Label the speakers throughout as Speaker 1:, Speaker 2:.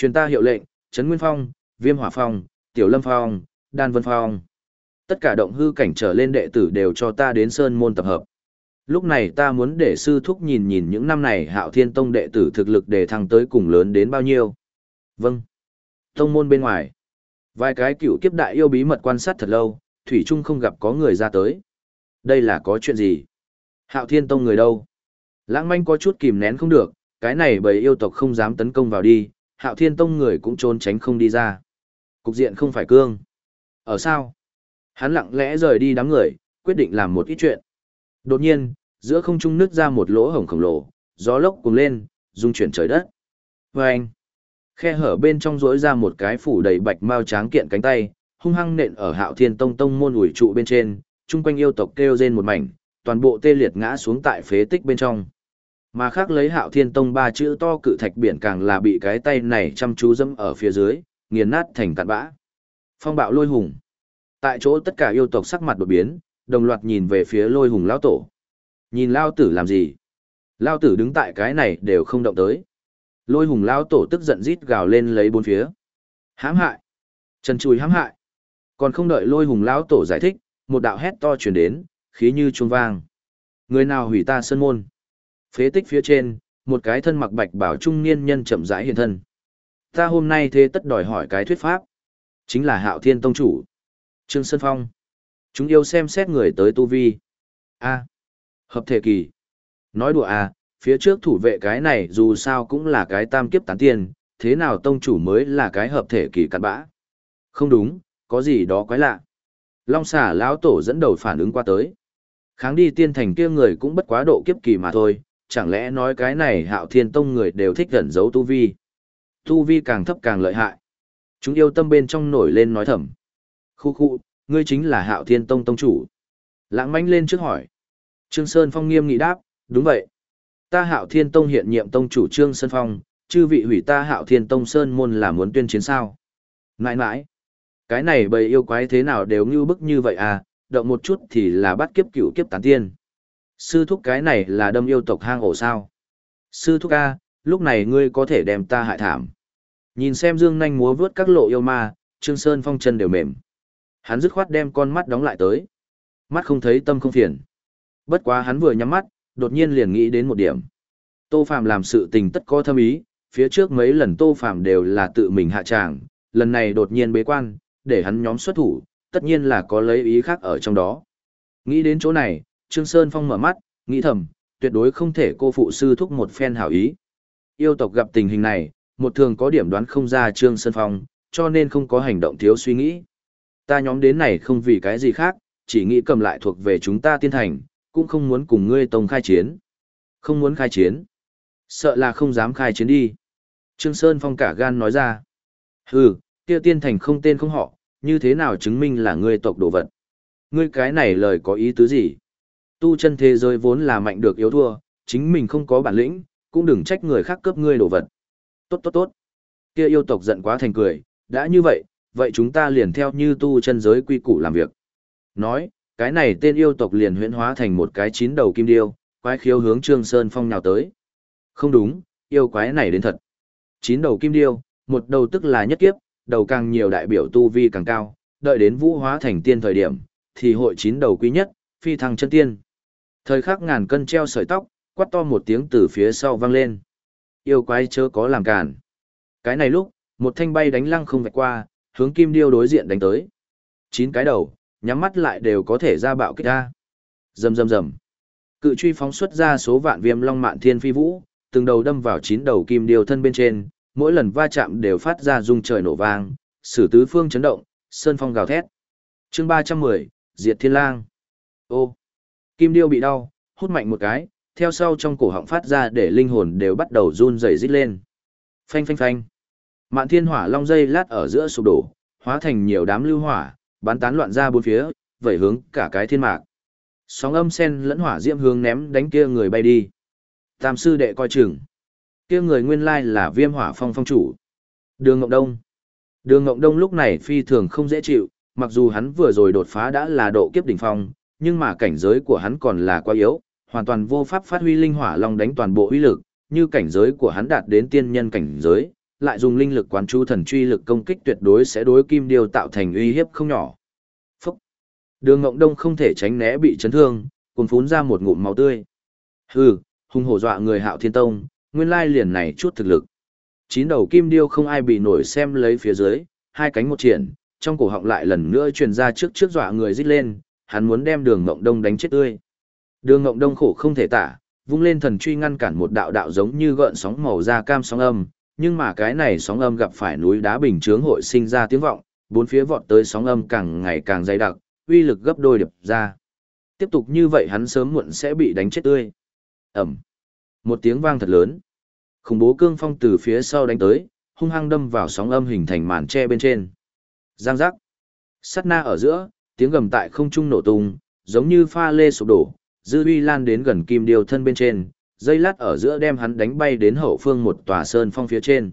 Speaker 1: Truyền ta hiệu lệnh, Trấn Nguyên Phong, Viêm Hỏa Phong, Tiểu Lâm Phong, Đan Vân Phong. Tất cả động hư cảnh trở lên đệ tử đều cho ta đến Sơn Môn tập hợp. Lúc này ta muốn để sư thúc nhìn nhìn những năm này hạo thiên tông đệ tử thực lực để thăng tới cùng lớn đến bao nhiêu. Vâng. Tông môn bên ngoài. Vài cái cựu kiếp đại yêu bí mật quan sát thật lâu, Thủy Trung không gặp có người ra tới. Đây là có chuyện gì? Hạo thiên tông người đâu? Lãng manh có chút kìm nén không được, cái này bởi yêu tộc không dám tấn công vào đi, hạo thiên tông người cũng trốn tránh không đi ra. Cục diện không phải cương. Ở sao? Hắn lặng lẽ rời đi đám người, quyết định làm một ít chuyện. Đột nhiên, giữa không trung nứt ra một lỗ hổng khổng lồ, gió lốc cuồng lên, rung chuyển trời đất. Và anh, khe hở bên trong rỗi ra một cái phủ đầy bạch mao tráng kiện cánh tay, hung hăng nện ở hạo thiên tông tông môn ủi trụ bên trên, chung quanh yêu tộc kêu rên một mảnh, toàn bộ tê liệt ngã xuống tại phế tích bên trong. Mà khác lấy hạo thiên tông ba chữ to cự thạch biển càng là bị cái tay này chăm chú dẫm ở phía dưới, nghiền nát thành cạn bã. Phong bạo lôi hùng. Tại chỗ tất cả yêu tộc sắc mặt đột biến, đồng loạt nhìn về phía lôi hùng lão tổ. Nhìn lao tử làm gì? Lao tử đứng tại cái này đều không động tới. Lôi hùng lao tổ tức giận rít gào lên lấy bốn phía. Hãm hại. Trần chùi hãm hại. Còn không đợi lôi hùng lao tổ giải thích, một đạo hét to truyền đến, khí như chuông vang. Người nào hủy ta sơn môn? Phế tích phía trên, một cái thân mặc bạch bảo trung niên nhân chậm rãi hiện thân. Ta hôm nay thế tất đòi hỏi cái thuyết pháp. Chính là hạo thiên tông chủ. Trương Sơn Phong. Chúng yêu xem xét người tới tu vi. A. Hợp thể kỳ. Nói đùa à, phía trước thủ vệ cái này dù sao cũng là cái tam kiếp tán tiên, thế nào tông chủ mới là cái hợp thể kỳ cặn bã. Không đúng, có gì đó quái lạ. Long xả lão tổ dẫn đầu phản ứng qua tới. Kháng đi tiên thành kia người cũng bất quá độ kiếp kỳ mà thôi, chẳng lẽ nói cái này hạo thiên tông người đều thích gần giấu tu vi. Tu vi càng thấp càng lợi hại. Chúng yêu tâm bên trong nổi lên nói thầm. Khu khu, ngươi chính là hạo thiên tông tông chủ. Lãng mánh lên trước hỏi. Trương Sơn Phong nghiêm nghị đáp, đúng vậy. Ta hạo thiên tông hiện nhiệm tông chủ Trương Sơn Phong, chư vị hủy ta hạo thiên tông Sơn môn là muốn tuyên chiến sao. Nãi nãi, cái này bầy yêu quái thế nào đều như bức như vậy à, động một chút thì là bắt kiếp cửu kiếp tán tiên. Sư thúc cái này là đâm yêu tộc hang ổ sao. Sư thúc A, lúc này ngươi có thể đem ta hại thảm. Nhìn xem dương nanh múa vướt các lộ yêu ma, Trương Sơn Phong chân đều mềm. Hắn dứt khoát đem con mắt đóng lại tới. Mắt không thấy tâm không phiền. Bất quá hắn vừa nhắm mắt, đột nhiên liền nghĩ đến một điểm. Tô Phạm làm sự tình tất có thâm ý, phía trước mấy lần Tô Phạm đều là tự mình hạ tràng, lần này đột nhiên bế quan, để hắn nhóm xuất thủ, tất nhiên là có lấy ý khác ở trong đó. Nghĩ đến chỗ này, Trương Sơn Phong mở mắt, nghĩ thầm, tuyệt đối không thể cô phụ sư thúc một phen hảo ý. Yêu tộc gặp tình hình này, một thường có điểm đoán không ra Trương Sơn Phong, cho nên không có hành động thiếu suy nghĩ. Ta nhóm đến này không vì cái gì khác, chỉ nghĩ cầm lại thuộc về chúng ta tiên thành, cũng không muốn cùng ngươi tông khai chiến. Không muốn khai chiến. Sợ là không dám khai chiến đi. Trương Sơn Phong cả gan nói ra. Hừ, kia tiên thành không tên không họ, như thế nào chứng minh là ngươi tộc đồ vật. Ngươi cái này lời có ý tứ gì? Tu chân thế giới vốn là mạnh được yếu thua, chính mình không có bản lĩnh, cũng đừng trách người khác cướp ngươi đồ vật. Tốt tốt tốt. Kia yêu tộc giận quá thành cười, đã như vậy, vậy chúng ta liền theo như tu chân giới quy củ làm việc. Nói, cái này tên yêu tộc liền huyễn hóa thành một cái chín đầu kim điêu, quái khiếu hướng Trương Sơn Phong nào tới. Không đúng, yêu quái này đến thật. Chín đầu kim điêu, một đầu tức là nhất kiếp, đầu càng nhiều đại biểu tu vi càng cao, đợi đến vũ hóa thành tiên thời điểm, thì hội chín đầu quý nhất, phi thăng chân tiên. Thời khắc ngàn cân treo sợi tóc, quát to một tiếng từ phía sau vang lên. Yêu quái chớ có làm cản. Cái này lúc, một thanh bay đánh lăng không vạch qua, hướng kim điêu đối diện đánh tới. Chín cái đầu, nhắm mắt lại đều có thể ra bạo kích ra. Rầm rầm rầm. Cự truy phóng xuất ra số vạn viêm long mạn thiên phi vũ, từng đầu đâm vào chín đầu kim điêu thân bên trên, mỗi lần va chạm đều phát ra rung trời nổ vang, sử tứ phương chấn động, sơn phong gào thét. Chương 310, Diệt Thiên Lang. Ô. Kim điêu bị đau, hút mạnh một cái, theo sau trong cổ họng phát ra để linh hồn đều bắt đầu run rẩy rít lên. Phanh phanh phanh. Mạn thiên hỏa long dây lát ở giữa sụp đổ, hóa thành nhiều đám lưu hỏa, bắn tán loạn ra bốn phía, vẩy hướng cả cái thiên mạc. Sóng âm sen lẫn hỏa diễm hướng ném đánh kia người bay đi. Tam sư đệ coi chừng. Kia người nguyên lai là viêm hỏa phong phong chủ. Đường Ngộng Đông. Đường Ngộng Đông lúc này phi thường không dễ chịu, mặc dù hắn vừa rồi đột phá đã là độ kiếp đỉnh phong, nhưng mà cảnh giới của hắn còn là quá yếu, hoàn toàn vô pháp phát huy linh hỏa long đánh toàn bộ uy lực, như cảnh giới của hắn đạt đến tiên nhân cảnh giới, lại dùng linh lực quán chú thần truy lực công kích tuyệt đối sẽ đối kim điêu tạo thành uy hiếp không nhỏ. Phúc! Đường Ngộng Đông không thể tránh né bị chấn thương, cuốn phún ra một ngụm máu tươi. Hừ, hung hổ dọa người hạo thiên tông, nguyên lai liền này chút thực lực. Chín đầu kim điêu không ai bị nổi xem lấy phía dưới, hai cánh một triển, trong cổ họng lại lần nữa truyền ra trước trước dọa người rít lên, hắn muốn đem đường ngộng đông đánh chết tươi. Đường ngộng đông khổ không thể tả, vung lên thần truy ngăn cản một đạo đạo giống như gợn sóng màu da cam sóng âm, nhưng mà cái này sóng âm gặp phải núi đá bình chướng hội sinh ra tiếng vọng, bốn phía vọt tới sóng âm càng ngày càng dày đặc, uy lực gấp đôi điệp ra. Tiếp tục như vậy hắn sớm muộn sẽ bị đánh chết tươi. Ẩm. Một tiếng vang thật lớn. Khủng bố cương phong từ phía sau đánh tới, hung hăng đâm vào sóng âm hình thành màn tre bên trên. Giang giác. Sắt na ở giữa, tiếng gầm tại không trung nổ tung, giống như pha lê sụp đổ, dư uy lan đến gần kim điêu thân bên trên, dây lát ở giữa đem hắn đánh bay đến hậu phương một tòa sơn phong phía trên.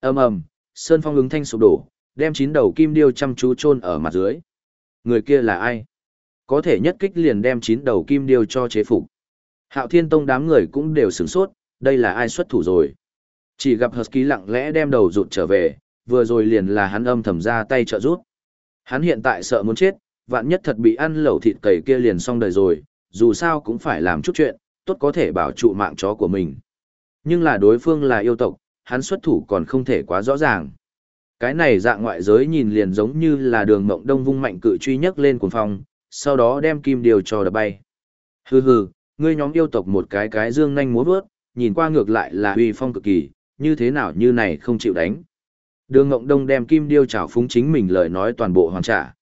Speaker 1: ầm ầm, sơn phong ứng thanh sụp đổ, đem chín đầu kim điêu chăm chú chôn ở mặt dưới. Người kia là ai? Có thể nhất kích liền đem chín đầu kim điêu cho chế phục. Hạo Thiên Tông đám người cũng đều sửng sốt, đây là ai xuất thủ rồi? Chỉ gặp Husky lặng lẽ đem đầu rụt trở về, vừa rồi liền là hắn âm thầm ra tay trợ giúp. Hắn hiện tại sợ muốn chết, vạn nhất thật bị ăn lẩu thịt cầy kia liền xong đời rồi, dù sao cũng phải làm chút chuyện, tốt có thể bảo trụ mạng chó của mình. Nhưng là đối phương là yêu tộc, hắn xuất thủ còn không thể quá rõ ràng. Cái này dạng ngoại giới nhìn liền giống như là đường mộng đông vung mạnh cự truy nhấc lên cuồng phong, sau đó đem kim điều cho đập bay. Hừ hừ, ngươi nhóm yêu tộc một cái cái dương nhanh múa vớt, nhìn qua ngược lại là uy phong cực kỳ, như thế nào như này không chịu đánh. Đường Ngộng Đông đem kim điêu chảo phúng chính mình lời nói toàn bộ hoàn trả.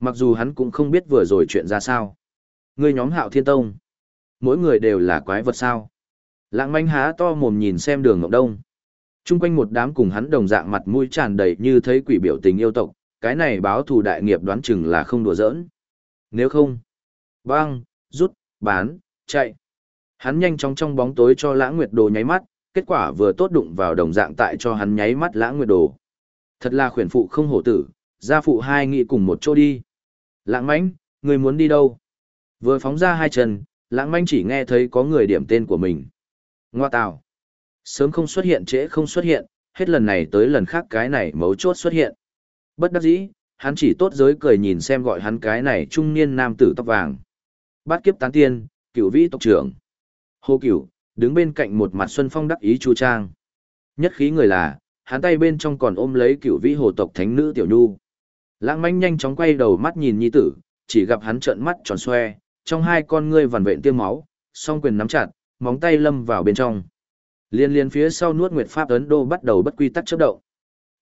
Speaker 1: Mặc dù hắn cũng không biết vừa rồi chuyện ra sao. Người nhóm hạo thiên tông. Mỗi người đều là quái vật sao. Lãng manh há to mồm nhìn xem đường ngọc Đông. Trung quanh một đám cùng hắn đồng dạng mặt mũi tràn đầy như thấy quỷ biểu tình yêu tộc, cái này báo thù đại nghiệp đoán chừng là không đùa giỡn. Nếu không, băng, rút, bán, chạy. Hắn nhanh chóng trong bóng tối cho Lãng Nguyệt Đồ nháy mắt, kết quả vừa tốt đụng vào đồng dạng tại cho hắn nháy mắt Lãng Nguyệt Đồ. Thật là khuyển phụ không hổ tử, gia phụ hai nghị cùng một chỗ đi. Lãng mãnh, người muốn đi đâu? Vừa phóng ra hai chân, lãng mãnh chỉ nghe thấy có người điểm tên của mình. Ngoa tào. Sớm không xuất hiện trễ không xuất hiện, hết lần này tới lần khác cái này mấu chốt xuất hiện. Bất đắc dĩ, hắn chỉ tốt giới cười nhìn xem gọi hắn cái này trung niên nam tử tóc vàng. Bát kiếp tán tiên, cửu vĩ tộc trưởng. Hồ cửu, đứng bên cạnh một mặt xuân phong đắc ý chu trang. Nhất khí người là, hắn tay bên trong còn ôm lấy cựu vĩ hồ tộc thánh nữ tiểu nhu. Lãng manh nhanh chóng quay đầu mắt nhìn nhi tử, chỉ gặp hắn trợn mắt tròn xoe, trong hai con ngươi vằn vện tiêm máu, song quyền nắm chặt, móng tay lâm vào bên trong. Liên liên phía sau nuốt nguyệt pháp Ấn Đô bắt đầu bất quy tắc chấp động.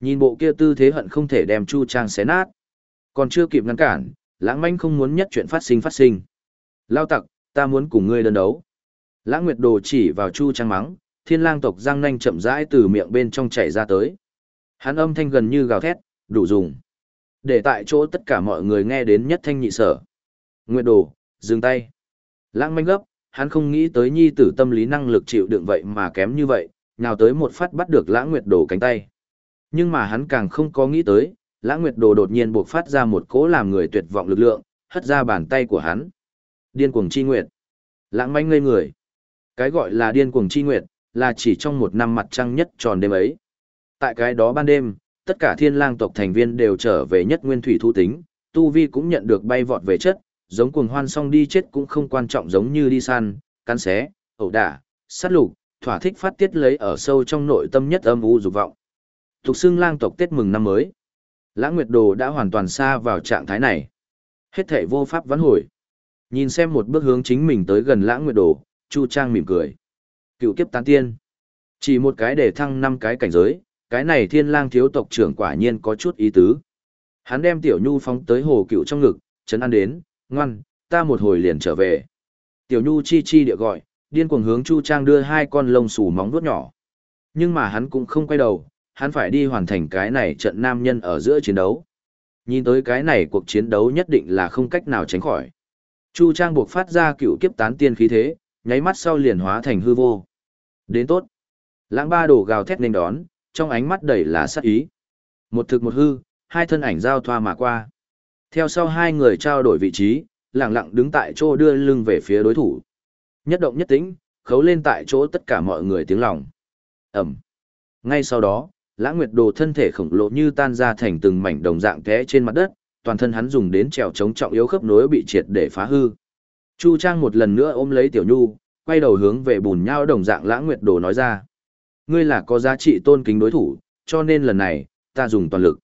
Speaker 1: Nhìn bộ kia tư thế hận không thể đem Chu Trang xé nát. Còn chưa kịp ngăn cản, Lãng Manh không muốn nhất chuyện phát sinh phát sinh. Lao tặc, ta muốn cùng ngươi đơn đấu. Lãng Nguyệt Đồ chỉ vào Chu Trang mắng, thiên lang tộc răng nanh chậm rãi từ miệng bên trong chảy ra tới. Hắn âm thanh gần như gào thét, đủ dùng. Để tại chỗ tất cả mọi người nghe đến nhất thanh nhị sở. Nguyệt đồ, dừng tay. Lãng manh gấp, hắn không nghĩ tới nhi tử tâm lý năng lực chịu đựng vậy mà kém như vậy, nào tới một phát bắt được lãng nguyệt đồ cánh tay. Nhưng mà hắn càng không có nghĩ tới, lãng nguyệt đồ đột nhiên buộc phát ra một cỗ làm người tuyệt vọng lực lượng, hất ra bàn tay của hắn. Điên cuồng chi nguyệt. Lãng manh ngây người. Cái gọi là điên cuồng chi nguyệt, là chỉ trong một năm mặt trăng nhất tròn đêm ấy. Tại cái đó ban đêm, tất cả thiên lang tộc thành viên đều trở về nhất nguyên thủy thu tính, Tu Vi cũng nhận được bay vọt về chất, giống cuồng hoan song đi chết cũng không quan trọng giống như đi săn, cắn xé, ẩu đả, sát lục, thỏa thích phát tiết lấy ở sâu trong nội tâm nhất âm u dục vọng. Tục xưng lang tộc Tết mừng năm mới. Lãng Nguyệt Đồ đã hoàn toàn xa vào trạng thái này. Hết thể vô pháp vãn hồi. Nhìn xem một bước hướng chính mình tới gần Lãng Nguyệt Đồ, Chu Trang mỉm cười. Cựu kiếp tán tiên. Chỉ một cái để thăng năm cái cảnh giới, cái này thiên lang thiếu tộc trưởng quả nhiên có chút ý tứ. Hắn đem tiểu nhu phóng tới hồ cựu trong ngực, chấn an đến, ngoan, ta một hồi liền trở về. Tiểu nhu chi chi địa gọi, điên cuồng hướng Chu Trang đưa hai con lông xù móng vuốt nhỏ. Nhưng mà hắn cũng không quay đầu, hắn phải đi hoàn thành cái này trận nam nhân ở giữa chiến đấu. Nhìn tới cái này cuộc chiến đấu nhất định là không cách nào tránh khỏi. Chu Trang buộc phát ra cựu kiếp tán tiên khí thế, nháy mắt sau liền hóa thành hư vô. Đến tốt. Lãng ba đổ gào thét nên đón, trong ánh mắt đầy là sát ý. Một thực một hư, hai thân ảnh giao thoa mà qua. Theo sau hai người trao đổi vị trí, lặng lặng đứng tại chỗ đưa lưng về phía đối thủ. Nhất động nhất tĩnh, khấu lên tại chỗ tất cả mọi người tiếng lòng. Ẩm. Ngay sau đó, Lãng Nguyệt Đồ thân thể khổng lồ như tan ra thành từng mảnh đồng dạng té trên mặt đất, toàn thân hắn dùng đến trèo chống trọng yếu khớp nối bị triệt để phá hư. Chu Trang một lần nữa ôm lấy Tiểu Nhu, quay đầu hướng về bùn nhau đồng dạng Lãng Nguyệt Đồ nói ra. Ngươi là có giá trị tôn kính đối thủ, cho nên lần này, ta dùng toàn lực.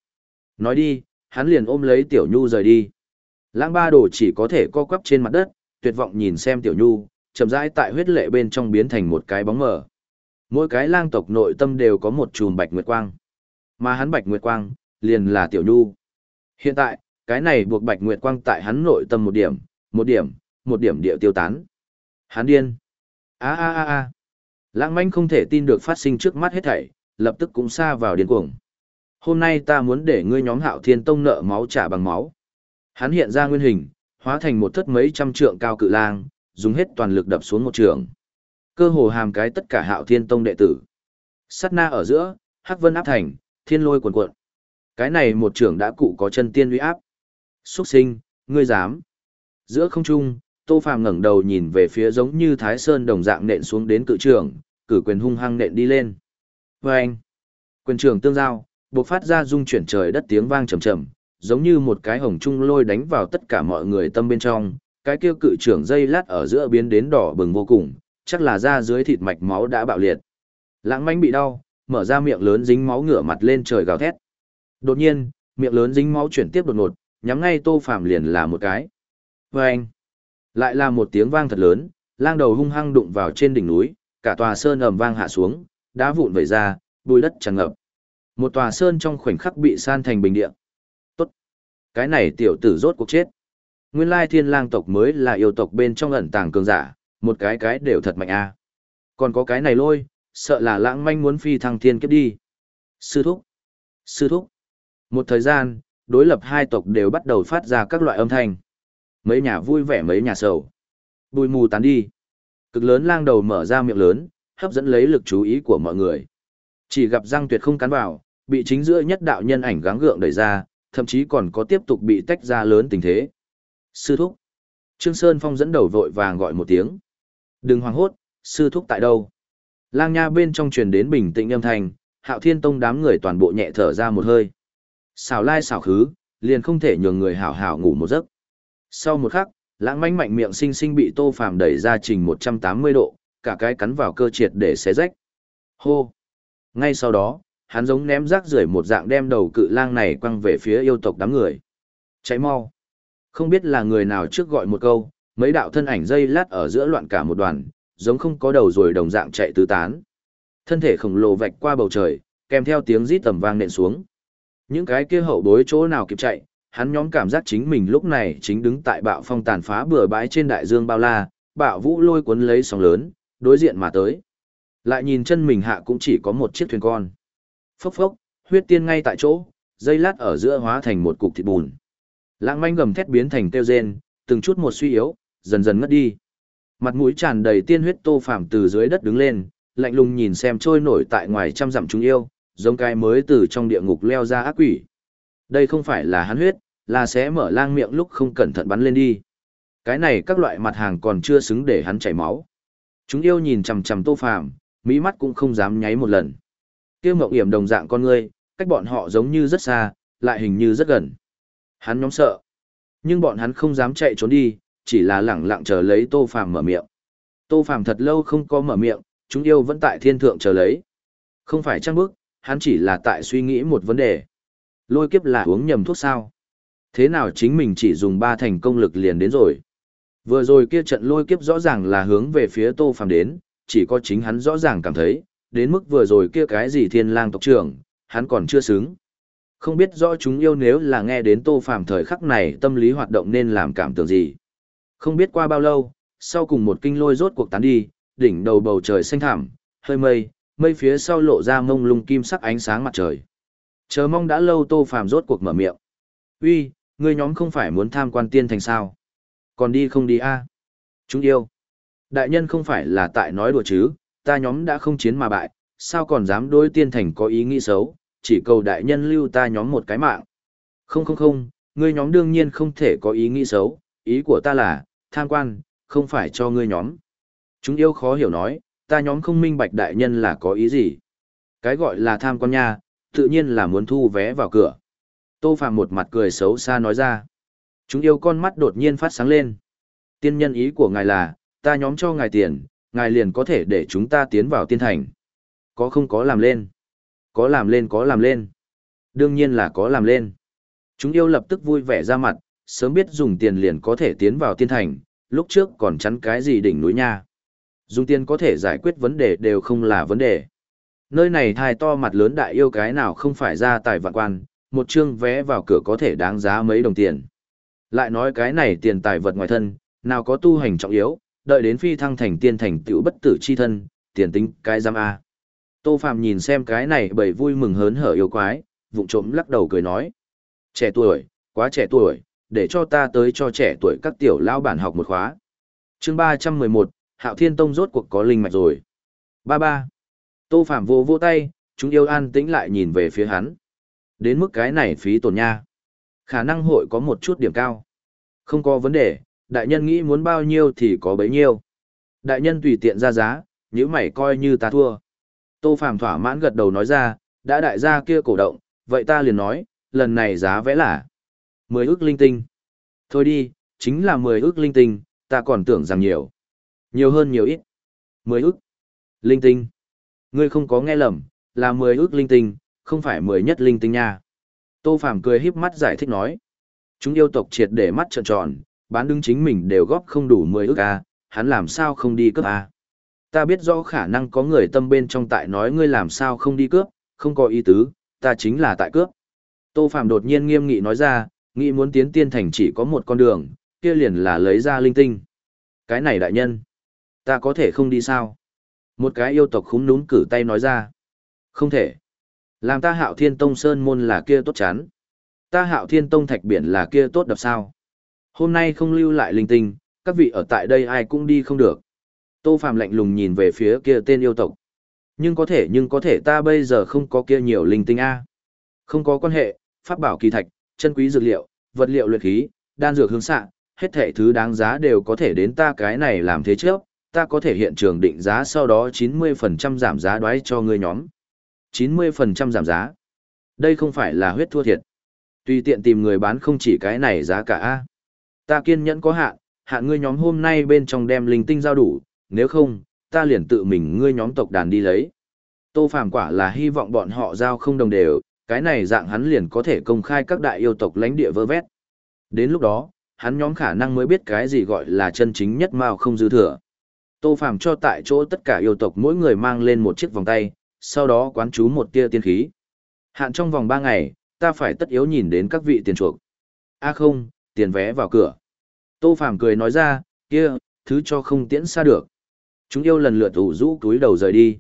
Speaker 1: Nói đi, hắn liền ôm lấy Tiểu Nhu rời đi. Lãng ba đồ chỉ có thể co quắp trên mặt đất, tuyệt vọng nhìn xem Tiểu Nhu, chậm rãi tại huyết lệ bên trong biến thành một cái bóng mờ. Mỗi cái lang tộc nội tâm đều có một chùm bạch nguyệt quang. Mà hắn bạch nguyệt quang, liền là Tiểu Nhu. Hiện tại, cái này buộc bạch nguyệt quang tại hắn nội tâm một điểm, một điểm, một điểm địa tiêu tán. Hắn điên. A a a a. Lãng manh không thể tin được phát sinh trước mắt hết thảy, lập tức cũng xa vào điên cuồng. Hôm nay ta muốn để ngươi nhóm hạo thiên tông nợ máu trả bằng máu. Hắn hiện ra nguyên hình, hóa thành một thất mấy trăm trượng cao cự lang, dùng hết toàn lực đập xuống một trường. Cơ hồ hàm cái tất cả hạo thiên tông đệ tử. Sát na ở giữa, hắc vân áp thành, thiên lôi cuồn cuộn. Cái này một trưởng đã cụ có chân tiên uy áp. Xuất sinh, ngươi dám. Giữa không trung, Tô Phàm ngẩng đầu nhìn về phía giống như Thái Sơn đồng dạng nện xuống đến cự trường, cử quyền hung hăng nện đi lên. Và anh, quyền trường tương giao, bộc phát ra rung chuyển trời đất tiếng vang trầm trầm, giống như một cái hồng trung lôi đánh vào tất cả mọi người tâm bên trong, cái kia cự trưởng dây lát ở giữa biến đến đỏ bừng vô cùng, chắc là da dưới thịt mạch máu đã bạo liệt. Lãng manh bị đau, mở ra miệng lớn dính máu ngửa mặt lên trời gào thét. Đột nhiên, miệng lớn dính máu chuyển tiếp đột ngột, nhắm ngay Tô Phàm liền là một cái. Và anh, lại là một tiếng vang thật lớn, lang đầu hung hăng đụng vào trên đỉnh núi, cả tòa sơn ầm vang hạ xuống, đá vụn vẩy ra, bùi đất tràn ngập. Một tòa sơn trong khoảnh khắc bị san thành bình địa. Tốt. Cái này tiểu tử rốt cuộc chết. Nguyên lai thiên lang tộc mới là yêu tộc bên trong ẩn tàng cường giả, một cái cái đều thật mạnh a. Còn có cái này lôi, sợ là lãng manh muốn phi thăng thiên kiếp đi. Sư thúc. Sư thúc. Một thời gian, đối lập hai tộc đều bắt đầu phát ra các loại âm thanh. Mấy nhà vui vẻ mấy nhà sầu. Bùi mù tán đi. Cực lớn lang đầu mở ra miệng lớn, hấp dẫn lấy lực chú ý của mọi người. Chỉ gặp răng tuyệt không cắn vào, bị chính giữa nhất đạo nhân ảnh gắng gượng đẩy ra, thậm chí còn có tiếp tục bị tách ra lớn tình thế. Sư thúc. Trương Sơn Phong dẫn đầu vội vàng gọi một tiếng. Đừng hoảng hốt, sư thúc tại đâu? Lang nha bên trong truyền đến bình tĩnh âm thanh, hạo thiên tông đám người toàn bộ nhẹ thở ra một hơi. Xào lai xào khứ, liền không thể nhường người hảo hảo ngủ một giấc. Sau một khắc, lãng manh mạnh miệng sinh sinh bị tô phàm đẩy ra trình 180 độ, cả cái cắn vào cơ triệt để xé rách. Hô! Ngay sau đó, hắn giống ném rác rưởi một dạng đem đầu cự lang này quăng về phía yêu tộc đám người. Cháy mau! Không biết là người nào trước gọi một câu, mấy đạo thân ảnh dây lát ở giữa loạn cả một đoàn, giống không có đầu rồi đồng dạng chạy tứ tán. Thân thể khổng lồ vạch qua bầu trời, kèm theo tiếng rít tầm vang nện xuống. Những cái kia hậu bối chỗ nào kịp chạy, hắn nhóm cảm giác chính mình lúc này chính đứng tại bạo phong tàn phá bừa bãi trên đại dương bao la, bạo vũ lôi cuốn lấy sóng lớn, đối diện mà tới. Lại nhìn chân mình hạ cũng chỉ có một chiếc thuyền con. Phốc phốc, huyết tiên ngay tại chỗ, dây lát ở giữa hóa thành một cục thịt bùn. Lãng manh gầm thét biến thành tiêu rên, từng chút một suy yếu, dần dần ngất đi. Mặt mũi tràn đầy tiên huyết tô phàm từ dưới đất đứng lên, lạnh lùng nhìn xem trôi nổi tại ngoài trăm dặm chúng yêu, giống cái mới từ trong địa ngục leo ra ác quỷ. Đây không phải là hắn huyết, là sẽ mở lang miệng lúc không cẩn thận bắn lên đi. Cái này các loại mặt hàng còn chưa xứng để hắn chảy máu. Chúng yêu nhìn chằm chằm tô phàm, mỹ mắt cũng không dám nháy một lần. Tiêu mộng hiểm đồng dạng con ngươi, cách bọn họ giống như rất xa, lại hình như rất gần. Hắn nhóm sợ. Nhưng bọn hắn không dám chạy trốn đi, chỉ là lẳng lặng chờ lấy Tô Phàm mở miệng. Tô Phàm thật lâu không có mở miệng, chúng yêu vẫn tại thiên thượng chờ lấy. Không phải trang bước, hắn chỉ là tại suy nghĩ một vấn đề. Lôi kiếp là uống nhầm thuốc sao? Thế nào chính mình chỉ dùng ba thành công lực liền đến rồi? Vừa rồi kia trận lôi kiếp rõ ràng là hướng về phía Tô Phàm đến, chỉ có chính hắn rõ ràng cảm thấy, đến mức vừa rồi kia cái gì thiên lang tộc trưởng, hắn còn chưa xứng. Không biết rõ chúng yêu nếu là nghe đến Tô Phàm thời khắc này tâm lý hoạt động nên làm cảm tưởng gì. Không biết qua bao lâu, sau cùng một kinh lôi rốt cuộc tán đi, đỉnh đầu bầu trời xanh thẳm, hơi mây, mây phía sau lộ ra mông lung kim sắc ánh sáng mặt trời. Chờ mong đã lâu Tô Phàm rốt cuộc mở miệng. "Uy, ngươi nhóm không phải muốn tham quan tiên thành sao? Còn đi không đi a?" Chúng yêu. Đại nhân không phải là tại nói đùa chứ, ta nhóm đã không chiến mà bại, sao còn dám đối tiên thành có ý nghĩ xấu, chỉ cầu đại nhân lưu ta nhóm một cái mạng. Không không không, ngươi nhóm đương nhiên không thể có ý nghĩ xấu, ý của ta là, tham quan, không phải cho ngươi nhóm. Chúng yêu khó hiểu nói, ta nhóm không minh bạch đại nhân là có ý gì. Cái gọi là tham quan nha, Tự nhiên là muốn thu vé vào cửa. Tô Phạm một mặt cười xấu xa nói ra. Chúng yêu con mắt đột nhiên phát sáng lên. Tiên nhân ý của ngài là, ta nhóm cho ngài tiền, ngài liền có thể để chúng ta tiến vào tiên thành. Có không có làm lên? Có làm lên có làm lên. Đương nhiên là có làm lên. Chúng yêu lập tức vui vẻ ra mặt, sớm biết dùng tiền liền có thể tiến vào tiên thành, lúc trước còn chắn cái gì đỉnh núi nha. Dùng tiền có thể giải quyết vấn đề đều không là vấn đề. Nơi này thai to mặt lớn đại yêu cái nào không phải ra tài vạn quan, một chương vé vào cửa có thể đáng giá mấy đồng tiền. Lại nói cái này tiền tài vật ngoài thân, nào có tu hành trọng yếu, đợi đến phi thăng thành tiên thành tựu bất tử chi thân, tiền tính cái giam A. Tô Phạm nhìn xem cái này bởi vui mừng hớn hở yêu quái, vụng trộm lắc đầu cười nói. Trẻ tuổi, quá trẻ tuổi, để cho ta tới cho trẻ tuổi các tiểu lao bản học một khóa. chương 311, Hạo Thiên Tông rốt cuộc có linh mạch rồi. Ba ba. Tô Phạm vô vô tay, chúng yêu an tĩnh lại nhìn về phía hắn. Đến mức cái này phí tổn nha. Khả năng hội có một chút điểm cao. Không có vấn đề, đại nhân nghĩ muốn bao nhiêu thì có bấy nhiêu. Đại nhân tùy tiện ra giá, nếu mày coi như ta thua. Tô Phạm thỏa mãn gật đầu nói ra, đã đại gia kia cổ động, vậy ta liền nói, lần này giá vẽ là 10 ước linh tinh. Thôi đi, chính là 10 ước linh tinh, ta còn tưởng rằng nhiều. Nhiều hơn nhiều ít. 10 ước. Linh tinh. Ngươi không có nghe lầm, là 10 ước linh tinh, không phải 10 nhất linh tinh nha. Tô Phạm cười híp mắt giải thích nói. Chúng yêu tộc triệt để mắt trợn tròn, bán đứng chính mình đều góp không đủ 10 ước a, hắn làm sao không đi cướp a? Ta biết rõ khả năng có người tâm bên trong tại nói ngươi làm sao không đi cướp, không có ý tứ, ta chính là tại cướp. Tô Phạm đột nhiên nghiêm nghị nói ra, nghĩ muốn tiến tiên thành chỉ có một con đường, kia liền là lấy ra linh tinh. Cái này đại nhân, ta có thể không đi sao? Một cái yêu tộc khúng núm cử tay nói ra. Không thể. Làm ta hạo thiên tông sơn môn là kia tốt chán. Ta hạo thiên tông thạch biển là kia tốt đập sao. Hôm nay không lưu lại linh tinh, các vị ở tại đây ai cũng đi không được. Tô Phạm lạnh lùng nhìn về phía kia tên yêu tộc. Nhưng có thể nhưng có thể ta bây giờ không có kia nhiều linh tinh A. Không có quan hệ, pháp bảo kỳ thạch, chân quý dược liệu, vật liệu luyện khí, đan dược hướng xạ, hết thể thứ đáng giá đều có thể đến ta cái này làm thế trước, ta có thể hiện trường định giá sau đó 90% giảm giá đoái cho ngươi nhóm. 90% giảm giá. Đây không phải là huyết thua thiệt. Tùy tiện tìm người bán không chỉ cái này giá cả A. Ta kiên nhẫn có hạn, hạn ngươi nhóm hôm nay bên trong đem linh tinh giao đủ, nếu không, ta liền tự mình ngươi nhóm tộc đàn đi lấy. Tô Phàm quả là hy vọng bọn họ giao không đồng đều, cái này dạng hắn liền có thể công khai các đại yêu tộc lãnh địa vơ vét. Đến lúc đó, hắn nhóm khả năng mới biết cái gì gọi là chân chính nhất mao không dư thừa. Tô Phàm cho tại chỗ tất cả yêu tộc mỗi người mang lên một chiếc vòng tay, sau đó quán chú một tia tiên khí. Hạn trong vòng 3 ngày, ta phải tất yếu nhìn đến các vị tiền chuộc. A à không, tiền vé vào cửa. Tô Phàm cười nói ra, kia, thứ cho không tiễn xa được. Chúng yêu lần lượt ủ rũ túi đầu rời đi.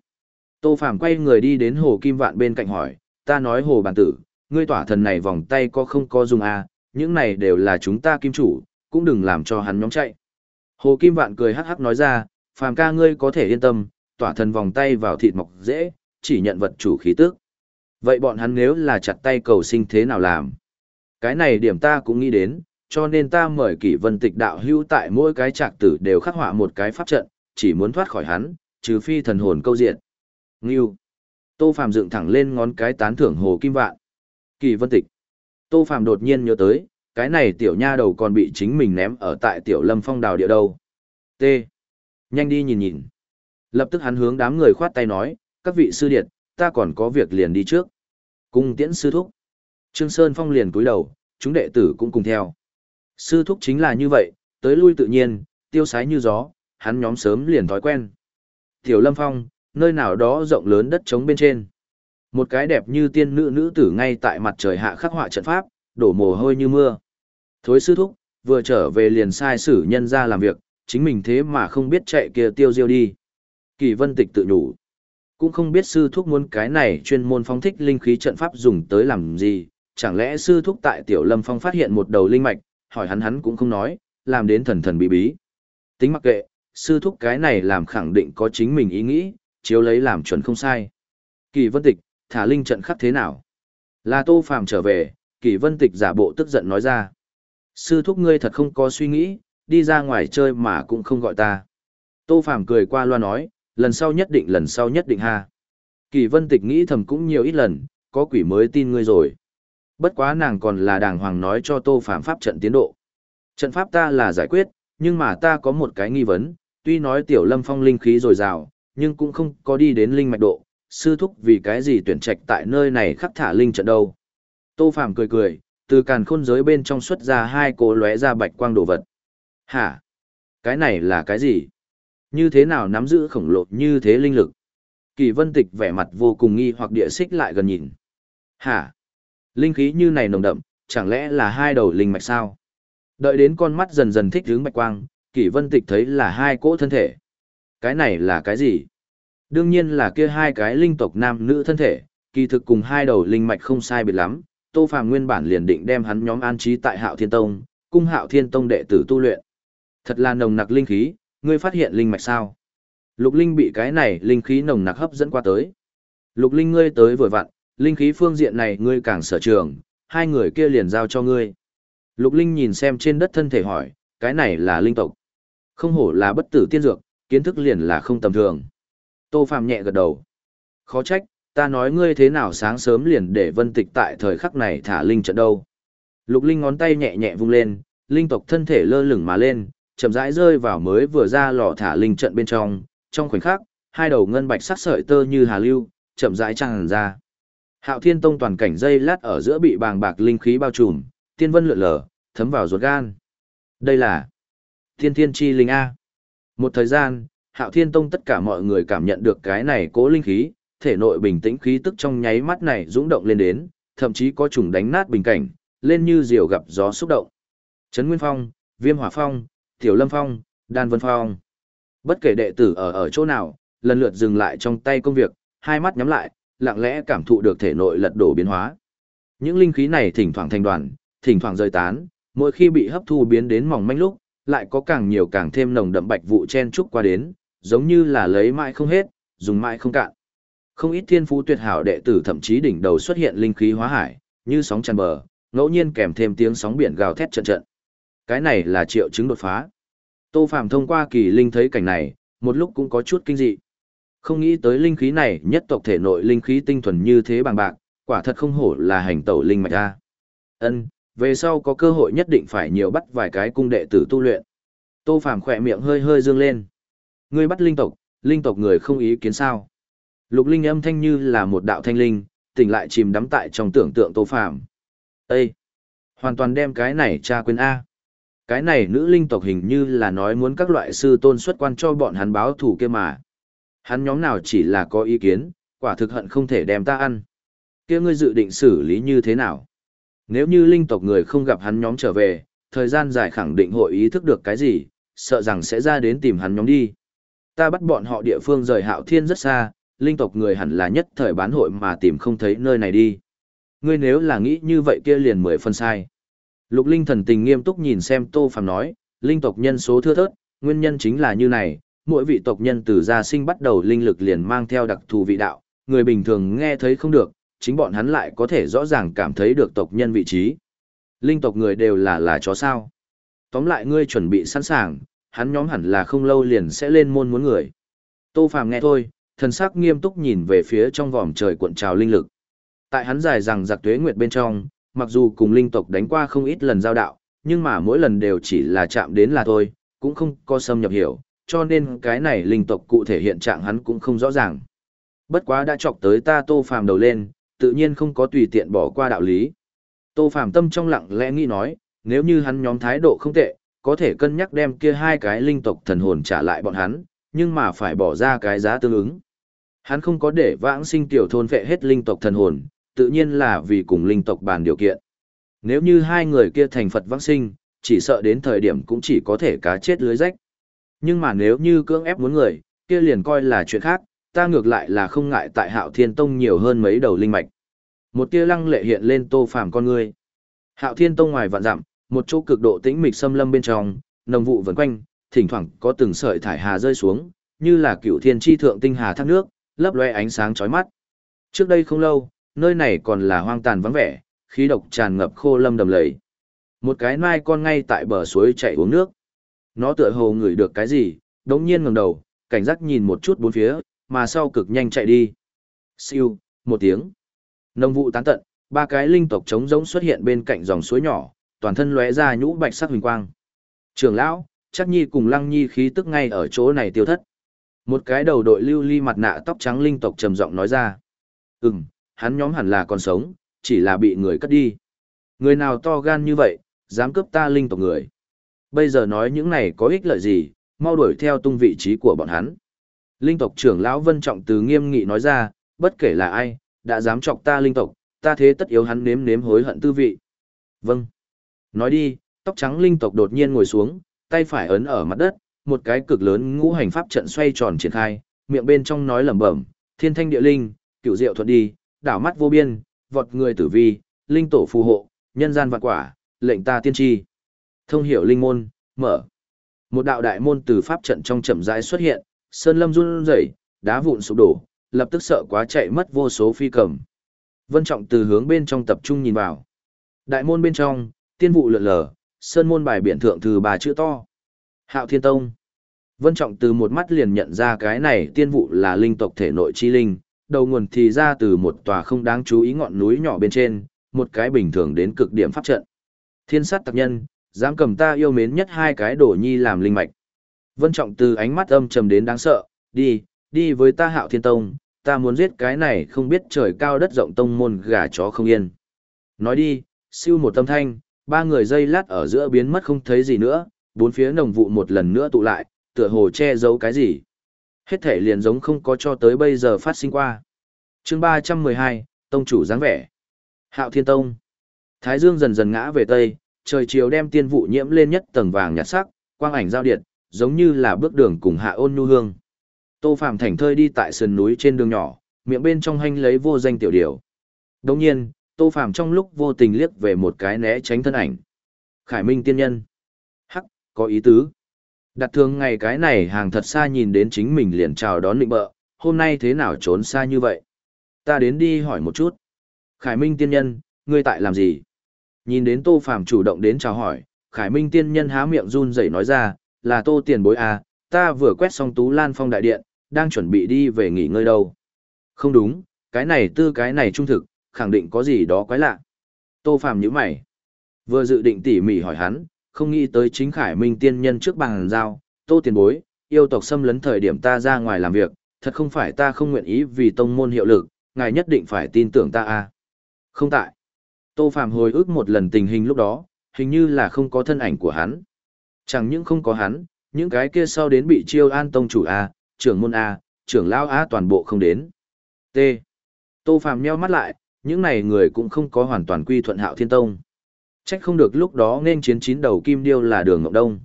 Speaker 1: Tô Phàm quay người đi đến hồ kim vạn bên cạnh hỏi, ta nói hồ bản tử, ngươi tỏa thần này vòng tay có không có dùng à, những này đều là chúng ta kim chủ, cũng đừng làm cho hắn nhóm chạy. Hồ kim vạn cười hắc hắc nói ra, Phàm ca ngươi có thể yên tâm, tỏa thần vòng tay vào thịt mọc dễ, chỉ nhận vật chủ khí tức. Vậy bọn hắn nếu là chặt tay cầu sinh thế nào làm? Cái này điểm ta cũng nghĩ đến, cho nên ta mời kỷ vân tịch đạo hưu tại mỗi cái trạc tử đều khắc họa một cái pháp trận, chỉ muốn thoát khỏi hắn, trừ phi thần hồn câu diện. Ngưu. Tô Phàm dựng thẳng lên ngón cái tán thưởng Hồ Kim Vạn. Kỳ Vân Tịch. Tô Phàm đột nhiên nhớ tới, cái này tiểu nha đầu còn bị chính mình ném ở tại tiểu Lâm Phong đào địa đâu. T. Nhanh đi nhìn nhìn. Lập tức hắn hướng đám người khoát tay nói, các vị sư điệt, ta còn có việc liền đi trước. Cung tiễn sư thúc. Trương Sơn Phong liền cúi đầu, chúng đệ tử cũng cùng theo. Sư thúc chính là như vậy, tới lui tự nhiên, tiêu sái như gió, hắn nhóm sớm liền thói quen. Tiểu Lâm Phong, nơi nào đó rộng lớn đất trống bên trên. Một cái đẹp như tiên nữ nữ tử ngay tại mặt trời hạ khắc họa trận pháp, đổ mồ hôi như mưa. Thối sư thúc, vừa trở về liền sai sử nhân ra làm việc, chính mình thế mà không biết chạy kia tiêu diêu đi. Kỳ vân tịch tự nhủ. Cũng không biết sư thúc muốn cái này chuyên môn phong thích linh khí trận pháp dùng tới làm gì, chẳng lẽ sư thúc tại tiểu lâm phong phát hiện một đầu linh mạch, hỏi hắn hắn cũng không nói, làm đến thần thần bí bí. Tính mặc kệ, sư thúc cái này làm khẳng định có chính mình ý nghĩ, chiếu lấy làm chuẩn không sai. Kỳ vân tịch, thả linh trận khắc thế nào? Là tô phàm trở về, kỳ vân tịch giả bộ tức giận nói ra. Sư thúc ngươi thật không có suy nghĩ, đi ra ngoài chơi mà cũng không gọi ta. Tô phàm cười qua loa nói, lần sau nhất định lần sau nhất định ha. Kỳ vân tịch nghĩ thầm cũng nhiều ít lần, có quỷ mới tin ngươi rồi. Bất quá nàng còn là đàng hoàng nói cho Tô Phạm pháp trận tiến độ. Trận pháp ta là giải quyết, nhưng mà ta có một cái nghi vấn, tuy nói tiểu lâm phong linh khí dồi dào, nhưng cũng không có đi đến linh mạch độ, sư thúc vì cái gì tuyển trạch tại nơi này khắc thả linh trận đâu. Tô Phạm cười cười, từ càn khôn giới bên trong xuất ra hai cổ lóe ra bạch quang đồ vật. Hả? Cái này là cái gì? Như thế nào nắm giữ khổng lồ như thế linh lực? Kỳ vân tịch vẻ mặt vô cùng nghi hoặc địa xích lại gần nhìn. Hả? Linh khí như này nồng đậm, chẳng lẽ là hai đầu linh mạch sao? Đợi đến con mắt dần dần thích hướng bạch quang, Kỷ Vân Tịch thấy là hai cỗ thân thể. Cái này là cái gì? Đương nhiên là kia hai cái linh tộc nam nữ thân thể, kỳ thực cùng hai đầu linh mạch không sai biệt lắm. Tô Phàm nguyên bản liền định đem hắn nhóm an trí tại Hạo Thiên Tông, cung Hạo Thiên Tông đệ tử tu luyện. Thật là nồng nặc linh khí, ngươi phát hiện linh mạch sao? Lục Linh bị cái này linh khí nồng nặc hấp dẫn qua tới. Lục Linh ngươi tới vừa vặn, linh khí phương diện này ngươi càng sở trường, hai người kia liền giao cho ngươi. Lục Linh nhìn xem trên đất thân thể hỏi, cái này là linh tộc. Không hổ là bất tử tiên dược, kiến thức liền là không tầm thường. Tô Phạm nhẹ gật đầu. Khó trách, ta nói ngươi thế nào sáng sớm liền để vân tịch tại thời khắc này thả linh trận đâu. Lục Linh ngón tay nhẹ nhẹ vung lên, linh tộc thân thể lơ lửng mà lên, chậm rãi rơi vào mới vừa ra lò thả linh trận bên trong, trong khoảnh khắc, hai đầu ngân bạch sắc sợi tơ như hà lưu, chậm rãi tràn ra. Hạo Thiên Tông toàn cảnh dây lát ở giữa bị bàng bạc linh khí bao trùm, tiên vân lượn lờ, thấm vào ruột gan. Đây là Thiên Thiên Chi Linh A. Một thời gian, Hạo Thiên Tông tất cả mọi người cảm nhận được cái này cố linh khí, thể nội bình tĩnh khí tức trong nháy mắt này dũng động lên đến, thậm chí có trùng đánh nát bình cảnh, lên như diều gặp gió xúc động. Trấn Nguyên Phong, Viêm Hỏa Phong, Tiểu Lâm Phong, Đan Vân Phong. Bất kể đệ tử ở ở chỗ nào, lần lượt dừng lại trong tay công việc, hai mắt nhắm lại, lặng lẽ cảm thụ được thể nội lật đổ biến hóa. Những linh khí này thỉnh thoảng thành đoàn, thỉnh thoảng rơi tán, mỗi khi bị hấp thu biến đến mỏng manh lúc, lại có càng nhiều càng thêm nồng đậm bạch vụ chen trúc qua đến, giống như là lấy mãi không hết, dùng mãi không cạn. Không ít thiên phú tuyệt hảo đệ tử thậm chí đỉnh đầu xuất hiện linh khí hóa hải, như sóng tràn bờ, ngẫu nhiên kèm thêm tiếng sóng biển gào thét trận trận. Cái này là triệu chứng đột phá. Tô phạm thông qua kỳ linh thấy cảnh này, một lúc cũng có chút kinh dị. Không nghĩ tới linh khí này nhất tộc thể nội linh khí tinh thuần như thế bằng bạc, quả thật không hổ là hành tẩu linh mạch a. Ân, về sau có cơ hội nhất định phải nhiều bắt vài cái cung đệ tử tu luyện. Tô Phàm khỏe miệng hơi hơi dương lên. Ngươi bắt linh tộc, linh tộc người không ý kiến sao? Lục linh âm thanh như là một đạo thanh linh, tỉnh lại chìm đắm tại trong tưởng tượng Tô Phàm. Ê! Hoàn toàn đem cái này tra quên A. Cái này nữ linh tộc hình như là nói muốn các loại sư tôn xuất quan cho bọn hắn báo thủ kia mà. Hắn nhóm nào chỉ là có ý kiến, quả thực hận không thể đem ta ăn. kia ngươi dự định xử lý như thế nào? Nếu như linh tộc người không gặp hắn nhóm trở về, thời gian dài khẳng định hội ý thức được cái gì, sợ rằng sẽ ra đến tìm hắn nhóm đi. Ta bắt bọn họ địa phương rời hạo thiên rất xa, linh tộc người hẳn là nhất thời bán hội mà tìm không thấy nơi này đi. Ngươi nếu là nghĩ như vậy kia liền mười phân sai. Lục linh thần tình nghiêm túc nhìn xem Tô Phàm nói, linh tộc nhân số thưa thớt, nguyên nhân chính là như này, mỗi vị tộc nhân từ gia sinh bắt đầu linh lực liền mang theo đặc thù vị đạo, người bình thường nghe thấy không được, chính bọn hắn lại có thể rõ ràng cảm thấy được tộc nhân vị trí. Linh tộc người đều là là chó sao. Tóm lại ngươi chuẩn bị sẵn sàng, hắn nhóm hẳn là không lâu liền sẽ lên môn muốn người. Tô Phàm nghe thôi, thần sắc nghiêm túc nhìn về phía trong vòm trời cuộn trào linh lực. Tại hắn dài rằng giặc tuế nguyệt bên trong, mặc dù cùng linh tộc đánh qua không ít lần giao đạo, nhưng mà mỗi lần đều chỉ là chạm đến là thôi, cũng không có xâm nhập hiểu, cho nên cái này linh tộc cụ thể hiện trạng hắn cũng không rõ ràng. Bất quá đã chọc tới ta Tô Phàm đầu lên, tự nhiên không có tùy tiện bỏ qua đạo lý. Tô Phàm tâm trong lặng lẽ nghĩ nói, nếu như hắn nhóm thái độ không tệ, có thể cân nhắc đem kia hai cái linh tộc thần hồn trả lại bọn hắn, nhưng mà phải bỏ ra cái giá tương ứng. Hắn không có để vãng sinh tiểu thôn vệ hết linh tộc thần hồn, tự nhiên là vì cùng linh tộc bàn điều kiện. Nếu như hai người kia thành Phật vãng sinh, chỉ sợ đến thời điểm cũng chỉ có thể cá chết lưới rách. Nhưng mà nếu như cưỡng ép muốn người, kia liền coi là chuyện khác, ta ngược lại là không ngại tại Hạo Thiên Tông nhiều hơn mấy đầu linh mạch. Một tia lăng lệ hiện lên Tô Phàm con ngươi. Hạo Thiên Tông ngoài vạn dặm, một chỗ cực độ tĩnh mịch xâm lâm bên trong, nồng vụ vần quanh, thỉnh thoảng có từng sợi thải hà rơi xuống, như là cựu thiên chi thượng tinh hà thác nước, lấp loe ánh sáng chói mắt. Trước đây không lâu, nơi này còn là hoang tàn vắng vẻ, khí độc tràn ngập khô lâm đầm lầy. Một cái nai con ngay tại bờ suối chạy uống nước. Nó tựa hồ ngửi được cái gì, đống nhiên ngẩng đầu, cảnh giác nhìn một chút bốn phía, mà sau cực nhanh chạy đi. Siêu, một tiếng. Nông vụ tán tận, ba cái linh tộc trống rỗng xuất hiện bên cạnh dòng suối nhỏ, toàn thân lóe ra nhũ bạch sắc huỳnh quang. Trưởng lão, chắc nhi cùng lăng nhi khí tức ngay ở chỗ này tiêu thất. Một cái đầu đội lưu ly mặt nạ tóc trắng linh tộc trầm giọng nói ra. Ừm, hắn nhóm hẳn là còn sống, chỉ là bị người cất đi. Người nào to gan như vậy, dám cướp ta linh tộc người. Bây giờ nói những này có ích lợi gì, mau đuổi theo tung vị trí của bọn hắn. Linh tộc trưởng lão Vân Trọng từ nghiêm nghị nói ra, bất kể là ai, đã dám chọc ta linh tộc, ta thế tất yếu hắn nếm nếm hối hận tư vị. Vâng. Nói đi, tóc trắng linh tộc đột nhiên ngồi xuống, tay phải ấn ở mặt đất, một cái cực lớn ngũ hành pháp trận xoay tròn triển khai, miệng bên trong nói lẩm bẩm, thiên thanh địa linh, cựu diệu thuận đi, đảo mắt vô biên, vọt người tử vi, linh tổ phù hộ, nhân gian vạn quả, lệnh ta tiên tri. Thông hiểu linh môn, mở. Một đạo đại môn từ pháp trận trong chậm rãi xuất hiện, sơn lâm run rẩy, đá vụn sụp đổ, lập tức sợ quá chạy mất vô số phi cầm. Vân Trọng từ hướng bên trong tập trung nhìn vào. Đại môn bên trong, tiên vụ lượn lờ, sơn môn bài biển thượng từ bà chữ to. Hạo Thiên Tông. Vân Trọng từ một mắt liền nhận ra cái này tiên vụ là linh tộc thể nội chi linh, đầu nguồn thì ra từ một tòa không đáng chú ý ngọn núi nhỏ bên trên, một cái bình thường đến cực điểm pháp trận. Thiên sát tặc nhân, dám cầm ta yêu mến nhất hai cái đổ nhi làm linh mạch. Vân Trọng từ ánh mắt âm trầm đến đáng sợ, đi, đi với ta hạo thiên tông, ta muốn giết cái này không biết trời cao đất rộng tông môn gà chó không yên. Nói đi, siêu một tâm thanh, ba người dây lát ở giữa biến mất không thấy gì nữa, bốn phía nồng vụ một lần nữa tụ lại, tựa hồ che giấu cái gì. Hết thể liền giống không có cho tới bây giờ phát sinh qua. chương 312, Tông chủ dáng vẻ. Hạo Thiên Tông. Thái Dương dần dần ngã về Tây, trời chiều đem tiên vụ nhiễm lên nhất tầng vàng nhạt sắc, quang ảnh giao điện, giống như là bước đường cùng hạ ôn nhu hương. Tô Phạm thành thơi đi tại sườn núi trên đường nhỏ, miệng bên trong hanh lấy vô danh tiểu điểu. Đồng nhiên, Tô Phạm trong lúc vô tình liếc về một cái né tránh thân ảnh. Khải Minh tiên nhân. Hắc, có ý tứ. Đặt thường ngày cái này hàng thật xa nhìn đến chính mình liền chào đón định bợ, hôm nay thế nào trốn xa như vậy? Ta đến đi hỏi một chút. Khải Minh tiên nhân, ngươi tại làm gì? Nhìn đến Tô Phàm chủ động đến chào hỏi, Khải Minh tiên nhân há miệng run rẩy nói ra, là Tô tiền bối à, ta vừa quét xong Tú Lan Phong đại điện, đang chuẩn bị đi về nghỉ ngơi đâu. Không đúng, cái này tư cái này trung thực, khẳng định có gì đó quái lạ. Tô Phàm nhíu mày. Vừa dự định tỉ mỉ hỏi hắn, không nghĩ tới chính Khải Minh tiên nhân trước bàn giao, Tô tiền bối, yêu tộc xâm lấn thời điểm ta ra ngoài làm việc, thật không phải ta không nguyện ý vì tông môn hiệu lực, ngài nhất định phải tin tưởng ta à. Không tại. Tô Phạm hồi ức một lần tình hình lúc đó, hình như là không có thân ảnh của hắn. Chẳng những không có hắn, những cái kia sau đến bị chiêu an tông chủ A, trưởng môn A, trưởng lao A toàn bộ không đến. T. Tô Phạm nheo mắt lại, những này người cũng không có hoàn toàn quy thuận hạo thiên tông. Trách không được lúc đó nên chiến chín đầu kim điêu là đường Ngọc Đông.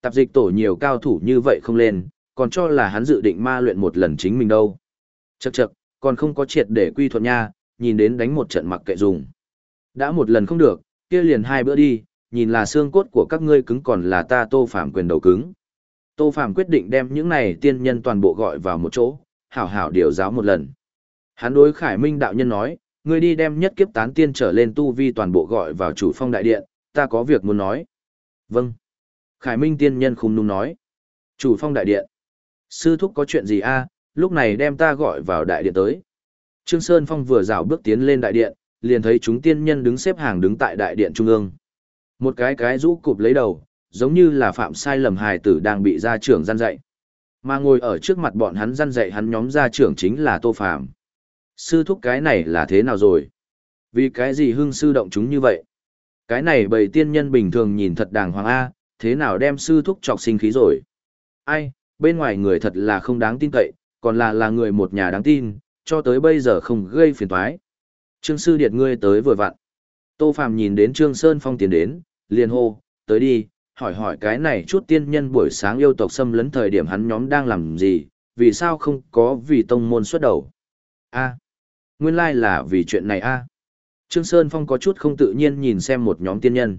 Speaker 1: Tạp dịch tổ nhiều cao thủ như vậy không lên, còn cho là hắn dự định ma luyện một lần chính mình đâu. Chậc chậc, còn không có triệt để quy thuận nha, nhìn đến đánh một trận mặc kệ dùng. Đã một lần không được, kia liền hai bữa đi, nhìn là xương cốt của các ngươi cứng còn là ta tô phạm quyền đầu cứng. Tô phạm quyết định đem những này tiên nhân toàn bộ gọi vào một chỗ, hảo hảo điều giáo một lần. Hắn đối Khải Minh đạo nhân nói, ngươi đi đem nhất kiếp tán tiên trở lên tu vi toàn bộ gọi vào chủ phong đại điện, ta có việc muốn nói. Vâng. Khải Minh tiên nhân khung nung nói. Chủ phong đại điện. Sư thúc có chuyện gì a? lúc này đem ta gọi vào đại điện tới. Trương Sơn Phong vừa rảo bước tiến lên đại điện, liền thấy chúng tiên nhân đứng xếp hàng đứng tại đại điện trung ương. Một cái cái rũ cụp lấy đầu, giống như là phạm sai lầm hài tử đang bị gia trưởng gian dạy. Mà ngồi ở trước mặt bọn hắn gian dạy hắn nhóm gia trưởng chính là Tô Phạm. Sư thúc cái này là thế nào rồi? Vì cái gì hưng sư động chúng như vậy? Cái này bầy tiên nhân bình thường nhìn thật đàng hoàng A, thế nào đem sư thúc chọc sinh khí rồi? Ai, bên ngoài người thật là không đáng tin cậy, còn là là người một nhà đáng tin, cho tới bây giờ không gây phiền toái. Trương sư điệt ngươi tới vừa vặn. Tô Phàm nhìn đến Trương Sơn Phong tiến đến, liền hô, tới đi, hỏi hỏi cái này chút tiên nhân buổi sáng yêu tộc xâm lấn thời điểm hắn nhóm đang làm gì, vì sao không có vì tông môn xuất đầu. A, nguyên lai là vì chuyện này a. Trương Sơn Phong có chút không tự nhiên nhìn xem một nhóm tiên nhân.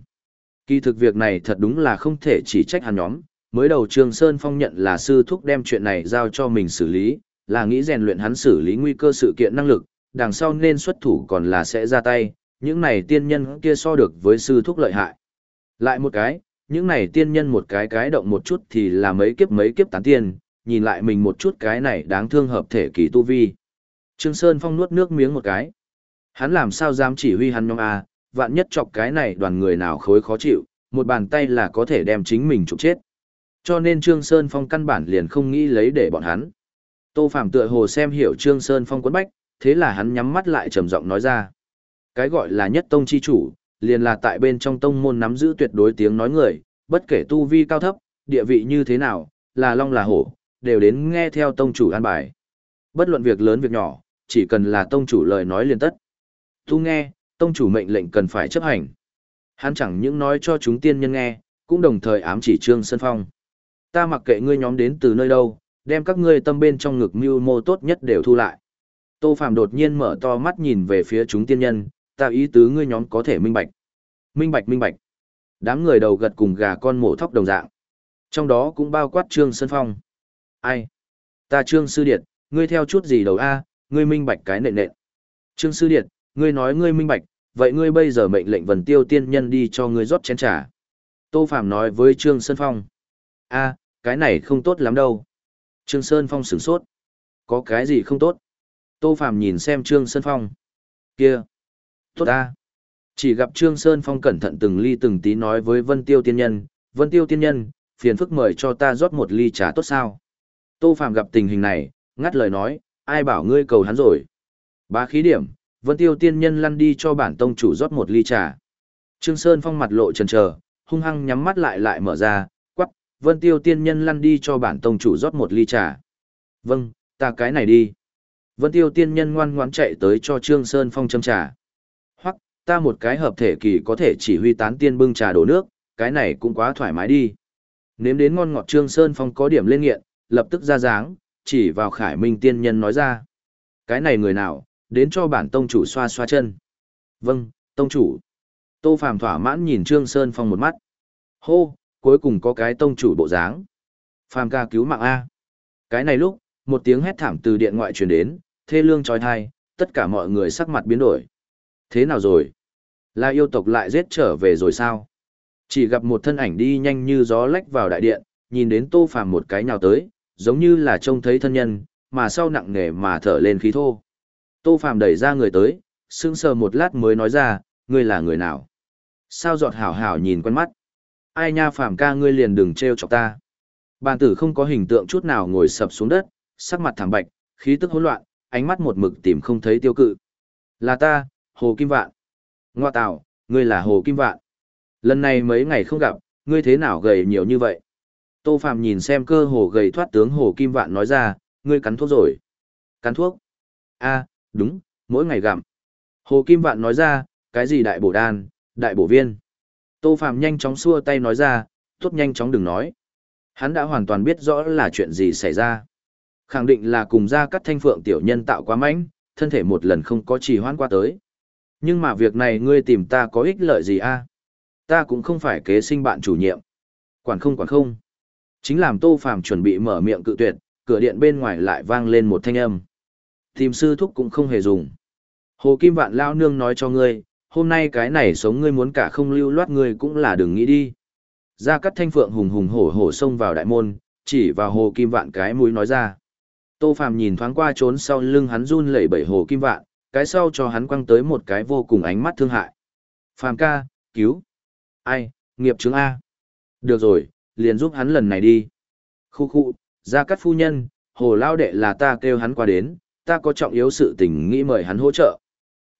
Speaker 1: Kỳ thực việc này thật đúng là không thể chỉ trách hắn nhóm, mới đầu Trương Sơn Phong nhận là sư thúc đem chuyện này giao cho mình xử lý, là nghĩ rèn luyện hắn xử lý nguy cơ sự kiện năng lực, đằng sau nên xuất thủ còn là sẽ ra tay, những này tiên nhân kia so được với sư thúc lợi hại. Lại một cái, những này tiên nhân một cái cái động một chút thì là mấy kiếp mấy kiếp tán tiên, nhìn lại mình một chút cái này đáng thương hợp thể kỳ tu vi. Trương Sơn Phong nuốt nước miếng một cái. Hắn làm sao dám chỉ huy hắn nhóm A, vạn nhất chọc cái này đoàn người nào khối khó chịu, một bàn tay là có thể đem chính mình trục chết. Cho nên Trương Sơn Phong căn bản liền không nghĩ lấy để bọn hắn. Tô Phạm tựa hồ xem hiểu Trương Sơn Phong quấn bách, thế là hắn nhắm mắt lại trầm giọng nói ra. Cái gọi là nhất tông chi chủ, liền là tại bên trong tông môn nắm giữ tuyệt đối tiếng nói người, bất kể tu vi cao thấp, địa vị như thế nào, là long là hổ, đều đến nghe theo tông chủ an bài. Bất luận việc lớn việc nhỏ, chỉ cần là tông chủ lời nói liền tất. Tu nghe, tông chủ mệnh lệnh cần phải chấp hành. Hắn chẳng những nói cho chúng tiên nhân nghe, cũng đồng thời ám chỉ Trương Sơn Phong. Ta mặc kệ ngươi nhóm đến từ nơi đâu, đem các ngươi tâm bên trong ngực mưu mô tốt nhất đều thu lại. Tô Phạm đột nhiên mở to mắt nhìn về phía chúng tiên nhân, ta ý tứ ngươi nhóm có thể minh bạch. Minh bạch minh bạch. Đám người đầu gật cùng gà con mổ thóc đồng dạng. Trong đó cũng bao quát Trương Sơn Phong. Ai? Ta Trương Sư Điệt, ngươi theo chút gì đầu A, ngươi minh bạch cái nệ nệ. Trương Sư Điệt, ngươi nói ngươi minh bạch, vậy ngươi bây giờ mệnh lệnh Vân tiêu tiên nhân đi cho ngươi rót chén trà. Tô Phạm nói với Trương Sơn Phong. A, cái này không tốt lắm đâu. Trương Sơn Phong sửng sốt. Có cái gì không tốt? Tô Phạm nhìn xem Trương Sơn Phong. Kia. Tốt a. Chỉ gặp Trương Sơn Phong cẩn thận từng ly từng tí nói với Vân Tiêu tiên nhân. Vân Tiêu tiên nhân, phiền phức mời cho ta rót một ly trà tốt sao? Tô Phạm gặp tình hình này, ngắt lời nói, ai bảo ngươi cầu hắn rồi. Ba khí điểm, Vân Tiêu tiên nhân lăn đi cho bản tông chủ rót một ly trà. Trương Sơn Phong mặt lộ chần chờ, hung hăng nhắm mắt lại lại mở ra, quắc, Vân Tiêu tiên nhân lăn đi cho bản tông chủ rót một ly trà. Vâng, ta cái này đi. Vân Tiêu tiên nhân ngoan ngoãn chạy tới cho Trương Sơn Phong châm trà. Hoặc, ta một cái hợp thể kỳ có thể chỉ huy tán tiên bưng trà đổ nước, cái này cũng quá thoải mái đi. Nếm đến ngon ngọt Trương Sơn Phong có điểm lên nghiện, lập tức ra dáng, chỉ vào Khải Minh tiên nhân nói ra. Cái này người nào, đến cho bản tông chủ xoa xoa chân. Vâng, tông chủ. Tô Phàm thỏa mãn nhìn Trương Sơn Phong một mắt. Hô, cuối cùng có cái tông chủ bộ dáng. Phàm ca cứu mạng A. Cái này lúc, một tiếng hét thảm từ điện ngoại truyền đến, thê lương trói thai, tất cả mọi người sắc mặt biến đổi. Thế nào rồi? Là yêu tộc lại giết trở về rồi sao? Chỉ gặp một thân ảnh đi nhanh như gió lách vào đại điện, nhìn đến Tô Phàm một cái nhào tới, giống như là trông thấy thân nhân, mà sau nặng nề mà thở lên khí thô. Tô Phàm đẩy ra người tới, sững sờ một lát mới nói ra, ngươi là người nào? Sao giọt hảo hảo nhìn quen mắt? Ai nha Phàm ca ngươi liền đừng trêu chọc ta. Bàn tử không có hình tượng chút nào ngồi sập xuống đất, sắc mặt thảm bạch, khí tức hỗn loạn, ánh mắt một mực tìm không thấy tiêu cự. Là ta, Hồ Kim Vạn. Ngoa tạo, ngươi là Hồ Kim Vạn. Lần này mấy ngày không gặp, ngươi thế nào gầy nhiều như vậy? Tô Phàm nhìn xem cơ hồ gầy thoát tướng Hồ Kim Vạn nói ra, ngươi cắn thuốc rồi. Cắn thuốc? a đúng, mỗi ngày gặm. Hồ Kim Vạn nói ra, cái gì đại bổ đan, đại bổ viên. Tô Phạm nhanh chóng xua tay nói ra, tốt nhanh chóng đừng nói. Hắn đã hoàn toàn biết rõ là chuyện gì xảy ra. Khẳng định là cùng ra cắt thanh phượng tiểu nhân tạo quá mạnh, thân thể một lần không có trì hoãn qua tới. Nhưng mà việc này ngươi tìm ta có ích lợi gì a? Ta cũng không phải kế sinh bạn chủ nhiệm. Quản không quản không. Chính làm Tô phàm chuẩn bị mở miệng cự tuyệt, cửa điện bên ngoài lại vang lên một thanh âm. Tìm sư thúc cũng không hề dùng. Hồ Kim Vạn Lao Nương nói cho ngươi, hôm nay cái này sống ngươi muốn cả không lưu loát ngươi cũng là đừng nghĩ đi. Gia Cát Thanh Phượng hùng hùng hổ hổ xông vào đại môn, chỉ vào Hồ Kim Vạn cái mũi nói ra. Tô Phàm nhìn thoáng qua trốn sau lưng hắn run lẩy bẩy Hồ Kim Vạn, cái sau cho hắn quăng tới một cái vô cùng ánh mắt thương hại. Phàm ca, cứu. Ai, nghiệp chứng A. Được rồi, liền giúp hắn lần này đi. Khu khu, Gia Cát phu nhân, Hồ Lao Đệ là ta kêu hắn qua đến, ta có trọng yếu sự tình nghĩ mời hắn hỗ trợ.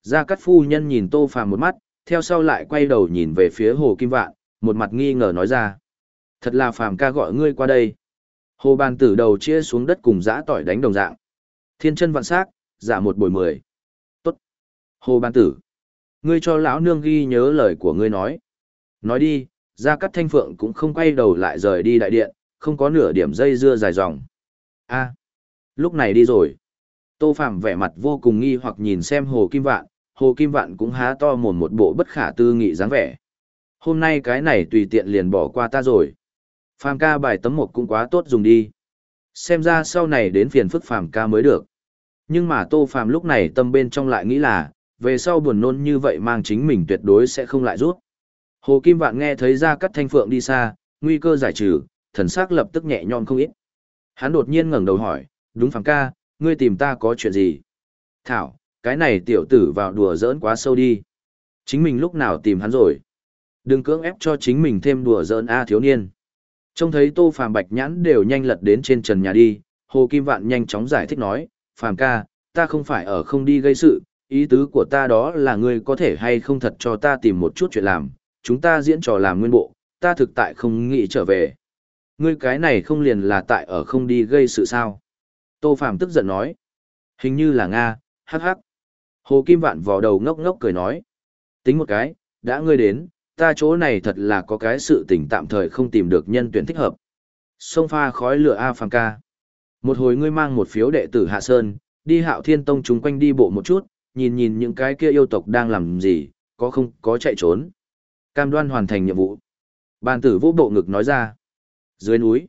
Speaker 1: Gia Cát phu nhân nhìn Tô Phàm một mắt, theo sau lại quay đầu nhìn về phía Hồ Kim Vạn, một mặt nghi ngờ nói ra. Thật là Phàm ca gọi ngươi qua đây. Hồ bàn tử đầu chia xuống đất cùng giã tỏi đánh đồng dạng. Thiên chân vạn sắc, giả một buổi mười. Tốt. Hồ bàn tử. Ngươi cho lão nương ghi nhớ lời của ngươi nói. Nói đi, Gia Cát Thanh Phượng cũng không quay đầu lại rời đi đại điện, không có nửa điểm dây dưa dài dòng. A, lúc này đi rồi. Tô Phạm vẻ mặt vô cùng nghi hoặc nhìn xem Hồ Kim Vạn, Hồ Kim Vạn cũng há to mồm một bộ bất khả tư nghị dáng vẻ. Hôm nay cái này tùy tiện liền bỏ qua ta rồi. Phạm ca bài tấm một cũng quá tốt dùng đi. Xem ra sau này đến phiền phức Phạm ca mới được. Nhưng mà Tô Phạm lúc này tâm bên trong lại nghĩ là, về sau buồn nôn như vậy mang chính mình tuyệt đối sẽ không lại rút. Hồ Kim Vạn nghe thấy ra cắt thanh phượng đi xa, nguy cơ giải trừ, thần sắc lập tức nhẹ nhõm không ít. Hắn đột nhiên ngẩng đầu hỏi, đúng Phạm ca, ngươi tìm ta có chuyện gì? Thảo, cái này tiểu tử vào đùa giỡn quá sâu đi. Chính mình lúc nào tìm hắn rồi. Đừng cưỡng ép cho chính mình thêm đùa giỡn A thiếu niên. Trông thấy Tô Phàm Bạch Nhãn đều nhanh lật đến trên trần nhà đi, Hồ Kim Vạn nhanh chóng giải thích nói, Phàm ca, ta không phải ở không đi gây sự, ý tứ của ta đó là ngươi có thể hay không thật cho ta tìm một chút chuyện làm, chúng ta diễn trò làm nguyên bộ, ta thực tại không nghĩ trở về. Ngươi cái này không liền là tại ở không đi gây sự sao? Tô Phàm tức giận nói. Hình như là Nga, hắc hắc. Hồ Kim Vạn vò đầu ngốc ngốc cười nói. Tính một cái, đã ngươi đến, ta chỗ này thật là có cái sự tình tạm thời không tìm được nhân tuyển thích hợp. Sông pha khói lửa A Phàm ca. Một hồi ngươi mang một phiếu đệ tử Hạ Sơn, đi hạo thiên tông chúng quanh đi bộ một chút, nhìn nhìn những cái kia yêu tộc đang làm gì, có không có chạy trốn. Cam đoan hoàn thành nhiệm vụ. Bàn tử vô bộ ngực nói ra. Dưới núi,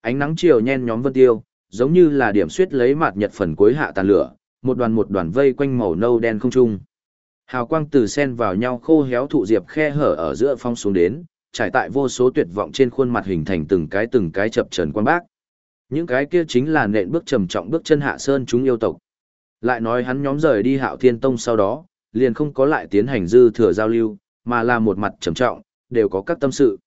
Speaker 1: ánh nắng chiều nhen nhóm vân tiêu, giống như là điểm suyết lấy mạt nhật phần cuối hạ tàn lửa, một đoàn một đoàn vây quanh màu nâu đen không trung. Hào quang từ sen vào nhau khô héo thụ diệp khe hở ở giữa phong xuống đến, trải tại vô số tuyệt vọng trên khuôn mặt hình thành từng cái từng cái chập trần quan bác. Những cái kia chính là nện bước trầm trọng bước chân hạ sơn chúng yêu tộc. Lại nói hắn nhóm rời đi hạo thiên tông sau đó, liền không có lại tiến hành dư thừa giao lưu, mà là một mặt trầm trọng, đều có các tâm sự.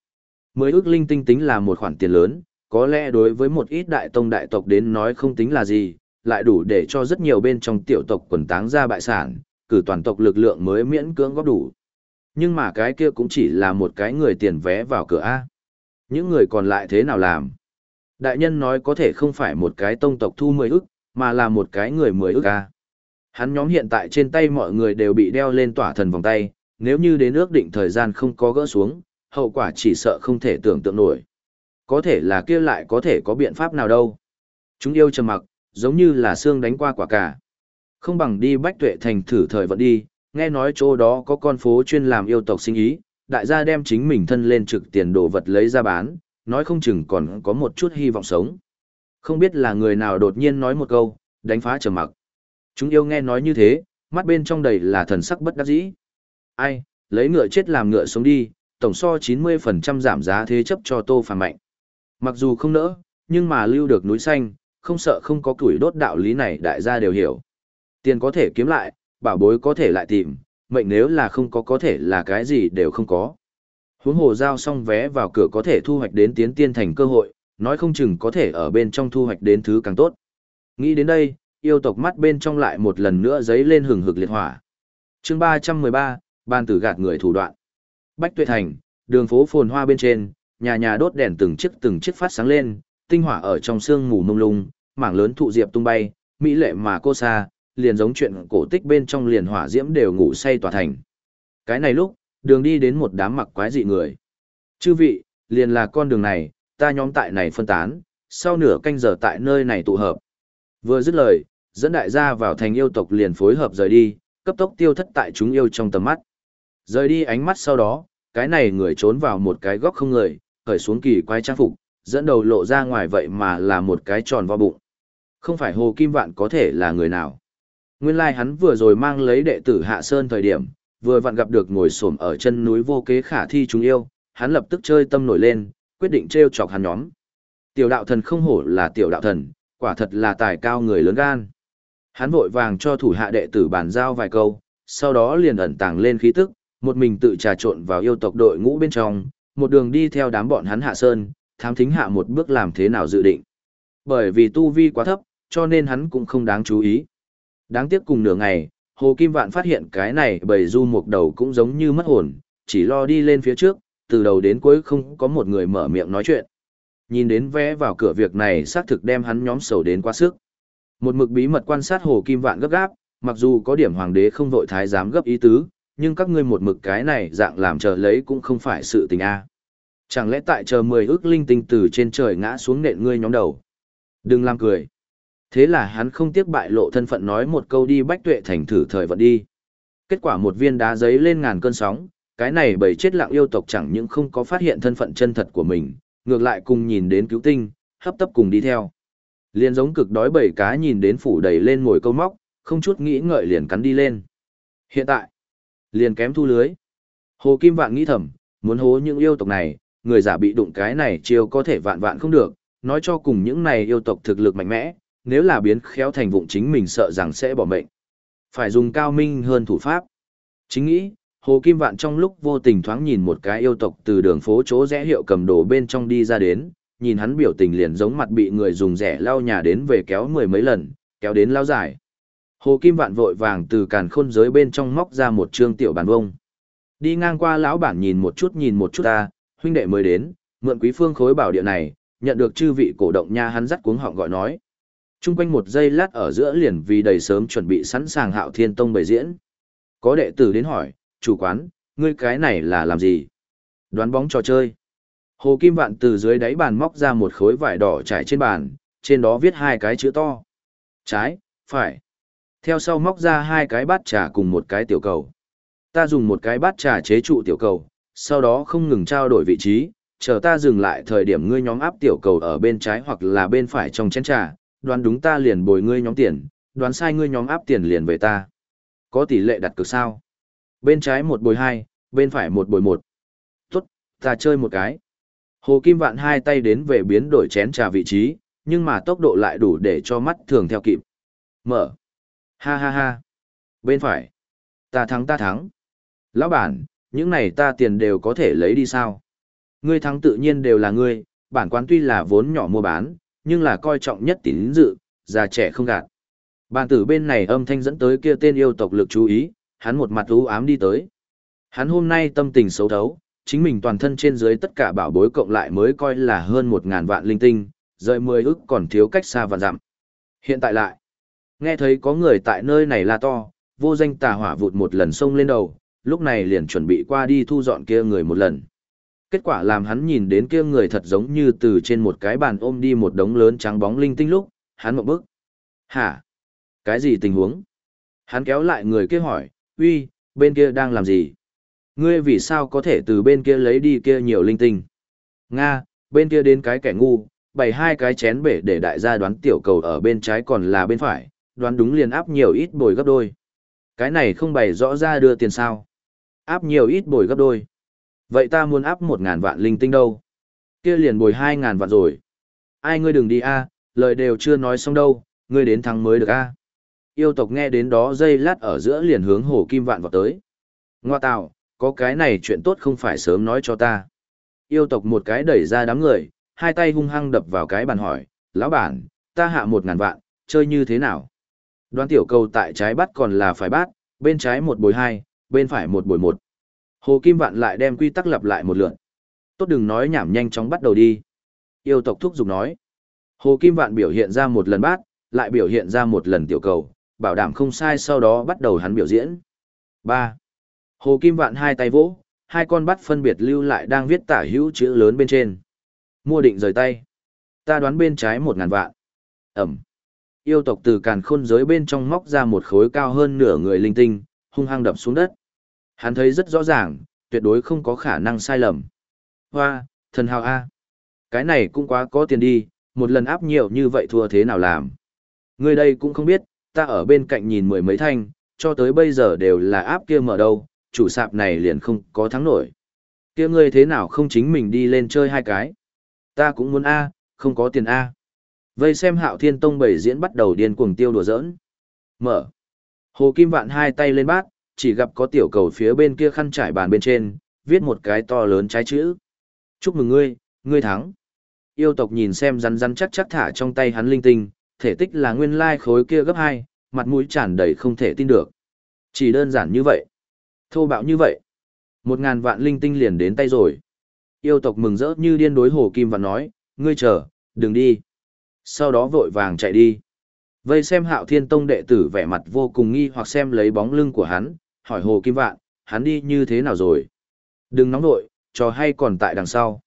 Speaker 1: Mới ước linh tinh tính là một khoản tiền lớn, có lẽ đối với một ít đại tông đại tộc đến nói không tính là gì, lại đủ để cho rất nhiều bên trong tiểu tộc quần táng ra bại sản, cử toàn tộc lực lượng mới miễn cưỡng góp đủ. Nhưng mà cái kia cũng chỉ là một cái người tiền vé vào cửa A. Những người còn lại thế nào làm? Đại nhân nói có thể không phải một cái tông tộc thu 10 ức, mà là một cái người 10 ức A. Hắn nhóm hiện tại trên tay mọi người đều bị đeo lên tỏa thần vòng tay, nếu như đến ước định thời gian không có gỡ xuống, hậu quả chỉ sợ không thể tưởng tượng nổi. Có thể là kia lại có thể có biện pháp nào đâu. Chúng yêu trầm mặc, giống như là xương đánh qua quả cả. Không bằng đi bách tuệ thành thử thời vận đi, nghe nói chỗ đó có con phố chuyên làm yêu tộc sinh ý, đại gia đem chính mình thân lên trực tiền đồ vật lấy ra bán, nói không chừng còn có một chút hy vọng sống. Không biết là người nào đột nhiên nói một câu, đánh phá trầm mặc. Chúng yêu nghe nói như thế, mắt bên trong đầy là thần sắc bất đắc dĩ. Ai, lấy ngựa chết làm ngựa sống đi, tổng so 90% giảm giá thế chấp cho tô phàm mạnh. Mặc dù không nỡ, nhưng mà lưu được núi xanh, không sợ không có củi đốt đạo lý này đại gia đều hiểu. Tiền có thể kiếm lại, bảo bối có thể lại tìm, mệnh nếu là không có có thể là cái gì đều không có. Huống hồ giao xong vé vào cửa có thể thu hoạch đến tiến tiên thành cơ hội, nói không chừng có thể ở bên trong thu hoạch đến thứ càng tốt. Nghĩ đến đây, yêu tộc mắt bên trong lại một lần nữa giấy lên hừng hực liệt hỏa. chương 313, ban tử gạt người thủ đoạn. Bách Tuệ Thành, đường phố phồn hoa bên trên, nhà nhà đốt đèn từng chiếc từng chiếc phát sáng lên, tinh hỏa ở trong sương mù mông lung, mảng lớn thụ diệp tung bay, mỹ lệ mà cô xa, liền giống chuyện cổ tích bên trong liền hỏa diễm đều ngủ say tỏa thành. Cái này lúc, đường đi đến một đám mặc quái dị người. Chư vị, liền là con đường này, ta nhóm tại này phân tán, sau nửa canh giờ tại nơi này tụ hợp. Vừa dứt lời, dẫn đại gia vào thành yêu tộc liền phối hợp rời đi, cấp tốc tiêu thất tại chúng yêu trong tầm mắt. Rời đi ánh mắt sau đó, cái này người trốn vào một cái góc không người, khởi xuống kỳ quái trang phục, dẫn đầu lộ ra ngoài vậy mà là một cái tròn vo bụng. Không phải Hồ Kim Vạn có thể là người nào. Nguyên lai like hắn vừa rồi mang lấy đệ tử Hạ Sơn thời điểm, vừa vặn gặp được ngồi xổm ở chân núi vô kế khả thi chúng yêu, hắn lập tức chơi tâm nổi lên, quyết định trêu chọc hắn nhóm. Tiểu đạo thần không hổ là tiểu đạo thần, quả thật là tài cao người lớn gan. Hắn vội vàng cho thủ hạ đệ tử bàn giao vài câu, sau đó liền ẩn tàng lên khí tức, một mình tự trà trộn vào yêu tộc đội ngũ bên trong, một đường đi theo đám bọn hắn hạ sơn, thám thính hạ một bước làm thế nào dự định. Bởi vì tu vi quá thấp, cho nên hắn cũng không đáng chú ý. Đáng tiếc cùng nửa ngày, Hồ Kim Vạn phát hiện cái này bầy du một đầu cũng giống như mất hồn, chỉ lo đi lên phía trước, từ đầu đến cuối không có một người mở miệng nói chuyện. Nhìn đến vé vào cửa việc này xác thực đem hắn nhóm sầu đến quá sức. Một mực bí mật quan sát Hồ Kim Vạn gấp gáp, mặc dù có điểm hoàng đế không vội thái giám gấp ý tứ, nhưng các ngươi một mực cái này dạng làm chờ lấy cũng không phải sự tình a. Chẳng lẽ tại chờ mười ước linh tinh từ trên trời ngã xuống nện ngươi nhóm đầu? Đừng làm cười. Thế là hắn không tiếc bại lộ thân phận nói một câu đi bách tuệ thành thử thời vận đi. Kết quả một viên đá giấy lên ngàn cơn sóng, cái này bầy chết lặng yêu tộc chẳng những không có phát hiện thân phận chân thật của mình, ngược lại cùng nhìn đến cứu tinh, hấp tấp cùng đi theo. Liền giống cực đói bầy cá nhìn đến phủ đầy lên ngồi câu móc, không chút nghĩ ngợi liền cắn đi lên. Hiện tại, liền kém thu lưới. Hồ Kim Vạn nghĩ thầm, muốn hố những yêu tộc này, người giả bị đụng cái này chiêu có thể vạn vạn không được, nói cho cùng những này yêu tộc thực lực mạnh mẽ, nếu là biến khéo thành vụng chính mình sợ rằng sẽ bỏ mệnh. Phải dùng cao minh hơn thủ pháp. Chính nghĩ, Hồ Kim Vạn trong lúc vô tình thoáng nhìn một cái yêu tộc từ đường phố chỗ rẽ hiệu cầm đồ bên trong đi ra đến, nhìn hắn biểu tình liền giống mặt bị người dùng rẻ lau nhà đến về kéo mười mấy lần, kéo đến lao dài. Hồ Kim Vạn vội vàng từ càn khôn giới bên trong móc ra một trương tiểu bàn vông. Đi ngang qua lão bản nhìn một chút nhìn một chút ta, huynh đệ mới đến, mượn quý phương khối bảo địa này, nhận được chư vị cổ động nha hắn dắt cuống họng gọi nói. Trung quanh một giây lát ở giữa liền vì đầy sớm chuẩn bị sẵn sàng hạo thiên tông bày diễn. Có đệ tử đến hỏi, chủ quán, ngươi cái này là làm gì? Đoán bóng trò chơi. Hồ Kim Vạn từ dưới đáy bàn móc ra một khối vải đỏ trải trên bàn, trên đó viết hai cái chữ to. Trái, phải. Theo sau móc ra hai cái bát trà cùng một cái tiểu cầu. Ta dùng một cái bát trà chế trụ tiểu cầu, sau đó không ngừng trao đổi vị trí, chờ ta dừng lại thời điểm ngươi nhóm áp tiểu cầu ở bên trái hoặc là bên phải trong chén trà, đoán đúng ta liền bồi ngươi nhóm tiền, đoán sai ngươi nhóm áp tiền liền về ta. Có tỷ lệ đặt cược sao? Bên trái một bồi hai, bên phải một bồi một. Tốt, ta chơi một cái. Hồ Kim Vạn hai tay đến về biến đổi chén trà vị trí, nhưng mà tốc độ lại đủ để cho mắt thường theo kịp. Mở. Ha ha ha. Bên phải. Ta thắng ta thắng. Lão bản, những này ta tiền đều có thể lấy đi sao? Ngươi thắng tự nhiên đều là ngươi, bản quán tuy là vốn nhỏ mua bán, nhưng là coi trọng nhất tín dự, già trẻ không gạt. Bàn tử bên này âm thanh dẫn tới kia tên yêu tộc lực chú ý, hắn một mặt u ám đi tới. Hắn hôm nay tâm tình xấu thấu, chính mình toàn thân trên dưới tất cả bảo bối cộng lại mới coi là hơn một ngàn vạn linh tinh, rời mười ức còn thiếu cách xa vạn dặm. Hiện tại lại, nghe thấy có người tại nơi này la to, vô danh tà hỏa vụt một lần xông lên đầu, lúc này liền chuẩn bị qua đi thu dọn kia người một lần. Kết quả làm hắn nhìn đến kia người thật giống như từ trên một cái bàn ôm đi một đống lớn trắng bóng linh tinh lúc, hắn một bước. Hả? Cái gì tình huống? Hắn kéo lại người kia hỏi, uy, bên kia đang làm gì? Ngươi vì sao có thể từ bên kia lấy đi kia nhiều linh tinh? Nga, bên kia đến cái kẻ ngu, bày hai cái chén bể để đại gia đoán tiểu cầu ở bên trái còn là bên phải, đoán đúng liền áp nhiều ít bồi gấp đôi. Cái này không bày rõ ra đưa tiền sao? Áp nhiều ít bồi gấp đôi. Vậy ta muốn áp một ngàn vạn linh tinh đâu? Kia liền bồi hai ngàn vạn rồi. Ai ngươi đừng đi a, lời đều chưa nói xong đâu, ngươi đến thắng mới được a. Yêu tộc nghe đến đó dây lát ở giữa liền hướng hồ kim vạn vào tới. Ngoa tạo, có cái này chuyện tốt không phải sớm nói cho ta. Yêu tộc một cái đẩy ra đám người, hai tay hung hăng đập vào cái bàn hỏi, lão bản, ta hạ một ngàn vạn, chơi như thế nào? Đoán tiểu cầu tại trái bắt còn là phải bắt, bên trái một bồi hai, bên phải một bồi một. Hồ Kim Vạn lại đem quy tắc lặp lại một lượt. Tốt đừng nói nhảm nhanh chóng bắt đầu đi. Yêu tộc thúc giục nói. Hồ Kim Vạn biểu hiện ra một lần bát, lại biểu hiện ra một lần tiểu cầu, bảo đảm không sai sau đó bắt đầu hắn biểu diễn. 3. Hồ Kim Vạn hai tay vỗ, hai con bắt phân biệt lưu lại đang viết tả hữu chữ lớn bên trên. Mua định rời tay. Ta đoán bên trái một ngàn vạn. Ẩm. Yêu tộc từ càn khôn giới bên trong móc ra một khối cao hơn nửa người linh tinh, hung hăng đập xuống đất. Hắn thấy rất rõ ràng, tuyệt đối không có khả năng sai lầm. Hoa, thần hào A. Cái này cũng quá có tiền đi, một lần áp nhiều như vậy thua thế nào làm. Người đây cũng không biết, ta ở bên cạnh nhìn mười mấy thanh, cho tới bây giờ đều là áp kia mở đâu, chủ sạp này liền không có thắng nổi. Kia ngươi thế nào không chính mình đi lên chơi hai cái. Ta cũng muốn A, không có tiền A. Vây xem hạo thiên tông bảy diễn bắt đầu điên cuồng tiêu đùa giỡn. Mở. Hồ Kim Vạn hai tay lên bát, chỉ gặp có tiểu cầu phía bên kia khăn trải bàn bên trên, viết một cái to lớn trái chữ. Chúc mừng ngươi, ngươi thắng. Yêu tộc nhìn xem rắn rắn chắc chắc thả trong tay hắn linh tinh, thể tích là nguyên lai khối kia gấp hai, mặt mũi tràn đầy không thể tin được. Chỉ đơn giản như vậy. Thô bạo như vậy. Một ngàn vạn linh tinh liền đến tay rồi. Yêu tộc mừng rỡ như điên đối hồ kim và nói, ngươi chờ, đừng đi. Sau đó vội vàng chạy đi. Vây xem hạo thiên tông đệ tử vẻ mặt vô cùng nghi hoặc xem lấy bóng lưng của hắn, hỏi hồ kim vạn, hắn đi như thế nào rồi? Đừng nóng nội, trò hay còn tại đằng sau.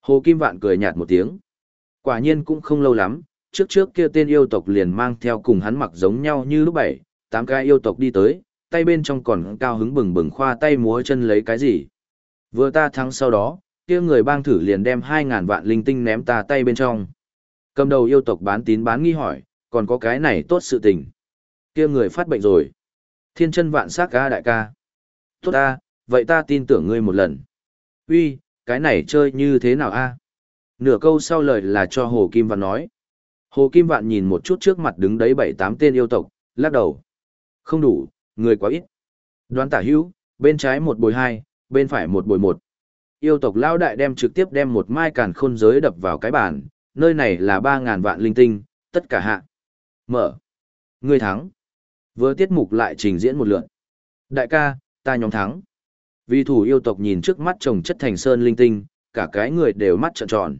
Speaker 1: Hồ kim vạn cười nhạt một tiếng. Quả nhiên cũng không lâu lắm, trước trước kia tên yêu tộc liền mang theo cùng hắn mặc giống nhau như lúc bảy, tám cái yêu tộc đi tới, tay bên trong còn cao hứng bừng bừng khoa tay múa chân lấy cái gì. Vừa ta thắng sau đó, kia người bang thử liền đem hai ngàn vạn linh tinh ném ta tay bên trong. Cầm đầu yêu tộc bán tín bán nghi hỏi, còn có cái này tốt sự tình. Kia người phát bệnh rồi. Thiên chân vạn sát ca đại ca. Tốt a, vậy ta tin tưởng ngươi một lần. Uy, cái này chơi như thế nào a? Nửa câu sau lời là cho Hồ Kim Vạn nói. Hồ Kim Vạn nhìn một chút trước mặt đứng đấy bảy tám tên yêu tộc, lắc đầu. Không đủ, người quá ít. Đoán tả hữu, bên trái một bồi hai, bên phải một bồi một. Yêu tộc lao đại đem trực tiếp đem một mai càn khôn giới đập vào cái bàn, nơi này là ba ngàn vạn linh tinh, tất cả hạ. Mở. Người thắng. Vừa tiết mục lại trình diễn một lượt. Đại ca, ta nhóm thắng. Vì thủ yêu tộc nhìn trước mắt chồng chất thành sơn linh tinh, cả cái người đều mắt trợn tròn.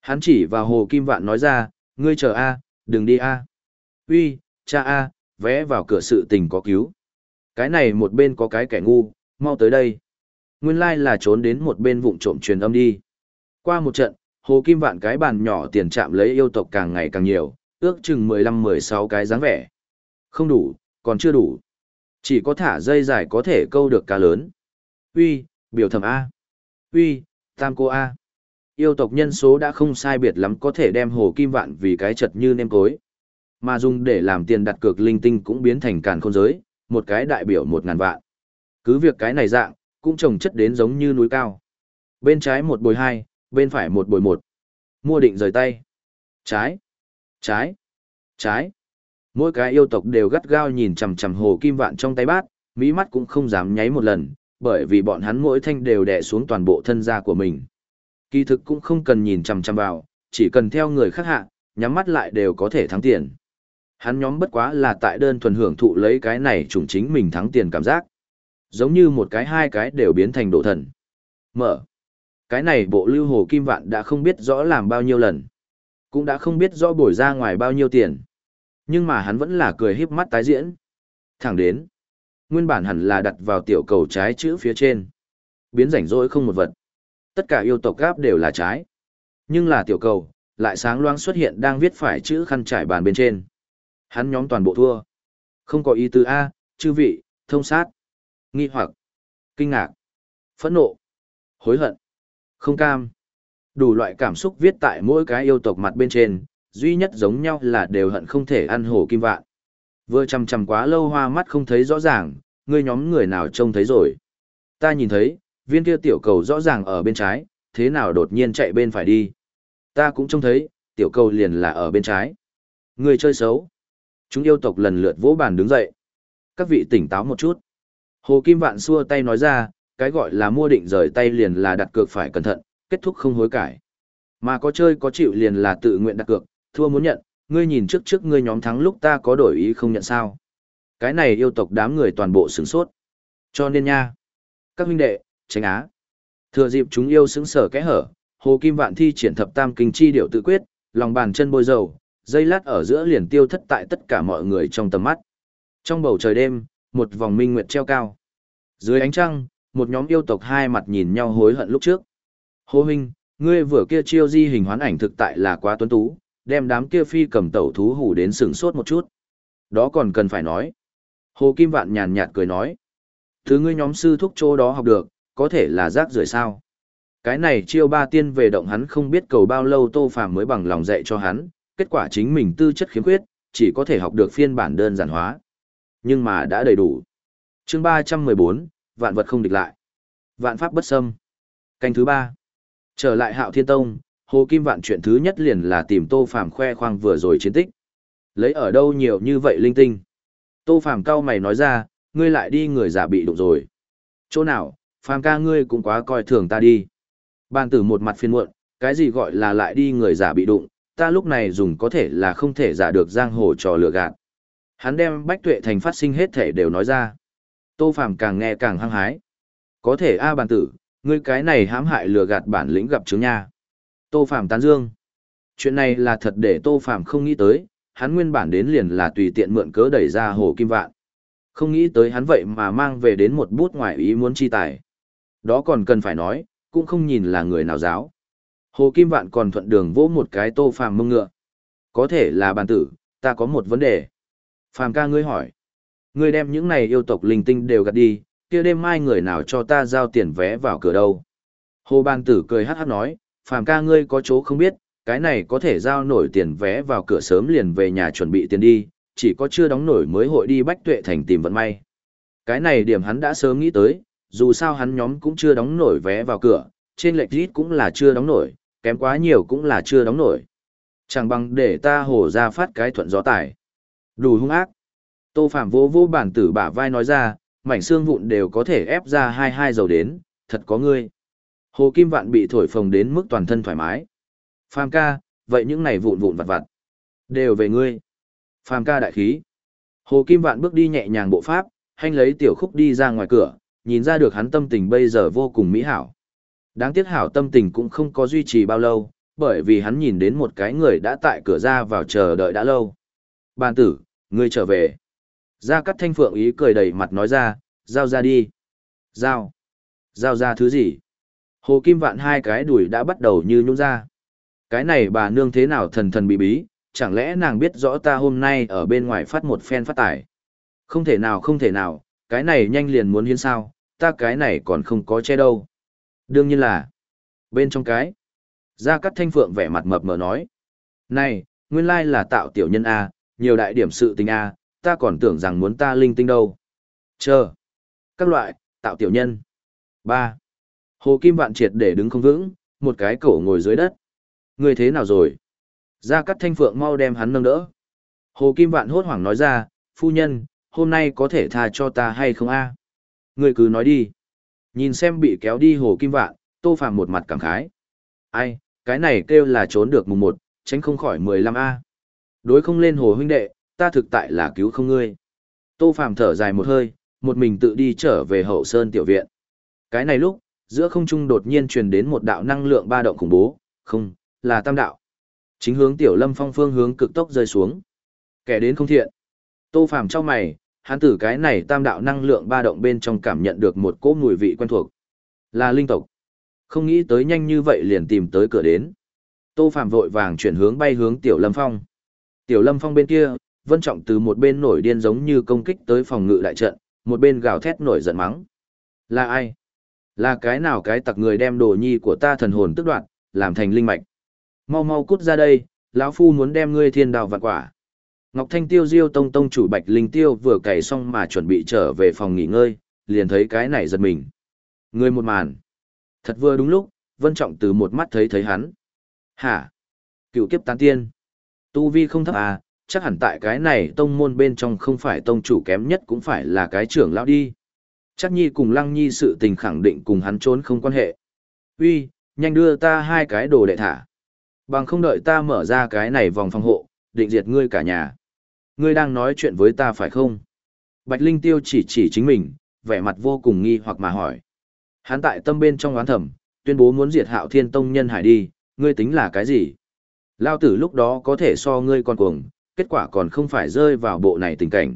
Speaker 1: Hắn chỉ vào hồ kim vạn nói ra, ngươi chờ a, đừng đi a. Uy, cha a, vé vào cửa sự tình có cứu. Cái này một bên có cái kẻ ngu, mau tới đây. Nguyên lai là trốn đến một bên vụng trộm truyền âm đi. Qua một trận, hồ kim vạn cái bàn nhỏ tiền chạm lấy yêu tộc càng ngày càng nhiều, ước chừng 15-16 cái dáng vẻ. Không đủ, còn chưa đủ. Chỉ có thả dây dài có thể câu được cá lớn. Uy, biểu thẩm A. Uy, tam cô A. Yêu tộc nhân số đã không sai biệt lắm có thể đem hồ kim vạn vì cái chật như nêm cối. Mà dùng để làm tiền đặt cược linh tinh cũng biến thành càn khôn giới, một cái đại biểu một ngàn vạn. Cứ việc cái này dạng, cũng trồng chất đến giống như núi cao. Bên trái một bồi hai, bên phải một bồi một. Mua định rời tay. Trái, trái, trái. Mỗi cái yêu tộc đều gắt gao nhìn chằm chằm hồ kim vạn trong tay bát, mỹ mắt cũng không dám nháy một lần, bởi vì bọn hắn mỗi thanh đều đè xuống toàn bộ thân gia của mình. Kỳ thực cũng không cần nhìn chằm chằm vào, chỉ cần theo người khác hạ, nhắm mắt lại đều có thể thắng tiền. Hắn nhóm bất quá là tại đơn thuần hưởng thụ lấy cái này chủng chính mình thắng tiền cảm giác. Giống như một cái hai cái đều biến thành độ thần. Mở. Cái này bộ lưu hồ kim vạn đã không biết rõ làm bao nhiêu lần. Cũng đã không biết rõ bồi ra ngoài bao nhiêu tiền. Nhưng mà hắn vẫn là cười híp mắt tái diễn. Thẳng đến. Nguyên bản hẳn là đặt vào tiểu cầu trái chữ phía trên. Biến rảnh rỗi không một vật. Tất cả yêu tộc gáp đều là trái. Nhưng là tiểu cầu, lại sáng loáng xuất hiện đang viết phải chữ khăn trải bàn bên trên. Hắn nhóm toàn bộ thua. Không có ý tứ A, chư vị, thông sát, nghi hoặc, kinh ngạc, phẫn nộ, hối hận, không cam. Đủ loại cảm xúc viết tại mỗi cái yêu tộc mặt bên trên, duy nhất giống nhau là đều hận không thể ăn hổ kim vạn. Vừa chằm chằm quá lâu hoa mắt không thấy rõ ràng, ngươi nhóm người nào trông thấy rồi. Ta nhìn thấy, viên kia tiểu cầu rõ ràng ở bên trái, thế nào đột nhiên chạy bên phải đi. Ta cũng trông thấy, tiểu cầu liền là ở bên trái. Người chơi xấu. Chúng yêu tộc lần lượt vỗ bàn đứng dậy. Các vị tỉnh táo một chút. Hồ Kim Vạn xua tay nói ra, cái gọi là mua định rời tay liền là đặt cược phải cẩn thận, kết thúc không hối cải. Mà có chơi có chịu liền là tự nguyện đặt cược, thua muốn nhận, ngươi nhìn trước trước ngươi nhóm thắng lúc ta có đổi ý không nhận sao. Cái này yêu tộc đám người toàn bộ sửng sốt. Cho nên nha. Các huynh đệ, tránh á. Thừa dịp chúng yêu sững sở kẽ hở, Hồ Kim Vạn thi triển thập tam kinh chi điệu tự quyết, lòng bàn chân bôi dầu, dây lát ở giữa liền tiêu thất tại tất cả mọi người trong tầm mắt. Trong bầu trời đêm, một vòng minh nguyệt treo cao. Dưới ánh trăng, một nhóm yêu tộc hai mặt nhìn nhau hối hận lúc trước. Hồ huynh, ngươi vừa kia chiêu di hình hoán ảnh thực tại là quá tuấn tú, đem đám kia phi cầm tẩu thú hủ đến sừng sốt một chút. Đó còn cần phải nói. Hồ Kim Vạn nhàn nhạt cười nói. Thứ ngươi nhóm sư thúc chỗ đó học được, có thể là rác rưởi sao. Cái này chiêu ba tiên về động hắn không biết cầu bao lâu tô phàm mới bằng lòng dạy cho hắn, kết quả chính mình tư chất khiếm khuyết, chỉ có thể học được phiên bản đơn giản hóa. Nhưng mà đã đầy đủ. chương 314, vạn vật không địch lại. Vạn pháp bất xâm. Canh thứ ba Trở lại hạo thiên tông, Hồ Kim Vạn chuyện thứ nhất liền là tìm Tô Phàm khoe khoang vừa rồi chiến tích. Lấy ở đâu nhiều như vậy linh tinh. Tô Phàm cao mày nói ra, ngươi lại đi người giả bị đụng rồi. Chỗ nào, Phàm ca ngươi cũng quá coi thường ta đi. Bàn tử một mặt phiền muộn, cái gì gọi là lại đi người giả bị đụng, ta lúc này dùng có thể là không thể giả được giang hồ trò lừa gạt. Hắn đem bách tuệ thành phát sinh hết thể đều nói ra. Tô Phàm càng nghe càng hăng hái. Có thể a bàn tử, ngươi cái này hãm hại lừa gạt bản lĩnh gặp chứng nha. Tô Phàm tán dương. Chuyện này là thật để Tô Phàm không nghĩ tới, hắn nguyên bản đến liền là tùy tiện mượn cớ đẩy ra hồ kim vạn. Không nghĩ tới hắn vậy mà mang về đến một bút ngoại ý muốn chi tài. Đó còn cần phải nói, cũng không nhìn là người nào giáo. Hồ Kim Vạn còn thuận đường vỗ một cái Tô Phàm mông ngựa. Có thể là bàn tử, ta có một vấn đề. Phàm ca ngươi hỏi. Ngươi đem những này yêu tộc linh tinh đều gạt đi, kia đêm mai người nào cho ta giao tiền vé vào cửa đâu. Hồ Bang tử cười hát hát nói, phàm ca ngươi có chỗ không biết, cái này có thể giao nổi tiền vé vào cửa sớm liền về nhà chuẩn bị tiền đi, chỉ có chưa đóng nổi mới hội đi bách tuệ thành tìm vận may. Cái này điểm hắn đã sớm nghĩ tới, dù sao hắn nhóm cũng chưa đóng nổi vé vào cửa, trên lệch rít cũng là chưa đóng nổi, kém quá nhiều cũng là chưa đóng nổi. Chẳng bằng để ta hổ ra phát cái thuận gió tải. Đủ hung ác. Tô Phạm vô vô bản tử bả vai nói ra, mảnh xương vụn đều có thể ép ra hai hai dầu đến, thật có ngươi. Hồ Kim Vạn bị thổi phồng đến mức toàn thân thoải mái. Phàm ca, vậy những này vụn vụn vặt vặt, đều về ngươi. Phàm ca đại khí. Hồ Kim Vạn bước đi nhẹ nhàng bộ pháp, hành lấy tiểu khúc đi ra ngoài cửa, nhìn ra được hắn tâm tình bây giờ vô cùng mỹ hảo. Đáng tiếc hảo tâm tình cũng không có duy trì bao lâu, bởi vì hắn nhìn đến một cái người đã tại cửa ra vào chờ đợi đã lâu. Bàn tử, ngươi trở về. Gia Cát Thanh Phượng ý cười đầy mặt nói ra, giao ra đi. Giao. Giao ra thứ gì? Hồ Kim Vạn hai cái đuổi đã bắt đầu như nhũ ra. Cái này bà nương thế nào thần thần bí bí, chẳng lẽ nàng biết rõ ta hôm nay ở bên ngoài phát một phen phát tải. Không thể nào không thể nào, cái này nhanh liền muốn hiến sao, ta cái này còn không có che đâu. Đương nhiên là, bên trong cái. Gia Cát Thanh Phượng vẻ mặt mập mờ nói. Này, nguyên lai là tạo tiểu nhân A, nhiều đại điểm sự tình A, ta còn tưởng rằng muốn ta linh tinh đâu. Chờ. Các loại, tạo tiểu nhân. ba Hồ Kim Vạn triệt để đứng không vững, một cái cổ ngồi dưới đất. Người thế nào rồi? Gia Cát Thanh Phượng mau đem hắn nâng đỡ. Hồ Kim Vạn hốt hoảng nói ra, phu nhân, hôm nay có thể tha cho ta hay không a? Người cứ nói đi. Nhìn xem bị kéo đi Hồ Kim Vạn, Tô Phàm một mặt cảm khái. Ai, cái này kêu là trốn được mùng một, tránh không khỏi mười lăm a. Đối không lên Hồ huynh đệ, ta thực tại là cứu không ngươi. Tô Phàm thở dài một hơi, một mình tự đi trở về hậu sơn tiểu viện. Cái này lúc, giữa không trung đột nhiên truyền đến một đạo năng lượng ba động khủng bố, không, là tam đạo. Chính hướng tiểu lâm phong phương hướng cực tốc rơi xuống. Kẻ đến không thiện. Tô Phàm trong mày, hắn tử cái này tam đạo năng lượng ba động bên trong cảm nhận được một cỗ mùi vị quen thuộc. Là linh tộc. Không nghĩ tới nhanh như vậy liền tìm tới cửa đến. Tô Phàm vội vàng chuyển hướng bay hướng tiểu lâm phong. Tiểu lâm phong bên kia, Vân Trọng từ một bên nổi điên giống như công kích tới phòng ngự đại trận, một bên gào thét nổi giận mắng. Là ai? Là cái nào cái tặc người đem đồ nhi của ta thần hồn tức đoạt, làm thành linh mạch. Mau mau cút ra đây, lão phu muốn đem ngươi thiên đào vạn quả. Ngọc Thanh Tiêu Diêu Tông Tông chủ Bạch Linh Tiêu vừa cày xong mà chuẩn bị trở về phòng nghỉ ngơi, liền thấy cái này giật mình. Ngươi một màn. Thật vừa đúng lúc, Vân Trọng từ một mắt thấy thấy hắn. Hả? Cựu kiếp tán tiên. Tu vi không thấp à, chắc hẳn tại cái này tông môn bên trong không phải tông chủ kém nhất cũng phải là cái trưởng lão đi. Chắc nhi cùng lăng nhi sự tình khẳng định cùng hắn trốn không quan hệ. Uy, nhanh đưa ta hai cái đồ đệ thả. Bằng không đợi ta mở ra cái này vòng phòng hộ, định diệt ngươi cả nhà. Ngươi đang nói chuyện với ta phải không? Bạch Linh Tiêu chỉ chỉ chính mình, vẻ mặt vô cùng nghi hoặc mà hỏi. Hắn tại tâm bên trong oán thầm, tuyên bố muốn diệt hạo thiên tông nhân hải đi, ngươi tính là cái gì? Lao tử lúc đó có thể so ngươi còn cuồng, kết quả còn không phải rơi vào bộ này tình cảnh.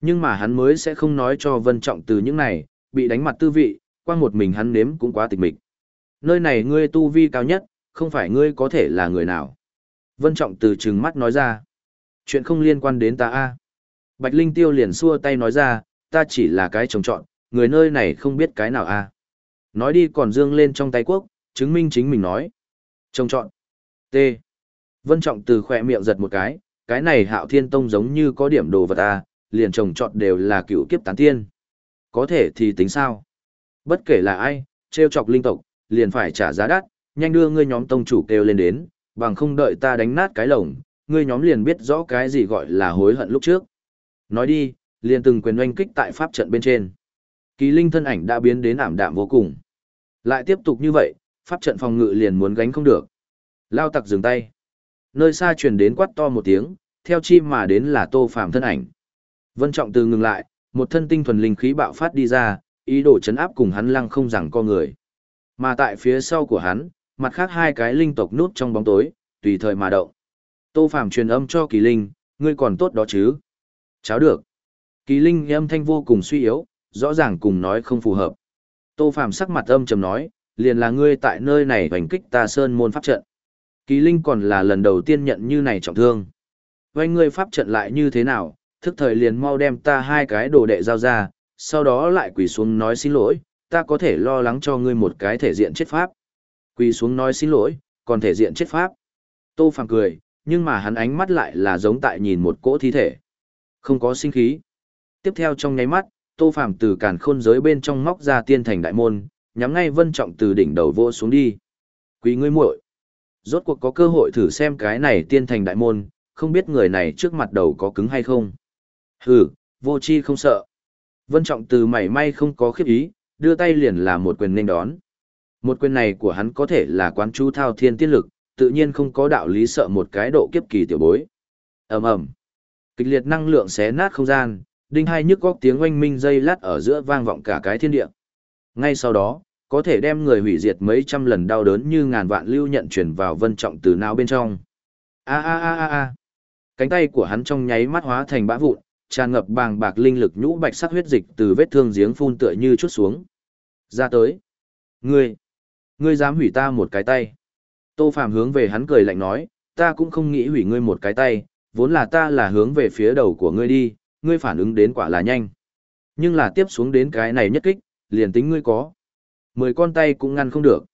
Speaker 1: Nhưng mà hắn mới sẽ không nói cho Vân Trọng từ những này, bị đánh mặt tư vị, qua một mình hắn nếm cũng quá tịch mịch. Nơi này ngươi tu vi cao nhất, không phải ngươi có thể là người nào. Vân Trọng từ trừng mắt nói ra. Chuyện không liên quan đến ta a. Bạch Linh Tiêu liền xua tay nói ra, ta chỉ là cái trồng trọn, người nơi này không biết cái nào a. Nói đi còn dương lên trong tay quốc, chứng minh chính mình nói. Trồng trọn. T. Vân Trọng từ khỏe miệng giật một cái, cái này hạo thiên tông giống như có điểm đồ vật à, liền trồng trọt đều là cựu kiếp tán tiên. Có thể thì tính sao? Bất kể là ai, treo chọc linh tộc, liền phải trả giá đắt, nhanh đưa ngươi nhóm tông chủ kêu lên đến, bằng không đợi ta đánh nát cái lồng, ngươi nhóm liền biết rõ cái gì gọi là hối hận lúc trước. Nói đi, liền từng quyền oanh kích tại pháp trận bên trên. Kỳ linh thân ảnh đã biến đến ảm đạm vô cùng. Lại tiếp tục như vậy, pháp trận phòng ngự liền muốn gánh không được. Lao tặc dừng tay. Nơi xa truyền đến quát to một tiếng, theo chi mà đến là tô phàm thân ảnh. Vân Trọng từ ngừng lại, một thân tinh thuần linh khí bạo phát đi ra, ý đồ chấn áp cùng hắn lăng không rằng co người. Mà tại phía sau của hắn, mặt khác hai cái linh tộc núp trong bóng tối, tùy thời mà động. Tô Phàm truyền âm cho Kỳ Linh, ngươi còn tốt đó chứ? Cháo được. Kỳ Linh âm thanh vô cùng suy yếu, rõ ràng cùng nói không phù hợp. Tô Phàm sắc mặt âm trầm nói, liền là ngươi tại nơi này hành kích ta sơn môn pháp trận. Kỳ Linh còn là lần đầu tiên nhận như này trọng thương. Vậy ngươi pháp trận lại như thế nào, thức thời liền mau đem ta hai cái đồ đệ giao ra, sau đó lại quỳ xuống nói xin lỗi, ta có thể lo lắng cho ngươi một cái thể diện chết pháp. Quỳ xuống nói xin lỗi, còn thể diện chết pháp. Tô Phàm cười, nhưng mà hắn ánh mắt lại là giống tại nhìn một cỗ thi thể. Không có sinh khí. Tiếp theo trong nháy mắt, Tô Phàm từ càn khôn giới bên trong móc ra tiên thành đại môn, nhắm ngay Vân Trọng từ đỉnh đầu vô xuống đi. Quý ngươi muội, rốt cuộc có cơ hội thử xem cái này tiên thành đại môn, không biết người này trước mặt đầu có cứng hay không. Hừ, vô chi không sợ. Vân Trọng từ mảy may không có khiếp ý, đưa tay liền là một quyền nên đón. Một quyền này của hắn có thể là quán chú thao thiên tiên lực, tự nhiên không có đạo lý sợ một cái độ kiếp kỳ tiểu bối. ầm ầm, kịch liệt năng lượng xé nát không gian, đinh hai nhức góc tiếng oanh minh dây lát ở giữa vang vọng cả cái thiên địa. Ngay sau đó, có thể đem người hủy diệt mấy trăm lần đau đớn như ngàn vạn lưu nhận truyền vào vân trọng từ não bên trong. A a a a a. Cánh tay của hắn trong nháy mắt hóa thành bã vụn, tràn ngập bàng bạc linh lực nhũ bạch sắc huyết dịch từ vết thương giếng phun tựa như chút xuống. Ra tới. Ngươi, ngươi dám hủy ta một cái tay. Tô Phạm hướng về hắn cười lạnh nói, ta cũng không nghĩ hủy ngươi một cái tay, vốn là ta là hướng về phía đầu của ngươi đi, ngươi phản ứng đến quả là nhanh. Nhưng là tiếp xuống đến cái này nhất kích, liền tính ngươi có. Mười con tay cũng ngăn không được.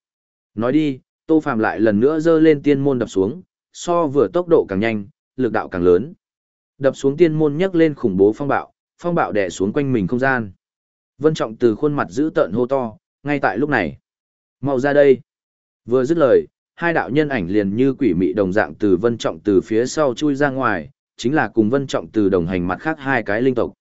Speaker 1: Nói đi, Tô Phàm lại lần nữa giơ lên tiên môn đập xuống, so vừa tốc độ càng nhanh, lực đạo càng lớn. Đập xuống tiên môn nhấc lên khủng bố phong bạo, phong bạo đè xuống quanh mình không gian. Vân Trọng từ khuôn mặt giữ tợn hô to, ngay tại lúc này. Mau ra đây. Vừa dứt lời, hai đạo nhân ảnh liền như quỷ mị đồng dạng từ Vân Trọng từ phía sau chui ra ngoài, chính là cùng Vân Trọng từ đồng hành mặt khác hai cái linh tộc.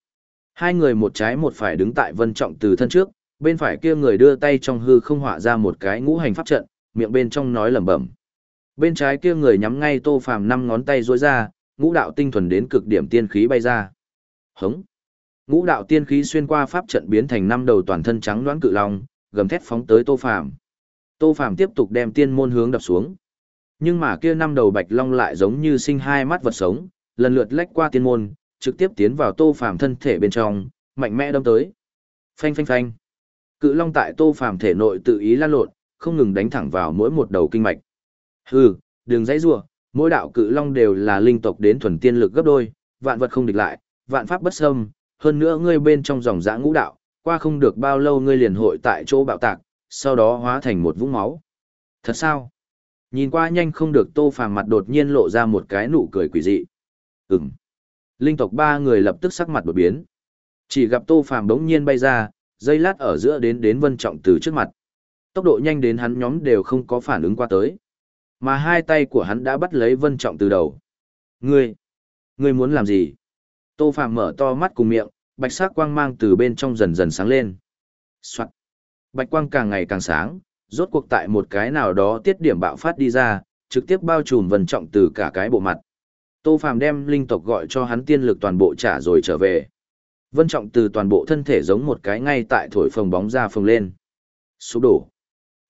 Speaker 1: Hai người một trái một phải đứng tại Vân Trọng từ thân trước, bên phải kia người đưa tay trong hư không họa ra một cái ngũ hành pháp trận, miệng bên trong nói lẩm bẩm. Bên trái kia người nhắm ngay Tô Phàm năm ngón tay duỗi ra, ngũ đạo tinh thuần đến cực điểm tiên khí bay ra. Hống. Ngũ đạo tiên khí xuyên qua pháp trận biến thành năm đầu toàn thân trắng đoán cự long, gầm thét phóng tới Tô Phàm. Tô Phàm tiếp tục đem tiên môn hướng đập xuống. Nhưng mà kia năm đầu bạch long lại giống như sinh hai mắt vật sống, lần lượt lách qua tiên môn, trực tiếp tiến vào Tô Phàm thân thể bên trong, mạnh mẽ đâm tới. Phanh phanh phanh. Cự long tại Tô Phàm thể nội tự ý lan lộn, không ngừng đánh thẳng vào mỗi một đầu kinh mạch. Hừ, đường dãy rủa, mỗi đạo cự long đều là linh tộc đến thuần tiên lực gấp đôi, vạn vật không địch lại, vạn pháp bất xâm, hơn nữa ngươi bên trong dòng dã ngũ đạo, qua không được bao lâu ngươi liền hội tại chỗ bạo tạc, sau đó hóa thành một vũng máu. Thật sao? Nhìn qua nhanh không được tô phàm mặt đột nhiên lộ ra một cái nụ cười quỷ dị. Ừm. Linh tộc ba người lập tức sắc mặt đột biến. Chỉ gặp tô phàm đống nhiên bay ra, dây lát ở giữa đến đến vân trọng từ trước mặt. Tốc độ nhanh đến hắn nhóm đều không có phản ứng qua tới. Mà hai tay của hắn đã bắt lấy vân trọng từ đầu. Ngươi! Ngươi muốn làm gì? Tô Phạm mở to mắt cùng miệng, bạch sắc quang mang từ bên trong dần dần sáng lên. Soạn. Bạch quang càng ngày càng sáng, rốt cuộc tại một cái nào đó tiết điểm bạo phát đi ra, trực tiếp bao trùm vân trọng từ cả cái bộ mặt. Tô Phạm đem linh tộc gọi cho hắn tiên lực toàn bộ trả rồi trở về. Vân trọng từ toàn bộ thân thể giống một cái ngay tại thổi phồng bóng ra phồng lên. Sụp đổ.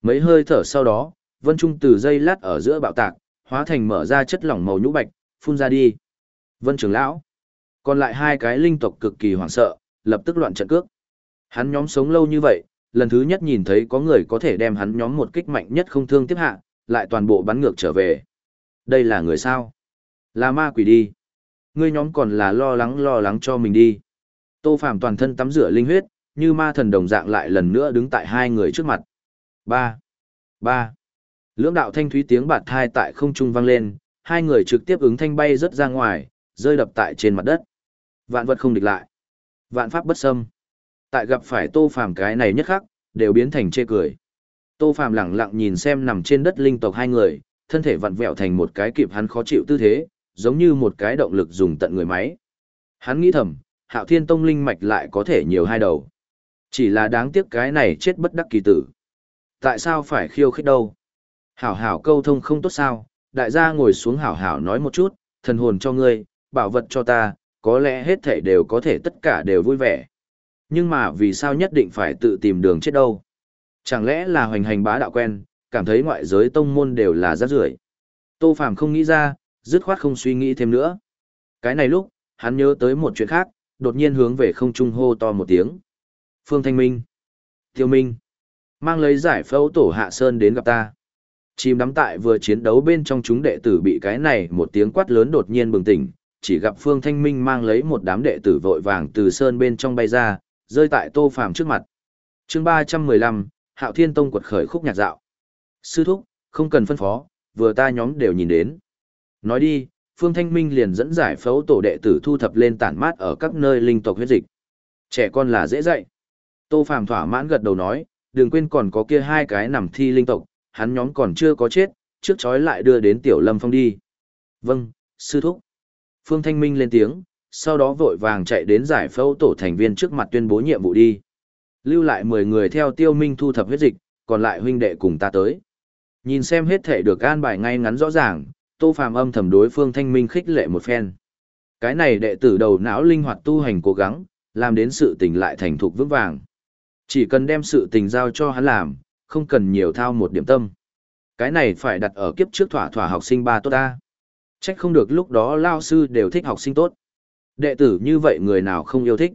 Speaker 1: Mấy hơi thở sau đó, vân trung từ dây lát ở giữa bạo tạc, hóa thành mở ra chất lỏng màu nhũ bạch, phun ra đi. Vân trưởng lão. Còn lại hai cái linh tộc cực kỳ hoảng sợ, lập tức loạn trận cước. Hắn nhóm sống lâu như vậy, lần thứ nhất nhìn thấy có người có thể đem hắn nhóm một kích mạnh nhất không thương tiếp hạ, lại toàn bộ bắn ngược trở về. Đây là người sao? Là ma quỷ đi. Ngươi nhóm còn là lo lắng lo lắng cho mình đi. Tô Phạm toàn thân tắm rửa linh huyết, như ma thần đồng dạng lại lần nữa đứng tại hai người trước mặt. Ba, ba. Lưỡng đạo thanh thúy tiếng bạt thai tại không trung vang lên, hai người trực tiếp ứng thanh bay rất ra ngoài, rơi đập tại trên mặt đất. Vạn vật không địch lại. Vạn pháp bất xâm tại gặp phải tô phàm cái này nhất khắc đều biến thành chê cười tô phàm lẳng lặng nhìn xem nằm trên đất linh tộc hai người thân thể vặn vẹo thành một cái kịp hắn khó chịu tư thế giống như một cái động lực dùng tận người máy hắn nghĩ thầm hạo thiên tông linh mạch lại có thể nhiều hai đầu. Chỉ là đáng tiếc cái này chết bất đắc kỳ tử. Tại sao phải khiêu khích đâu? Hảo hảo câu thông không tốt sao? Đại gia ngồi xuống hảo hảo nói một chút thần hồn cho ngươi bảo vật cho ta có lẽ hết thể đều có thể tất cả đều vui vẻ. Nhưng mà vì sao nhất định phải tự tìm đường chết đâu? Chẳng lẽ là hoành hành bá đạo quen, cảm thấy ngoại giới tông môn đều là rác rưởi? Tô Phàm không nghĩ ra, dứt khoát không suy nghĩ thêm nữa. Cái này lúc, hắn nhớ tới một chuyện khác, đột nhiên hướng về không trung hô to một tiếng. Phương Thanh Minh. Tiêu Minh. Mang lấy giải phẫu tổ hạ sơn đến gặp ta. Chìm đắm tại vừa chiến đấu bên trong chúng đệ tử bị cái này một tiếng quát lớn đột nhiên bừng tỉnh, chỉ gặp Phương Thanh Minh mang lấy một đám đệ tử vội vàng từ sơn bên trong bay ra, rơi tại tô phàm trước mặt chương ba trăm mười lăm hạo thiên tông quật khởi khúc nhạc dạo sư thúc không cần phân phó vừa ta nhóm đều nhìn đến nói đi phương thanh minh liền dẫn giải phẫu tổ đệ tử thu thập lên tản mát ở các nơi linh tộc huyết dịch trẻ con là dễ dạy tô phàm thỏa mãn gật đầu nói đừng quên còn có kia hai cái nằm thi linh tộc hắn nhóm còn chưa có chết trước chói lại đưa đến tiểu lâm phong đi vâng sư thúc phương thanh minh lên tiếng sau đó vội vàng chạy đến giải phẫu tổ thành viên trước mặt tuyên bố nhiệm vụ đi. Lưu lại 10 người theo tiêu minh thu thập huyết dịch, còn lại huynh đệ cùng ta tới. Nhìn xem hết thể được an bài ngay ngắn rõ ràng, Tô Phàm âm thầm đối phương thanh minh khích lệ một phen. Cái này đệ tử đầu não linh hoạt tu hành cố gắng, làm đến sự tình lại thành thục vững vàng. Chỉ cần đem sự tình giao cho hắn làm, không cần nhiều thao một điểm tâm. Cái này phải đặt ở kiếp trước thỏa thỏa học sinh ba tốt ta. Trách không được lúc đó lao sư đều thích học sinh tốt. Đệ tử như vậy người nào không yêu thích.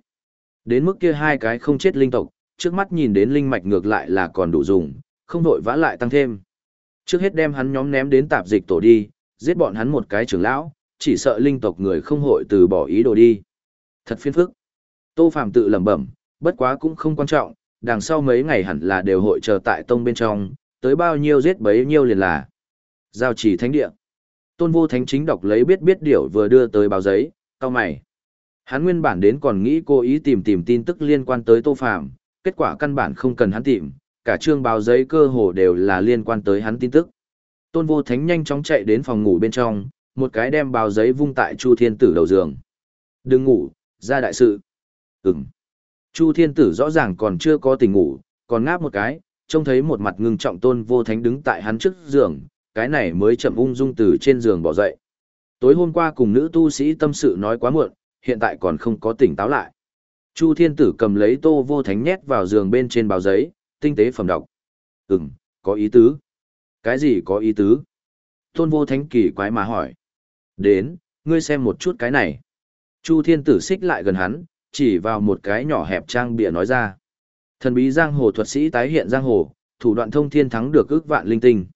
Speaker 1: Đến mức kia hai cái không chết linh tộc, trước mắt nhìn đến linh mạch ngược lại là còn đủ dùng, không đội vã lại tăng thêm. Trước hết đem hắn nhóm ném đến tạp dịch tổ đi, giết bọn hắn một cái trưởng lão, chỉ sợ linh tộc người không hội từ bỏ ý đồ đi. Thật phiền phức. Tô Phàm tự lẩm bẩm, bất quá cũng không quan trọng, đằng sau mấy ngày hẳn là đều hội chờ tại tông bên trong, tới bao nhiêu giết bấy nhiêu liền là. Giao chỉ thánh địa. Tôn vô thánh chính đọc lấy biết biết điểu vừa đưa tới báo giấy, cao mày. Hắn nguyên bản đến còn nghĩ cô ý tìm tìm tin tức liên quan tới Tô Phàm, kết quả căn bản không cần hắn tìm, cả chương báo giấy cơ hồ đều là liên quan tới hắn tin tức. Tôn Vô Thánh nhanh chóng chạy đến phòng ngủ bên trong, một cái đem bao giấy vung tại Chu Thiên Tử đầu giường. Đừng ngủ, ra đại sự. Ừm. Chu Thiên Tử rõ ràng còn chưa có tỉnh ngủ, còn ngáp một cái, trông thấy một mặt ngưng trọng Tôn Vô Thánh đứng tại hắn trước giường, cái này mới chậm ung dung từ trên giường bỏ dậy. Tối hôm qua cùng nữ tu sĩ tâm sự nói quá muộn, hiện tại còn không có tỉnh táo lại. Chu Thiên Tử cầm lấy Tô Vô Thánh nhét vào giường bên trên báo giấy, tinh tế phẩm đọc. Ừm, có ý tứ. Cái gì có ý tứ? Tôn Vô Thánh kỳ quái mà hỏi. Đến, ngươi xem một chút cái này. Chu Thiên Tử xích lại gần hắn, chỉ vào một cái nhỏ hẹp trang bịa nói ra. Thần bí giang hồ thuật sĩ tái hiện giang hồ, thủ đoạn thông thiên thắng được ước vạn linh tinh.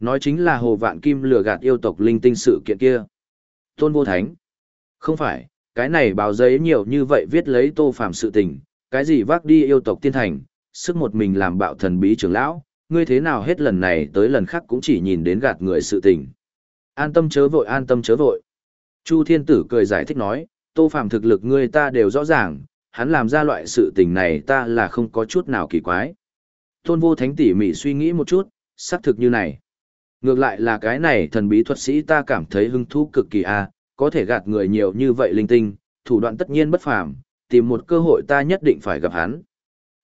Speaker 1: Nói chính là hồ vạn kim lừa gạt yêu tộc linh tinh sự kiện kia. Tôn Vô Thánh. Không phải, cái này báo giấy nhiều như vậy viết lấy tô phạm sự tình, cái gì vác đi yêu tộc tiên thành, sức một mình làm bạo thần bí trưởng lão, ngươi thế nào hết lần này tới lần khác cũng chỉ nhìn đến gạt người sự tình. An tâm chớ vội an tâm chớ vội. Chu Thiên Tử cười giải thích nói, tô phạm thực lực ngươi ta đều rõ ràng, hắn làm ra loại sự tình này ta là không có chút nào kỳ quái. Tôn vô thánh tỉ mỉ suy nghĩ một chút, xác thực như này. Ngược lại là cái này thần bí thuật sĩ ta cảm thấy hứng thú cực kỳ a, có thể gạt người nhiều như vậy linh tinh, thủ đoạn tất nhiên bất phàm, tìm một cơ hội ta nhất định phải gặp hắn.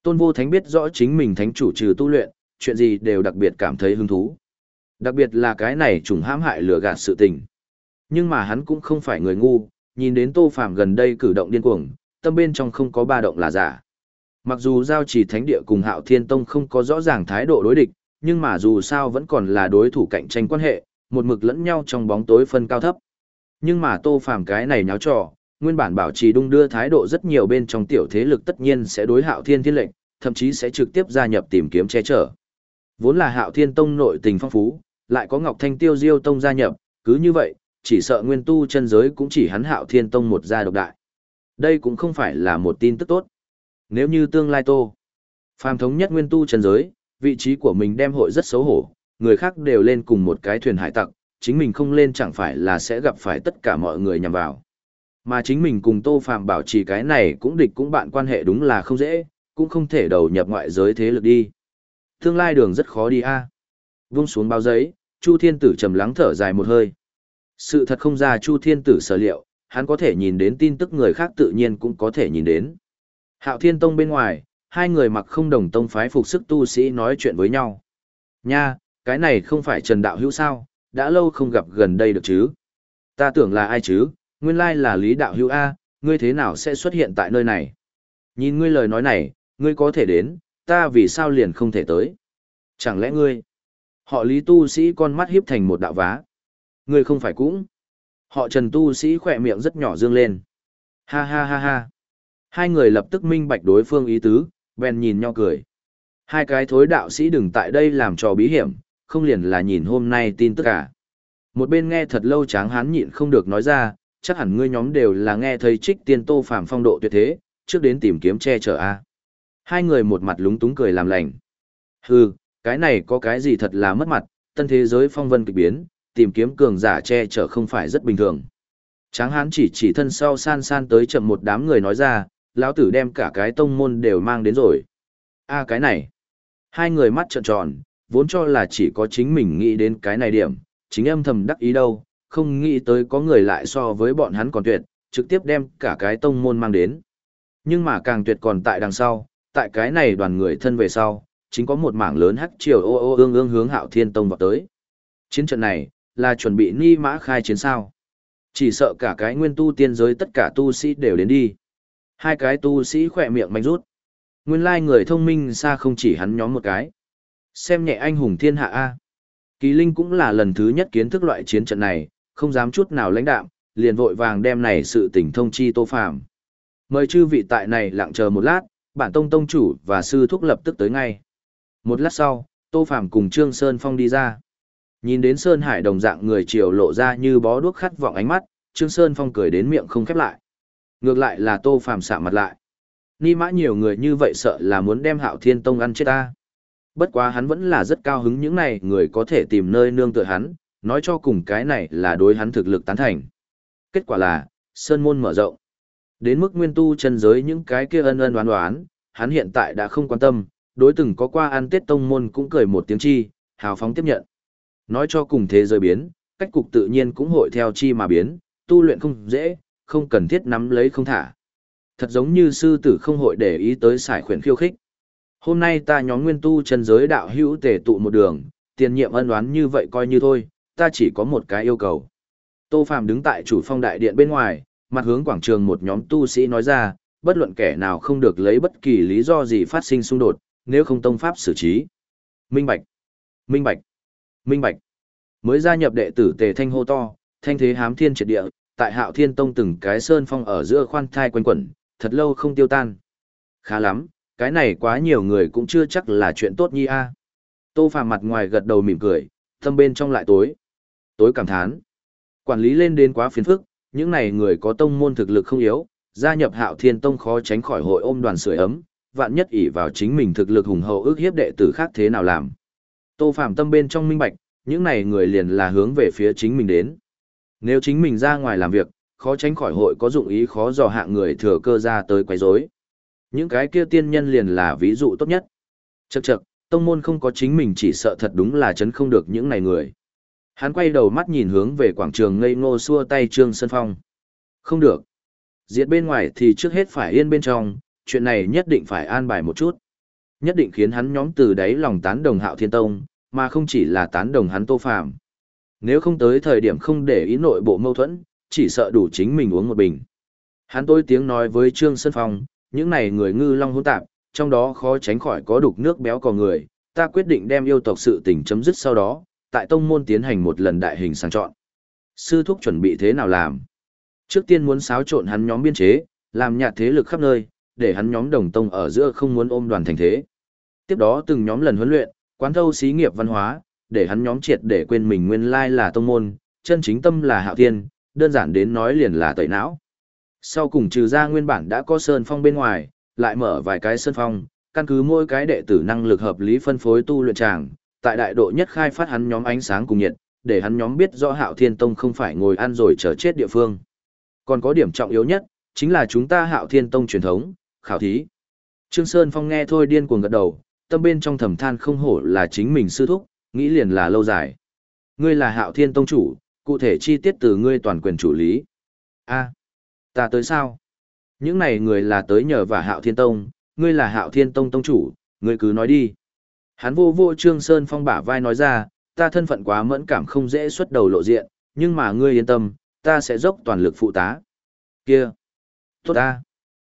Speaker 1: Tôn Vô Thánh biết rõ chính mình thánh chủ trừ tu luyện, chuyện gì đều đặc biệt cảm thấy hứng thú. Đặc biệt là cái này trùng hãm hại lừa gạt sự tình. Nhưng mà hắn cũng không phải người ngu, nhìn đến Tô Phàm gần đây cử động điên cuồng, tâm bên trong không có ba động là giả. Mặc dù giao chỉ thánh địa cùng Hạo Thiên Tông không có rõ ràng thái độ đối địch, nhưng mà dù sao vẫn còn là đối thủ cạnh tranh quan hệ, một mực lẫn nhau trong bóng tối phân cao thấp. Nhưng mà Tô Phàm cái này nháo trò, nguyên bản bảo trì đung đưa thái độ rất nhiều bên trong tiểu thế lực tất nhiên sẽ đối Hạo Thiên Thiên lệnh, thậm chí sẽ trực tiếp gia nhập tìm kiếm che chở. Vốn là Hạo Thiên Tông nội tình phong phú, lại có Ngọc Thanh Tiêu Diêu Tông gia nhập, cứ như vậy, chỉ sợ nguyên tu chân giới cũng chỉ hắn Hạo Thiên Tông một gia độc đại. Đây cũng không phải là một tin tức tốt. Nếu như tương lai Tô Phàm thống nhất nguyên tu chân giới, vị trí của mình đem hội rất xấu hổ, người khác đều lên cùng một cái thuyền hải tặc, chính mình không lên chẳng phải là sẽ gặp phải tất cả mọi người nhằm vào. Mà chính mình cùng Tô Phạm bảo trì cái này cũng địch cũng bạn quan hệ đúng là không dễ, cũng không thể đầu nhập ngoại giới thế lực đi. Tương lai đường rất khó đi a. Vung xuống bao giấy, Chu Thiên Tử trầm lắng thở dài một hơi. Sự thật không ra Chu Thiên Tử sở liệu, hắn có thể nhìn đến tin tức người khác tự nhiên cũng có thể nhìn đến. Hạo Thiên Tông bên ngoài, hai người mặc không đồng tông phái phục sức tu sĩ nói chuyện với nhau. Nha, cái này không phải Trần Đạo Hữu sao, đã lâu không gặp gần đây được chứ. Ta tưởng là ai chứ, nguyên lai là Lý Đạo Hữu A, ngươi thế nào sẽ xuất hiện tại nơi này? Nhìn ngươi lời nói này, ngươi có thể đến, ta vì sao liền không thể tới? Chẳng lẽ ngươi? Họ Lý tu sĩ con mắt hiếp thành một đạo vá. Ngươi không phải cũng? Họ Trần tu sĩ khỏe miệng rất nhỏ dương lên. Ha ha ha ha. Hai người lập tức minh bạch đối phương ý tứ, bèn nhìn nhau cười. Hai cái thối đạo sĩ đừng tại đây làm trò bí hiểm, không liền là nhìn hôm nay tin tức cả. Một bên nghe thật lâu tráng hán nhịn không được nói ra, chắc hẳn ngươi nhóm đều là nghe thấy trích tiên tô phàm phong độ tuyệt thế, trước đến tìm kiếm che chở a. Hai người một mặt lúng túng cười làm lành. Hừ, cái này có cái gì thật là mất mặt, tân thế giới phong vân kịch biến, tìm kiếm cường giả che chở không phải rất bình thường. Tráng hán chỉ chỉ thân sau san san tới chậm một đám người nói ra, lão tử đem cả cái tông môn đều mang đến rồi. a à, cái này. Hai người mắt trợn tròn, vốn cho là chỉ có chính mình nghĩ đến cái này điểm, chính âm thầm đắc ý đâu, không nghĩ tới có người lại so với bọn hắn còn tuyệt, trực tiếp đem cả cái tông môn mang đến. Nhưng mà càng tuyệt còn tại đằng sau, tại cái này đoàn người thân về sau, chính có một mảng lớn hắc triều ô ô ương ương hướng hạo thiên tông vào tới. Chiến trận này, là chuẩn bị ni mã khai chiến sao. Chỉ sợ cả cái nguyên tu tiên giới tất cả tu sĩ đều đến đi. Hai cái tu sĩ khỏe miệng mạnh rút. Nguyên lai người thông minh xa không chỉ hắn nhóm một cái. Xem nhẹ anh hùng thiên hạ A. Kỳ Linh cũng là lần thứ nhất kiến thức loại chiến trận này, không dám chút nào lãnh đạm, liền vội vàng đem này sự tình thông chi Tô Phàm. Mời chư vị tại này lặng chờ một lát, bản tông tông chủ và sư thúc lập tức tới ngay. Một lát sau, Tô Phàm cùng Trương Sơn Phong đi ra. Nhìn đến Sơn Hải đồng dạng người triều lộ ra như bó đuốc khát vọng ánh mắt, Trương Sơn Phong cười đến miệng không khép lại. Ngược lại là Tô Phàm sạm mặt lại. Ni mã nhiều người như vậy sợ là muốn đem Hạo Thiên Tông ăn chết ta. Bất quá hắn vẫn là rất cao hứng những này người có thể tìm nơi nương tựa hắn, nói cho cùng cái này là đối hắn thực lực tán thành. Kết quả là, Sơn Môn mở rộng. Đến mức nguyên tu chân giới những cái kia ân ân đoán đoán, hắn hiện tại đã không quan tâm, đối từng có qua ăn tết tông môn cũng cười một tiếng chi, hào phóng tiếp nhận. Nói cho cùng thế giới biến, cách cục tự nhiên cũng hội theo chi mà biến, tu luyện không dễ, không cần thiết nắm lấy không thả. Thật giống như sư tử không hội để ý tới sải khuyển khiêu khích. Hôm nay ta nhóm nguyên tu chân giới đạo hữu tề tụ một đường, tiền nhiệm ân đoán như vậy coi như thôi, ta chỉ có một cái yêu cầu. Tô Phạm đứng tại chủ phong đại điện bên ngoài, mặt hướng quảng trường một nhóm tu sĩ nói ra, bất luận kẻ nào không được lấy bất kỳ lý do gì phát sinh xung đột, nếu không tông pháp xử trí. Minh Bạch, Minh Bạch, Minh Bạch. Mới gia nhập đệ tử Tề Thanh hô to, thanh thế hám thiên triệt địa, tại Hạo Thiên Tông từng cái sơn phong ở giữa khoan thai quanh quẩn, thật lâu không tiêu tan. Khá lắm, cái này quá nhiều người cũng chưa chắc là chuyện tốt nhi a. À. Tô Phàm mặt ngoài gật đầu mỉm cười, tâm bên trong lại tối. Tối cảm thán. Quản lý lên đến quá phiền phức, những này người có tông môn thực lực không yếu, gia nhập Hạo Thiên Tông khó tránh khỏi hội ôm đoàn sưởi ấm, vạn nhất ỷ vào chính mình thực lực hùng hậu ước hiếp đệ tử khác thế nào làm. Tô Phàm tâm bên trong minh bạch, những này người liền là hướng về phía chính mình đến. Nếu chính mình ra ngoài làm việc, khó tránh khỏi hội có dụng ý khó dò hạng người thừa cơ ra tới quấy rối. Những cái kia tiên nhân liền là ví dụ tốt nhất. Chậc chậc, tông môn không có chính mình chỉ sợ thật đúng là chấn không được những này người. Hắn quay đầu mắt nhìn hướng về quảng trường ngây ngô xua tay Trương Sơn Phong. Không được. Diệt bên ngoài thì trước hết phải yên bên trong, chuyện này nhất định phải an bài một chút. Nhất định khiến hắn nhóm từ đáy lòng tán đồng hạo thiên tông, mà không chỉ là tán đồng hắn tô phàm. Nếu không tới thời điểm không để ý nội bộ mâu thuẫn, chỉ sợ đủ chính mình uống một bình. Hắn tôi tiếng nói với Trương Sơn Phong, những này người ngư long hỗn tạp, trong đó khó tránh khỏi có đục nước béo cò người, ta quyết định đem yêu tộc sự tình chấm dứt sau đó, tại tông môn tiến hành một lần đại hình sang chọn. Sư thúc chuẩn bị thế nào làm? Trước tiên muốn xáo trộn hắn nhóm biên chế, làm nhạt thế lực khắp nơi, để hắn nhóm đồng tông ở giữa không muốn ôm đoàn thành thế. Tiếp đó từng nhóm lần huấn luyện, quán thâu xí nghiệp văn hóa, để hắn nhóm triệt để quên mình nguyên lai là tông môn, chân chính tâm là hạo thiên, đơn giản đến nói liền là tẩy não. Sau cùng trừ ra nguyên bản đã có sơn phong bên ngoài, lại mở vài cái sơn phong, căn cứ mỗi cái đệ tử năng lực hợp lý phân phối tu luyện tràng, tại đại độ nhất khai phát hắn nhóm ánh sáng cùng nhiệt, để hắn nhóm biết rõ Hạo Thiên Tông không phải ngồi ăn rồi chờ chết địa phương. Còn có điểm trọng yếu nhất, chính là chúng ta Hạo Thiên Tông truyền thống, khảo thí. Trương Sơn Phong nghe thôi điên cuồng gật đầu, tâm bên trong thầm than không hổ là chính mình sư thúc, nghĩ liền là lâu dài. Ngươi là Hạo Thiên Tông chủ, cụ thể chi tiết từ ngươi toàn quyền chủ lý. A, ta tới sao? Những này người là tới nhờ và Hạo Thiên Tông, ngươi là Hạo Thiên Tông tông chủ, ngươi cứ nói đi. Hắn vô vô Trương Sơn Phong bả vai nói ra, ta thân phận quá mẫn cảm không dễ xuất đầu lộ diện, nhưng mà ngươi yên tâm, ta sẽ dốc toàn lực phụ tá. Kia! Tốt ta!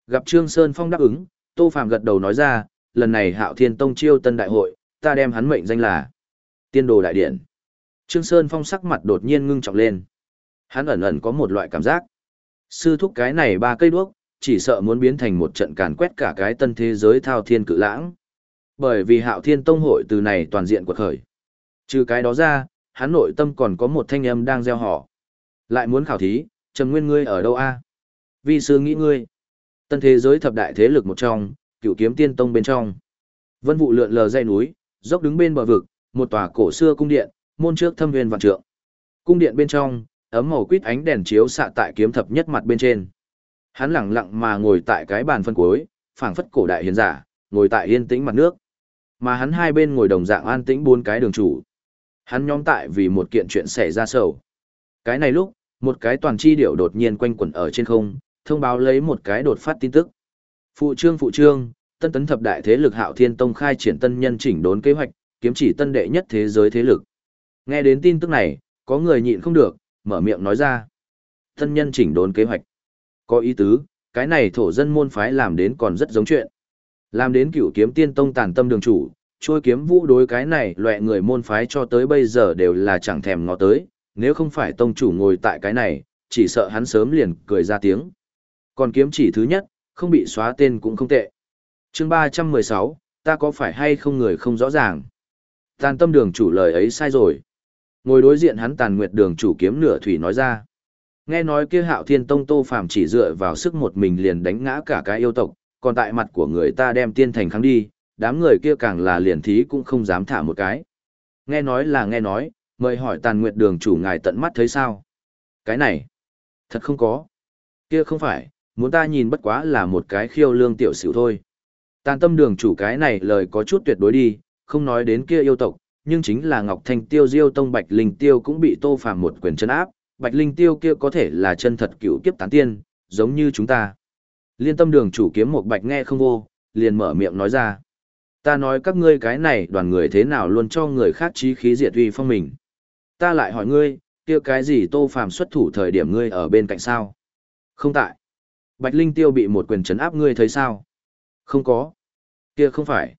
Speaker 1: Gặp Trương Sơn Phong đáp ứng, Tô Phạm gật đầu nói ra, lần này Hạo Thiên Tông chiêu tân đại hội, ta đem hắn mệnh danh là Tiên Đồ Đại Điện. Trương Sơn Phong sắc mặt đột nhiên ngưng trọng lên. Hắn ẩn ẩn có một loại cảm giác. Sư thúc cái này ba cây đuốc, chỉ sợ muốn biến thành một trận càn quét cả cái tân thế giới thao thiên cự lãng. Bởi vì hạo thiên tông hội từ này toàn diện quật khởi. Trừ cái đó ra, hắn nội tâm còn có một thanh âm đang gieo họ. Lại muốn khảo thí, Trầm Nguyên ngươi ở đâu a? Vi sư nghĩ ngươi. Tân thế giới thập đại thế lực một trong, cựu kiếm tiên tông bên trong. Vân vụ lượn lờ dãy núi, dốc đứng bên bờ vực, một tòa cổ xưa cung điện, môn trước thâm viên vạn trượng. Cung điện bên trong, ấm màu quýt ánh đèn chiếu xạ tại kiếm thập nhất mặt bên trên. Hắn lặng lặng mà ngồi tại cái bàn phân cuối, phảng phất cổ đại hiền giả, ngồi tại yên tĩnh mặt nước. Mà hắn hai bên ngồi đồng dạng an tĩnh bốn cái đường chủ. Hắn nhóm tại vì một kiện chuyện xảy ra sầu. Cái này lúc, Một cái toàn chi điệu đột nhiên quanh quẩn ở trên không, thông báo lấy một cái đột phát tin tức. Phụ trương phụ trương, tân tấn thập đại thế lực hạo thiên tông khai triển tân nhân chỉnh đốn kế hoạch, kiếm chỉ tân đệ nhất thế giới thế lực. Nghe đến tin tức này, có người nhịn không được, mở miệng nói ra. Tân nhân chỉnh đốn kế hoạch. Có ý tứ, cái này thổ dân môn phái làm đến còn rất giống chuyện. Làm đến cửu kiếm tiên tông tàn tâm đường chủ, trôi kiếm vũ đối cái này loại người môn phái cho tới bây giờ đều là chẳng thèm ngó tới, nếu không phải tông chủ ngồi tại cái này, chỉ sợ hắn sớm liền cười ra tiếng. Còn kiếm chỉ thứ nhất, không bị xóa tên cũng không tệ. chương 316, ta có phải hay không người không rõ ràng. Tàn tâm đường chủ lời ấy sai rồi. Ngồi đối diện hắn tàn nguyệt đường chủ kiếm nửa thủy nói ra. Nghe nói kia hạo thiên tông tô phàm chỉ dựa vào sức một mình liền đánh ngã cả cái yêu tộc, còn tại mặt của người ta đem tiên thành kháng đi, đám người kia càng là liền thí cũng không dám thả một cái. Nghe nói là nghe nói, mời hỏi tàn nguyệt đường chủ ngài tận mắt thấy sao? Cái này, thật không có. Kia không phải, muốn ta nhìn bất quá là một cái khiêu lương tiểu xỉu thôi. Tàn tâm đường chủ cái này lời có chút tuyệt đối đi, không nói đến kia yêu tộc, nhưng chính là Ngọc Thanh Tiêu Diêu Tông Bạch Linh Tiêu cũng bị Tô Phàm một quyền chân áp, Bạch Linh Tiêu kia có thể là chân thật cựu kiếp tán tiên, giống như chúng ta. Liên tâm đường chủ kiếm một bạch nghe không vô, liền mở miệng nói ra. Ta nói các ngươi cái này đoàn người thế nào luôn cho người khác trí khí diệt uy phong mình. Ta lại hỏi ngươi, kia cái gì tô phàm xuất thủ thời điểm ngươi ở bên cạnh sao? Không tại. Bạch Linh Tiêu bị một quyền chấn áp ngươi thấy sao? Không có. Kia không phải.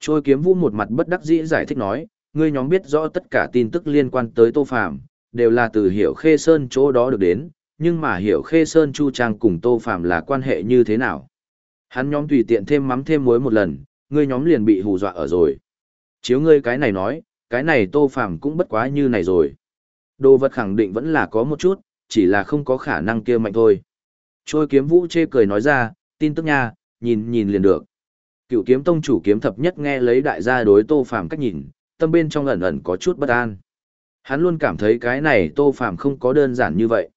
Speaker 1: Trôi kiếm vũ một mặt bất đắc dĩ giải thích nói, ngươi nhóm biết rõ tất cả tin tức liên quan tới tô phàm, đều là từ hiểu khê sơn chỗ đó được đến, nhưng mà hiểu khê sơn chu trang cùng tô phạm là quan hệ như thế nào. Hắn nhóm tùy tiện thêm mắm thêm muối một lần, ngươi nhóm liền bị hù dọa ở rồi. Chiếu ngươi cái này nói, cái này tô phạm cũng bất quá như này rồi. Đồ vật khẳng định vẫn là có một chút, chỉ là không có khả năng kia mạnh thôi. Trôi kiếm vũ chê cười nói ra, tin tức nha, nhìn nhìn liền được. Cựu kiếm tông chủ kiếm thập nhất nghe lấy đại gia đối tô phạm cách nhìn, tâm bên trong ẩn ẩn có chút bất an. Hắn luôn cảm thấy cái này tô phạm không có đơn giản như vậy.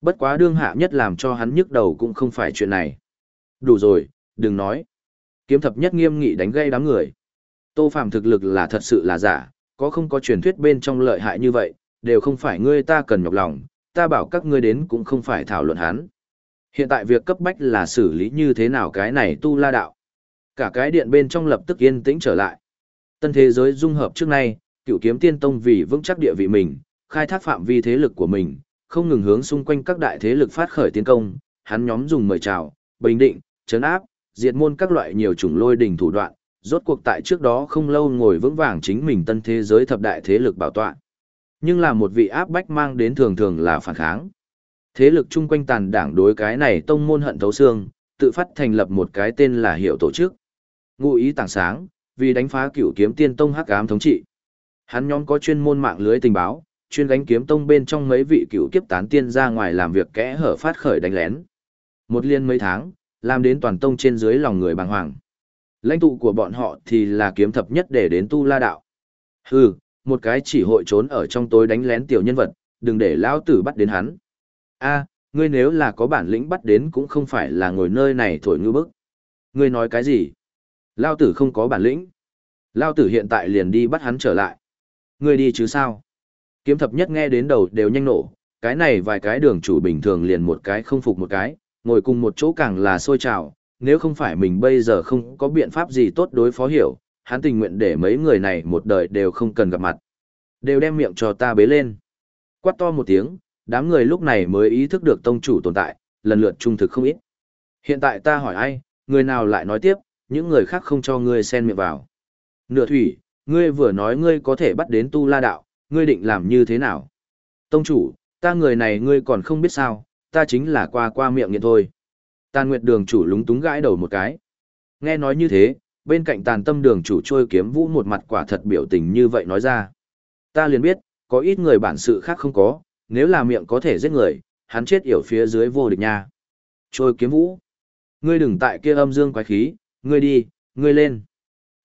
Speaker 1: Bất quá đương hạ nhất làm cho hắn nhức đầu cũng không phải chuyện này. Đủ rồi, đừng nói. Kiếm thập nhất nghiêm nghị đánh gây đám người. Tô phạm thực lực là thật sự là giả, có không có truyền thuyết bên trong lợi hại như vậy, đều không phải ngươi ta cần nhọc lòng, ta bảo các ngươi đến cũng không phải thảo luận hắn. Hiện tại việc cấp bách là xử lý như thế nào cái này tu la đạo. Cả cái điện bên trong lập tức yên tĩnh trở lại. Tân thế giới dung hợp trước nay, cựu kiếm tiên tông vì vững chắc địa vị mình, khai thác phạm vi thế lực của mình, không ngừng hướng xung quanh các đại thế lực phát khởi tiến công, hắn nhóm dùng mời chào, bình định, chấn áp, diệt môn các loại nhiều chủng lôi đình thủ đoạn, rốt cuộc tại trước đó không lâu ngồi vững vàng chính mình tân thế giới thập đại thế lực bảo tọa. Nhưng là một vị áp bách mang đến thường thường là phản kháng. Thế lực chung quanh tàn đảng đối cái này tông môn hận thấu xương, tự phát thành lập một cái tên là hiệu tổ chức. Ngụ ý tảng sáng, vì đánh phá cửu kiếm tiên tông hắc ám thống trị. Hắn nhóm có chuyên môn mạng lưới tình báo, chuyên gánh kiếm tông bên trong mấy vị cựu kiếp tán tiên ra ngoài làm việc kẽ hở phát khởi đánh lén. Một liên mấy tháng, làm đến toàn tông trên dưới lòng người bàng hoàng. Lãnh tụ của bọn họ thì là kiếm thập nhất để đến tu la đạo. Hừ, một cái chỉ hội trốn ở trong tối đánh lén tiểu nhân vật, đừng để lão tử bắt đến hắn. A, ngươi nếu là có bản lĩnh bắt đến cũng không phải là ngồi nơi này thổi ngư bức. Ngươi nói cái gì? Lão tử không có bản lĩnh. Lão tử hiện tại liền đi bắt hắn trở lại. Ngươi đi chứ sao? Kiếm thập nhất nghe đến đầu đều nhanh nổ, cái này vài cái đường chủ bình thường liền một cái không phục một cái, ngồi cùng một chỗ càng là sôi trào, nếu không phải mình bây giờ không có biện pháp gì tốt đối phó hiểu, hắn tình nguyện để mấy người này một đời đều không cần gặp mặt. Đều đem miệng cho ta bế lên. Quát to một tiếng, đám người lúc này mới ý thức được tông chủ tồn tại, lần lượt trung thực không ít. Hiện tại ta hỏi ai, người nào lại nói tiếp, những người khác không cho ngươi xen miệng vào. Nửa thủy, ngươi vừa nói ngươi có thể bắt đến tu la đạo, ngươi định làm như thế nào? Tông chủ, ta người này ngươi còn không biết sao, ta chính là qua qua miệng nghiện thôi. Tàn Nguyệt đường chủ lúng túng gãi đầu một cái. Nghe nói như thế, bên cạnh tàn tâm đường chủ trôi kiếm vũ một mặt quả thật biểu tình như vậy nói ra. Ta liền biết, có ít người bản sự khác không có, nếu là miệng có thể giết người, hắn chết yểu phía dưới vô địch nha. Trôi kiếm vũ. Ngươi đừng tại kia âm dương quái khí, ngươi đi, ngươi lên.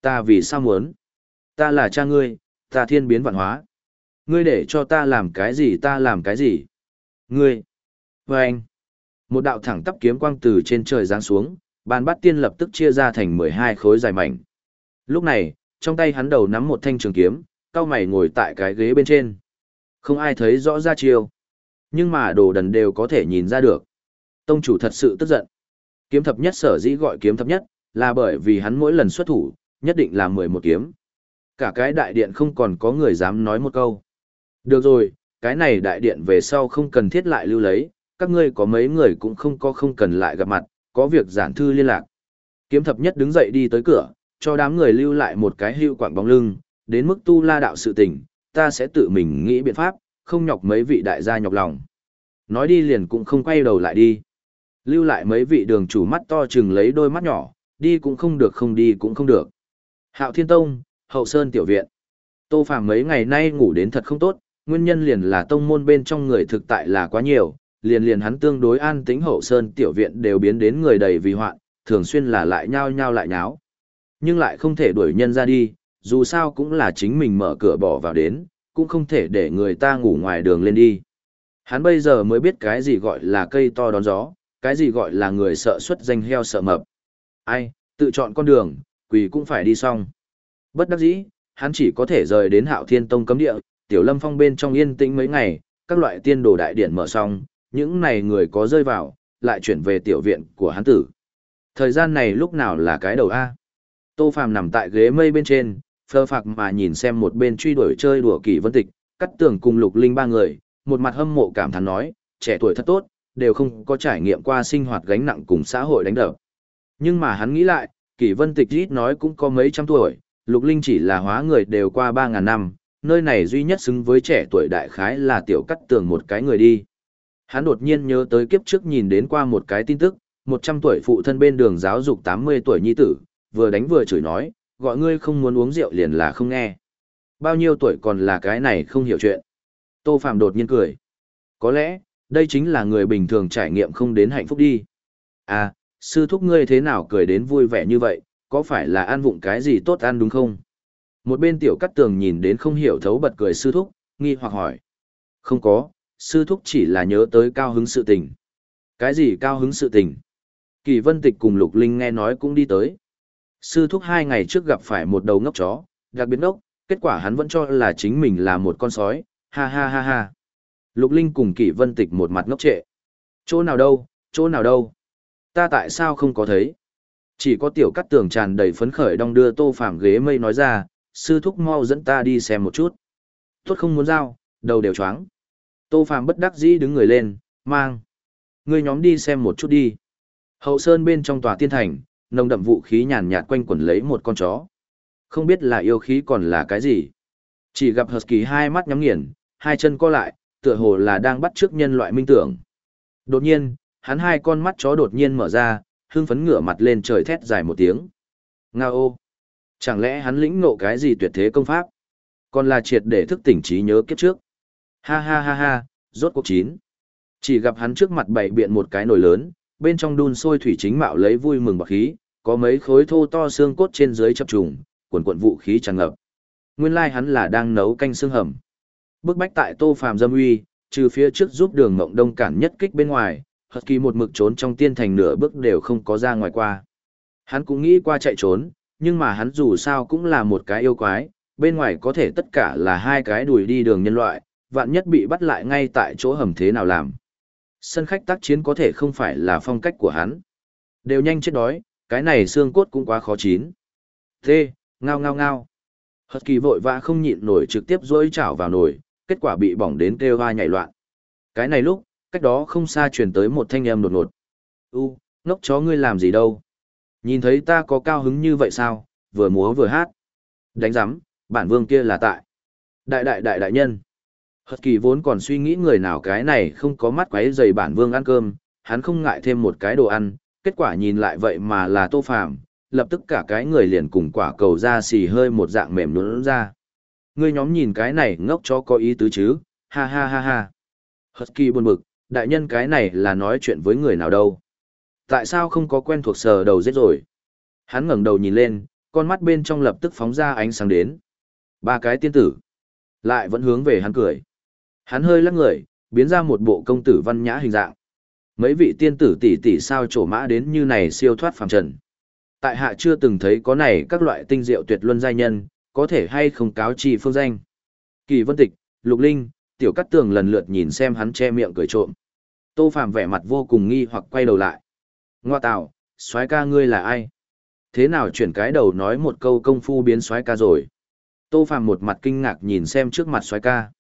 Speaker 1: Ta vì sao muốn? Ta là cha ngươi, ta thiên biến vạn hóa. Ngươi để cho ta làm cái gì ta làm cái gì? Ngươi! Và anh! Một đạo thẳng tắp kiếm quang từ trên trời giáng xuống, bàn bát tiên lập tức chia ra thành 12 khối dài mảnh. Lúc này, trong tay hắn đầu nắm một thanh trường kiếm, cao mày ngồi tại cái ghế bên trên. Không ai thấy rõ ra chiêu. Nhưng mà đồ đần đều có thể nhìn ra được. Tông chủ thật sự tức giận. Kiếm thập nhất sở dĩ gọi kiếm thập nhất, là bởi vì hắn mỗi lần xuất thủ, nhất định là mười một kiếm. Cả cái đại điện không còn có người dám nói một câu. Được rồi, cái này đại điện về sau không cần thiết lại lưu lấy, các ngươi có mấy người cũng không có không cần lại gặp mặt, có việc giản thư liên lạc. Kiếm thập nhất đứng dậy đi tới cửa, cho đám người lưu lại một cái hưu quảng bóng lưng, đến mức tu la đạo sự tình, ta sẽ tự mình nghĩ biện pháp, không nhọc mấy vị đại gia nhọc lòng. Nói đi liền cũng không quay đầu lại đi. Lưu lại mấy vị đường chủ mắt to chừng lấy đôi mắt nhỏ, đi cũng không được không đi cũng không được. Hạo Thiên Tông, Hậu Sơn Tiểu Viện. Tô Phàm mấy ngày nay ngủ đến thật không tốt, nguyên nhân liền là tông môn bên trong người thực tại là quá nhiều, liền liền hắn tương đối an tĩnh Hậu Sơn Tiểu Viện đều biến đến người đầy vì hoạn, thường xuyên là lại nhao nhao lại nháo. Nhưng lại không thể đuổi nhân ra đi, dù sao cũng là chính mình mở cửa bỏ vào đến, cũng không thể để người ta ngủ ngoài đường lên đi. Hắn bây giờ mới biết cái gì gọi là cây to đón gió, cái gì gọi là người sợ xuất danh heo sợ mập. Ai, tự chọn con đường, quỳ cũng phải đi xong. Bất đắc dĩ, hắn chỉ có thể rời đến hạo thiên tông cấm địa, tiểu lâm phong bên trong yên tĩnh mấy ngày, các loại tiên đồ đại điển mở xong, những này người có rơi vào, lại chuyển về tiểu viện của hắn tử. Thời gian này lúc nào là cái đầu A. Tô Phàm nằm tại ghế mây bên trên, phơ phạc mà nhìn xem một bên truy đuổi chơi đùa kỳ vân tịch, cắt tường cùng lục linh ba người, một mặt hâm mộ cảm thán nói, trẻ tuổi thật tốt, đều không có trải nghiệm qua sinh hoạt gánh nặng cùng xã hội đánh đập. Nhưng mà hắn nghĩ lại, kỳ vân tịch ít nói cũng có mấy trăm tuổi, lục linh chỉ là hóa người đều qua ba ngàn năm, nơi này duy nhất xứng với trẻ tuổi đại khái là tiểu cắt tường một cái người đi. Hắn đột nhiên nhớ tới kiếp trước nhìn đến qua một cái tin tức, một trăm tuổi phụ thân bên đường giáo dục tám mươi tuổi nhi tử, vừa đánh vừa chửi nói, gọi ngươi không muốn uống rượu liền là không nghe. Bao nhiêu tuổi còn là cái này không hiểu chuyện. Tô Phạm đột nhiên cười. Có lẽ, đây chính là người bình thường trải nghiệm không đến hạnh phúc đi. À, sư thúc ngươi thế nào cười đến vui vẻ như vậy, có phải là ăn vụng cái gì tốt ăn đúng không? Một bên tiểu cắt tường nhìn đến không hiểu thấu bật cười sư thúc, nghi hoặc hỏi. Không có, sư thúc chỉ là nhớ tới cao hứng sự tình. Cái gì cao hứng sự tình? Kỳ vân tịch cùng lục linh nghe nói cũng đi tới. Sư thúc hai ngày trước gặp phải một đầu ngốc chó, đặc biệt ngốc, kết quả hắn vẫn cho là chính mình là một con sói, ha ha ha ha. Lục Linh cùng Kỷ Vân Tịch một mặt ngốc trệ. Chỗ nào đâu, chỗ nào đâu? Ta tại sao không có thấy? Chỉ có tiểu cắt tường tràn đầy phấn khởi đong đưa tô phạm ghế mây nói ra, sư thúc mau dẫn ta đi xem một chút. Tốt không muốn giao, đầu đều choáng. Tô phạm bất đắc dĩ đứng người lên, mang. Người nhóm đi xem một chút đi. Hậu sơn bên trong tòa tiên thành, nồng đậm vũ khí nhàn nhạt quanh quẩn lấy một con chó. Không biết là yêu khí còn là cái gì. Chỉ gặp Husky hai mắt nhắm nghiền, hai chân co lại, tựa hồ là đang bắt trước nhân loại minh tưởng. Đột nhiên, hắn hai con mắt chó đột nhiên mở ra, hưng phấn ngửa mặt lên trời thét dài một tiếng. Nga ô! Chẳng lẽ hắn lĩnh ngộ cái gì tuyệt thế công pháp? Còn là triệt để thức tỉnh trí nhớ kiếp trước. Ha ha ha ha, rốt cuộc chín. Chỉ gặp hắn trước mặt bảy biện một cái nồi lớn, bên trong đun sôi thủy chính mạo lấy vui mừng bạc khí, có mấy khối thô to xương cốt trên dưới chập trùng, cuộn cuộn vũ khí tràn ngập. Nguyên lai hắn là đang nấu canh xương hầm. Bức bách tại Tô Phàm dâm uy, trừ phía trước giúp Đường Mộng Đông cản nhất kích bên ngoài, Hật Kỳ một mực trốn trong tiên thành nửa bước đều không có ra ngoài qua. Hắn cũng nghĩ qua chạy trốn, nhưng mà hắn dù sao cũng là một cái yêu quái, bên ngoài có thể tất cả là hai cái đùi đi đường nhân loại, vạn nhất bị bắt lại ngay tại chỗ hầm thế nào làm. Sân khách tác chiến có thể không phải là phong cách của hắn. Đều nhanh chết đói, cái này xương cốt cũng quá khó chín. Thế, ngao ngao ngao. Hật kỳ vội vã không nhịn nổi trực tiếp dối chảo vào nồi, kết quả bị bỏng đến kêu hoa nhảy loạn. Cái này lúc, cách đó không xa truyền tới một thanh âm đột ngột. U, ngốc chó ngươi làm gì đâu? Nhìn thấy ta có cao hứng như vậy sao, vừa múa vừa hát. Đánh giám, bản vương kia là tại. Đại đại đại đại nhân. Hật kỳ vốn còn suy nghĩ người nào cái này không có mắt quấy dày bản vương ăn cơm, hắn không ngại thêm một cái đồ ăn, kết quả nhìn lại vậy mà là tô phàm, lập tức cả cái người liền cùng quả cầu ra xì hơi một dạng mềm nhũn ra. Ngươi nhóm nhìn cái này ngốc cho có ý tứ chứ, ha ha ha ha. Husky buồn bực, đại nhân cái này là nói chuyện với người nào đâu. Tại sao không có quen thuộc sờ đầu giết rồi? Hắn ngẩng đầu nhìn lên, con mắt bên trong lập tức phóng ra ánh sáng đến. Ba cái tiên tử. Lại vẫn hướng về hắn cười. Hắn hơi lắc người, biến ra một bộ công tử văn nhã hình dạng. Mấy vị tiên tử tỷ tỷ sao trổ mã đến như này siêu thoát phàm trần. Tại hạ chưa từng thấy có này các loại tinh diệu tuyệt luân giai nhân, có thể hay không cáo trì phương danh. Kỳ vân tịch, lục linh, tiểu cắt tường lần lượt nhìn xem hắn che miệng cười trộm. Tô Phạm vẻ mặt vô cùng nghi hoặc quay đầu lại. Ngoa tạo, soái ca ngươi là ai? Thế nào chuyển cái đầu nói một câu công phu biến soái ca rồi? Tô Phàm một mặt kinh ngạc nhìn xem trước mặt soái ca.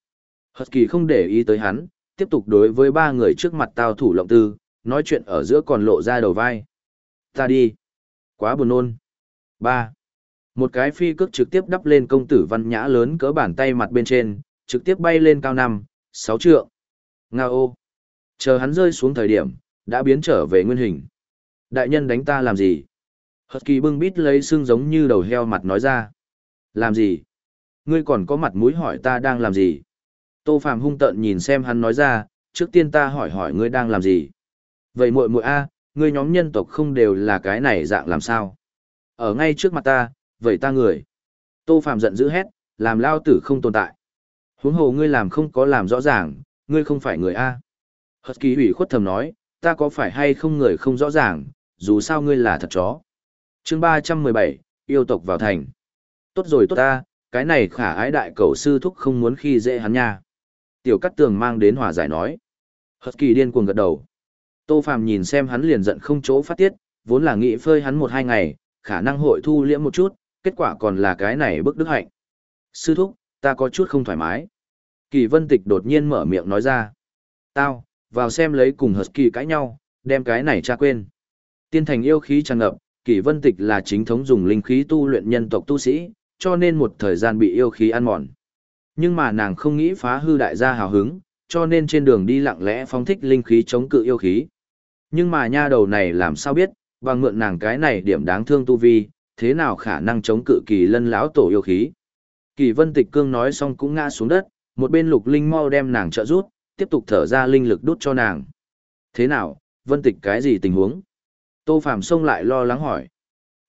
Speaker 1: Hật kỳ không để ý tới hắn, tiếp tục đối với ba người trước mặt tao thủ lộng tư, nói chuyện ở giữa còn lộ ra đầu vai. Ta đi. Quá buồn nôn. Ba. Một cái phi cước trực tiếp đắp lên công tử văn nhã lớn cỡ bàn tay mặt bên trên, trực tiếp bay lên cao năm, sáu trượng. Nga ô. Chờ hắn rơi xuống thời điểm, đã biến trở về nguyên hình. Đại nhân đánh ta làm gì? Hật kỳ bưng bít lấy xương giống như đầu heo mặt nói ra. Làm gì? Ngươi còn có mặt mũi hỏi ta đang làm gì? Tô Phạm hung tợn nhìn xem hắn nói ra, trước tiên ta hỏi hỏi ngươi đang làm gì? Vậy muội muội a, ngươi nhóm nhân tộc không đều là cái này dạng làm sao? Ở ngay trước mặt ta, vậy ta người. Tô Phạm giận dữ hét, làm lao tử không tồn tại. Huống hồ ngươi làm không có làm rõ ràng, ngươi không phải người a. Hật kỳ ủy khuất thầm nói, ta có phải hay không người không rõ ràng, dù sao ngươi là thật chó. chương ba trăm mười bảy, yêu tộc vào thành. Tốt rồi tốt ta, cái này khả ái đại cầu sư thúc không muốn khi dễ hắn nha. Tiểu cắt tường mang đến hòa giải nói. Hật kỳ điên cuồng gật đầu. Tô Phàm nhìn xem hắn liền giận không chỗ phát tiết, vốn là nghĩ phơi hắn một hai ngày, khả năng hội thu liễm một chút, kết quả còn là cái này bức đức hạnh. Sư thúc, ta có chút không thoải mái. Kỳ vân tịch đột nhiên mở miệng nói ra. Tao, vào xem lấy cùng Hật kỳ cãi nhau, đem cái này tra quên. Tiên thành yêu khí tràn ngập, Kỷ vân tịch là chính thống dùng linh khí tu luyện nhân tộc tu sĩ, cho nên một thời gian bị yêu khí ăn mòn. Nhưng mà nàng không nghĩ phá hư đại gia hào hứng, cho nên trên đường đi lặng lẽ phóng thích linh khí chống cự yêu khí. Nhưng mà nha đầu này làm sao biết, bằng mượn nàng cái này điểm đáng thương tu vi, thế nào khả năng chống cự kỳ lân lão tổ yêu khí. Kỳ vân tịch cương nói xong cũng ngã xuống đất, một bên lục linh mau đem nàng trợ rút, tiếp tục thở ra linh lực đút cho nàng. Thế nào, vân tịch cái gì tình huống? Tô Phàm xông lại lo lắng hỏi.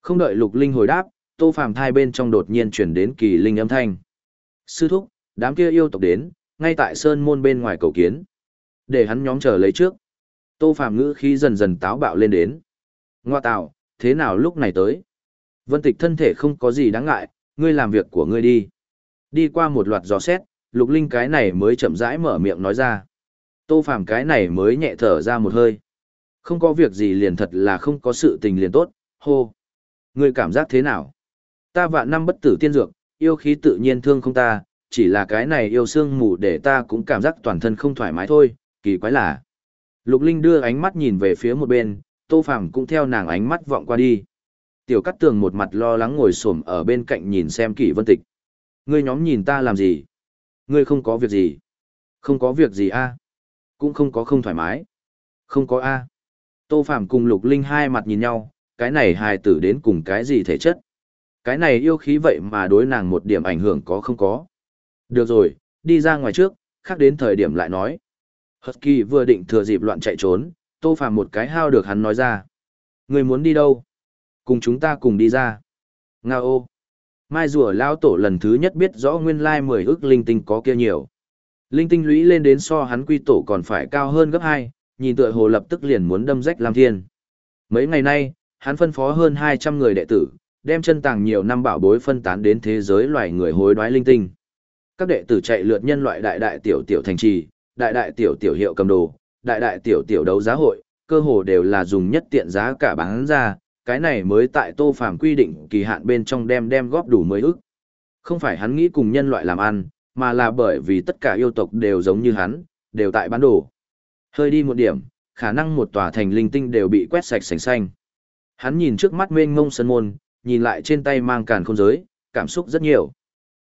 Speaker 1: Không đợi lục linh hồi đáp, Tô Phàm thai bên trong đột nhiên chuyển đến kỳ linh âm thanh. Sư thúc, đám kia yêu tộc đến, ngay tại sơn môn bên ngoài cầu kiến. Để hắn nhóm chờ lấy trước. Tô Phàm ngữ khí dần dần táo bạo lên đến. Ngoa tạo, thế nào lúc này tới? Vân tịch thân thể không có gì đáng ngại, ngươi làm việc của ngươi đi. Đi qua một loạt gió xét, lục linh cái này mới chậm rãi mở miệng nói ra. Tô Phàm cái này mới nhẹ thở ra một hơi. Không có việc gì liền thật là không có sự tình liền tốt, hô. Ngươi cảm giác thế nào? Ta vạn năm bất tử tiên dược, yêu khí tự nhiên thương không ta, chỉ là cái này yêu xương mù để ta cũng cảm giác toàn thân không thoải mái thôi, kỳ quái là. Lục Linh đưa ánh mắt nhìn về phía một bên, Tô Phàm cũng theo nàng ánh mắt vọng qua đi. Tiểu Cát Tường một mặt lo lắng ngồi xổm ở bên cạnh nhìn xem Kỷ Vân Tịch. Ngươi nhóm nhìn ta làm gì? Ngươi không có việc gì? Không có việc gì a? Cũng không có không thoải mái. Không có a. Tô Phàm cùng Lục Linh hai mặt nhìn nhau, cái này hài tử đến cùng cái gì thể chất? Cái này yêu khí vậy mà đối nàng một điểm ảnh hưởng có không có? Được rồi, đi ra ngoài trước, khác đến thời điểm lại nói. Husky vừa định thừa dịp loạn chạy trốn, Tô Phàm một cái hao được hắn nói ra. Người muốn đi đâu? Cùng chúng ta cùng đi ra. Nga ô. Mai rùa lao tổ lần thứ nhất biết rõ nguyên lai mười ước linh tinh có kia nhiều. Linh tinh lũy lên đến so hắn quy tổ còn phải cao hơn gấp hai, nhìn tựa hồ lập tức liền muốn đâm rách Lam Thiên. Mấy ngày nay, hắn phân phó hơn hai trăm người đệ tử, đem chân tàng nhiều năm bảo bối phân tán đến thế giới loài người hối đoái linh tinh. Các đệ tử chạy lượt nhân loại đại đại tiểu tiểu thành trì, đại đại tiểu tiểu hiệu cầm đồ, đại đại tiểu tiểu đấu giá hội, cơ hồ đều là dùng nhất tiện giá cả bán ra, cái này mới tại Tô Phàm quy định kỳ hạn bên trong đem đem góp đủ mới ức. Không phải hắn nghĩ cùng nhân loại làm ăn, mà là bởi vì tất cả yêu tộc đều giống như hắn, đều tại bán đồ. Hơi đi một điểm, khả năng một tòa thành linh tinh đều bị quét sạch sành xanh. Hắn nhìn trước mắt mênh mông sân môn, nhìn lại trên tay mang càn không giới, cảm xúc rất nhiều.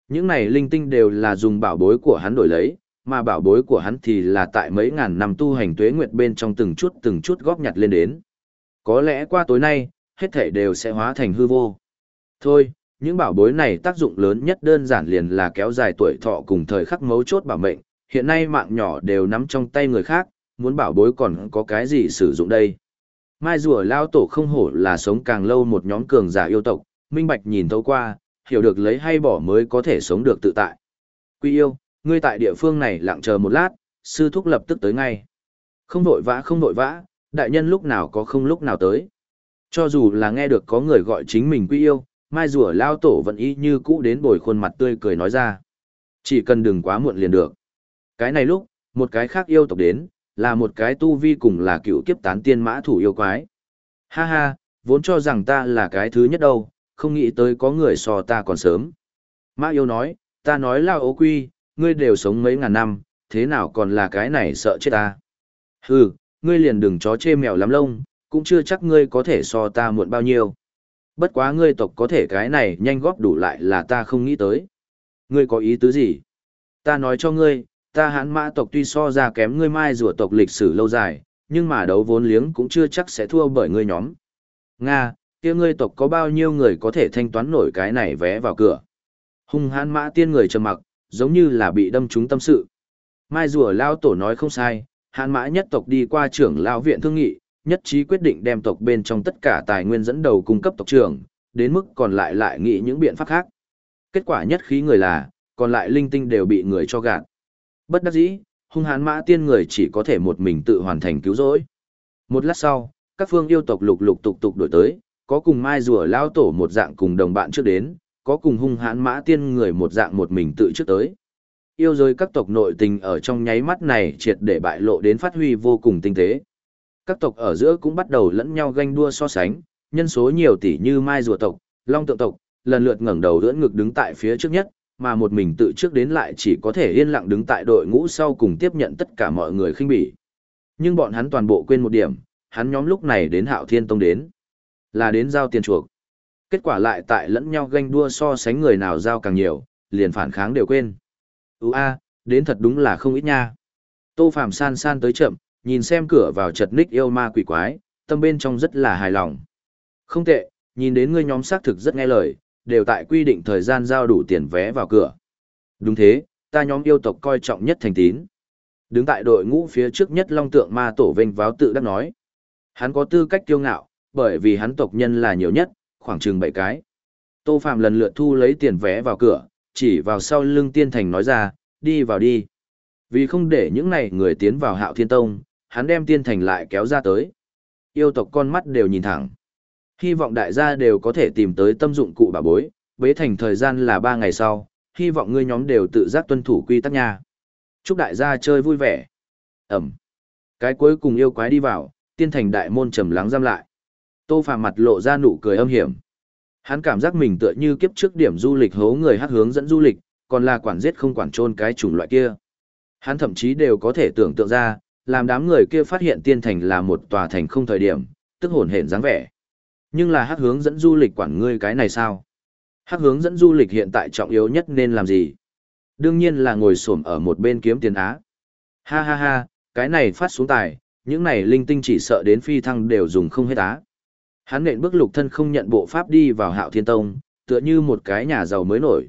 Speaker 1: Những này linh tinh đều là dùng bảo bối của hắn đổi lấy, mà bảo bối của hắn thì là tại mấy ngàn năm tu hành tuế nguyệt bên trong từng chút từng chút góp nhặt lên đến. Có lẽ qua tối nay, hết thể đều sẽ hóa thành hư vô. Thôi, những bảo bối này tác dụng lớn nhất đơn giản liền là kéo dài tuổi thọ cùng thời khắc mấu chốt bảo mệnh, hiện nay mạng nhỏ đều nắm trong tay người khác, muốn bảo bối còn có cái gì sử dụng đây. Mai rùa lao tổ không hổ là sống càng lâu một nhóm cường giả yêu tộc, minh bạch nhìn thấu qua, hiểu được lấy hay bỏ mới có thể sống được tự tại. Quy yêu, ngươi tại địa phương này lặng chờ một lát, sư thúc lập tức tới ngay. Không vội vã không vội vã, đại nhân lúc nào có không lúc nào tới. Cho dù là nghe được có người gọi chính mình quy yêu, mai rùa lao tổ vẫn y như cũ đến bồi khuôn mặt tươi cười nói ra. Chỉ cần đừng quá muộn liền được. Cái này lúc, một cái khác yêu tộc đến, là một cái tu vi cùng là cựu kiếp tán tiên mã thủ yêu quái. Ha ha, vốn cho rằng ta là cái thứ nhất đâu, không nghĩ tới có người so ta còn sớm. Mã yêu nói, ta nói là ố quy, ngươi đều sống mấy ngàn năm, thế nào còn là cái này sợ chết ta. Hừ, ngươi liền đừng chó chê mèo lắm lông, cũng chưa chắc ngươi có thể so ta muộn bao nhiêu. Bất quá ngươi tộc có thể cái này nhanh góp đủ lại là ta không nghĩ tới. Ngươi có ý tứ gì? Ta nói cho ngươi, ta hãn mã tộc tuy so ra kém ngươi mai rùa tộc lịch sử lâu dài, nhưng mà đấu vốn liếng cũng chưa chắc sẽ thua bởi ngươi nhóm. Nga, kia ngươi tộc có bao nhiêu người có thể thanh toán nổi cái này vé vào cửa. Hung hãn mã tiên người trầm mặc, giống như là bị đâm trúng tâm sự. Mai rùa lao tổ nói không sai, hãn mã nhất tộc đi qua trưởng lao viện thương nghị, nhất trí quyết định đem tộc bên trong tất cả tài nguyên dẫn đầu cung cấp tộc trưởng, đến mức còn lại lại nghĩ những biện pháp khác. Kết quả nhất khí người là, còn lại linh tinh đều bị người cho gạt. Bất đắc dĩ, hung hãn mã tiên người chỉ có thể một mình tự hoàn thành cứu rỗi. Một lát sau, các phương yêu tộc lục lục tục tục đổi tới, có cùng mai rùa lao tổ một dạng cùng đồng bạn trước đến, có cùng hung hãn mã tiên người một dạng một mình tự trước tới. Yêu giới các tộc nội tình ở trong nháy mắt này triệt để bại lộ đến phát huy vô cùng tinh tế. Các tộc ở giữa cũng bắt đầu lẫn nhau ganh đua so sánh, nhân số nhiều tỷ như mai rùa tộc, long tượng tộc, lần lượt ngẩng đầu đỡ ngực đứng tại phía trước nhất, mà một mình tự trước đến lại chỉ có thể yên lặng đứng tại đội ngũ sau cùng tiếp nhận tất cả mọi người khinh bỉ. Nhưng bọn hắn toàn bộ quên một điểm, hắn nhóm lúc này đến Hạo Thiên Tông đến, là đến giao tiền chuộc. Kết quả lại tại lẫn nhau ganh đua so sánh người nào giao càng nhiều, liền phản kháng đều quên. Ú a, đến thật đúng là không ít nha. Tô Phạm san san tới chậm, nhìn xem cửa vào chật ních yêu ma quỷ quái, tâm bên trong rất là hài lòng. Không tệ, nhìn đến ngươi nhóm xác thực rất nghe lời, đều tại quy định thời gian giao đủ tiền vé vào cửa. Đúng thế, ta nhóm yêu tộc coi trọng nhất thành tín. Đứng tại đội ngũ phía trước nhất long tượng ma tổ vinh váo tự đắc nói. Hắn có tư cách kiêu ngạo, bởi vì hắn tộc nhân là nhiều nhất, khoảng chừng 7 cái. Tô Phạm lần lượt thu lấy tiền vé vào cửa, chỉ vào sau lưng tiên thành nói ra, đi vào đi. Vì không để những này người tiến vào hạo thiên tông, hắn đem tiên thành lại kéo ra tới. Yêu tộc con mắt đều nhìn thẳng. Hy vọng đại gia đều có thể tìm tới tâm dụng cụ bà bối, bế thành thời gian là 3 ngày sau, hy vọng ngươi nhóm đều tự giác tuân thủ quy tắc nha. Chúc đại gia chơi vui vẻ. Ẩm. Cái cuối cùng yêu quái đi vào, tiên thành đại môn trầm lắng giam lại. Tô Phàm mặt lộ ra nụ cười âm hiểm. Hắn cảm giác mình tựa như kiếp trước điểm du lịch hố người hát hướng dẫn du lịch, còn là quản giết không quản trôn cái chủng loại kia. Hắn thậm chí đều có thể tưởng tượng ra, làm đám người kia phát hiện tiên thành là một tòa thành không thời điểm, tức hồn hển dáng vẻ. Nhưng là hát hướng dẫn du lịch quản ngươi cái này sao? Hát hướng dẫn du lịch hiện tại trọng yếu nhất nên làm gì? Đương nhiên là ngồi xổm ở một bên kiếm tiền á. Ha ha ha, cái này phát xuống tài, những này linh tinh chỉ sợ đến phi thăng đều dùng không hết á. Hắn nện bước lục thân không nhận bộ pháp đi vào hạo thiên tông, tựa như một cái nhà giàu mới nổi.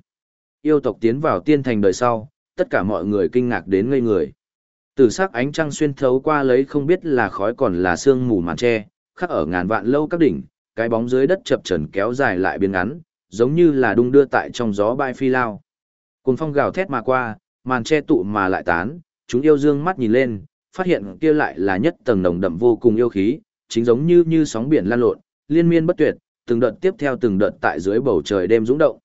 Speaker 1: Yêu tộc tiến vào tiên thành đời sau, tất cả mọi người kinh ngạc đến ngây người. Từ sắc ánh trăng xuyên thấu qua lấy không biết là khói còn là sương mù màn tre, khắc ở ngàn vạn lâu các đỉnh, cái bóng dưới đất chập trần kéo dài lại biến ngắn, giống như là đung đưa tại trong gió bay phi lao. Cùng phong gào thét mà qua, màn che tụ mà lại tán, chúng yêu dương mắt nhìn lên, phát hiện kia lại là nhất tầng nồng đậm vô cùng yêu khí, chính giống như như sóng biển lan lộn, liên miên bất tuyệt, từng đợt tiếp theo từng đợt tại dưới bầu trời đêm dũng động.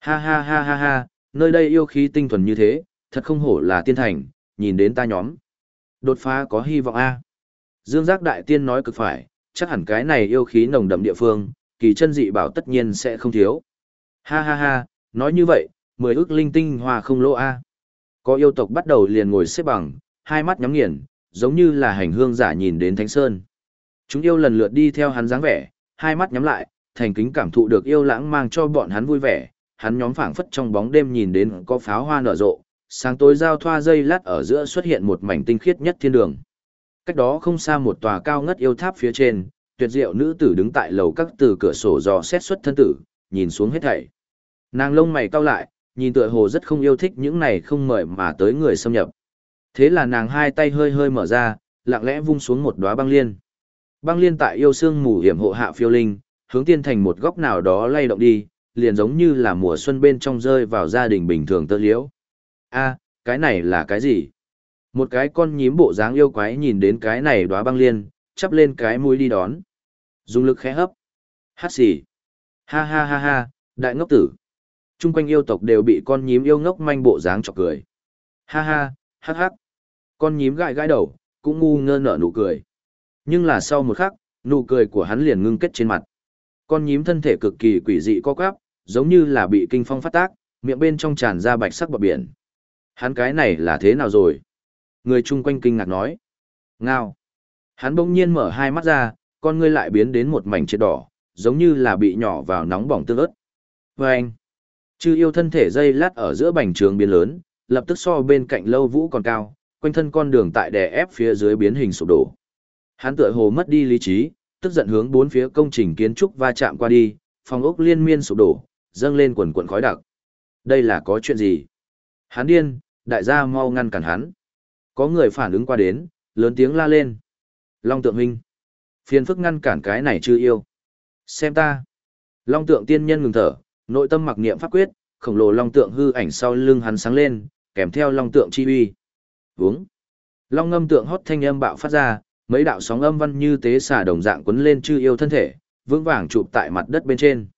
Speaker 1: Ha ha ha ha ha, nơi đây yêu khí tinh thuần như thế, thật không hổ là tiên thành, nhìn đến ta nhóm. Đột phá có hy vọng a. Dương Giác Đại Tiên nói cực phải, chắc hẳn cái này yêu khí nồng đậm địa phương, kỳ chân dị bảo tất nhiên sẽ không thiếu. Ha ha ha, nói như vậy, mười ước linh tinh hòa không lỗ a. Có yêu tộc bắt đầu liền ngồi xếp bằng, hai mắt nhắm nghiền, giống như là hành hương giả nhìn đến thánh sơn. Chúng yêu lần lượt đi theo hắn dáng vẻ, hai mắt nhắm lại, thành kính cảm thụ được yêu lãng mang cho bọn hắn vui vẻ, hắn nhóm phảng phất trong bóng đêm nhìn đến có pháo hoa nở rộ, sáng tối giao thoa dây lát ở giữa xuất hiện một mảnh tinh khiết nhất thiên đường. Cách đó không xa một tòa cao ngất yêu tháp phía trên, tuyệt diệu nữ tử đứng tại lầu các từ cửa sổ dò xét xuất thân tử, nhìn xuống hết thảy. Nàng lông mày cau lại, nhìn tựa hồ rất không yêu thích những này không mời mà tới người xâm nhập. Thế là nàng hai tay hơi hơi mở ra, lặng lẽ vung xuống một đóa băng liên. Băng liên tại yêu xương mù hiểm hộ hạ phiêu linh, hướng tiên thành một góc nào đó lay động đi, liền giống như là mùa xuân bên trong rơi vào gia đình bình thường tơ liễu. A, cái này là cái gì? Một cái con nhím bộ dáng yêu quái nhìn đến cái này đóa băng liên, chắp lên cái mũi đi đón. Dùng lực khẽ hấp. Hát xì. Ha ha ha ha, đại ngốc tử. Trung quanh yêu tộc đều bị con nhím yêu ngốc manh bộ dáng chọc cười. Ha ha, hắc hắc. Con nhím gãi gãi đầu, cũng ngu ngơ nở nụ cười. Nhưng là sau một khắc, nụ cười của hắn liền ngưng kết trên mặt. Con nhím thân thể cực kỳ quỷ dị co quắp, giống như là bị kinh phong phát tác, miệng bên trong tràn ra bạch sắc bọt biển. Hắn cái này là thế nào rồi? Người chung quanh kinh ngạc nói. Ngao. Hắn bỗng nhiên mở hai mắt ra, con ngươi lại biến đến một mảnh chết đỏ, giống như là bị nhỏ vào nóng bỏng tương ớt. Và anh. Chư yêu thân thể dây lát ở giữa bành trường biến lớn, lập tức so bên cạnh lâu vũ còn cao, quanh thân con đường tại đè ép phía dưới biến hình sụp đổ. Hắn tựa hồ mất đi lý trí, tức giận hướng bốn phía công trình kiến trúc va chạm qua đi, phòng ốc liên miên sụp đổ, dâng lên quần quần khói đặc. Đây là có chuyện gì? Hắn điên, đại gia mau ngăn cản hắn. Có người phản ứng qua đến, lớn tiếng la lên. Long tượng huynh. Phiền phức ngăn cản cái này chưa yêu. Xem ta. Long tượng tiên nhân ngừng thở, nội tâm mặc niệm pháp quyết, khổng lồ long tượng hư ảnh sau lưng hắn sáng lên, kèm theo long tượng chi uy. Vướng. Long ngâm tượng hót thanh âm bạo phát ra, mấy đạo sóng âm văn như tế xả đồng dạng quấn lên chư yêu thân thể, vững vàng chụp tại mặt đất bên trên.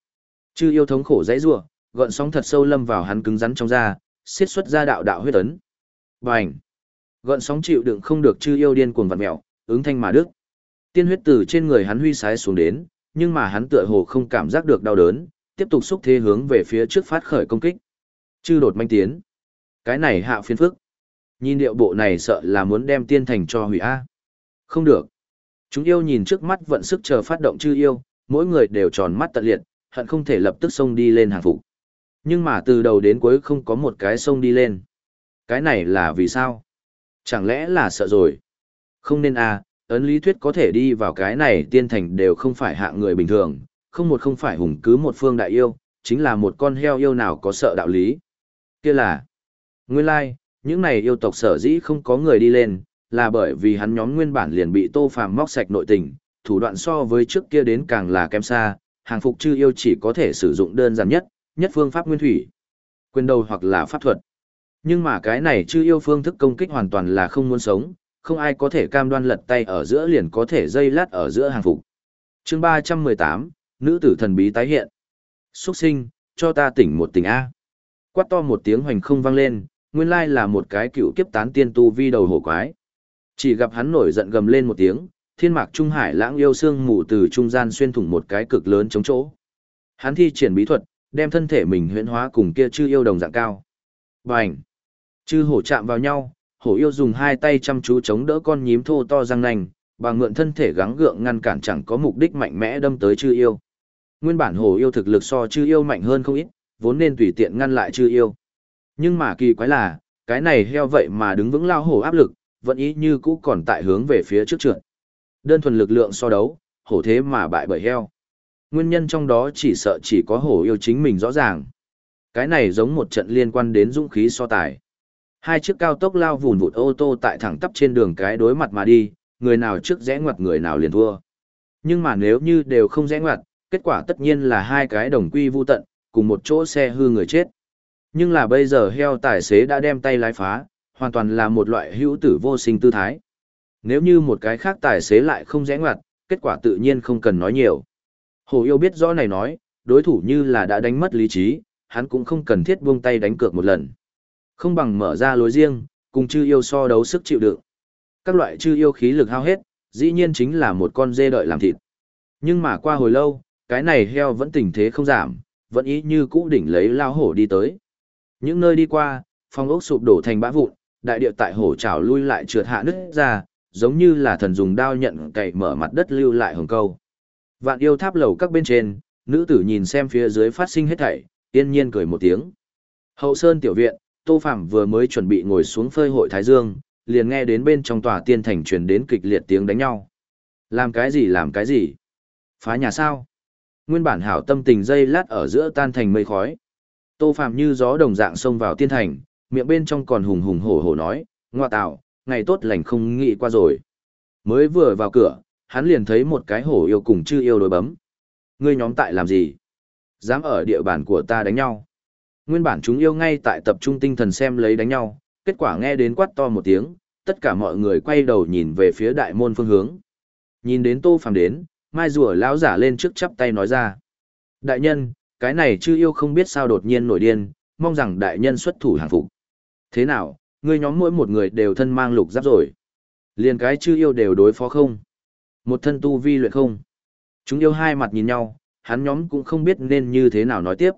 Speaker 1: Chư yêu thống khổ dãy rủa, gợn sóng thật sâu lâm vào hắn cứng rắn trong da, xiết xuất ra đạo đạo huyết ấn. Bành! Gợn sóng chịu đựng không được chư yêu điên cuồng vặn mèo, ứng thanh mà đức. Tiên huyết từ trên người hắn huy sái xuống đến, nhưng mà hắn tựa hồ không cảm giác được đau đớn, tiếp tục xúc thế hướng về phía trước phát khởi công kích. Chư đột manh tiến. Cái này hạ phiên phức. Nhìn điệu bộ này sợ là muốn đem tiên thành cho hủy A. Không được. Chúng yêu nhìn trước mắt vận sức chờ phát động chư yêu, mỗi người đều tròn mắt tận liệt, hận không thể lập tức xông đi lên hàng phục. Nhưng mà từ đầu đến cuối không có một cái xông đi lên. Cái này là vì sao? Chẳng lẽ là sợ rồi? Không nên à, ấn lý thuyết có thể đi vào cái này tiên thành đều không phải hạng người bình thường, không một không phải hùng cứ một phương đại yêu, chính là một con heo yêu nào có sợ đạo lý. Kia là, nguyên lai, like, những này yêu tộc sở dĩ không có người đi lên, là bởi vì hắn nhóm nguyên bản liền bị tô phàm móc sạch nội tình, thủ đoạn so với trước kia đến càng là kém xa, hàng phục chư yêu chỉ có thể sử dụng đơn giản nhất, nhất phương pháp nguyên thủy, quyền đầu hoặc là pháp thuật. Nhưng mà cái này chư yêu phương thức công kích hoàn toàn là không muốn sống, không ai có thể cam đoan lật tay ở giữa liền có thể dây lát ở giữa hàng phục. chương 318, nữ tử thần bí tái hiện. Xuất sinh, cho ta tỉnh một tỉnh A. Quát to một tiếng hoành không vang lên, nguyên lai là một cái cựu kiếp tán tiên tu vi đầu hổ quái. Chỉ gặp hắn nổi giận gầm lên một tiếng, thiên mạc trung hải lãng yêu xương mù từ trung gian xuyên thủng một cái cực lớn chống chỗ. Hắn thi triển bí thuật, đem thân thể mình huyễn hóa cùng kia chư yêu đồng dạng cao. Bành! Chư hổ chạm vào nhau, hổ yêu dùng hai tay chăm chú chống đỡ con nhím thô to răng nành, và ngượn thân thể gắng gượng ngăn cản chẳng có mục đích mạnh mẽ đâm tới chư yêu. Nguyên bản hổ yêu thực lực so chư yêu mạnh hơn không ít, vốn nên tùy tiện ngăn lại chư yêu. Nhưng mà kỳ quái là, cái này heo vậy mà đứng vững lao hổ áp lực, vẫn ý như cũ còn tại hướng về phía trước trượt. Đơn thuần lực lượng so đấu, hổ thế mà bại bởi heo. Nguyên nhân trong đó chỉ sợ chỉ có hổ yêu chính mình rõ ràng. Cái này giống một trận liên quan đến dũng khí so tài. Hai chiếc cao tốc lao vùn vụt ô tô tại thẳng tắp trên đường cái đối mặt mà đi, người nào trước rẽ ngoặt người nào liền thua. Nhưng mà nếu như đều không rẽ ngoặt, kết quả tất nhiên là hai cái đồng quy vu tận, cùng một chỗ xe hư người chết. Nhưng là bây giờ heo tài xế đã đem tay lái phá, hoàn toàn là một loại hữu tử vô sinh tư thái. Nếu như một cái khác tài xế lại không rẽ ngoặt, kết quả tự nhiên không cần nói nhiều. Hồ yêu biết rõ này nói, đối thủ như là đã đánh mất lý trí, hắn cũng không cần thiết buông tay đánh cược một lần. Không bằng mở ra lối riêng, cùng chư yêu so đấu sức chịu đựng. Các loại chư yêu khí lực hao hết, dĩ nhiên chính là một con dê đợi làm thịt. Nhưng mà qua hồi lâu, cái này heo vẫn tình thế không giảm, vẫn ý như cũ đỉnh lấy lao hổ đi tới. Những nơi đi qua, phong ốc sụp đổ thành bã vụn, đại địa tại hổ trào lui lại trượt hạ nứt ra, giống như là thần dùng đao nhận cậy mở mặt đất lưu lại hồng câu. Vạn yêu tháp lầu các bên trên, nữ tử nhìn xem phía dưới phát sinh hết thảy, yên nhiên cười một tiếng. Hậu sơn tiểu viện, Tô Phạm vừa mới chuẩn bị ngồi xuống phơi hội Thái Dương, liền nghe đến bên trong tòa tiên thành truyền đến kịch liệt tiếng đánh nhau. Làm cái gì làm cái gì? Phá nhà sao? Nguyên bản hảo tâm tình dây lát ở giữa tan thành mây khói. Tô Phạm như gió đồng dạng xông vào tiên thành, miệng bên trong còn hùng hùng hổ hổ nói, ngoa tạo, ngày tốt lành không nghĩ qua rồi. Mới vừa vào cửa, hắn liền thấy một cái hổ yêu cùng chư yêu đối bấm. Ngươi nhóm tại làm gì? Dám ở địa bàn của ta đánh nhau. Nguyên bản chúng yêu ngay tại tập trung tinh thần xem lấy đánh nhau, kết quả nghe đến quát to một tiếng, tất cả mọi người quay đầu nhìn về phía đại môn phương hướng. Nhìn đến Tô Phàm đến, Mai rùa lão giả lên trước chắp tay nói ra: "Đại nhân, cái này chư yêu không biết sao đột nhiên nổi điên, mong rằng đại nhân xuất thủ hàng phục." "Thế nào, Ngươi nhóm mỗi một người đều thân mang lục giáp rồi. Liền cái chư yêu đều đối phó không. Một thân tu vi luyện không. Chúng yêu hai mặt nhìn nhau, hắn nhóm cũng không biết nên như thế nào nói tiếp.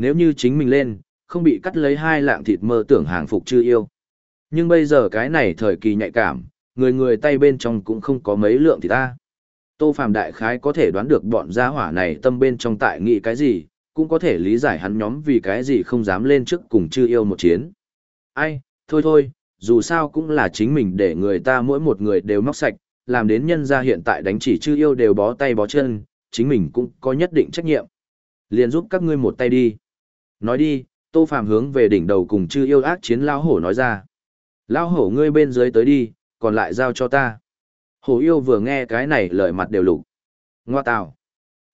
Speaker 1: Nếu như chính mình lên, không bị cắt lấy hai lạng thịt mơ tưởng hàng phục chưa yêu. Nhưng bây giờ cái này thời kỳ nhạy cảm, người người tay bên trong cũng không có mấy lượng thì ta. Tô phạm đại khái có thể đoán được bọn gia hỏa này tâm bên trong tại nghĩ cái gì, cũng có thể lý giải hắn nhóm vì cái gì không dám lên trước cùng chư yêu một chiến. Ai, thôi thôi, dù sao cũng là chính mình để người ta mỗi một người đều móc sạch, làm đến nhân gia hiện tại đánh chỉ chư yêu đều bó tay bó chân, chính mình cũng có nhất định trách nhiệm. Liền giúp các ngươi một tay đi. Nói đi, Tô Phàm hướng về đỉnh đầu cùng chư yêu ác chiến lão hổ nói ra. Lão hổ ngươi bên dưới tới đi, còn lại giao cho ta. Hổ yêu vừa nghe cái này lời mặt đều lục. Ngoa tào.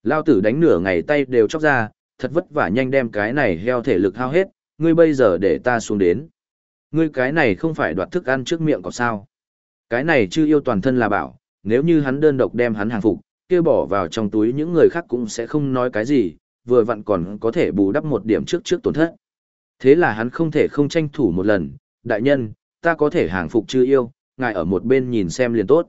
Speaker 1: Lao tử đánh nửa ngày tay đều chóc ra, thật vất vả nhanh đem cái này heo thể lực hao hết, ngươi bây giờ để ta xuống đến. Ngươi cái này không phải đoạt thức ăn trước miệng có sao. Cái này chư yêu toàn thân là bảo, nếu như hắn đơn độc đem hắn hàng phục, kia bỏ vào trong túi những người khác cũng sẽ không nói cái gì, vừa vặn còn có thể bù đắp một điểm trước trước tổn thất. Thế là hắn không thể không tranh thủ một lần, đại nhân, ta có thể hàng phục chư yêu, ngài ở một bên nhìn xem liền tốt.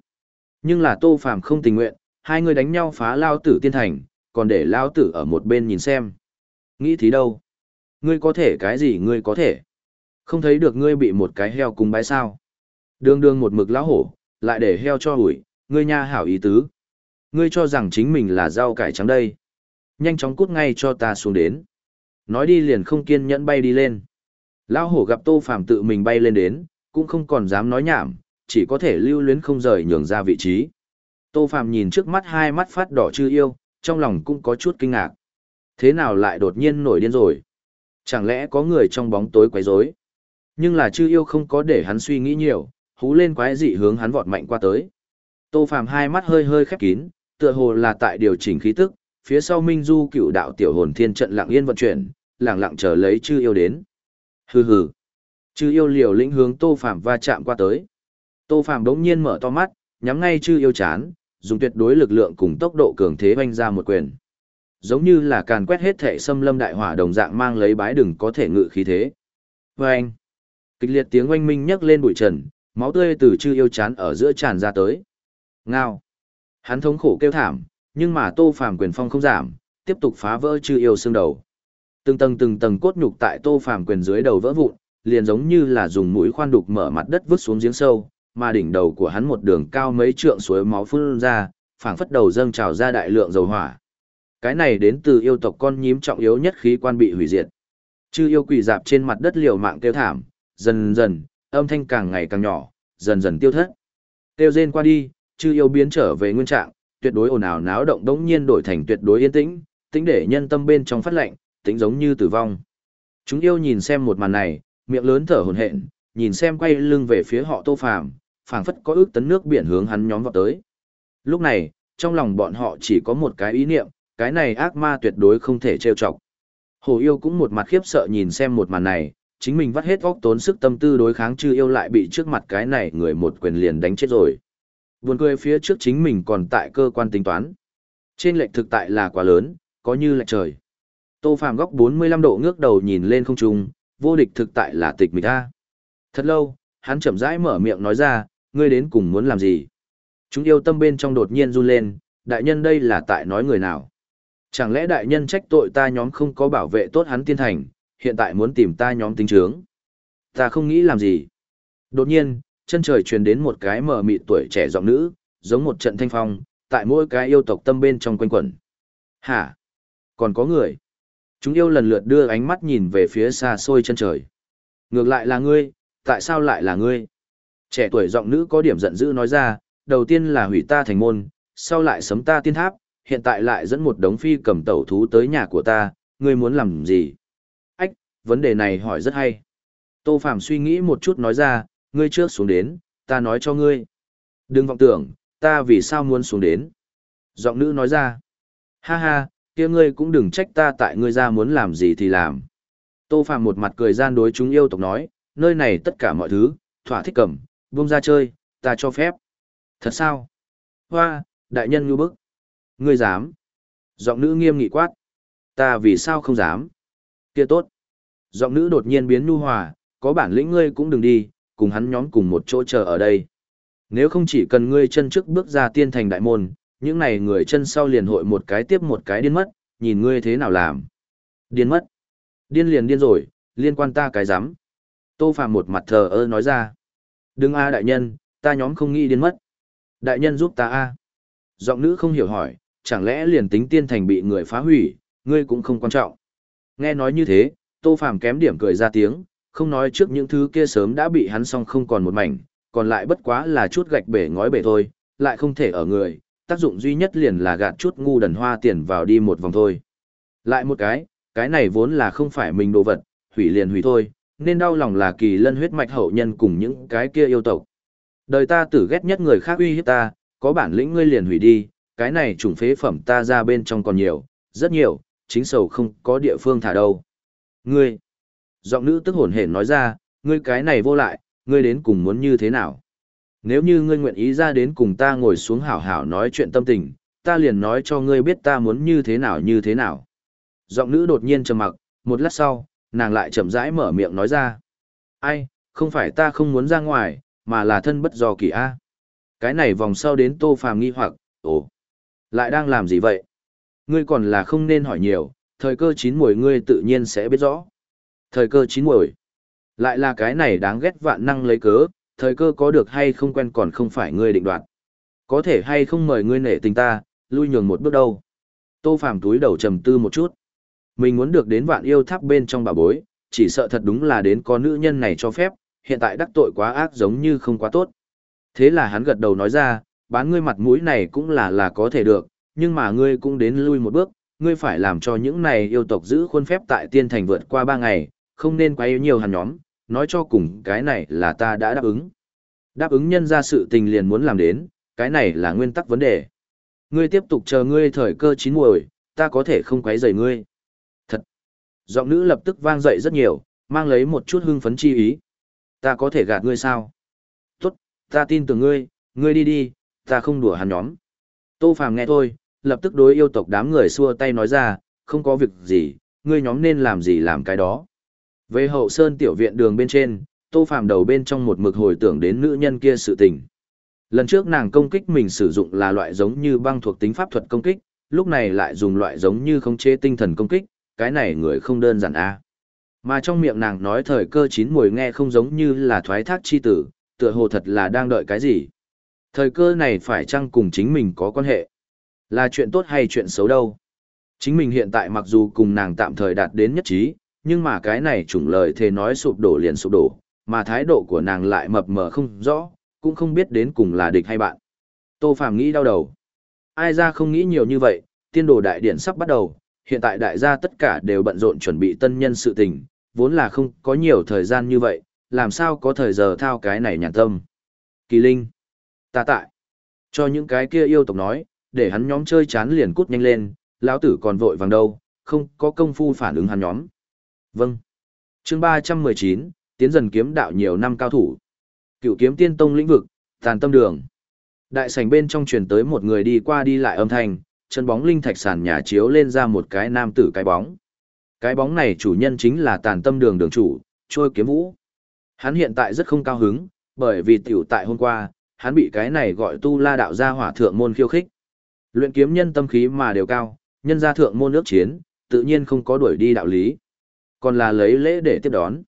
Speaker 1: Nhưng là Tô Phàm không tình nguyện, hai người đánh nhau phá lao tử tiên thành, còn để lao tử ở một bên nhìn xem. Nghĩ thì đâu? Ngươi có thể cái gì ngươi có thể? Không thấy được ngươi bị một cái heo cùng bái sao? Đường đường một mực lão hổ, lại để heo cho hủi, ngươi nha hảo ý tứ. Ngươi cho rằng chính mình là rau cải trắng đây. Nhanh chóng cút ngay cho ta xuống đến. Nói đi liền không kiên nhẫn bay đi lên. Lão hổ gặp Tô Phàm tự mình bay lên đến, cũng không còn dám nói nhảm, chỉ có thể lưu luyến không rời nhường ra vị trí. Tô Phàm nhìn trước mắt hai mắt phát đỏ chư yêu, trong lòng cũng có chút kinh ngạc. Thế nào lại đột nhiên nổi điên rồi? Chẳng lẽ có người trong bóng tối quấy rối? Nhưng là chư yêu không có để hắn suy nghĩ nhiều, hú lên quái dị hướng hắn vọt mạnh qua tới. Tô Phàm hai mắt hơi hơi khép kín, tựa hồ là tại điều chỉnh khí tức, phía sau Minh Du cựu đạo tiểu hồn thiên trận lặng yên vận chuyển, lặng lặng chờ lấy chư yêu đến. Hừ hừ. Chư yêu liều lĩnh hướng Tô Phàm va chạm qua tới. Tô Phàm đống nhiên mở to mắt, nhắm ngay chư yêu chán, dùng tuyệt đối lực lượng cùng tốc độ cường thế vanh ra một quyền. Giống như là càn quét hết thể xâm lâm đại hỏa đồng dạng mang lấy bái đừng có thể ngự khí thế. Vâng! Kịch liệt tiếng oanh minh nhấc lên bụi trần, máu tươi từ chư yêu chán ở giữa tràn ra tới. Ngao! Hắn thống khổ kêu thảm, nhưng mà Tô Phàm quyền phong không giảm, tiếp tục phá vỡ chư yêu xương đầu. Từng tầng từng tầng cốt nhục tại Tô Phàm quyền dưới đầu vỡ vụn, liền giống như là dùng mũi khoan đục mở mặt đất vứt xuống giếng sâu, mà đỉnh đầu của hắn một đường cao mấy trượng suối máu phun ra, phảng phất đầu dâng trào ra đại lượng dầu hỏa. Cái này đến từ yêu tộc con nhím trọng yếu nhất khí quan bị hủy diệt. Chư yêu quỷ dạp trên mặt đất liều mạng kêu thảm, dần dần, âm thanh càng ngày càng nhỏ, dần dần tiêu thất. Tiêu rên qua đi, chư yêu biến trở về nguyên trạng, tuyệt đối ồn ào náo động đống nhiên đổi thành tuyệt đối yên tĩnh, tính để nhân tâm bên trong phát lệnh, tính giống như tử vong. Chúng yêu nhìn xem một màn này, miệng lớn thở hổn hển, nhìn xem quay lưng về phía họ Tô Phàm, phảng phất có ước tấn nước biển hướng hắn nhóm vào tới. Lúc này, trong lòng bọn họ chỉ có một cái ý niệm, cái này ác ma tuyệt đối không thể trêu chọc. Hồ yêu cũng một mặt khiếp sợ nhìn xem một màn này, chính mình vắt hết óc tốn sức tâm tư đối kháng chư yêu lại bị trước mặt cái này người một quyền liền đánh chết rồi. Buồn cười phía trước chính mình còn tại cơ quan tính toán. Trên lệch thực tại là quá lớn, có như lệch trời. Tô Phàm góc 45 độ ngước đầu nhìn lên không trung, vô địch thực tại là tịch mịch ta. Thật lâu, hắn chậm rãi mở miệng nói ra, ngươi đến cùng muốn làm gì? Chúng yêu tâm bên trong đột nhiên run lên, đại nhân đây là tại nói người nào? Chẳng lẽ đại nhân trách tội ta nhóm không có bảo vệ tốt hắn tiên thành, hiện tại muốn tìm ta nhóm tính trướng? Ta không nghĩ làm gì. Đột nhiên, chân trời truyền đến một cái mờ mịt tuổi trẻ giọng nữ, giống một trận thanh phong, tại mỗi cái yêu tộc tâm bên trong quanh quẩn. Hả? Còn có người? Chúng yêu lần lượt đưa ánh mắt nhìn về phía xa xôi chân trời. Ngược lại là ngươi, tại sao lại là ngươi? Trẻ tuổi giọng nữ có điểm giận dữ nói ra, đầu tiên là hủy ta thành môn, sau lại sấm ta tiên tháp, hiện tại lại dẫn một đống phi cầm tẩu thú tới nhà của ta, ngươi muốn làm gì? Ách, vấn đề này hỏi rất hay. Tô Phạm suy nghĩ một chút nói ra, ngươi trước xuống đến, ta nói cho ngươi. Đừng vọng tưởng, ta vì sao muốn xuống đến. Giọng nữ nói ra, ha ha, kia ngươi cũng đừng trách ta tại ngươi ra muốn làm gì thì làm. Tô Phạm một mặt cười gian đối chúng yêu tộc nói, nơi này tất cả mọi thứ, thỏa thích cầm, buông ra chơi, ta cho phép. Thật sao? Hoa, đại nhân như bức. Ngươi dám. Giọng nữ nghiêm nghị quát. Ta vì sao không dám? Kia tốt. Giọng nữ đột nhiên biến nhu hòa, có bản lĩnh ngươi cũng đừng đi, cùng hắn nhóm cùng một chỗ chờ ở đây. Nếu không chỉ cần ngươi chân trước bước ra tiên thành đại môn, những này người chân sau liền hội một cái tiếp một cái điên mất, nhìn ngươi thế nào làm. Điên mất. Điên liền điên rồi, liên quan ta cái rắm Tô Phạm một mặt thờ ơ nói ra. Đừng a đại nhân, ta nhóm không nghĩ điên mất. Đại nhân giúp ta a Giọng nữ không hiểu hỏi, chẳng lẽ liền tính tiên thành bị người phá hủy, ngươi cũng không quan trọng. Nghe nói như thế, Tô phạm kém điểm cười ra tiếng, không nói trước những thứ kia sớm đã bị hắn xong không còn một mảnh, còn lại bất quá là chút gạch bể ngói bể thôi, lại không thể ở người, tác dụng duy nhất liền là gạt chút ngu đần hoa tiền vào đi một vòng thôi. Lại một cái, cái này vốn là không phải mình đồ vật, hủy liền hủy thôi, nên đau lòng là kỳ lân huyết mạch hậu nhân cùng những cái kia yêu tộc. Đời ta tử ghét nhất người khác uy hiếp ta, có bản lĩnh ngươi liền hủy đi, cái này trùng phế phẩm ta ra bên trong còn nhiều, rất nhiều, chính sầu không có địa phương thả đâu. Ngươi, giọng nữ tức hồn hển nói ra, ngươi cái này vô lại, ngươi đến cùng muốn như thế nào? Nếu như ngươi nguyện ý ra đến cùng ta ngồi xuống hảo hảo nói chuyện tâm tình, ta liền nói cho ngươi biết ta muốn như thế nào như thế nào. Giọng nữ đột nhiên trầm mặc, một lát sau, nàng lại chậm rãi mở miệng nói ra. Ai, không phải ta không muốn ra ngoài, mà là thân bất do kỳ a. Cái này vòng sau đến tô phàm nghi hoặc, ồ, lại đang làm gì vậy? Ngươi còn là không nên hỏi nhiều, thời cơ chín mùi ngươi tự nhiên sẽ biết rõ. Thời cơ chín muồi. Lại là cái này đáng ghét vạn năng lấy cớ, thời cơ có được hay không quen còn không phải ngươi định đoạt. Có thể hay không mời ngươi nể tình ta, lui nhường một bước đâu. Tô Phàm túi đầu trầm tư một chút. Mình muốn được đến vạn yêu tháp bên trong bà bối, chỉ sợ thật đúng là đến có nữ nhân này cho phép, hiện tại đắc tội quá ác giống như không quá tốt. Thế là hắn gật đầu nói ra, bán ngươi mặt mũi này cũng là là có thể được, nhưng mà ngươi cũng đến lui một bước, ngươi phải làm cho những này yêu tộc giữ khuôn phép tại tiên thành vượt qua ba ngày, không nên quá yếu nhiều hàn nhóm, nói cho cùng cái này là ta đã đáp ứng. Đáp ứng nhân ra sự tình liền muốn làm đến, cái này là nguyên tắc vấn đề. Ngươi tiếp tục chờ ngươi thời cơ chín muồi, ta có thể không quấy rầy ngươi. Thật. Giọng nữ lập tức vang dậy rất nhiều, mang lấy một chút hưng phấn chi ý. Ta có thể gạt ngươi sao? Tốt, ta tin tưởng ngươi, ngươi đi đi, ta không đùa hắn nhóm. Tô Phàm nghe thôi, lập tức đối yêu tộc đám người xua tay nói ra, không có việc gì, ngươi nhóm nên làm gì làm cái đó. Về hậu sơn tiểu viện đường bên trên, Tô Phàm đầu bên trong một mực hồi tưởng đến nữ nhân kia sự tình. Lần trước nàng công kích mình sử dụng là loại giống như băng thuộc tính pháp thuật công kích, lúc này lại dùng loại giống như khống chế tinh thần công kích, cái này người không đơn giản a. Mà trong miệng nàng nói thời cơ chín mùi nghe không giống như là thoái thác chi tử, tựa hồ thật là đang đợi cái gì. Thời cơ này phải chăng cùng chính mình có quan hệ? Là chuyện tốt hay chuyện xấu đâu? Chính mình hiện tại mặc dù cùng nàng tạm thời đạt đến nhất trí, nhưng mà cái này chủng lời thề nói sụp đổ liền sụp đổ, mà thái độ của nàng lại mập mờ không rõ, cũng không biết đến cùng là địch hay bạn. Tô Phàm nghĩ đau đầu. Ai ra không nghĩ nhiều như vậy, tiên đồ đại điển sắp bắt đầu, hiện tại đại gia tất cả đều bận rộn chuẩn bị tân nhân sự tình, vốn là không có nhiều thời gian như vậy, làm sao có thời giờ thao cái này nhàn tâm. Kỳ Linh, ta tại, cho những cái kia yêu tộc nói, để hắn nhóm chơi chán liền cút nhanh lên, lão tử còn vội vàng đâu, không có công phu phản ứng hắn nhóm. Vâng. Chương 319, tiến dần kiếm đạo nhiều năm cao thủ. Cựu kiếm tiên tông lĩnh vực, tàn tâm đường. Đại sảnh bên trong truyền tới một người đi qua đi lại âm thanh, chân bóng linh thạch sàn nhà chiếu lên ra một cái nam tử cái bóng. Cái bóng này chủ nhân chính là tàn tâm đường đường chủ, trôi kiếm vũ. Hắn hiện tại rất không cao hứng, bởi vì tiểu tại hôm qua, hắn bị cái này gọi tu la đạo gia hỏa thượng môn khiêu khích. Luyện kiếm nhân tâm khí mà đều cao, nhân gia thượng môn ước chiến, tự nhiên không có đuổi đi đạo lý. Còn là lấy lễ để tiếp đón.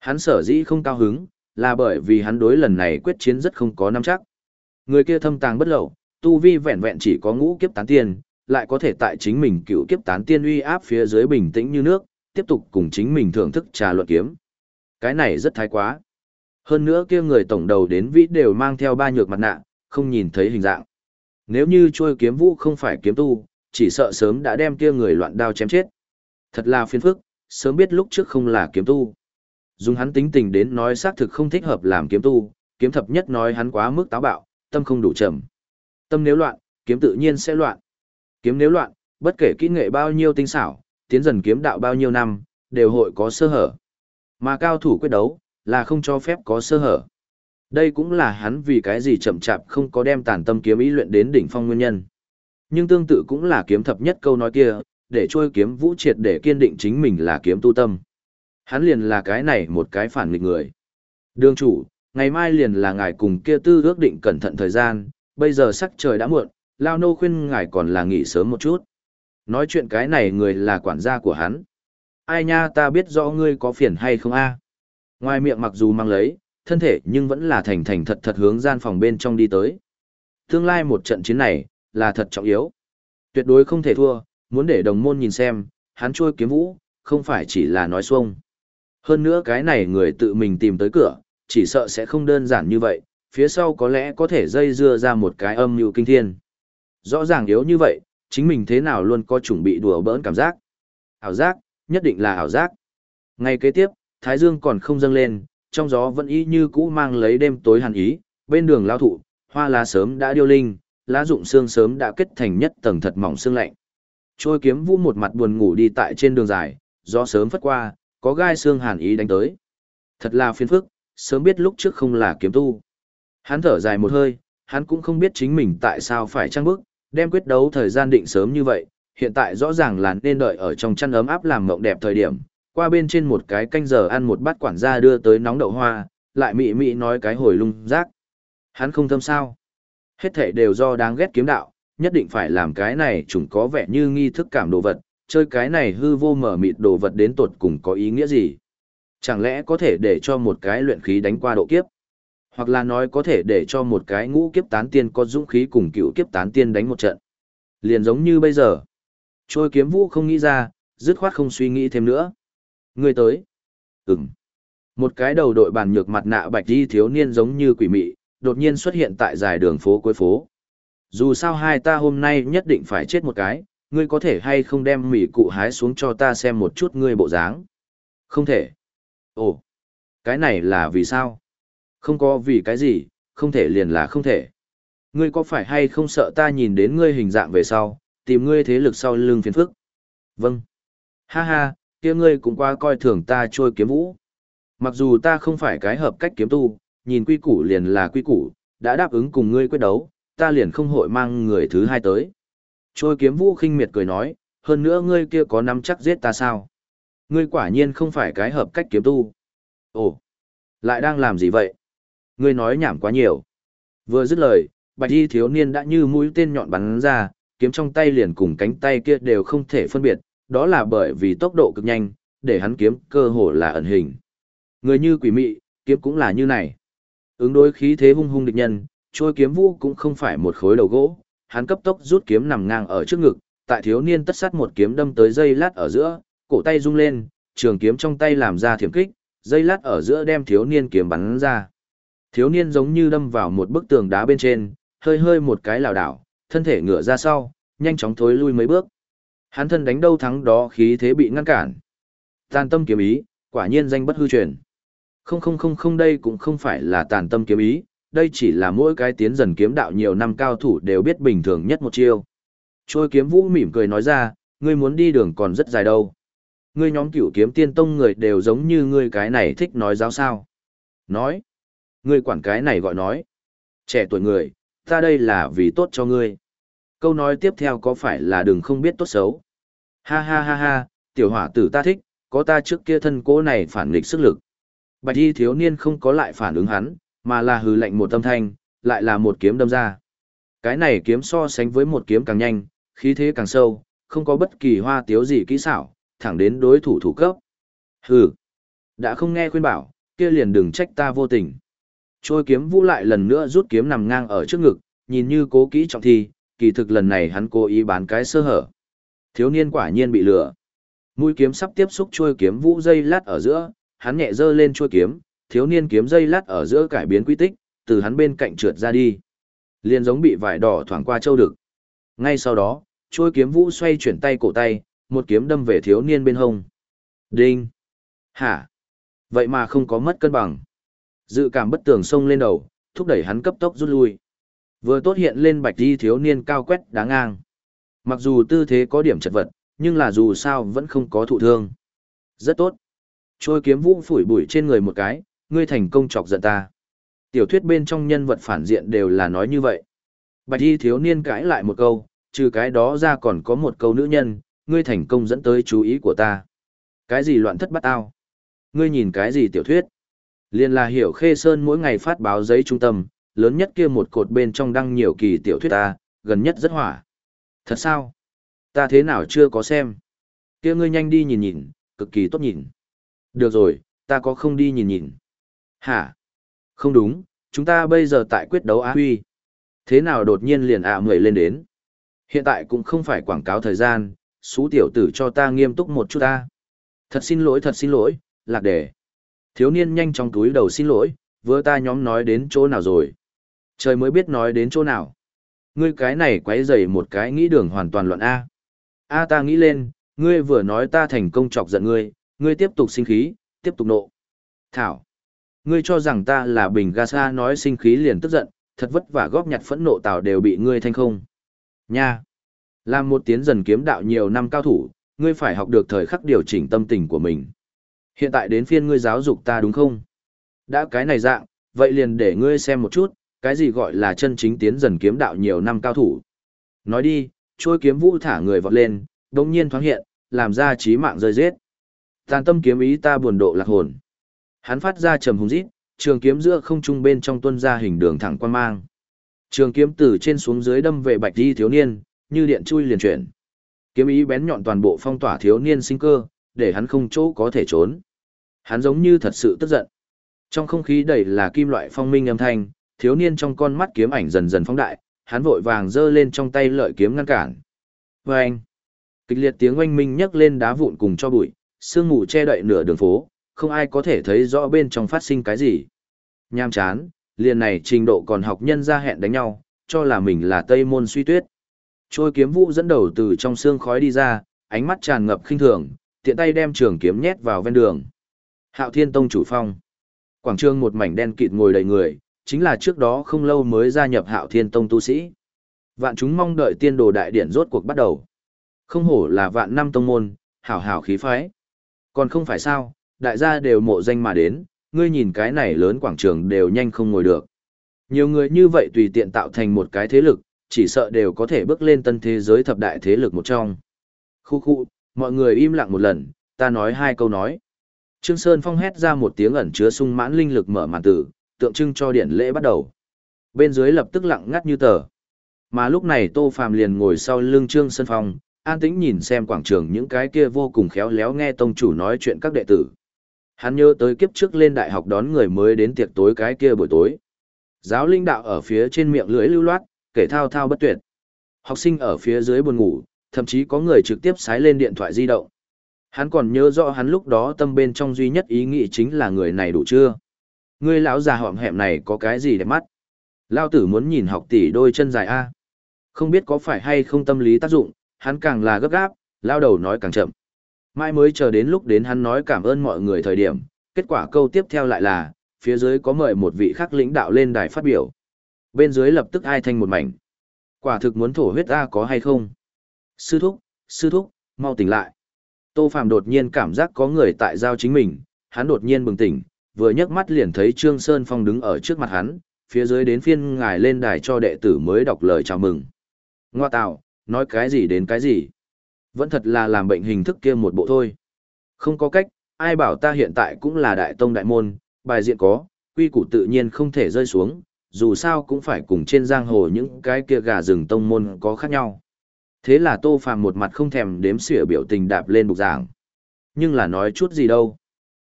Speaker 1: Hắn sở dĩ không cao hứng, là bởi vì hắn đối lần này quyết chiến rất không có nắm chắc. Người kia thâm tàng bất lậu, tu vi vẹn vẹn chỉ có ngũ kiếp tán tiên, lại có thể tại chính mình cựu kiếp tán tiên uy áp phía dưới bình tĩnh như nước, tiếp tục cùng chính mình thưởng thức trà luận kiếm. Cái này rất thái quá. Hơn nữa kia người tổng đầu đến vĩ đều mang theo ba nhược mặt nạ, không nhìn thấy hình dạng. Nếu như trôi kiếm vũ không phải kiếm tu, chỉ sợ sớm đã đem kia người loạn đao chém chết. Thật là phiền phức, sớm biết lúc trước không là kiếm tu. Dùng hắn tính tình đến nói xác thực không thích hợp làm kiếm tu, kiếm thập nhất nói hắn quá mức táo bạo, tâm không đủ trầm. Tâm nếu loạn, kiếm tự nhiên sẽ loạn. Kiếm nếu loạn, bất kể kỹ nghệ bao nhiêu tinh xảo, tiến dần kiếm đạo bao nhiêu năm, đều hội có sơ hở. Mà cao thủ quyết đấu, là không cho phép có sơ hở. Đây cũng là hắn vì cái gì chậm chạp không có đem tàn tâm kiếm ý luyện đến đỉnh phong nguyên nhân. Nhưng tương tự cũng là kiếm thập nhất câu nói kia, để trôi kiếm vũ triệt để kiên định chính mình là kiếm tu tâm. Hắn liền là cái này một cái phản nghịch người. Đường chủ, ngày mai liền là ngài cùng kia tư ước định cẩn thận thời gian, bây giờ sắc trời đã muộn, Lao Nô khuyên ngài còn là nghỉ sớm một chút. Nói chuyện cái này người là quản gia của hắn. Ai nha ta biết rõ ngươi có phiền hay không a Ngoài miệng mặc dù mang lấy, thân thể nhưng vẫn là thành thành thật thật hướng gian phòng bên trong đi tới. Tương lai một trận chiến này, là thật trọng yếu. Tuyệt đối không thể thua, muốn để đồng môn nhìn xem, hắn trôi kiếm vũ, không phải chỉ là nói xuông. Hơn nữa cái này người tự mình tìm tới cửa, chỉ sợ sẽ không đơn giản như vậy, phía sau có lẽ có thể dây dưa ra một cái âm mưu kinh thiên. Rõ ràng yếu như vậy, chính mình thế nào luôn có chuẩn bị đùa bỡn cảm giác. Ảo giác, nhất định là ảo giác. Ngày kế tiếp, Thái Dương còn không dâng lên, trong gió vẫn y như cũ mang lấy đêm tối hàn ý, bên đường lao thụ, hoa lá sớm đã điêu linh, lá rụng xương sớm đã kết thành nhất tầng thật mỏng xương lạnh. Trôi kiếm vũ một mặt buồn ngủ đi tại trên đường dài, do sớm phất qua, có gai xương hàn ý đánh tới. Thật là phiền phức, sớm biết lúc trước không là kiếm tu. Hắn thở dài một hơi, hắn cũng không biết chính mình tại sao phải trăng bức, đem quyết đấu thời gian định sớm như vậy, hiện tại rõ ràng là nên đợi ở trong chăn ấm áp làm mộng đẹp thời điểm, qua bên trên một cái canh giờ ăn một bát quản gia đưa tới nóng đậu hoa, lại mị mị nói cái hồi lung rác. Hắn không thâm sao. Hết thể đều do đáng ghét kiếm đạo, nhất định phải làm cái này chúng có vẻ như nghi thức cảm đồ vật, chơi cái này hư vô mở mịt đồ vật đến tột cùng có ý nghĩa gì. Chẳng lẽ có thể để cho một cái luyện khí đánh qua độ kiếp? Hoặc là nói có thể để cho một cái ngũ kiếp tán tiên có dũng khí cùng cựu kiếp tán tiên đánh một trận. Liền giống như bây giờ. Trôi kiếm vũ không nghĩ ra, dứt khoát không suy nghĩ thêm nữa. Người tới. Ừm. Một cái đầu đội bàn nhược mặt nạ bạch đi thiếu niên giống như quỷ mị, đột nhiên xuất hiện tại dài đường phố cuối phố. Dù sao hai ta hôm nay nhất định phải chết một cái, ngươi có thể hay không đem mỉ cụ hái xuống cho ta xem một chút ngươi bộ dáng. Không thể. Ồ, cái này là vì sao? Không có vì cái gì, không thể liền là không thể. Ngươi có phải hay không sợ ta nhìn đến ngươi hình dạng về sau, tìm ngươi thế lực sau lưng phiền phức? Vâng. Ha ha, kia ngươi cũng qua coi thường ta trôi kiếm vũ. Mặc dù ta không phải cái hợp cách kiếm tu, nhìn quy củ liền là quy củ, đã đáp ứng cùng ngươi quyết đấu, ta liền không hội mang người thứ hai tới. Trôi kiếm vũ khinh miệt cười nói, hơn nữa ngươi kia có nắm chắc giết ta sao? Ngươi quả nhiên không phải cái hợp cách kiếm tu. Ồ, lại đang làm gì vậy? Ngươi nói nhảm quá nhiều. Vừa dứt lời, bạch y thiếu niên đã như mũi tên nhọn bắn ra, kiếm trong tay liền cùng cánh tay kia đều không thể phân biệt, đó là bởi vì tốc độ cực nhanh, để hắn kiếm cơ hồ là ẩn hình. Người như quỷ mị, kiếm cũng là như này. Ứng đối khí thế hung hung địch nhân, trôi kiếm vũ cũng không phải một khối đầu gỗ, hắn cấp tốc rút kiếm nằm ngang ở trước ngực, tại thiếu niên tất sát một kiếm đâm tới dây lát ở giữa, cổ tay rung lên, trường kiếm trong tay làm ra thiểm kích, dây lát ở giữa đem thiếu niên kiếm bắn ra. Thiếu niên giống như đâm vào một bức tường đá bên trên, hơi hơi một cái lảo đảo, thân thể ngửa ra sau, nhanh chóng thối lui mấy bước. Hắn thân đánh đâu thắng đó khí thế bị ngăn cản. Tàn tâm kiếm ý, quả nhiên danh bất hư truyền. Không không không không đây cũng không phải là tàn tâm kiếm ý, đây chỉ là mỗi cái tiến dần kiếm đạo nhiều năm cao thủ đều biết bình thường nhất một chiêu. Trôi kiếm vũ mỉm cười nói ra, ngươi muốn đi đường còn rất dài đâu. Ngươi nhóm cửu kiếm tiên tông người đều giống như ngươi cái này thích nói giáo sao. Nói. Ngươi quản cái này gọi nói. Trẻ tuổi người, ta đây là vì tốt cho ngươi. Câu nói tiếp theo có phải là đừng không biết tốt xấu. Ha ha ha ha, tiểu hỏa tử ta thích, có ta trước kia thân cố này phản nghịch sức lực. Bạch y thiếu niên không có lại phản ứng hắn, mà là hừ lạnh một tâm thanh, lại là một kiếm đâm ra. Cái này kiếm so sánh với một kiếm càng nhanh, khí thế càng sâu, không có bất kỳ hoa tiếu gì kỹ xảo, thẳng đến đối thủ thủ cấp. Hừ, đã không nghe khuyên bảo, kia liền đừng trách ta vô tình. Trôi kiếm vũ lại lần nữa rút kiếm nằm ngang ở trước ngực, nhìn như cố kỹ trọng thi, kỳ thực lần này hắn cố ý bán cái sơ hở. Thiếu niên quả nhiên bị lừa. Mũi kiếm sắp tiếp xúc trôi kiếm vũ dây lát ở giữa, hắn nhẹ giơ lên trôi kiếm, thiếu niên kiếm dây lát ở giữa cải biến quy tích, từ hắn bên cạnh trượt ra đi. Liên giống bị vải đỏ thoảng qua châu đực. Ngay sau đó, chuôi kiếm vũ xoay chuyển tay cổ tay, một kiếm đâm về thiếu niên bên hông. Đinh! Hả? Vậy mà không có mất cân bằng. Dự cảm bất tường sông lên đầu, thúc đẩy hắn cấp tốc rút lui. Vừa tốt hiện lên bạch đi thiếu niên cao quét đá ngang. Mặc dù tư thế có điểm chật vật, nhưng là dù sao vẫn không có thụ thương. Rất tốt. Trôi kiếm vũ phủi bụi trên người một cái, ngươi thành công chọc giận ta. Tiểu thuyết bên trong nhân vật phản diện đều là nói như vậy. Bạch y thiếu niên cãi lại một câu, trừ cái đó ra còn có một câu nữ nhân, ngươi thành công dẫn tới chú ý của ta. Cái gì loạn thất bắt ao? Ngươi nhìn cái gì tiểu thuyết? Liên là hiểu khê sơn mỗi ngày phát báo giấy trung tâm, lớn nhất kia một cột bên trong đăng nhiều kỳ tiểu thuyết ta, gần nhất rất hỏa. Thật sao? Ta thế nào chưa có xem? kia ngươi nhanh đi nhìn nhìn, cực kỳ tốt nhìn. Được rồi, ta có không đi nhìn nhìn. Hả? Không đúng, chúng ta bây giờ tại quyết đấu Á Huy. Thế nào đột nhiên liền ạ à mười lên đến? Hiện tại cũng không phải quảng cáo thời gian, xú tiểu tử cho ta nghiêm túc một chút ta. Thật xin lỗi thật xin lỗi, lạc đề. Thiếu niên nhanh trong túi đầu xin lỗi, vừa ta nhóm nói đến chỗ nào rồi. Trời mới biết nói đến chỗ nào. Ngươi cái này quấy dày một cái nghĩ đường hoàn toàn loạn A. A ta nghĩ lên, ngươi vừa nói ta thành công chọc giận ngươi, ngươi tiếp tục sinh khí, tiếp tục nộ. Thảo, ngươi cho rằng ta là bình ga nói sinh khí liền tức giận, thật vất vả góp nhặt phẫn nộ tào đều bị ngươi thanh không. Nha, làm một tiến dần kiếm đạo nhiều năm cao thủ, ngươi phải học được thời khắc điều chỉnh tâm tình của mình. Hiện tại đến phiên ngươi giáo dục ta đúng không? Đã cái này dạng, vậy liền để ngươi xem một chút, cái gì gọi là chân chính tiến dần kiếm đạo nhiều năm cao thủ. Nói đi, trôi kiếm vũ thả người vọt lên, đồng nhiên thoáng hiện, làm ra trí mạng rơi giết. Tàn tâm kiếm ý ta buồn độ lạc hồn. Hắn phát ra trầm hùng rít, trường kiếm giữa không trung bên trong tuân ra hình đường thẳng quan mang. Trường kiếm từ trên xuống dưới đâm về bạch Di thiếu niên, như điện chui liền chuyển. Kiếm ý bén nhọn toàn bộ phong tỏa thiếu niên sinh cơ, để hắn không chỗ có thể trốn. Hắn giống như thật sự tức giận. Trong không khí đầy là kim loại phong minh âm thanh, thiếu niên trong con mắt kiếm ảnh dần dần phóng đại, hắn vội vàng giơ lên trong tay lợi kiếm ngăn cản. Và anh, kịch liệt tiếng oanh minh nhấc lên đá vụn cùng cho bụi, sương mù che đậy nửa đường phố, không ai có thể thấy rõ bên trong phát sinh cái gì. Nham chán, liền này trình độ còn học nhân ra hẹn đánh nhau, cho là mình là Tây Môn suy tuyết. Trôi kiếm vũ dẫn đầu từ trong xương khói đi ra, ánh mắt tràn ngập khinh thường, tiện tay đem trường kiếm nhét vào ven đường. Hạo Thiên Tông chủ phong. Quảng trường một mảnh đen kịt ngồi đầy người, chính là trước đó không lâu mới gia nhập Hạo Thiên Tông tu sĩ. Vạn chúng mong đợi tiên đồ đại điển rốt cuộc bắt đầu. Không hổ là vạn năm tông môn, hảo hảo khí phái. Còn không phải sao, đại gia đều mộ danh mà đến, ngươi nhìn cái này lớn quảng trường đều nhanh không ngồi được. Nhiều người như vậy tùy tiện tạo thành một cái thế lực, chỉ sợ đều có thể bước lên tân thế giới thập đại thế lực một trong. Khu khu, mọi người im lặng một lần, ta nói hai câu nói. Trương Sơn Phong hét ra một tiếng ẩn chứa sung mãn linh lực mở màn tử, tượng trưng cho điện lễ bắt đầu. Bên dưới lập tức lặng ngắt như tờ. Mà lúc này Tô Phàm liền ngồi sau lưng Trương Sơn Phong, an tĩnh nhìn xem quảng trường những cái kia vô cùng khéo léo nghe tông chủ nói chuyện các đệ tử. Hắn nhớ tới kiếp trước lên đại học đón người mới đến tiệc tối cái kia buổi tối. Giáo linh đạo ở phía trên miệng lưỡi lưu loát, kể thao thao bất tuyệt. Học sinh ở phía dưới buồn ngủ, thậm chí có người trực tiếp sái lên điện thoại di động. Hắn còn nhớ rõ hắn lúc đó tâm bên trong duy nhất ý nghĩ chính là người này đủ chưa. Người lão già họm hẹm này có cái gì để mắt. Lao tử muốn nhìn học tỷ đôi chân dài A. Không biết có phải hay không tâm lý tác dụng, hắn càng là gấp gáp, lao đầu nói càng chậm. Mai mới chờ đến lúc đến hắn nói cảm ơn mọi người thời điểm, kết quả câu tiếp theo lại là, phía dưới có mời một vị khác lãnh đạo lên đài phát biểu. Bên dưới lập tức ai thanh một mảnh. Quả thực muốn thổ huyết ra có hay không? Sư thúc, sư thúc, mau tỉnh lại. Tô Phạm đột nhiên cảm giác có người tại giao chính mình, hắn đột nhiên bừng tỉnh, vừa nhấc mắt liền thấy Trương Sơn Phong đứng ở trước mặt hắn, phía dưới đến phiên ngài lên đài cho đệ tử mới đọc lời chào mừng. Ngoa tạo, nói cái gì đến cái gì. Vẫn thật là làm bệnh hình thức kia một bộ thôi. Không có cách, ai bảo ta hiện tại cũng là đại tông đại môn, bài diện có, quy củ tự nhiên không thể rơi xuống, dù sao cũng phải cùng trên giang hồ những cái kia gà rừng tông môn có khác nhau. Thế là Tô Phàm một mặt không thèm đếm xỉa biểu tình đạp lên bục giảng. Nhưng là nói chút gì đâu.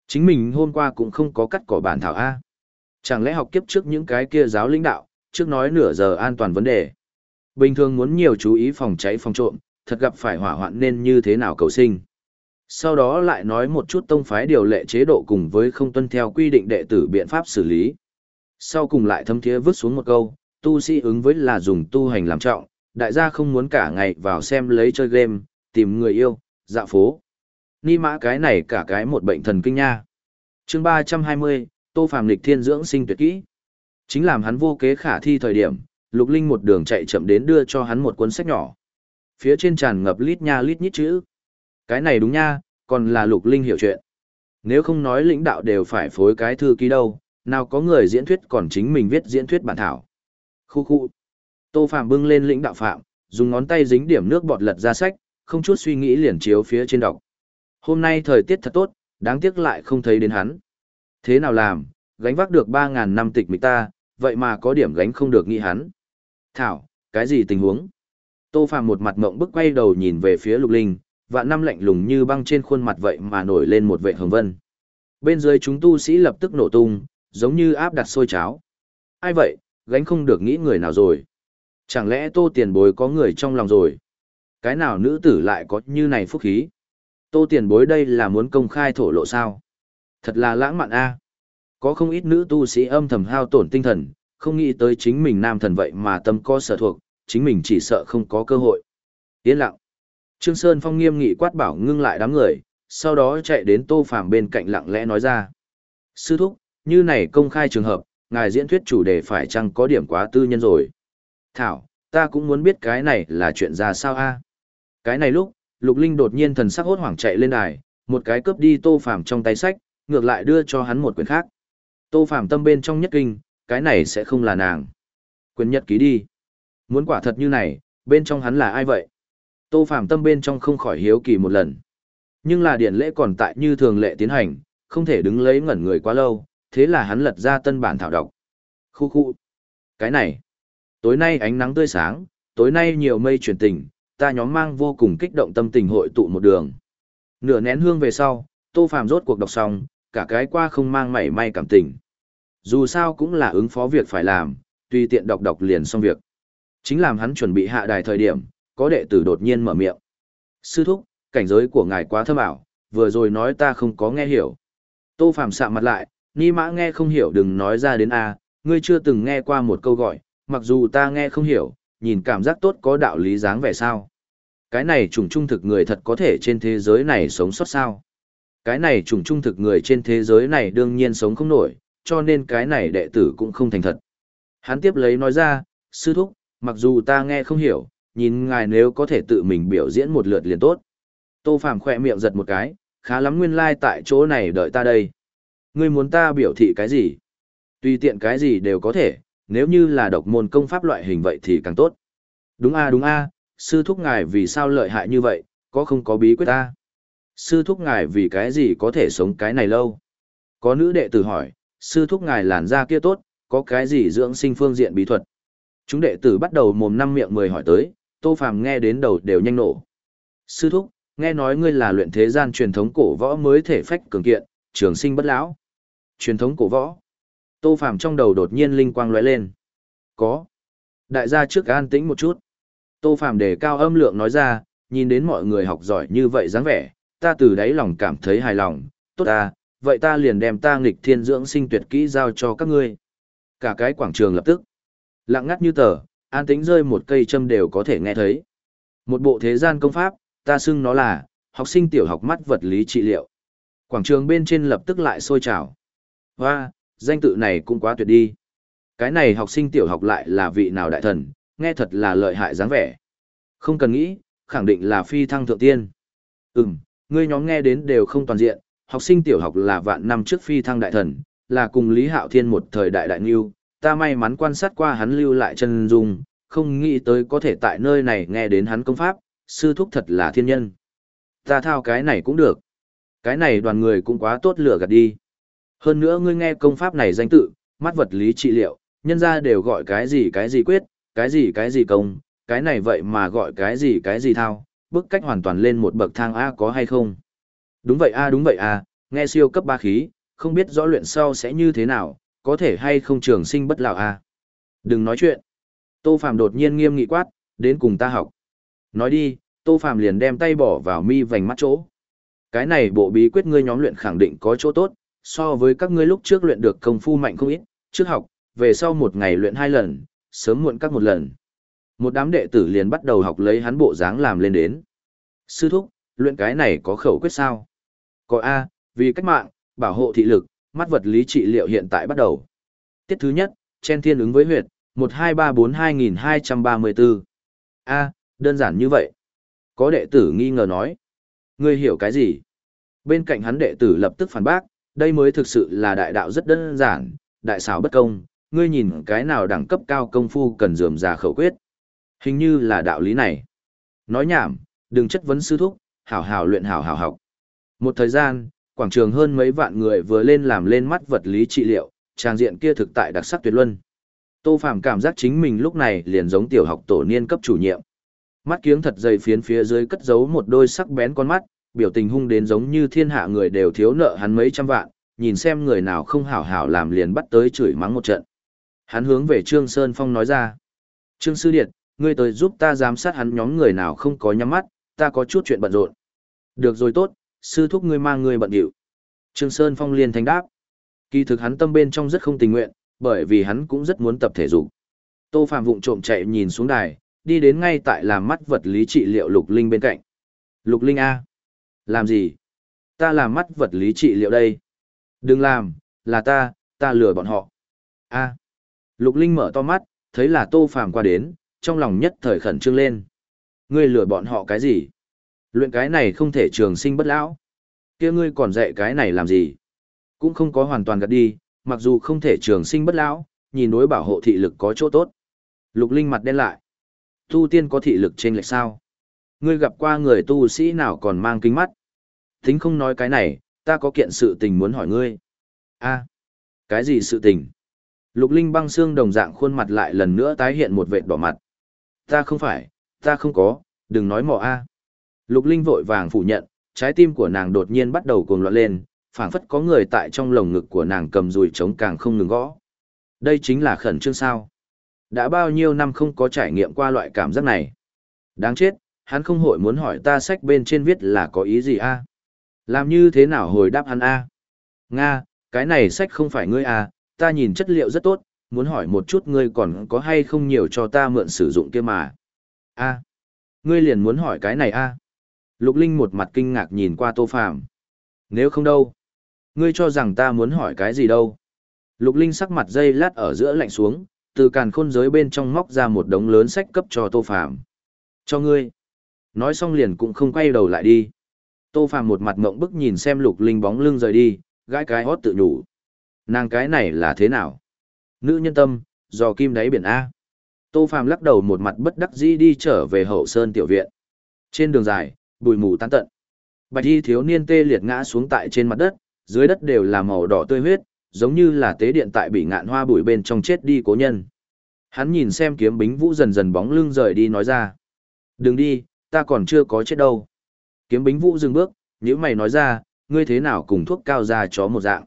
Speaker 1: Chính mình hôm qua cũng không có cắt cỏ bản thảo A. Chẳng lẽ học kiếp trước những cái kia giáo lãnh đạo, trước nói nửa giờ an toàn vấn đề. Bình thường muốn nhiều chú ý phòng cháy phòng trộm, thật gặp phải hỏa hoạn nên như thế nào cầu sinh. Sau đó lại nói một chút tông phái điều lệ chế độ cùng với không tuân theo quy định đệ tử biện pháp xử lý. Sau cùng lại thâm thiế vứt xuống một câu, tu sĩ ứng với là dùng tu hành làm trọng, đại gia không muốn cả ngày vào xem lấy chơi game, tìm người yêu, dạ phố. Ni mã cái này cả cái một bệnh thần kinh nha. chương 320, Tô Phàm lịch thiên dưỡng sinh tuyệt kỹ. Chính làm hắn vô kế khả thi thời điểm, Lục Linh một đường chạy chậm đến đưa cho hắn một cuốn sách nhỏ. Phía trên tràn ngập lít nha lít nhít chữ. Cái này đúng nha, còn là Lục Linh hiểu chuyện. Nếu không nói lĩnh đạo đều phải phối cái thư ký đâu, nào có người diễn thuyết còn chính mình viết diễn thuyết bản thảo. Khu khu. Tô Phạm bưng lên lĩnh đạo phạm, dùng ngón tay dính điểm nước bọt lật ra sách, không chút suy nghĩ liền chiếu phía trên đọc. Hôm nay thời tiết thật tốt, đáng tiếc lại không thấy đến hắn. Thế nào làm, gánh vác được 3.000 năm tịch mịch ta, vậy mà có điểm gánh không được nghĩ hắn. Thảo, cái gì tình huống? Tô Phàm một mặt mộng bức quay đầu nhìn về phía Lục Linh, vạn năm lạnh lùng như băng trên khuôn mặt vậy mà nổi lên một vệ hồng vân. Bên dưới chúng tu sĩ lập tức nổ tung, giống như áp đặt sôi cháo. Ai vậy, gánh không được nghĩ người nào rồi? Chẳng lẽ tô tiền bối có người trong lòng rồi? Cái nào nữ tử lại có như này phúc khí? Tô tiền bối đây là muốn công khai thổ lộ sao? Thật là lãng mạn a. Có không ít nữ tu sĩ âm thầm hao tổn tinh thần, không nghĩ tới chính mình nam thần vậy mà tâm có sở thuộc, chính mình chỉ sợ không có cơ hội. Yên lặng. Trương Sơn Phong nghiêm nghị quát bảo ngưng lại đám người, sau đó chạy đến Tô Phàm bên cạnh lặng lẽ nói ra. Sư thúc, như này công khai trường hợp, ngài diễn thuyết chủ đề phải chăng có điểm quá tư nhân rồi. Thảo, ta cũng muốn biết cái này là chuyện ra sao a. Cái này lúc, Lục Linh đột nhiên thần sắc hốt hoảng chạy lên đài, một cái cướp đi Tô Phàm trong tay sách, ngược lại đưa cho hắn một quyển khác. Tô Phàm tâm bên trong nhất kinh, cái này sẽ không là nàng. Quyển nhật ký đi. Muốn quả thật như này, bên trong hắn là ai vậy? Tô Phàm tâm bên trong không khỏi hiếu kỳ một lần. Nhưng là điện lễ còn tại như thường lệ tiến hành, không thể đứng lấy ngẩn người quá lâu, thế là hắn lật ra tân bản thảo đọc. Khu khu. Cái này. Tối nay ánh nắng tươi sáng, tối nay nhiều mây chuyển tình, ta nhóm mang vô cùng kích động tâm tình hội tụ một đường. Nửa nén hương về sau, Tô Phàm rốt cuộc đọc xong, cả cái qua không mang mảy may cảm tình. Dù sao cũng là ứng phó việc phải làm, tùy tiện đọc đọc liền xong việc. Chính làm hắn chuẩn bị hạ đài thời điểm, có đệ tử đột nhiên mở miệng. Sư thúc, cảnh giới của ngài quá thâm ảo, vừa rồi nói ta không có nghe hiểu. Tô phạm sạm mặt lại, ni mã nghe không hiểu đừng nói ra đến A, ngươi chưa từng nghe qua một câu gọi, mặc dù ta nghe không hiểu, nhìn cảm giác tốt có đạo lý dáng vẻ sao. Cái này trùng trung thực người thật có thể trên thế giới này sống sót sao. Cái này trùng trung thực người trên thế giới này đương nhiên sống không nổi, cho nên cái này đệ tử cũng không thành thật. Hắn tiếp lấy nói ra, sư thúc, mặc dù ta nghe không hiểu, nhìn ngài nếu có thể tự mình biểu diễn một lượt liền tốt. Tô Phàm khỏe miệng giật một cái, khá lắm nguyên lai like tại chỗ này đợi ta đây. Ngươi muốn ta biểu thị cái gì? Tùy tiện cái gì đều có thể, nếu như là độc môn công pháp loại hình vậy thì càng tốt. Đúng a đúng a, sư thúc ngài vì sao lợi hại như vậy, có không có bí quyết ta? Sư thúc ngài vì cái gì có thể sống cái này lâu? Có nữ đệ tử hỏi, sư thúc ngài làn da kia tốt, có cái gì dưỡng sinh phương diện bí thuật? Chúng đệ tử bắt đầu mồm năm miệng mười hỏi tới, Tô Phàm nghe đến đầu đều nhanh nổ. Sư thúc, nghe nói ngươi là luyện thế gian truyền thống cổ võ mới thể phách cường kiện, trường sinh bất lão. Truyền thống cổ võ. Tô Phàm trong đầu đột nhiên linh quang lóe lên. Có. Đại gia trước an tĩnh một chút. Tô Phàm đề cao âm lượng nói ra, nhìn đến mọi người học giỏi như vậy dáng vẻ, ta từ đáy lòng cảm thấy hài lòng, tốt ta, vậy ta liền đem ta nghịch thiên dưỡng sinh tuyệt kỹ giao cho các ngươi. Cả cái quảng trường lập tức. Lặng ngắt như tờ, an tĩnh rơi một cây châm đều có thể nghe thấy. Một bộ thế gian công pháp, ta xưng nó là, học sinh tiểu học mắt vật lý trị liệu. Quảng trường bên trên lập tức lại sôi trào. Hoa, danh tự này cũng quá tuyệt đi. Cái này học sinh tiểu học lại là vị nào đại thần, nghe thật là lợi hại dáng vẻ. Không cần nghĩ, khẳng định là phi thăng thượng tiên. Ừm, ngươi nhóm nghe đến đều không toàn diện, học sinh tiểu học là vạn năm trước phi thăng đại thần, là cùng Lý Hạo Thiên một thời đại đại nghiêu, ta may mắn quan sát qua hắn lưu lại chân dung, không nghĩ tới có thể tại nơi này nghe đến hắn công pháp, sư thúc thật là thiên nhân. Ta thao cái này cũng được. Cái này đoàn người cũng quá tốt lửa gạt đi. Hơn nữa ngươi nghe công pháp này danh tự, mắt vật lý trị liệu, nhân ra đều gọi cái gì cái gì quyết, cái gì cái gì công, cái này vậy mà gọi cái gì cái gì thao, bức cách hoàn toàn lên một bậc thang A có hay không? Đúng vậy A đúng vậy A, nghe siêu cấp ba khí, không biết rõ luyện sau sẽ như thế nào, có thể hay không trường sinh bất lão A. Đừng nói chuyện. Tô Phạm đột nhiên nghiêm nghị quát, đến cùng ta học. Nói đi, Tô Phạm liền đem tay bỏ vào mi vành mắt chỗ. Cái này bộ bí quyết ngươi nhóm luyện khẳng định có chỗ tốt, so với các ngươi lúc trước luyện được công phu mạnh không ít, trước học, về sau một ngày luyện hai lần, sớm muộn các một lần. Một đám đệ tử liền bắt đầu học lấy hắn bộ dáng làm lên đến. Sư thúc, luyện cái này có khẩu quyết sao? Có A, vì cách mạng, bảo hộ thị lực, mắt vật lý trị liệu hiện tại bắt đầu. Tiết thứ nhất, chen thiên ứng với huyệt, 1234-2234. A, đơn giản như vậy. Có đệ tử nghi ngờ nói. Ngươi hiểu cái gì? Bên cạnh hắn đệ tử lập tức phản bác, đây mới thực sự là đại đạo rất đơn giản, đại xảo bất công, ngươi nhìn cái nào đẳng cấp cao công phu cần dườm già khẩu quyết. Hình như là đạo lý này. Nói nhảm, đừng chất vấn sư thúc, hảo hảo luyện hảo hảo học. Một thời gian, Quảng trường hơn mấy vạn người vừa lên làm lên mắt vật lý trị liệu, trang diện kia thực tại đặc sắc tuyệt luân. Tô Phàm cảm giác chính mình lúc này liền giống tiểu học tổ niên cấp chủ nhiệm. Mắt kiếng thật dày phiến phía dưới cất giấu một đôi sắc bén con mắt, biểu tình hung đến giống như thiên hạ người đều thiếu nợ hắn mấy trăm vạn, nhìn xem người nào không hảo hảo làm liền bắt tới chửi mắng một trận. Hắn hướng về Trương Sơn Phong nói ra. Trương Sư Điệt, ngươi tới giúp ta giám sát hắn nhóm người nào không có nhắm mắt, ta có chút chuyện bận rộn. Được rồi tốt, sư thúc ngươi mang ngươi bận điệu. Trương Sơn Phong liền thành đáp. Kỳ thực hắn tâm bên trong rất không tình nguyện, bởi vì hắn cũng rất muốn tập thể dục. Tô Phạm vụng trộm chạy nhìn xuống đài, đi đến ngay tại làm mắt vật lý trị liệu Lục Linh bên cạnh. Lục Linh A. Làm gì? Ta làm mắt vật lý trị liệu đây. Đừng làm, là ta, ta lừa bọn họ. A. Lục Linh mở to mắt, thấy là Tô Phạm qua đến, trong lòng nhất thời khẩn trương lên. Ngươi lừa bọn họ cái gì? Luyện cái này không thể trường sinh bất lão. Kia ngươi còn dạy cái này làm gì? Cũng không có hoàn toàn gạt đi, mặc dù không thể trường sinh bất lão, nhìn đối bảo hộ thị lực có chỗ tốt. Lục Linh mặt đen lại. Tu tiên có thị lực trên lệch sao? Ngươi gặp qua người tu sĩ nào còn mang kính mắt? Tính không nói cái này, ta có kiện sự tình muốn hỏi ngươi. a cái gì sự tình? Lục Linh băng xương đồng dạng khuôn mặt lại lần nữa tái hiện một vệt đỏ mặt. Ta không phải, ta không có, đừng nói mò a. Lục Linh vội vàng phủ nhận, trái tim của nàng đột nhiên bắt đầu cuồng loạn lên, phảng phất có người tại trong lồng ngực của nàng cầm dùi trống càng không ngừng gõ. Đây chính là khẩn trương sao. Đã bao nhiêu năm không có trải nghiệm qua loại cảm giác này. Đáng chết, hắn không hội muốn hỏi ta sách bên trên viết là có ý gì a? Làm như thế nào hồi đáp hắn a? Nga, cái này sách không phải ngươi a, ta nhìn chất liệu rất tốt, muốn hỏi một chút ngươi còn có hay không nhiều cho ta mượn sử dụng kia mà. A, ngươi liền muốn hỏi cái này a? Lục Linh một mặt kinh ngạc nhìn qua Tô Phàm. Nếu không đâu, ngươi cho rằng ta muốn hỏi cái gì đâu? Lục Linh sắc mặt dây lát ở giữa lạnh xuống, từ càn khôn giới bên trong móc ra một đống lớn sách cấp cho Tô Phàm. Cho ngươi. Nói xong liền cũng không quay đầu lại đi. Tô Phàm một mặt ngộng bức nhìn xem Lục Linh bóng lưng rời đi, gãi cái hót tự nhủ. Nàng cái này là thế nào? Nữ nhân tâm, dò kim đáy biển A. Tô Phàm lắc đầu một mặt bất đắc dĩ đi trở về hậu sơn tiểu viện. Trên đường dài, bụi mù tan tận. Bạch y thiếu niên tê liệt ngã xuống tại trên mặt đất, dưới đất đều là màu đỏ tươi huyết, giống như là tế điện tại bị ngạn hoa bụi bên trong chết đi cố nhân. Hắn nhìn xem kiếm bính vũ dần dần bóng lưng rời đi nói ra. Đừng đi, ta còn chưa có chết đâu. Kiếm bính vũ dừng bước, nếu mày nói ra, ngươi thế nào cùng thuốc cao ra chó một dạng.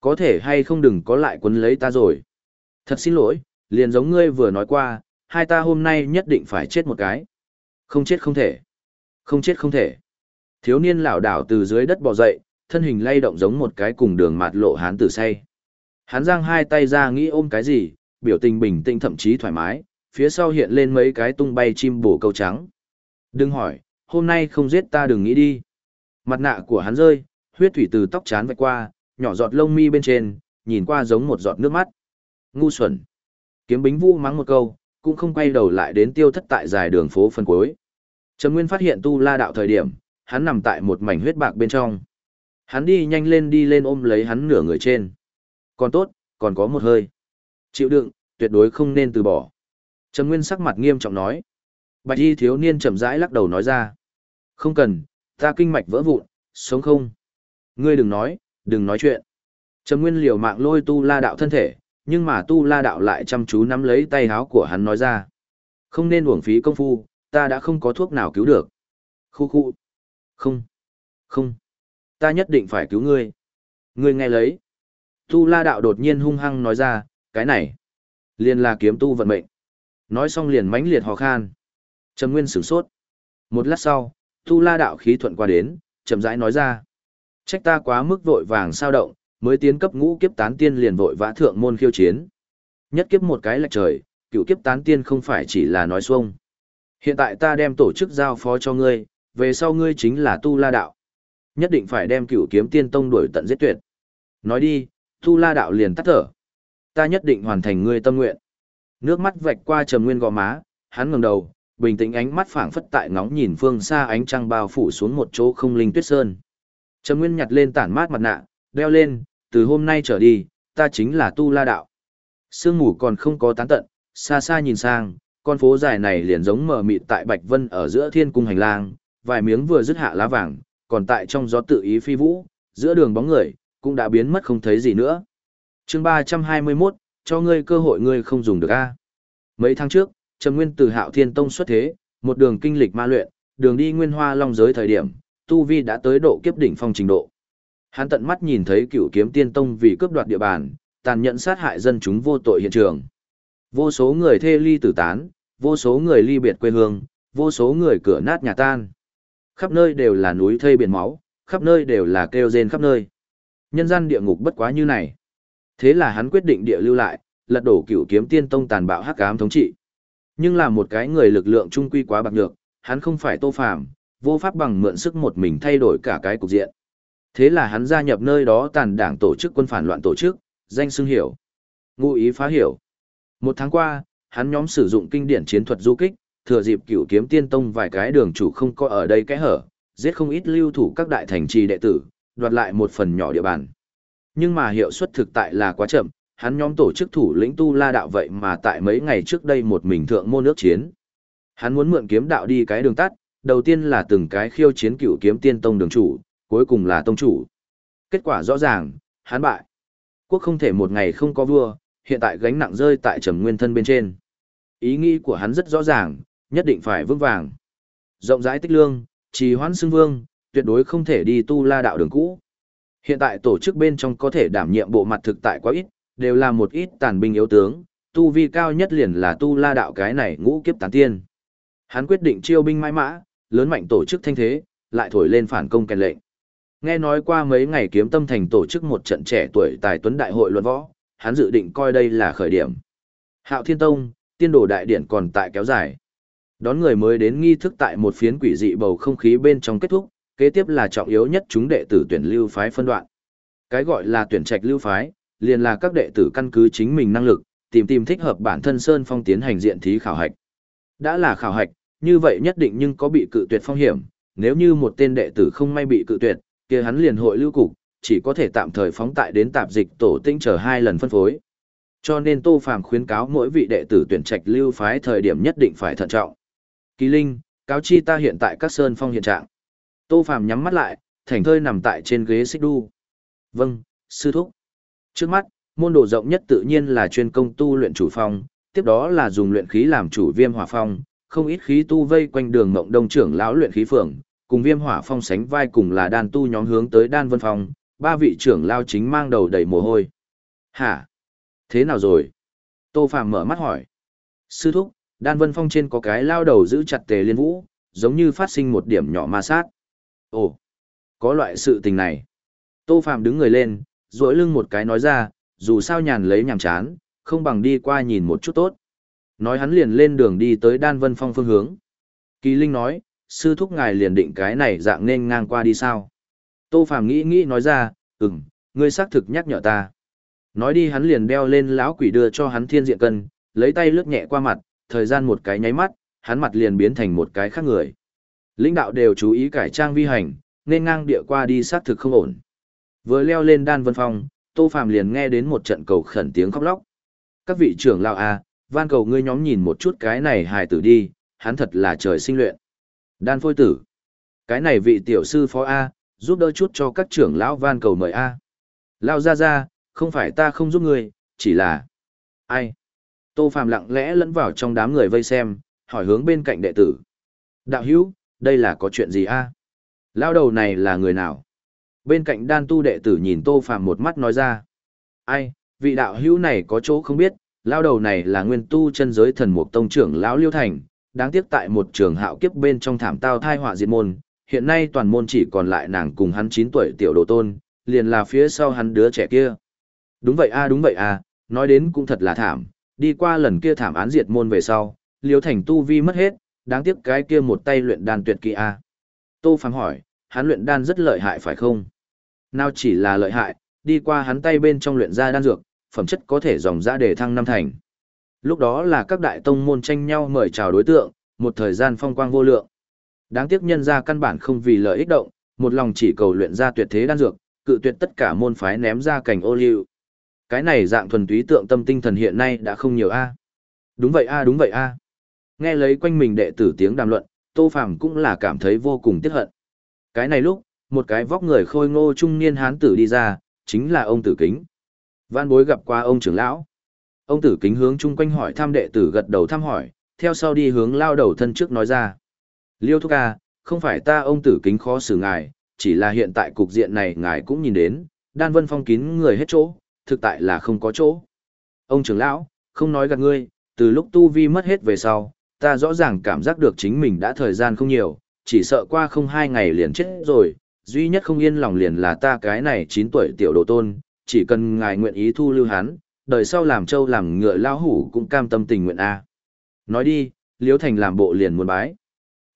Speaker 1: Có thể hay không đừng có lại quấn lấy ta rồi. Thật xin lỗi, liền giống ngươi vừa nói qua, hai ta hôm nay nhất định phải chết một cái. Không chết không thể. Không chết không thể. Thiếu niên lảo đảo từ dưới đất bò dậy, thân hình lay động giống một cái cùng đường mạt lộ hán tử say. Hắn giang hai tay ra nghĩ ôm cái gì, biểu tình bình tĩnh thậm chí thoải mái, phía sau hiện lên mấy cái tung bay chim bổ câu trắng. Đừng hỏi, hôm nay không giết ta đừng nghĩ đi. Mặt nạ của hắn rơi, huyết thủy từ tóc chán vạch qua, nhỏ giọt lông mi bên trên, nhìn qua giống một giọt nước mắt. Ngu xuẩn. Kiếm bính vũ mắng một câu, cũng không quay đầu lại đến tiêu thất tại dài đường phố phân cuối. Trầm Nguyên phát hiện tu la đạo thời điểm, hắn nằm tại một mảnh huyết bạc bên trong. Hắn đi nhanh lên đi lên ôm lấy hắn nửa người trên. Còn tốt, còn có một hơi. Chịu đựng, tuyệt đối không nên từ bỏ. Trầm Nguyên sắc mặt nghiêm trọng nói. Bạch y thiếu niên chậm rãi lắc đầu nói ra. Không cần, ta kinh mạch vỡ vụn, sống không. Ngươi đừng nói, đừng nói chuyện. Trầm Nguyên liều mạng lôi tu la đạo thân thể, nhưng mà tu la đạo lại chăm chú nắm lấy tay háo của hắn nói ra. Không nên uổng phí công phu, ta đã không có thuốc nào cứu được. Khu khu. Không. Không. Ta nhất định phải cứu ngươi. Ngươi nghe lấy. Tu la đạo đột nhiên hung hăng nói ra, cái này. Liền là kiếm tu vận mệnh. Nói xong liền mãnh liệt hò khan. Trầm Nguyên sửng sốt. Một lát sau, Tu La đạo khí thuận qua đến, chậm rãi nói ra. Trách ta quá mức vội vàng sao động, mới tiến cấp ngũ kiếp tán tiên liền vội vã thượng môn khiêu chiến. Nhất kiếp một cái lệch trời, cựu kiếp tán tiên không phải chỉ là nói xuông. Hiện tại ta đem tổ chức giao phó cho ngươi, về sau ngươi chính là Tu La đạo. Nhất định phải đem cửu kiếm tiên tông đuổi tận giết tuyệt. Nói đi, Tu La đạo liền tắt thở. Ta nhất định hoàn thành ngươi tâm nguyện. Nước mắt vạch qua trầm nguyên gò má, hắn ngẩng đầu, bình tĩnh ánh mắt phảng phất tại ngóng nhìn phương xa ánh trăng bao phủ xuống một chỗ không linh tuyết sơn. Trầm Nguyên nhặt lên tản mát mặt nạ, đeo lên, từ hôm nay trở đi, ta chính là Tu La đạo. Sương mù còn không có tán tận, xa xa nhìn sang, con phố dài này liền giống mờ mịt tại Bạch Vân ở giữa thiên cung hành lang, vài miếng vừa dứt hạ lá vàng, còn tại trong gió tự ý phi vũ, giữa đường bóng người, cũng đã biến mất không thấy gì nữa. chương 321, cho ngươi cơ hội ngươi không dùng được a Mấy tháng trước, Trầm Nguyên từ Hạo Thiên Tông xuất thế, một đường kinh lịch ma luyện, đường đi nguyên hoa long giới thời điểm, Tu Vi đã tới độ kiếp đỉnh phong trình độ. Hắn tận mắt nhìn thấy cựu kiếm tiên tông vì cướp đoạt địa bàn, tàn nhẫn sát hại dân chúng vô tội hiện trường. Vô số người thê ly tử tán, vô số người ly biệt quê hương, vô số người cửa nát nhà tan. Khắp nơi đều là núi thây biển máu, khắp nơi đều là kêu rên khắp nơi. Nhân gian địa ngục bất quá như này. Thế là hắn quyết định địa lưu lại, lật đổ cửu kiếm tiên tông tàn bạo hắc ám thống trị. Nhưng là một cái người lực lượng trung quy quá bạc nhược, hắn không phải tô phàm, vô pháp bằng mượn sức một mình thay đổi cả cái cục diện. Thế là hắn gia nhập nơi đó tàn đảng tổ chức quân phản loạn tổ chức, danh xưng hiểu. Ngụ ý phá hiểu. Một tháng qua, hắn nhóm sử dụng kinh điển chiến thuật du kích, thừa dịp cửu kiếm tiên tông vài cái đường chủ không có ở đây kẽ hở, giết không ít lưu thủ các đại thành trì đệ tử, đoạt lại một phần nhỏ địa bàn. Nhưng mà hiệu suất thực tại là quá chậm, hắn nhóm tổ chức thủ lĩnh tu la đạo vậy mà tại mấy ngày trước đây một mình thượng môn nước chiến. Hắn muốn mượn kiếm đạo đi cái đường tắt, đầu tiên là từng cái khiêu chiến cựu kiếm tiên tông đường chủ, cuối cùng là tông chủ. Kết quả rõ ràng, hắn bại. Quốc không thể một ngày không có vua, hiện tại gánh nặng rơi tại trầm nguyên thân bên trên. Ý nghĩ của hắn rất rõ ràng, nhất định phải vững vàng. Rộng rãi tích lương, trì hoãn xưng vương, tuyệt đối không thể đi tu la đạo đường cũ. Hiện tại tổ chức bên trong có thể đảm nhiệm bộ mặt thực tại quá ít, đều là một ít tàn binh yếu tướng, tu vi cao nhất liền là tu la đạo cái này ngũ kiếp tán tiên. Hắn quyết định chiêu binh mãi mã, lớn mạnh tổ chức thanh thế, lại thổi lên phản công kèn lệnh. Nghe nói qua mấy ngày kiếm tâm thành tổ chức một trận trẻ tuổi tài tuấn đại hội luận võ, hắn dự định coi đây là khởi điểm. Hạo Thiên Tông, tiên đồ đại điển còn tại kéo dài. Đón người mới đến nghi thức tại một phiến quỷ dị bầu không khí bên trong kết thúc, kế tiếp là trọng yếu nhất chúng đệ tử tuyển lưu phái phân đoạn. Cái gọi là tuyển trạch lưu phái, liền là các đệ tử căn cứ chính mình năng lực, tìm tìm thích hợp bản thân Sơn Phong tiến hành diện thí khảo hạch. Đã là khảo hạch, như vậy nhất định nhưng có bị cự tuyệt phong hiểm, nếu như một tên đệ tử không may bị cự tuyệt, kia hắn liền hội lưu cục, chỉ có thể tạm thời phóng tại đến tạp dịch tổ tinh chờ hai lần phân phối. Cho nên Tô Phàm khuyến cáo mỗi vị đệ tử tuyển trạch lưu phái thời điểm nhất định phải thận trọng. Kỳ Linh, cáo chi ta hiện tại các sơn phong hiện trạng. Tô Phàm nhắm mắt lại, thành thơi nằm tại trên ghế xích đu. Vâng, sư thúc. Trước mắt, môn đồ rộng nhất tự nhiên là chuyên công tu luyện chủ phong, tiếp đó là dùng luyện khí làm chủ viêm hỏa phong, không ít khí tu vây quanh đường mộng đông trưởng lão luyện khí phường, cùng viêm hỏa phong sánh vai cùng là đan tu nhóm hướng tới đan vân phong, ba vị trưởng lao chính mang đầu đầy mồ hôi. Hả? Thế nào rồi? Tô Phạm mở mắt hỏi. Sư thúc, đan vân phong trên có cái lao đầu giữ chặt tề liên vũ, giống như phát sinh một điểm nhỏ ma sát. Ồ, có loại sự tình này. Tô Phạm đứng người lên, duỗi lưng một cái nói ra, dù sao nhàn lấy nhàm chán, không bằng đi qua nhìn một chút tốt. Nói hắn liền lên đường đi tới đan vân phong phương hướng. Kỳ Linh nói, sư thúc ngài liền định cái này dạng nên ngang qua đi sao. Tô Phàm nghĩ nghĩ nói ra, ừm, ngươi xác thực nhắc nhở ta. Nói đi hắn liền đeo lên lão quỷ đưa cho hắn thiên diện cân, lấy tay lướt nhẹ qua mặt, thời gian một cái nháy mắt, hắn mặt liền biến thành một cái khác người. Lãnh đạo đều chú ý cải trang vi hành, nên ngang địa qua đi xác thực không ổn. Vừa leo lên đan vân phong, Tô Phàm liền nghe đến một trận cầu khẩn tiếng khóc lóc. Các vị trưởng lão a, van cầu ngươi nhóm nhìn một chút cái này hài tử đi, hắn thật là trời sinh luyện. Đan phôi tử. Cái này vị tiểu sư phó A, giúp đỡ chút cho các trưởng lão van cầu mời A. Lao ra ra, không phải ta không giúp người chỉ là... Ai? Tô phàm lặng lẽ lẫn vào trong đám người vây xem, hỏi hướng bên cạnh đệ tử. Đạo hữu, đây là có chuyện gì a? Lao đầu này là người nào? Bên cạnh đan tu đệ tử nhìn Tô phàm một mắt nói ra. Ai, vị đạo hữu này có chỗ không biết, lao đầu này là nguyên tu chân giới thần mục tông trưởng lão Liêu Thành, đáng tiếc tại một trường hạo kiếp bên trong thảm tao thai họa diệt môn, hiện nay toàn môn chỉ còn lại nàng cùng hắn 9 tuổi tiểu đồ tôn, liền là phía sau hắn đứa trẻ kia. Đúng vậy a à, đúng vậy a, à, nói đến cũng thật là thảm, đi qua lần kia thảm án diệt môn về sau, Liêu Thành tu vi mất hết, đáng tiếc cái kia một tay luyện đan tuyệt kỳ a. Tô Phàm hỏi, hắn luyện đan rất lợi hại phải không? Nào chỉ là lợi hại, đi qua hắn tay bên trong luyện ra đan dược, phẩm chất có thể dòng ra để thăng năm thành. Lúc đó là các đại tông môn tranh nhau mời chào đối tượng, một thời gian phong quang vô lượng. Đáng tiếc nhân ra căn bản không vì lợi ích động, một lòng chỉ cầu luyện ra tuyệt thế đan dược, cự tuyệt tất cả môn phái ném ra cảnh ô liu. Cái này dạng thuần túy tượng tâm tinh thần hiện nay đã không nhiều a. Đúng vậy a, đúng vậy a. Nghe lấy quanh mình đệ tử tiếng đàm luận, Tô Phàm cũng là cảm thấy vô cùng tiếc hận. Cái này lúc, một cái vóc người khôi ngô trung niên hán tử đi ra, chính là ông tử kính. Văn bối gặp qua ông trưởng lão. Ông tử kính hướng chung quanh hỏi thăm đệ tử gật đầu thăm hỏi, theo sau đi hướng lao đầu thân trước nói ra. Liêu thúc ca, không phải ta ông tử kính khó xử ngài, chỉ là hiện tại cục diện này ngài cũng nhìn đến, đan vân phong kín người hết chỗ, thực tại là không có chỗ. Ông trưởng lão, không nói gạt ngươi, từ lúc tu vi mất hết về sau, ta rõ ràng cảm giác được chính mình đã thời gian không nhiều, chỉ sợ qua không hai ngày liền chết rồi, duy nhất không yên lòng liền là ta cái này 9 tuổi tiểu đồ tôn, chỉ cần ngài nguyện ý thu lưu hắn, đời sau làm trâu làm ngựa lao hủ cũng cam tâm tình nguyện a. Nói đi, Liễu Thành làm bộ liền muốn bái.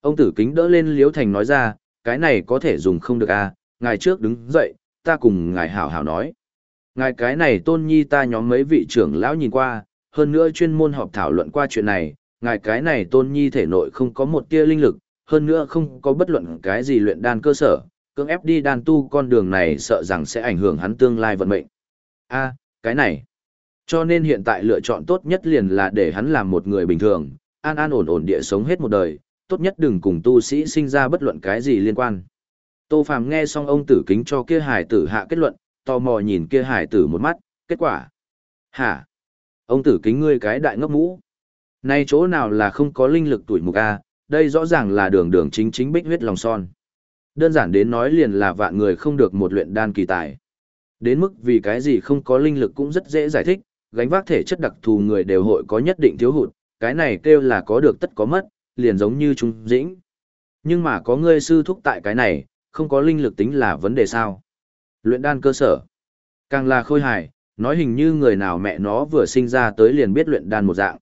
Speaker 1: Ông tử kính đỡ lên Liễu Thành nói ra, cái này có thể dùng không được à ngài trước đứng dậy, ta cùng ngài hảo hảo nói. Ngài cái này tôn nhi ta nhóm mấy vị trưởng lão nhìn qua, hơn nữa chuyên môn họp thảo luận qua chuyện này, ngài cái này tôn nhi thể nội không có một tia linh lực, hơn nữa không có bất luận cái gì luyện đan cơ sở, cưỡng ép đi đan tu con đường này sợ rằng sẽ ảnh hưởng hắn tương lai vận mệnh. A, cái này. Cho nên hiện tại lựa chọn tốt nhất liền là để hắn làm một người bình thường, an an ổn ổn địa sống hết một đời, tốt nhất đừng cùng tu sĩ sinh ra bất luận cái gì liên quan. Tô Phàm nghe xong ông tử kính cho kia hải tử hạ kết luận, tò mò nhìn kia hải tử một mắt, kết quả. Hả? Ông tử kính ngươi cái đại ngốc mũ. Nay chỗ nào là không có linh lực tuổi mục A, đây rõ ràng là đường đường chính chính bích huyết lòng son. Đơn giản đến nói liền là vạn người không được một luyện đan kỳ tài. Đến mức vì cái gì không có linh lực cũng rất dễ giải thích, gánh vác thể chất đặc thù người đều hội có nhất định thiếu hụt, cái này kêu là có được tất có mất, liền giống như trung dĩnh. Nhưng mà có ngươi sư thúc tại cái này, không có linh lực tính là vấn đề sao. Luyện đan cơ sở. Càng là khôi hài, nói hình như người nào mẹ nó vừa sinh ra tới liền biết luyện đan một dạng.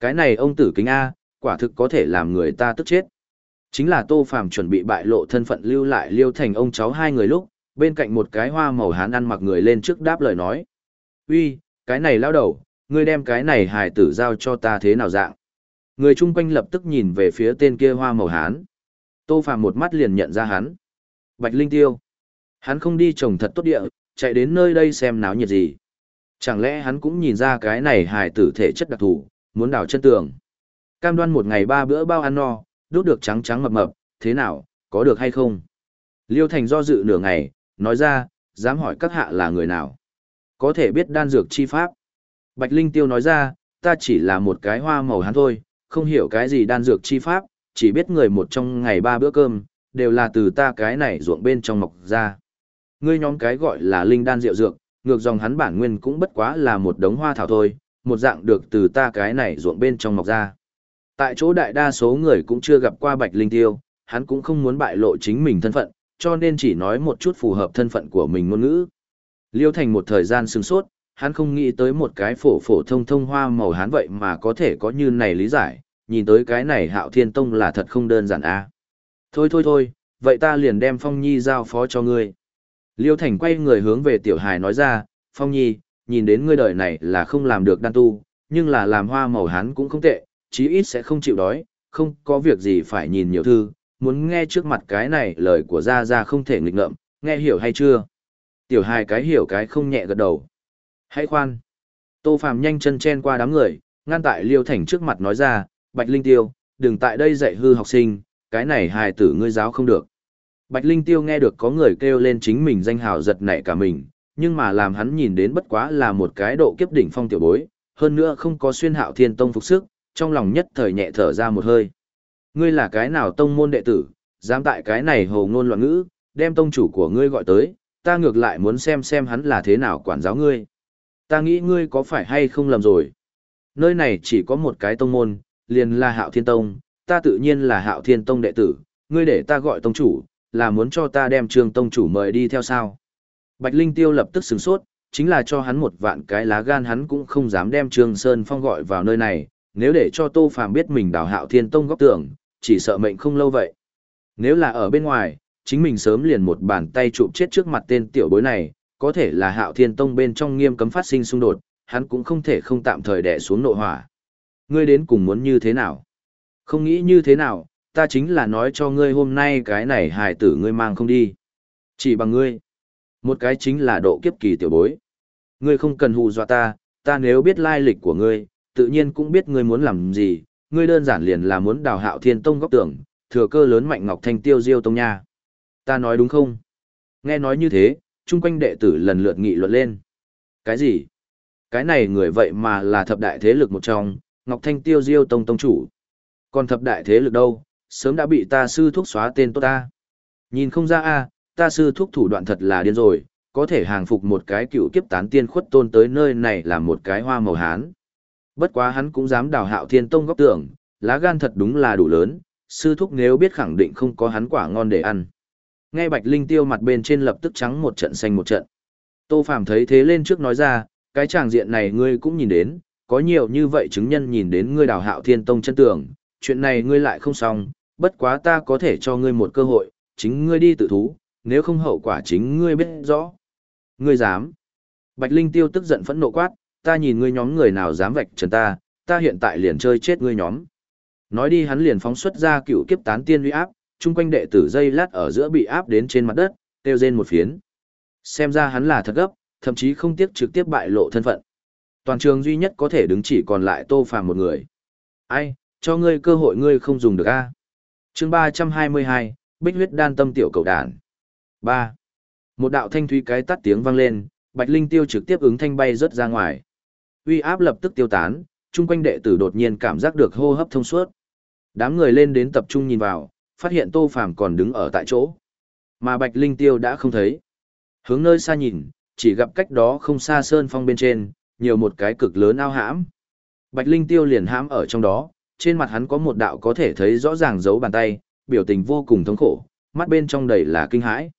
Speaker 1: Cái này ông tử kính A, quả thực có thể làm người ta tức chết. Chính là Tô Phàm chuẩn bị bại lộ thân phận lưu lại liêu thành ông cháu hai người lúc, bên cạnh một cái hoa màu hán ăn mặc người lên trước đáp lời nói. uy cái này lao đầu, ngươi đem cái này hài tử giao cho ta thế nào dạng. Người chung quanh lập tức nhìn về phía tên kia hoa màu hán. Tô Phàm một mắt liền nhận ra hắn. Bạch Linh Tiêu. Hắn không đi trồng thật tốt địa, chạy đến nơi đây xem náo nhiệt gì. Chẳng lẽ hắn cũng nhìn ra cái này hài tử thể chất đặc thù, muốn đào chân tường. Cam đoan một ngày ba bữa bao ăn no, đốt được trắng trắng mập mập, thế nào, có được hay không? Liêu Thành do dự nửa ngày, nói ra, dám hỏi các hạ là người nào? Có thể biết đan dược chi pháp. Bạch Linh Tiêu nói ra, ta chỉ là một cái hoa màu hắn thôi, không hiểu cái gì đan dược chi pháp, chỉ biết người một trong ngày ba bữa cơm, đều là từ ta cái này ruộng bên trong mọc ra. Ngươi nhóm cái gọi là linh đan rượu dược, ngược dòng hắn bản nguyên cũng bất quá là một đống hoa thảo thôi, một dạng được từ ta cái này ruộng bên trong mọc ra. Tại chỗ đại đa số người cũng chưa gặp qua Bạch Linh Tiêu, hắn cũng không muốn bại lộ chính mình thân phận, cho nên chỉ nói một chút phù hợp thân phận của mình ngôn ngữ. Liêu Thành một thời gian sừng sốt, hắn không nghĩ tới một cái phổ phổ thông thông hoa màu hán vậy mà có thể có như này lý giải, nhìn tới cái này hạo thiên tông là thật không đơn giản a. Thôi thôi thôi, vậy ta liền đem Phong Nhi giao phó cho ngươi. Liêu Thành quay người hướng về tiểu hài nói ra, Phong Nhi, nhìn đến ngươi đời này là không làm được đan tu, nhưng là làm hoa màu hán cũng không tệ, chí ít sẽ không chịu đói, không có việc gì phải nhìn nhiều thư, muốn nghe trước mặt cái này lời của Gia Gia không thể nghịch ngợm, nghe hiểu hay chưa? Tiểu hài cái hiểu cái không nhẹ gật đầu. Hãy khoan. Tô Phàm nhanh chân chen qua đám người, ngăn tại Liêu Thành trước mặt nói ra, Bạch Linh Tiêu, đừng tại đây dạy hư học sinh, cái này hài tử ngươi giáo không được. Bạch Linh Tiêu nghe được có người kêu lên chính mình danh hào giật nảy cả mình, nhưng mà làm hắn nhìn đến bất quá là một cái độ kiếp đỉnh phong tiểu bối, hơn nữa không có xuyên hạo thiên tông phục sức, trong lòng nhất thời nhẹ thở ra một hơi. Ngươi là cái nào tông môn đệ tử, dám tại cái này hồ ngôn loạn ngữ, đem tông chủ của ngươi gọi tới, ta ngược lại muốn xem xem hắn là thế nào quản giáo ngươi. Ta nghĩ ngươi có phải hay không lầm rồi. Nơi này chỉ có một cái tông môn, liền là hạo thiên tông, ta tự nhiên là hạo thiên tông đệ tử, ngươi để ta gọi tông chủ, là muốn cho ta đem trương tông chủ mời đi theo sao. Bạch Linh Tiêu lập tức sửng sốt, chính là cho hắn một vạn cái lá gan hắn cũng không dám đem Trương Sơn Phong gọi vào nơi này, nếu để cho Tô Phàm biết mình đào hạo thiên tông góc tưởng, chỉ sợ mệnh không lâu vậy. Nếu là ở bên ngoài, chính mình sớm liền một bàn tay chụp chết trước mặt tên tiểu bối này, có thể là hạo thiên tông bên trong nghiêm cấm phát sinh xung đột, hắn cũng không thể không tạm thời đè xuống nội hỏa. Ngươi đến cùng muốn như thế nào? Không nghĩ như thế nào, ta chính là nói cho ngươi hôm nay cái này hài tử ngươi mang không đi. Chỉ bằng ngươi. Một cái chính là độ kiếp kỳ tiểu bối. Ngươi không cần hù dọa ta, ta nếu biết lai lịch của ngươi, tự nhiên cũng biết ngươi muốn làm gì, ngươi đơn giản liền là muốn đào hạo thiên tông góc tưởng, thừa cơ lớn mạnh ngọc thanh tiêu diêu tông nha. Ta nói đúng không? Nghe nói như thế, chung quanh đệ tử lần lượt nghị luận lên. Cái gì? Cái này người vậy mà là thập đại thế lực một trong, Ngọc Thanh Tiêu Diêu Tông Tông chủ. Còn thập đại thế lực đâu, sớm đã bị ta sư thúc xóa tên tốt ta. Nhìn không ra a, ta sư thúc thủ đoạn thật là điên rồi, có thể hàng phục một cái cựu kiếp tán tiên khuất tôn tới nơi này là một cái hoa màu hán. Bất quá hắn cũng dám đào hạo thiên tông góc tưởng, lá gan thật đúng là đủ lớn, sư thúc nếu biết khẳng định không có hắn quả ngon để ăn. Nghe Bạch Linh Tiêu mặt bên trên lập tức trắng một trận xanh một trận. Tô Phàm thấy thế lên trước nói ra, cái tràng diện này ngươi cũng nhìn đến, có nhiều như vậy chứng nhân nhìn đến ngươi đào hạo thiên tông chân tường, chuyện này ngươi lại không xong, bất quá ta có thể cho ngươi một cơ hội, chính ngươi đi tự thú, nếu không hậu quả chính ngươi biết rõ. Ngươi dám. Bạch Linh Tiêu tức giận phẫn nộ quát, ta nhìn ngươi nhóm người nào dám vạch trần ta, ta hiện tại liền chơi chết ngươi nhóm. Nói đi hắn liền phóng xuất ra cựu kiếp tán tiên uy áp, chung quanh đệ tử dây lát ở giữa bị áp đến trên mặt đất, tiêu rên một phiến. Xem ra hắn là thật gấp, thậm chí không tiếc trực tiếp bại lộ thân phận. Toàn trường duy nhất có thể đứng chỉ còn lại Tô Phàm một người. Ai, cho ngươi cơ hội ngươi không dùng được a. Chương ba trăm hai mươi hai, Bích huyết đan tâm tiểu cầu đàn. Ba, Một đạo thanh thúy cái tắt tiếng vang lên, Bạch Linh Tiêu trực tiếp ứng thanh bay rớt ra ngoài. Uy áp lập tức tiêu tán, chung quanh đệ tử đột nhiên cảm giác được hô hấp thông suốt. Đám người lên đến tập trung nhìn vào, phát hiện Tô Phàm còn đứng ở tại chỗ. Mà Bạch Linh Tiêu đã không thấy. Hướng nơi xa nhìn, chỉ gặp cách đó không xa sơn phong bên trên, nhiều một cái cực lớn ao hãm. Bạch Linh Tiêu liền hãm ở trong đó, trên mặt hắn có một đạo có thể thấy rõ ràng dấu bàn tay, biểu tình vô cùng thống khổ, mắt bên trong đầy là kinh hãi.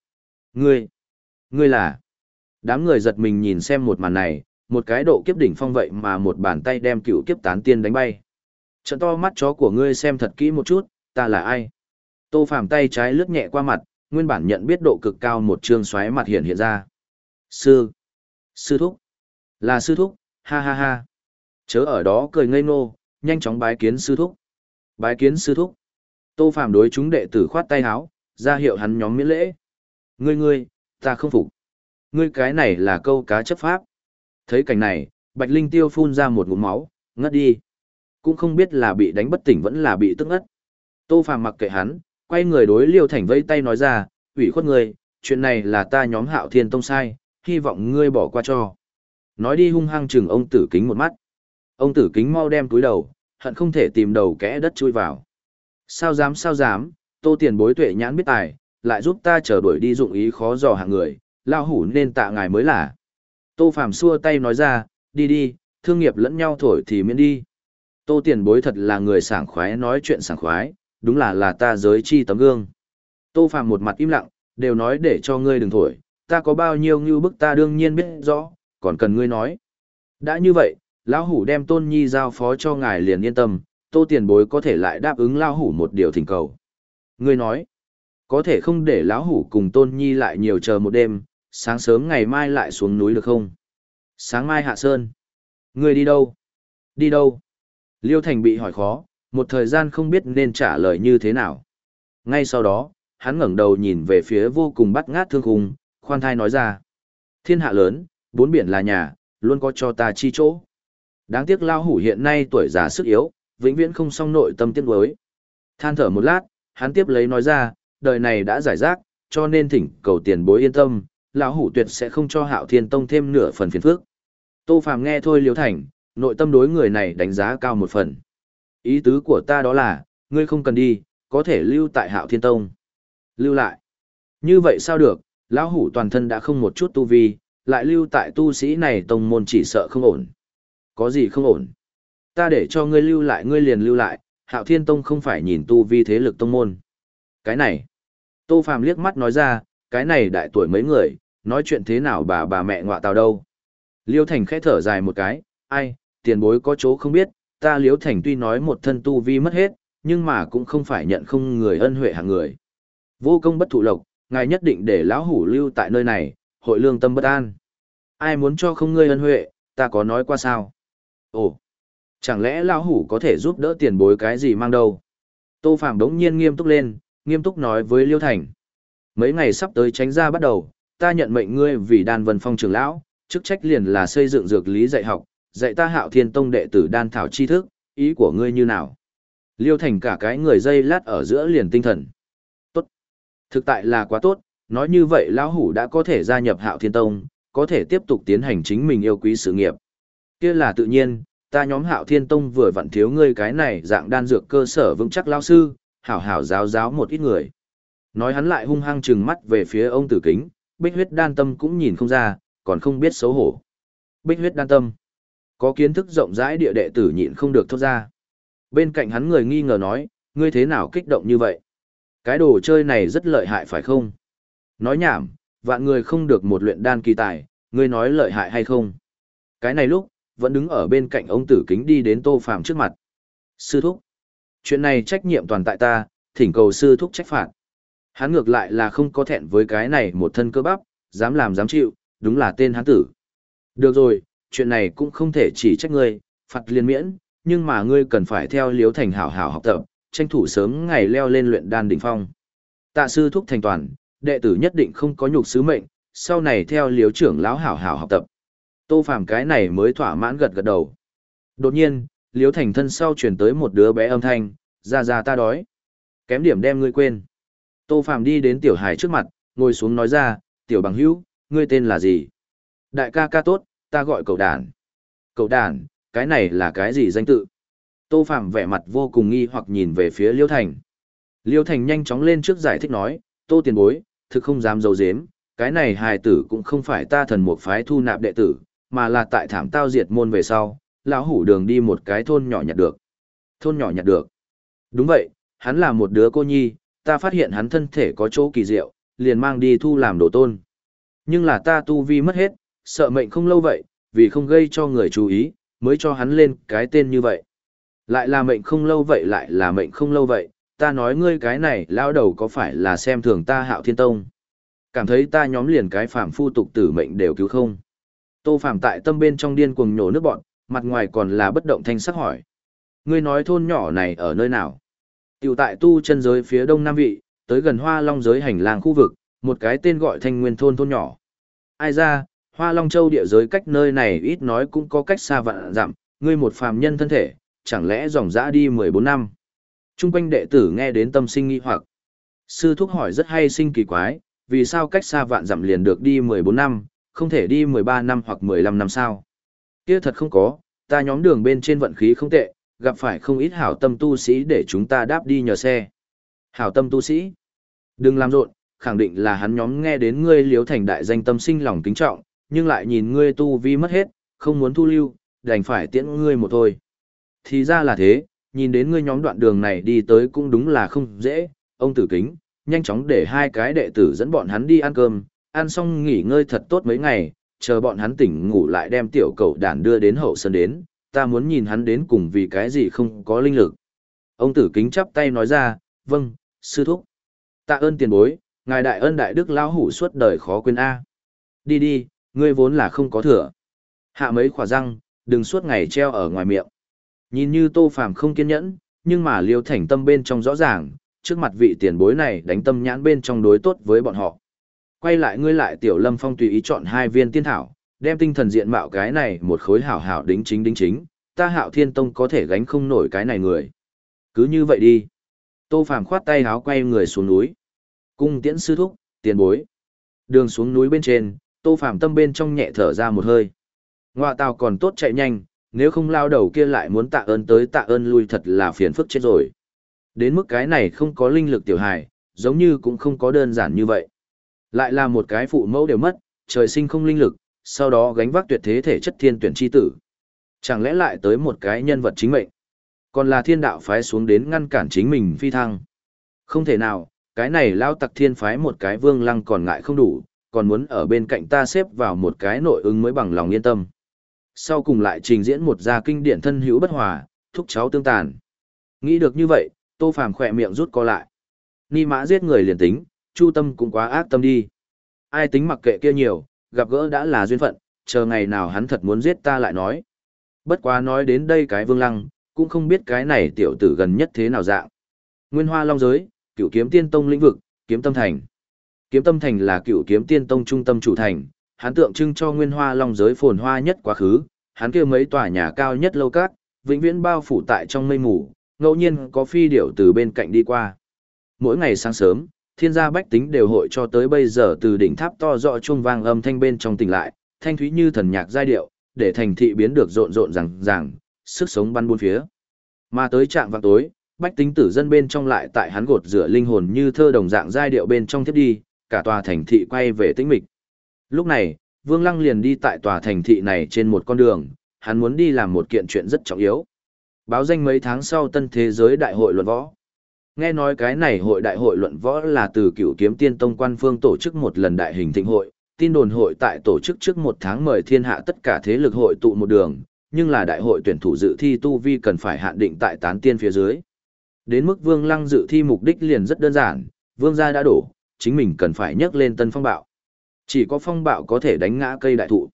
Speaker 1: Ngươi, ngươi là... Đám người giật mình nhìn xem một màn này, một cái độ kiếp đỉnh phong vậy mà một bàn tay đem cựu kiếp tán tiên đánh bay. Trận to mắt chó của ngươi xem thật kỹ một chút, ta là ai? Tô Phàm tay trái lướt nhẹ qua mặt, nguyên bản nhận biết độ cực cao một trương xoáy mặt hiện hiện ra. Sư, sư thúc, là sư thúc, ha ha ha. Chớ ở đó cười ngây ngô, nhanh chóng bái kiến sư thúc. Bái kiến sư thúc. Tô Phàm đối chúng đệ tử khoát tay áo, ra hiệu hắn nhóm miễn lễ. Ngươi ngươi, ta không phục. Ngươi cái này là câu cá chấp pháp. Thấy cảnh này, Bạch Linh Tiêu phun ra một ngụm máu, ngất đi. Cũng không biết là bị đánh bất tỉnh vẫn là bị tức ngất. Tô Phàm mặc kệ hắn, quay người đối Liêu Thành vẫy tay nói ra, ủy khuất ngươi, chuyện này là ta nhóm Hạo Thiên Tông sai, hy vọng ngươi bỏ qua cho. Nói đi hung hăng chừng ông tử kính một mắt. Ông tử kính mau đem túi đầu, hận không thể tìm đầu kẽ đất chui vào. Sao dám sao dám, tô tiền bối tuệ nhãn biết tài, lại giúp ta chờ đuổi đi dụng ý khó dò hạng người, lao hủ nên tạ ngài mới là. Tô Phàm xua tay nói ra, đi đi, thương nghiệp lẫn nhau thổi thì miễn đi. Tô tiền bối thật là người sảng khoái nói chuyện sảng khoái, đúng là là ta giới chi tấm gương. Tô Phàm một mặt im lặng, đều nói để cho ngươi đừng thổi, ta có bao nhiêu như bức ta đương nhiên biết rõ, còn cần ngươi nói. Đã như vậy, lão hủ đem tôn nhi giao phó cho ngài liền yên tâm, tô tiền bối có thể lại đáp ứng lão hủ một điều thỉnh cầu. Ngươi nói, có thể không để lão hủ cùng tôn nhi lại nhiều chờ một đêm, sáng sớm ngày mai lại xuống núi được không? Sáng mai hạ sơn. Ngươi đi đâu? Đi đâu? Liêu Thành bị hỏi khó, một thời gian không biết nên trả lời như thế nào. Ngay sau đó, hắn ngẩng đầu nhìn về phía vô cùng bắt ngát thương khung, khoan thai nói ra. Thiên hạ lớn, bốn biển là nhà, luôn có cho ta chi chỗ. Đáng tiếc lao hủ hiện nay tuổi già sức yếu, vĩnh viễn không song nội tâm tiếc đối. Than thở một lát, hắn tiếp lấy nói ra, đời này đã giải rác, cho nên thỉnh cầu tiền bối yên tâm, lão hủ tuyệt sẽ không cho Hạo Thiên Tông thêm nửa phần phiền phức. Tô Phàm nghe thôi liếu Thành, nội tâm đối người này đánh giá cao một phần. Ý tứ của ta đó là, ngươi không cần đi, có thể lưu tại Hạo Thiên Tông. Lưu lại. Như vậy sao được, lão hủ toàn thân đã không một chút tu vi, lại lưu tại tu sĩ này tông môn chỉ sợ không ổn. Có gì không ổn? Ta để cho ngươi lưu lại ngươi liền lưu lại, Hạo Thiên Tông không phải nhìn tu vi thế lực tông môn. Cái này. Tô Phàm liếc mắt nói ra, cái này đại tuổi mấy người, nói chuyện thế nào bà bà mẹ ngọa tào đâu. Liêu Thành khẽ thở dài một cái, ai, tiền bối có chỗ không biết, ta liếu Thành tuy nói một thân tu vi mất hết, nhưng mà cũng không phải nhận không người ân huệ hạng người. Vô công bất thụ lộc, ngài nhất định để lão hủ lưu tại nơi này, hội lương tâm bất an. Ai muốn cho không ngươi ân huệ, ta có nói qua sao? Ồ, chẳng lẽ lão hủ có thể giúp đỡ tiền bối cái gì mang đâu? Tô Phạm đống nhiên nghiêm túc lên, nghiêm túc nói với Liêu Thành. Mấy ngày sắp tới tránh ra bắt đầu, ta nhận mệnh ngươi vì đan vân phong trưởng lão, chức trách liền là xây dựng dược lý dạy học, dạy ta hạo thiên tông đệ tử đan thảo tri thức, ý của ngươi như nào? Liêu Thành cả cái người dây lát ở giữa liền tinh thần. tốt Thực tại là quá tốt, nói như vậy lão hủ đã có thể gia nhập Hạo Thiên Tông, có thể tiếp tục tiến hành chính mình yêu quý sự nghiệp. Kia là tự nhiên, ta nhóm Hạo Thiên Tông vừa vặn thiếu ngươi cái này dạng đan dược cơ sở vững chắc lão sư, hảo hảo giáo giáo một ít người. Nói hắn lại hung hăng trừng mắt về phía ông tử kính, bích huyết đan tâm cũng nhìn không ra, còn không biết xấu hổ. Bích huyết đan tâm. Có kiến thức rộng rãi địa đệ tử nhịn không được thốt ra. Bên cạnh hắn người nghi ngờ nói, ngươi thế nào kích động như vậy? Cái đồ chơi này rất lợi hại phải không? Nói nhảm, vạn người không được một luyện đan kỳ tài, ngươi nói lợi hại hay không? Cái này lúc, vẫn đứng ở bên cạnh ông tử kính đi đến tô phàm trước mặt. Sư thúc. Chuyện này trách nhiệm toàn tại ta, thỉnh cầu sư thúc trách phạt. Hắn ngược lại là không có thẹn với cái này một thân cơ bắp, dám làm dám chịu, đúng là tên hắn tử. Được rồi, chuyện này cũng không thể chỉ trách ngươi, phạt liên miễn, nhưng mà ngươi cần phải theo liếu thành hảo hảo học tập, tranh thủ sớm ngày leo lên luyện đan đỉnh phong. Tạ sư thúc thành toàn, đệ tử nhất định không có nhục sứ mệnh, sau này theo liếu trưởng lão hảo hảo học tập. Tô Phàm cái này mới thỏa mãn gật gật đầu. Đột nhiên, liếu thành thân sau truyền tới một đứa bé âm thanh, ra ra ta đói. Kém điểm đem ngươi quên. Tô Phàm đi đến tiểu hải trước mặt, ngồi xuống nói ra, tiểu bằng hữu, ngươi tên là gì? Đại ca ca tốt, ta gọi cậu đàn. Cậu đàn, cái này là cái gì danh tự? Tô Phạm vẻ mặt vô cùng nghi hoặc nhìn về phía Liêu Thành. Liêu Thành nhanh chóng lên trước giải thích nói, Tô tiền bối, thực không dám dấu dếm, cái này hài tử cũng không phải ta thần một phái thu nạp đệ tử, mà là tại thảm tao diệt môn về sau, lão hủ đường đi một cái thôn nhỏ nhặt được. Thôn nhỏ nhặt được. Đúng vậy, hắn là một đứa cô nhi, ta phát hiện hắn thân thể có chỗ kỳ diệu, liền mang đi thu làm đồ tôn. Nhưng là ta tu vi mất hết, sợ mệnh không lâu vậy, vì không gây cho người chú ý, mới cho hắn lên cái tên như vậy. Lại là mệnh không lâu vậy lại là mệnh không lâu vậy, ta nói ngươi cái này lao đầu có phải là xem thường ta hạo thiên tông. Cảm thấy ta nhóm liền cái phạm phu tục tử mệnh đều cứu không. Tô Phàm tại tâm bên trong điên cuồng nhổ nước bọn, mặt ngoài còn là bất động thanh sắc hỏi. Ngươi nói thôn nhỏ này ở nơi nào? Tiểu tại tu chân giới phía đông nam vị, tới gần hoa long giới hành lang khu vực, một cái tên gọi thanh nguyên thôn thôn nhỏ. Ai ra, hoa long châu địa giới cách nơi này ít nói cũng có cách xa vạn dặm, ngươi một phàm nhân thân thể, chẳng lẽ dòng dã đi 14 năm. Trung quanh đệ tử nghe đến tâm sinh nghi hoặc. Sư thúc hỏi rất hay sinh kỳ quái, vì sao cách xa vạn dặm liền được đi 14 năm, không thể đi 13 năm hoặc 15 năm sao? Kia thật không có, ta nhóm đường bên trên vận khí không tệ, gặp phải không ít hảo tâm tu sĩ để chúng ta đáp đi nhờ xe. Hảo tâm tu sĩ? Đừng làm rộn, khẳng định là hắn nhóm nghe đến ngươi liếu thành đại danh tâm sinh lòng kính trọng, nhưng lại nhìn ngươi tu vi mất hết, không muốn thu lưu, đành phải tiễn ngươi một thôi. Thì ra là thế, nhìn đến ngươi nhóm đoạn đường này đi tới cũng đúng là không dễ, ông tử kính, nhanh chóng để hai cái đệ tử dẫn bọn hắn đi ăn cơm, ăn xong nghỉ ngơi thật tốt mấy ngày, chờ bọn hắn tỉnh ngủ lại đem tiểu cầu đàn đưa đến hậu sân đến, ta muốn nhìn hắn đến cùng vì cái gì không có linh lực. Ông tử kính chắp tay nói ra, vâng, sư thúc. Tạ ơn tiền bối, ngài đại ơn đại đức lão hủ suốt đời khó quên A. Đi đi, ngươi vốn là không có thừa. Hạ mấy khỏa răng, đừng suốt ngày treo ở ngoài miệng. Nhìn như Tô Phàm không kiên nhẫn, nhưng mà Liêu Thành tâm bên trong rõ ràng, trước mặt vị tiền bối này đánh tâm nhãn bên trong đối tốt với bọn họ. Quay lại ngươi lại Tiểu Lâm Phong tùy ý chọn hai viên tiên thảo, đem tinh thần diện mạo cái này một khối hảo hảo đính chính đính chính, ta Hạo Thiên Tông có thể gánh không nổi cái này người. Cứ như vậy đi. Tô Phàm khoát tay háo quay người xuống núi. Cung tiễn sư thúc, tiền bối. Đường xuống núi bên trên, Tô Phàm tâm bên trong nhẹ thở ra một hơi. Ngoạ tàu còn tốt chạy nhanh, nếu không lao đầu kia lại muốn tạ ơn tới tạ ơn lui thật là phiền phức chết rồi. Đến mức cái này không có linh lực tiểu hài, giống như cũng không có đơn giản như vậy. Lại là một cái phụ mẫu đều mất, trời sinh không linh lực, sau đó gánh vác tuyệt thế thể chất thiên tuyển chi tử. Chẳng lẽ lại tới một cái nhân vật chính mệnh? Còn là thiên đạo phái xuống đến ngăn cản chính mình phi thăng. Không thể nào, cái này lao tặc thiên phái một cái vương lăng còn ngại không đủ, còn muốn ở bên cạnh ta xếp vào một cái nội ứng mới bằng lòng yên tâm. Sau cùng lại trình diễn một gia kinh điển thân hữu bất hòa, thúc cháu tương tàn. Nghĩ được như vậy, Tô Phàm khỏe miệng rút co lại. Ni mã giết người liền tính, Chu Tâm cũng quá ác tâm đi. Ai tính mặc kệ kia nhiều, gặp gỡ đã là duyên phận, chờ ngày nào hắn thật muốn giết ta lại nói. Bất quá nói đến đây cái Vương Lăng, cũng không biết cái này tiểu tử gần nhất thế nào dạng. Nguyên Hoa Long giới, Cửu Kiếm Tiên Tông lĩnh vực, Kiếm Tâm Thành. Kiếm Tâm Thành là cựu Kiếm Tiên Tông trung tâm chủ thành, hắn tượng trưng cho nguyên hoa long giới phồn hoa nhất quá khứ, hắn kia mấy tòa nhà cao nhất lâu cát, vĩnh viễn bao phủ tại trong mây mù, ngẫu nhiên có phi điểu từ bên cạnh đi qua. Mỗi ngày sáng sớm, thiên gia bách tính đều hội cho tới bây giờ từ đỉnh tháp to rõ chuông vang âm thanh bên trong tỉnh lại, thanh thúy như thần nhạc giai điệu, để thành thị biến được rộn rộn ràng ràng, sức sống bắn bốn phía. Mà tới trạng vạng tối, bách tính tử dân bên trong lại tại hắn gột rửa linh hồn như thơ đồng dạng giai điệu bên trong thiết đi, cả tòa thành thị quay về tĩnh mịch. Lúc này, Vương Lăng liền đi tại tòa thành thị này trên một con đường, hắn muốn đi làm một kiện chuyện rất trọng yếu. Báo danh mấy tháng sau tân thế giới đại hội luận võ. Nghe nói cái này hội đại hội luận võ là từ cựu kiếm tiên tông quan phương tổ chức một lần đại hình thịnh hội, tin đồn hội tại tổ chức trước một tháng mời thiên hạ tất cả thế lực hội tụ một đường, nhưng là đại hội tuyển thủ dự thi tu vi cần phải hạn định tại tán tiên phía dưới. Đến mức vương lăng dự thi mục đích liền rất đơn giản, vương gia đã đổ, chính mình cần phải nhấc lên tân phong bạo. Chỉ có phong bạo có thể đánh ngã cây đại thụ.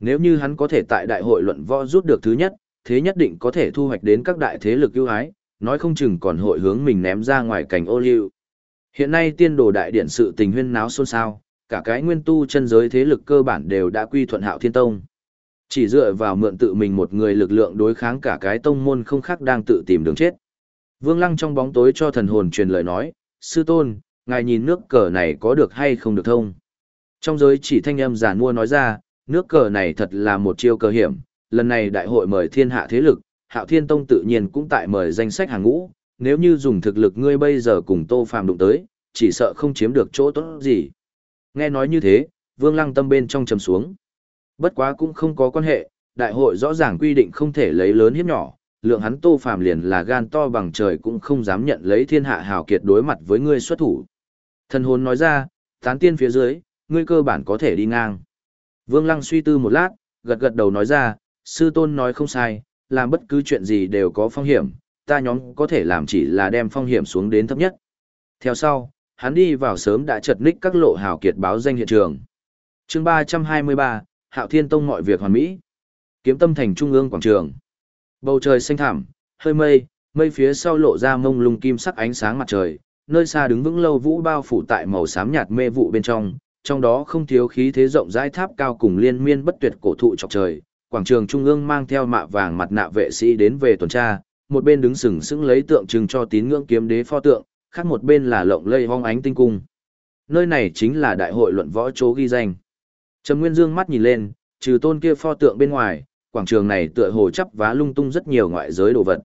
Speaker 1: Nếu như hắn có thể tại đại hội luận võ rút được thứ nhất, thế nhất định có thể thu hoạch đến các đại thế lực ưu ái, nói không chừng còn hội hướng mình ném ra ngoài cảnh ô liu. Hiện nay tiên đồ đại điện sự tình huyên náo xôn xao, cả cái nguyên tu chân giới thế lực cơ bản đều đã quy thuận hạo thiên tông. Chỉ dựa vào mượn tự mình một người lực lượng đối kháng cả cái tông môn không khác đang tự tìm đường chết. Vương Lăng trong bóng tối cho thần hồn truyền lời nói, sư tôn, ngài nhìn nước cờ này có được hay không được thông. Trong giới chỉ thanh âm giả mua nói ra, nước cờ này thật là một chiêu cờ hiểm, lần này đại hội mời thiên hạ thế lực, hạo thiên tông tự nhiên cũng tại mời danh sách hàng ngũ, nếu như dùng thực lực ngươi bây giờ cùng tô phàm đụng tới, chỉ sợ không chiếm được chỗ tốt gì. Nghe nói như thế, vương lăng tâm bên trong trầm xuống. Bất quá cũng không có quan hệ, đại hội rõ ràng quy định không thể lấy lớn hiếp nhỏ, lượng hắn tô phàm liền là gan to bằng trời cũng không dám nhận lấy thiên hạ hào kiệt đối mặt với ngươi xuất thủ. Thần hồn nói ra, tán tiên phía dưới, ngươi cơ bản có thể đi ngang. Vương Lăng suy tư một lát, gật gật đầu nói ra, sư tôn nói không sai, làm bất cứ chuyện gì đều có phong hiểm, ta nhóm có thể làm chỉ là đem phong hiểm xuống đến thấp nhất. Theo sau, hắn đi vào sớm đã chật ních các lộ hào kiệt báo danh hiện trường. chương 323, Hạo Thiên Tông mọi việc hoàn mỹ. Kiếm tâm thành trung ương quảng trường. Bầu trời xanh thẳm, hơi mây, mây phía sau lộ ra mông lung kim sắc ánh sáng mặt trời, nơi xa đứng vững lâu vũ bao phủ tại màu xám nhạt mê vụ bên trong, trong đó không thiếu khí thế rộng rãi tháp cao cùng liên miên bất tuyệt cổ thụ chọc trời. Quảng trường trung ương mang theo mạ vàng mặt nạ vệ sĩ đến về tuần tra, một bên đứng sừng sững lấy tượng trưng cho tín ngưỡng kiếm đế pho tượng, khác một bên là lộng lây hoang ánh tinh cung. Nơi này chính là đại hội luận võ chỗ ghi danh. Trầm Nguyên Dương mắt nhìn lên, trừ tôn kia pho tượng bên ngoài, quảng trường này tựa hồ chắp vá lung tung rất nhiều ngoại giới đồ vật.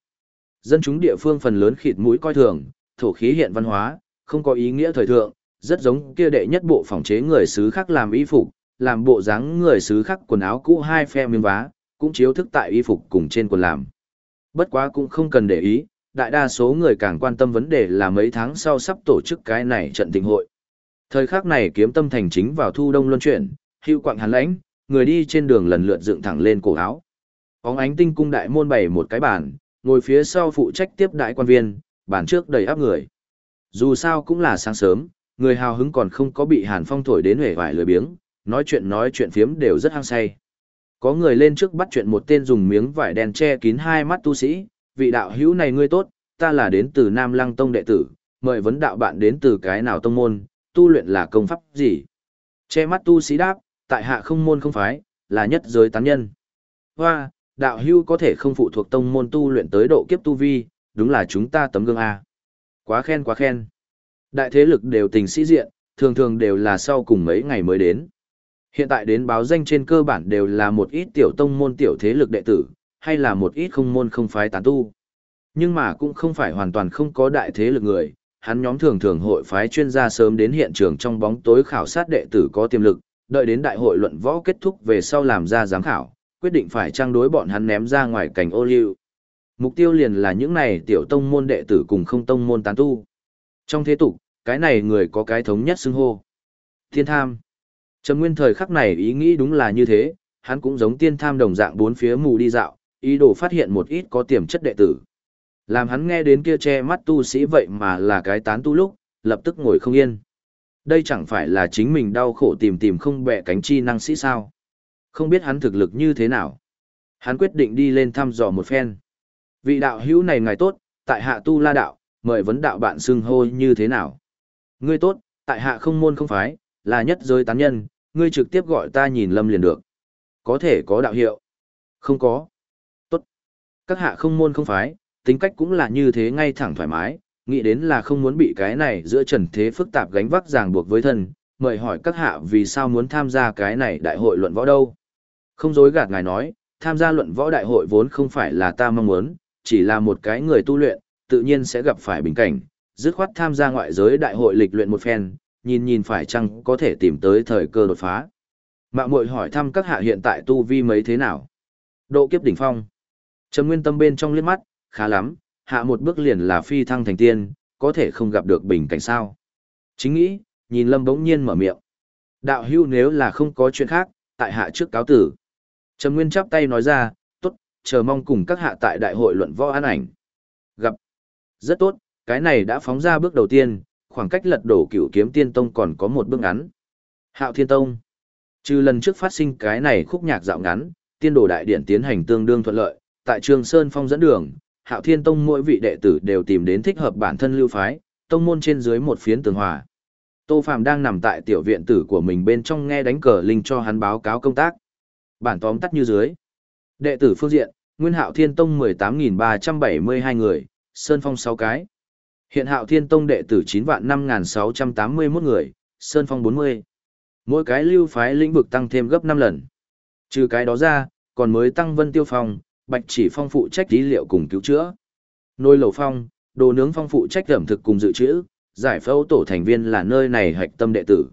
Speaker 1: Dân chúng địa phương phần lớn khịt mũi coi thường, thổ khí hiện văn hóa, không có ý nghĩa thời thượng, rất giống kia đệ nhất bộ phòng chế người xứ khác làm y phục, làm bộ dáng người xứ khác quần áo cũ hai phe miếng vá, cũng chiếu thức tại y phục cùng trên quần làm. Bất quá cũng không cần để ý, đại đa số người càng quan tâm vấn đề là mấy tháng sau sắp tổ chức cái này trận tình hội. Thời khắc này kiếm tâm thành chính vào thu đông luân chuyển, hưu quạng hàn lãnh, người đi trên đường lần lượt dựng thẳng lên cổ áo. Óng ánh tinh cung đại môn bày một cái bàn, ngồi phía sau phụ trách tiếp đại quan viên, bàn trước đầy áp người. Dù sao cũng là sáng sớm, người hào hứng còn không có bị hàn phong thổi đến hể vải lười biếng, nói chuyện nói chuyện phiếm đều rất hăng say. Có người lên trước bắt chuyện một tên dùng miếng vải đen che kín hai mắt tu sĩ, vị đạo hữu này ngươi tốt, ta là đến từ Nam Lăng Tông đệ tử, mời vấn đạo bạn đến từ cái nào tông môn, tu luyện là công pháp gì. Che mắt tu sĩ đáp, tại hạ không môn không phái, là nhất giới tán nhân. Hoa, đạo hưu có thể không phụ thuộc tông môn tu luyện tới độ kiếp tu vi, đúng là chúng ta tấm gương A. Quá khen quá khen. Đại thế lực đều tình sĩ diện, thường thường đều là sau cùng mấy ngày mới đến. Hiện tại đến báo danh trên cơ bản đều là một ít tiểu tông môn tiểu thế lực đệ tử, hay là một ít không môn không phái tán tu. Nhưng mà cũng không phải hoàn toàn không có đại thế lực người, hắn nhóm thường thường hội phái chuyên gia sớm đến hiện trường trong bóng tối khảo sát đệ tử có tiềm lực, đợi đến đại hội luận võ kết thúc về sau làm ra giám khảo, quyết định phải trang đối bọn hắn ném ra ngoài cảnh ô liu. Mục tiêu liền là những này tiểu tông môn đệ tử cùng không tông môn tán tu. Trong thế tục, cái này người có cái thống nhất xưng hô. Thiên tham. Trầm nguyên thời khắc này ý nghĩ đúng là như thế, hắn cũng giống tiên tham đồng dạng bốn phía mù đi dạo, ý đồ phát hiện một ít có tiềm chất đệ tử. Làm hắn nghe đến kia che mắt tu sĩ vậy mà là cái tán tu lúc, lập tức ngồi không yên. Đây chẳng phải là chính mình đau khổ tìm tìm không bẻ cánh chi năng sĩ sao. Không biết hắn thực lực như thế nào. Hắn quyết định đi lên thăm dò một phen. Vị đạo hữu này ngài tốt, tại hạ tu la đạo, mời vấn đạo bạn xưng hô như thế nào. Ngươi tốt, tại hạ không môn không phái, là nhất giới tán nhân, ngươi trực tiếp gọi ta nhìn lâm liền được. Có thể có đạo hiệu. Không có. Tốt. Các hạ không môn không phái, tính cách cũng là như thế ngay thẳng thoải mái, nghĩ đến là không muốn bị cái này giữa trần thế phức tạp gánh vác ràng buộc với thân, mời hỏi các hạ vì sao muốn tham gia cái này đại hội luận võ đâu. Không dối gạt ngài nói, tham gia luận võ đại hội vốn không phải là ta mong muốn, chỉ là một cái người tu luyện, tự nhiên sẽ gặp phải bình cảnh, dứt khoát tham gia ngoại giới đại hội lịch luyện một phen, nhìn nhìn phải chăng có thể tìm tới thời cơ đột phá. Mạng muội hỏi thăm các hạ hiện tại tu vi mấy thế nào? Độ kiếp đỉnh phong. Trầm Nguyên Tâm bên trong liếc mắt, khá lắm, hạ một bước liền là phi thăng thành tiên, có thể không gặp được bình cảnh sao? Chính nghĩ, nhìn Lâm bỗng nhiên mở miệng. Đạo hưu nếu là không có chuyện khác, tại hạ trước cáo tử. Trầm Nguyên chắp tay nói ra, chờ mong cùng các hạ tại đại hội luận võ an ảnh. Gặp. Rất tốt, cái này đã phóng ra bước đầu tiên, khoảng cách lật đổ cửu kiếm tiên tông còn có một bước ngắn. Hạo Thiên Tông. Trừ lần trước phát sinh cái này khúc nhạc dạo ngắn, tiên đồ đại điển tiến hành tương đương thuận lợi, tại Trường Sơn Phong dẫn đường, Hạo Thiên Tông mỗi vị đệ tử đều tìm đến thích hợp bản thân lưu phái, tông môn trên dưới một phiến tường hòa. Tô Phạm đang nằm tại tiểu viện tử của mình bên trong nghe đánh cờ linh cho hắn báo cáo công tác. Bản tóm tắt như dưới. Đệ tử phương diện, Nguyên Hạo Thiên Tông 18.372 người, Sơn Phong 6 cái. Hiện Hạo Thiên Tông đệ tử 9 vạn 5.681 người, Sơn Phong 40. Mỗi cái lưu phái lĩnh vực tăng thêm gấp 5 lần. Trừ cái đó ra, còn mới tăng Vân Tiêu Phong, Bạch Chỉ Phong phụ trách lý liệu cùng cứu chữa. Nôi lầu phong, đồ nướng phong phụ trách ẩm thực cùng dự trữ, giải phẫu tổ thành viên là nơi này hạch tâm đệ tử.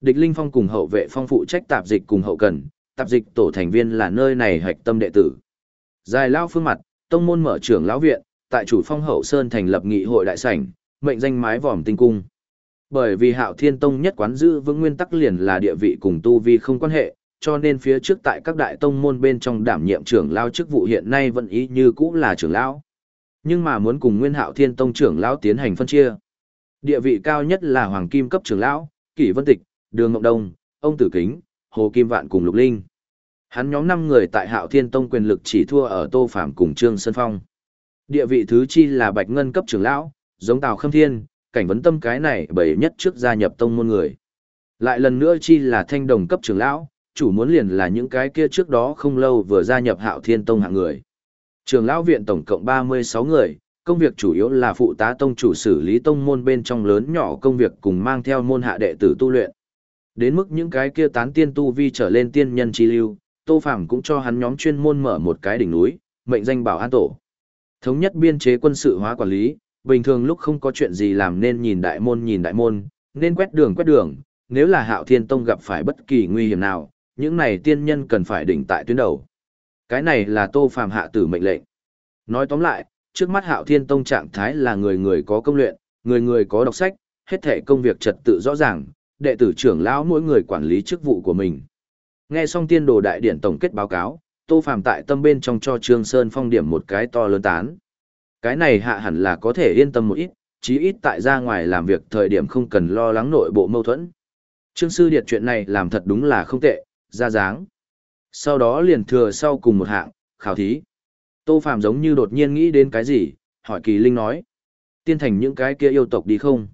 Speaker 1: Địch Linh Phong cùng hậu vệ phong phụ trách tạp dịch cùng hậu cần, tạp dịch tổ thành viên là nơi này hạch tâm đệ tử. Dài lao phương mặt, tông môn mở trưởng lão viện, tại chủ phong hậu sơn thành lập nghị hội đại sảnh, mệnh danh mái vòm tinh cung. Bởi vì Hạo Thiên Tông nhất quán giữ vững nguyên tắc liền là địa vị cùng tu vi không quan hệ, cho nên phía trước tại các đại tông môn bên trong đảm nhiệm trưởng lão chức vụ hiện nay vẫn ý như cũ là trưởng lão. Nhưng mà muốn cùng Nguyên Hạo Thiên Tông trưởng lão tiến hành phân chia. Địa vị cao nhất là hoàng kim cấp trưởng lão, Kỷ Vân Tịch, Đường Ngọc Đông, ông Tử Kính, Hồ Kim Vạn cùng Lục Linh. Hắn nhóm năm người tại Hạo Thiên Tông quyền lực chỉ thua ở Tô Phàm cùng Trương Sơn Phong. Địa vị thứ chi là Bạch Ngân cấp trưởng lão, giống Tào Khâm Thiên, cảnh vấn tâm cái này bảy nhất trước gia nhập tông môn người. Lại lần nữa chi là Thanh Đồng cấp trưởng lão, chủ muốn liền là những cái kia trước đó không lâu vừa gia nhập Hạo Thiên Tông hạng người. Trường lão viện tổng cộng 36 người, công việc chủ yếu là phụ tá tông chủ xử lý tông môn bên trong lớn nhỏ công việc cùng mang theo môn hạ đệ tử tu luyện. Đến mức những cái kia tán tiên tu vi trở lên tiên nhân chi lưu, Tô Phàm cũng cho hắn nhóm chuyên môn mở một cái đỉnh núi, mệnh danh bảo an tổ. Thống nhất biên chế quân sự hóa quản lý, bình thường lúc không có chuyện gì làm nên nhìn đại môn nhìn đại môn, nên quét đường quét đường, nếu là Hạo Thiên Tông gặp phải bất kỳ nguy hiểm nào, những này tiên nhân cần phải đỉnh tại tuyến đầu. Cái này là Tô Phàm hạ tử mệnh lệnh. Nói tóm lại, trước mắt Hạo Thiên Tông trạng thái là người người có công luyện, người người có đọc sách, hết thể công việc trật tự rõ ràng, đệ tử trưởng lão mỗi người quản lý chức vụ của mình. Nghe xong tiên đồ đại điển tổng kết báo cáo, Tô Phàm tại tâm bên trong cho Trương Sơn Phong điểm một cái to lớn tán. Cái này hạ hẳn là có thể yên tâm một ít, chí ít tại ra ngoài làm việc thời điểm không cần lo lắng nội bộ mâu thuẫn. Trương Sư Điệt chuyện này làm thật đúng là không tệ, ra dáng. Sau đó liền thừa sau cùng một hạng, khảo thí. Tô Phàm giống như đột nhiên nghĩ đến cái gì, hỏi Kỳ Linh nói. Tiên thành những cái kia yêu tộc đi không?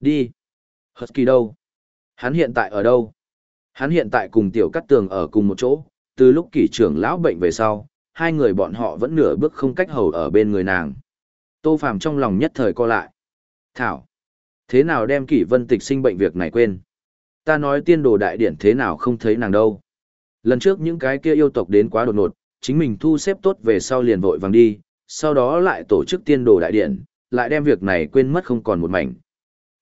Speaker 1: Đi. Hật kỳ đâu? Hắn hiện tại ở đâu? Hắn hiện tại cùng tiểu cắt tường ở cùng một chỗ, từ lúc kỷ trưởng lão bệnh về sau, hai người bọn họ vẫn nửa bước không cách hầu ở bên người nàng. Tô Phàm trong lòng nhất thời co lại. Thảo, thế nào đem kỷ vân tịch sinh bệnh việc này quên? Ta nói tiên đồ đại điển thế nào không thấy nàng đâu? Lần trước những cái kia yêu tộc đến quá đột ngột, chính mình thu xếp tốt về sau liền vội vàng đi, sau đó lại tổ chức tiên đồ đại điển, lại đem việc này quên mất không còn một mảnh.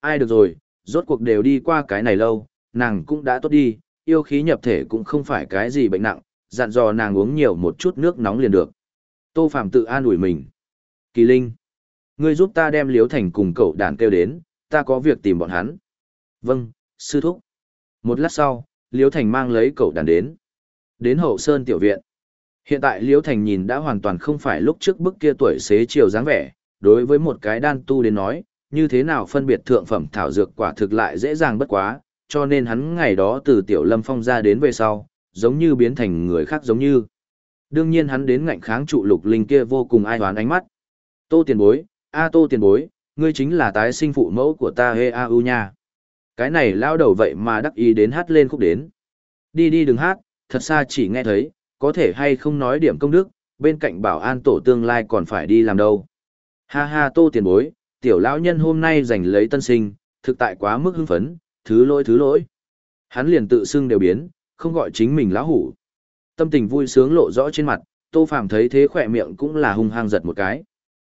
Speaker 1: Ai được rồi, rốt cuộc đều đi qua cái này lâu, nàng cũng đã tốt đi, yêu khí nhập thể cũng không phải cái gì bệnh nặng, dặn dò nàng uống nhiều một chút nước nóng liền được. Tô Phạm tự an ủi mình. Kỳ Linh, ngươi giúp ta đem Liễu Thành cùng cậu đàn kêu đến, ta có việc tìm bọn hắn. Vâng, sư thúc. Một lát sau, Liễu Thành mang lấy cậu đàn đến. Đến hậu sơn tiểu viện. Hiện tại Liễu Thành nhìn đã hoàn toàn không phải lúc trước bức kia tuổi xế chiều dáng vẻ, đối với một cái đan tu đến nói, như thế nào phân biệt thượng phẩm thảo dược quả thực lại dễ dàng bất quá, cho nên hắn ngày đó từ tiểu lâm phong ra đến về sau, giống như biến thành người khác giống như. Đương nhiên hắn đến ngạnh kháng trụ lục linh kia vô cùng ai hoán ánh mắt. Tô tiền bối, a tô tiền bối, ngươi chính là tái sinh phụ mẫu của ta hê a u nha. Cái này lao đầu vậy mà đắc ý đến hát lên khúc đến. Đi đi đừng hát, thật xa chỉ nghe thấy, có thể hay không nói điểm công đức, bên cạnh bảo an tổ tương lai còn phải đi làm đâu. Ha ha tô tiền bối, tiểu lão nhân hôm nay giành lấy tân sinh, thực tại quá mức hưng phấn, thứ lỗi thứ lỗi. Hắn liền tự xưng đều biến, không gọi chính mình lão hủ. Tâm tình vui sướng lộ rõ trên mặt, Tô Phàm thấy thế khỏe miệng cũng là hung hăng giật một cái.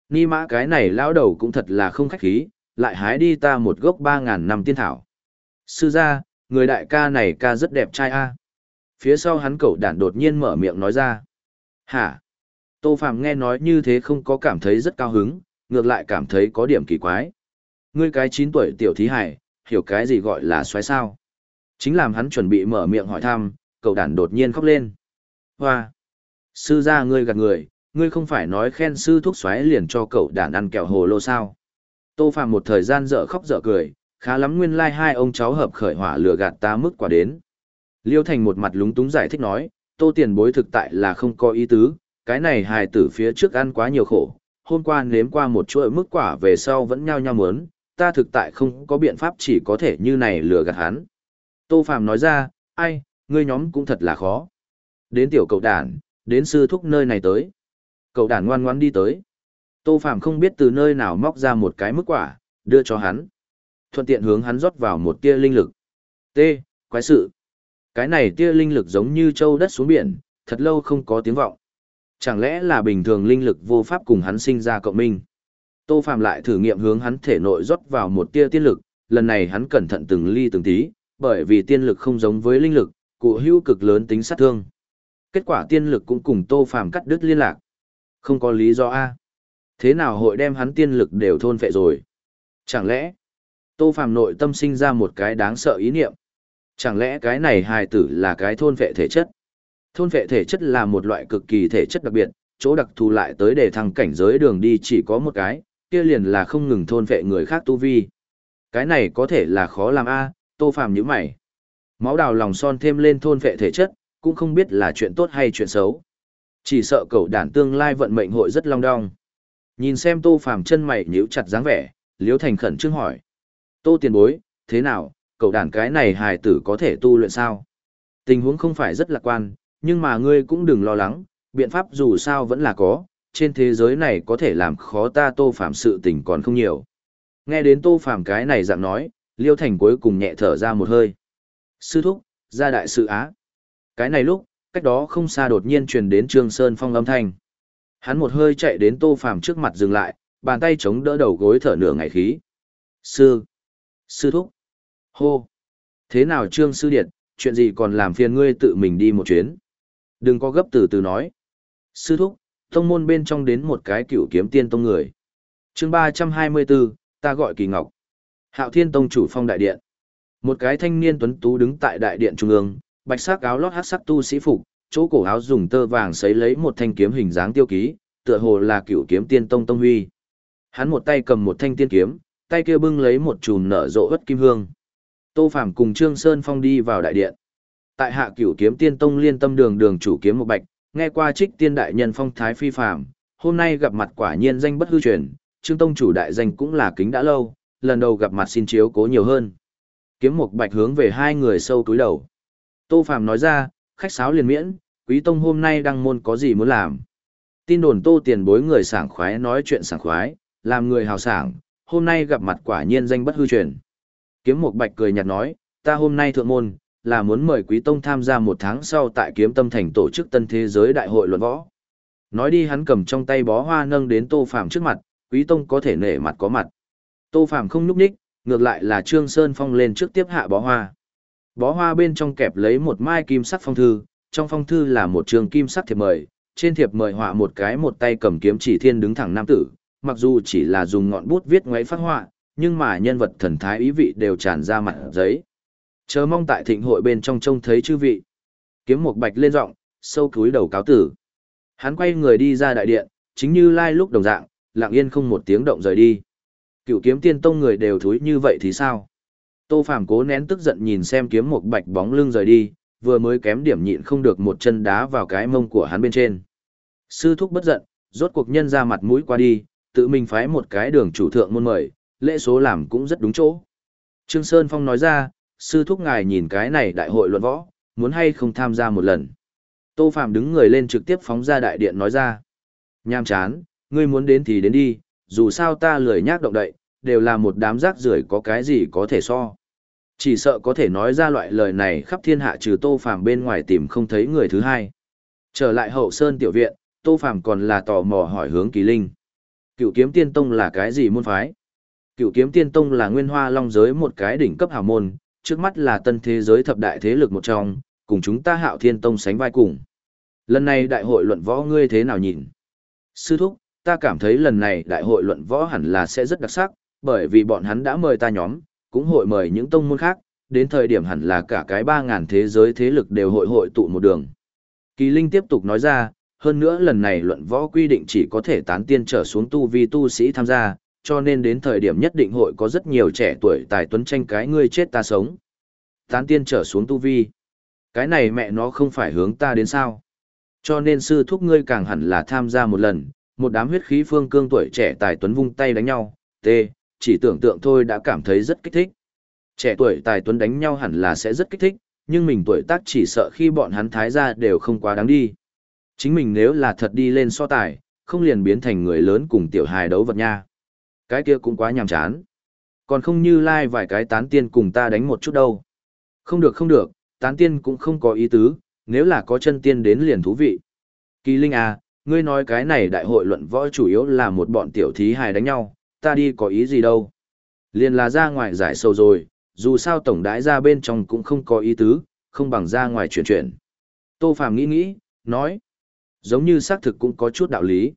Speaker 1: Ni mã cái này lão đầu cũng thật là không khách khí, lại hái đi ta một gốc ba ngàn năm tiên thảo. Sư gia, người đại ca này ca rất đẹp trai a. Phía sau hắn cậu đản đột nhiên mở miệng nói ra. Hả? Tô Phàm nghe nói như thế không có cảm thấy rất cao hứng, ngược lại cảm thấy có điểm kỳ quái. Ngươi cái 9 tuổi tiểu thí hải, hiểu cái gì gọi là xoáy sao? Chính làm hắn chuẩn bị mở miệng hỏi thăm, cậu đản đột nhiên khóc lên. Hoa! Sư gia ngươi gạt người, ngươi không phải nói khen sư thuốc xoáy liền cho cậu đản ăn kẹo hồ lô sao? Tô Phạm một thời gian dở khóc dở cười, khá lắm nguyên lai like hai ông cháu hợp khởi hỏa lừa gạt ta mức quả đến. Liêu Thành một mặt lúng túng giải thích nói, tô tiền bối thực tại là không có ý tứ, cái này hài tử phía trước ăn quá nhiều khổ, hôm qua nếm qua một chuỗi mức quả về sau vẫn nhao nhao mớn, ta thực tại không có biện pháp chỉ có thể như này lừa gạt hắn. Tô Phàm nói ra, ai, ngươi nhóm cũng thật là khó. Đến tiểu cậu đàn, đến sư thúc nơi này tới. Cậu đàn ngoan ngoan đi tới. Tô Phàm không biết từ nơi nào móc ra một cái mức quả, đưa cho hắn. Thuận tiện hướng hắn rót vào một tia linh lực. T, quái sự. Cái này tia linh lực giống như châu đất xuống biển, thật lâu không có tiếng vọng. Chẳng lẽ là bình thường linh lực vô pháp cùng hắn sinh ra cộng minh? Tô Phạm lại thử nghiệm hướng hắn thể nội rót vào một tia tiên lực, lần này hắn cẩn thận từng ly từng tí, bởi vì tiên lực không giống với linh lực, cụ hữu cực lớn tính sát thương. Kết quả tiên lực cũng cùng Tô Phạm cắt đứt liên lạc. Không có lý do a. Thế nào hội đem hắn tiên lực đều thôn phệ rồi? Chẳng lẽ Tô Phạm nội tâm sinh ra một cái đáng sợ ý niệm. Chẳng lẽ cái này hài tử là cái thôn phệ thể chất? Thôn phệ thể chất là một loại cực kỳ thể chất đặc biệt, chỗ đặc thù lại tới để thăng cảnh giới đường đi chỉ có một cái, kia liền là không ngừng thôn vệ người khác tu vi. Cái này có thể là khó làm a, Tô Phàm nhíu mày. Máu đào lòng son thêm lên thôn vệ thể chất, cũng không biết là chuyện tốt hay chuyện xấu. Chỉ sợ cậu đản tương lai vận mệnh hội rất long đong. Nhìn xem Tô Phàm chân mày nhíu chặt dáng vẻ, Liễu Thành khẩn trương hỏi: "Tô tiền bối, thế nào, cậu đản cái này hài tử có thể tu luyện sao?" Tình huống không phải rất lạc quan, nhưng mà ngươi cũng đừng lo lắng, biện pháp dù sao vẫn là có, trên thế giới này có thể làm khó ta tô phạm sự tình còn không nhiều. Nghe đến tô phạm cái này dạng nói, Liêu Thành cuối cùng nhẹ thở ra một hơi. Sư thúc, ra đại sự á. Cái này lúc, cách đó không xa đột nhiên truyền đến Trương Sơn Phong âm thanh. Hắn một hơi chạy đến tô phạm trước mặt dừng lại, bàn tay chống đỡ đầu gối thở nửa ngày khí. Sư, sư thúc, hô. Thế nào Trương Sư Điệt, chuyện gì còn làm phiền ngươi tự mình đi một chuyến? Đừng có gấp từ từ nói. Sư thúc, tông môn bên trong đến một cái cựu kiếm tiên tông người. chương ba trăm hai mươi 324, ta gọi kỳ ngọc. Hạo thiên tông chủ phong đại điện. Một cái thanh niên tuấn tú đứng tại đại điện trung ương, bạch sắc áo lót hát sắc tu sĩ phục, chỗ cổ áo dùng tơ vàng sấy lấy một thanh kiếm hình dáng tiêu ký, tựa hồ là cựu kiếm tiên tông tông huy. Hắn một tay cầm một thanh tiên kiếm, tay kia bưng lấy một chùm nở rộ ớt kim hương. Tô Phàm cùng Trương Sơn Phong đi vào đại điện tại hạ cửu kiếm tiên tông liên tâm đường đường chủ kiếm một bạch, nghe qua trích tiên đại nhân phong thái phi phàm, hôm nay gặp mặt quả nhiên danh bất hư truyền, trương tông chủ đại danh cũng là kính đã lâu, lần đầu gặp mặt xin chiếu cố nhiều hơn. Kiếm một bạch hướng về hai người sâu túi đầu. Tô Phàm nói ra, khách sáo liền miễn, quý tông hôm nay đăng môn có gì muốn làm. Tin đồn tô tiền bối người sảng khoái nói chuyện sảng khoái, làm người hào sảng, hôm nay gặp mặt quả nhiên danh bất hư truyền. Kiếm một bạch cười nhạt nói, ta hôm nay thượng môn, là muốn mời Quý Tông tham gia một tháng sau tại Kiếm Tâm Thành tổ chức Tân Thế Giới Đại hội luận võ. Nói đi hắn cầm trong tay bó hoa nâng đến Tô Phàm trước mặt, Quý Tông có thể nể mặt có mặt. Tô Phàm không nhúc nhích, ngược lại là Trương Sơn Phong lên trước tiếp hạ bó hoa. Bó hoa bên trong kẹp lấy một mai kim sắc phong thư, trong phong thư là một trường kim sắc thiệp mời, trên thiệp mời họa một cái một tay cầm kiếm chỉ thiên đứng thẳng nam tử, mặc dù chỉ là dùng ngọn bút viết ngoáy phát họa, nhưng mà nhân vật thần thái ý vị đều tràn ra mặt giấy. Chờ mong tại thịnh hội bên trong trông thấy chư vị. Kiếm một bạch lên giọng, sâu cúi đầu cáo tử. Hắn quay người đi ra đại điện, chính như lai lúc đồng dạng, lặng yên không một tiếng động rời đi. Cựu kiếm tiên tông người đều thúi như vậy thì sao? Tô Phàm cố nén tức giận nhìn xem kiếm một bạch bóng lưng rời đi, vừa mới kém điểm nhịn không được một chân đá vào cái mông của hắn bên trên. Sư thúc bất giận, rốt cuộc nhân ra mặt mũi qua đi, tự mình phái một cái đường chủ thượng môn mời, lễ số làm cũng rất đúng chỗ. Trương Sơn Phong nói ra, sư thúc ngài nhìn cái này đại hội luận võ, muốn hay không tham gia một lần. Tô Phạm đứng người lên trực tiếp phóng ra đại điện nói ra. Nham chán, ngươi muốn đến thì đến đi, dù sao ta lười nhác động đậy, đều là một đám rác rưởi có cái gì có thể so. Chỉ sợ có thể nói ra loại lời này khắp thiên hạ trừ Tô Phạm bên ngoài tìm không thấy người thứ hai. Trở lại hậu sơn tiểu viện, Tô Phạm còn là tò mò hỏi hướng Kỳ Linh. Cựu kiếm tiên tông là cái gì môn phái? Cựu kiếm tiên tông là nguyên hoa long giới một cái đỉnh cấp hào môn, trước mắt là tân thế giới thập đại thế lực một trong, cùng chúng ta hạo thiên tông sánh vai cùng. Lần này đại hội luận võ ngươi thế nào nhìn? Sư thúc, ta cảm thấy lần này đại hội luận võ hẳn là sẽ rất đặc sắc, bởi vì bọn hắn đã mời ta nhóm, cũng hội mời những tông môn khác, đến thời điểm hẳn là cả cái 3.000 thế giới thế lực đều hội hội tụ một đường. Kỳ Linh tiếp tục nói ra, hơn nữa lần này luận võ quy định chỉ có thể tán tiên trở xuống tu vi tu sĩ tham gia, cho nên đến thời điểm nhất định hội có rất nhiều trẻ tuổi tài tuấn tranh cái ngươi chết ta sống. Tán tiên trở xuống tu vi. Cái này mẹ nó không phải hướng ta đến sao. Cho nên sư thúc ngươi càng hẳn là tham gia một lần, một đám huyết khí phương cương tuổi trẻ tài tuấn vung tay đánh nhau, tê, chỉ tưởng tượng thôi đã cảm thấy rất kích thích. Trẻ tuổi tài tuấn đánh nhau hẳn là sẽ rất kích thích, nhưng mình tuổi tác chỉ sợ khi bọn hắn thái ra đều không quá đáng đi. Chính mình nếu là thật đi lên so tài, không liền biến thành người lớn cùng tiểu hài đấu vật nha. Cái kia cũng quá nhàm chán. Còn không như lai like vài cái tán tiên cùng ta đánh một chút đâu. Không được không được, tán tiên cũng không có ý tứ, nếu là có chân tiên đến liền thú vị. Kỳ Linh à, ngươi nói cái này đại hội luận võ chủ yếu là một bọn tiểu thí hài đánh nhau, ta đi có ý gì đâu. Liền là ra ngoài giải sâu rồi, dù sao tổng đái ra bên trong cũng không có ý tứ, không bằng ra ngoài chuyển chuyển. Tô Phàm nghĩ nghĩ, nói, giống như xác thực cũng có chút đạo lý.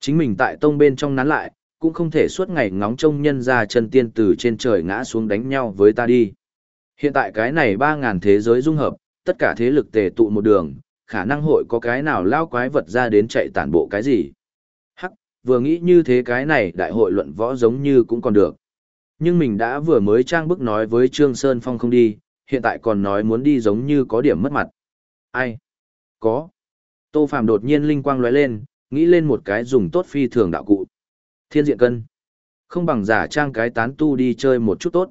Speaker 1: Chính mình tại tông bên trong nán lại, cũng không thể suốt ngày ngóng trông nhân ra chân tiên từ trên trời ngã xuống đánh nhau với ta đi. Hiện tại cái này 3.000 thế giới dung hợp, tất cả thế lực tề tụ một đường, khả năng hội có cái nào lao quái vật ra đến chạy tản bộ cái gì. Hắc, vừa nghĩ như thế cái này đại hội luận võ giống như cũng còn được. Nhưng mình đã vừa mới trang bức nói với Trương Sơn Phong không đi, hiện tại còn nói muốn đi giống như có điểm mất mặt. Ai? Có. Tô Phạm đột nhiên linh quang lóe lên, nghĩ lên một cái dùng tốt phi thường đạo cụ. Thiên diện cân. Không bằng giả trang cái tán tu đi chơi một chút tốt.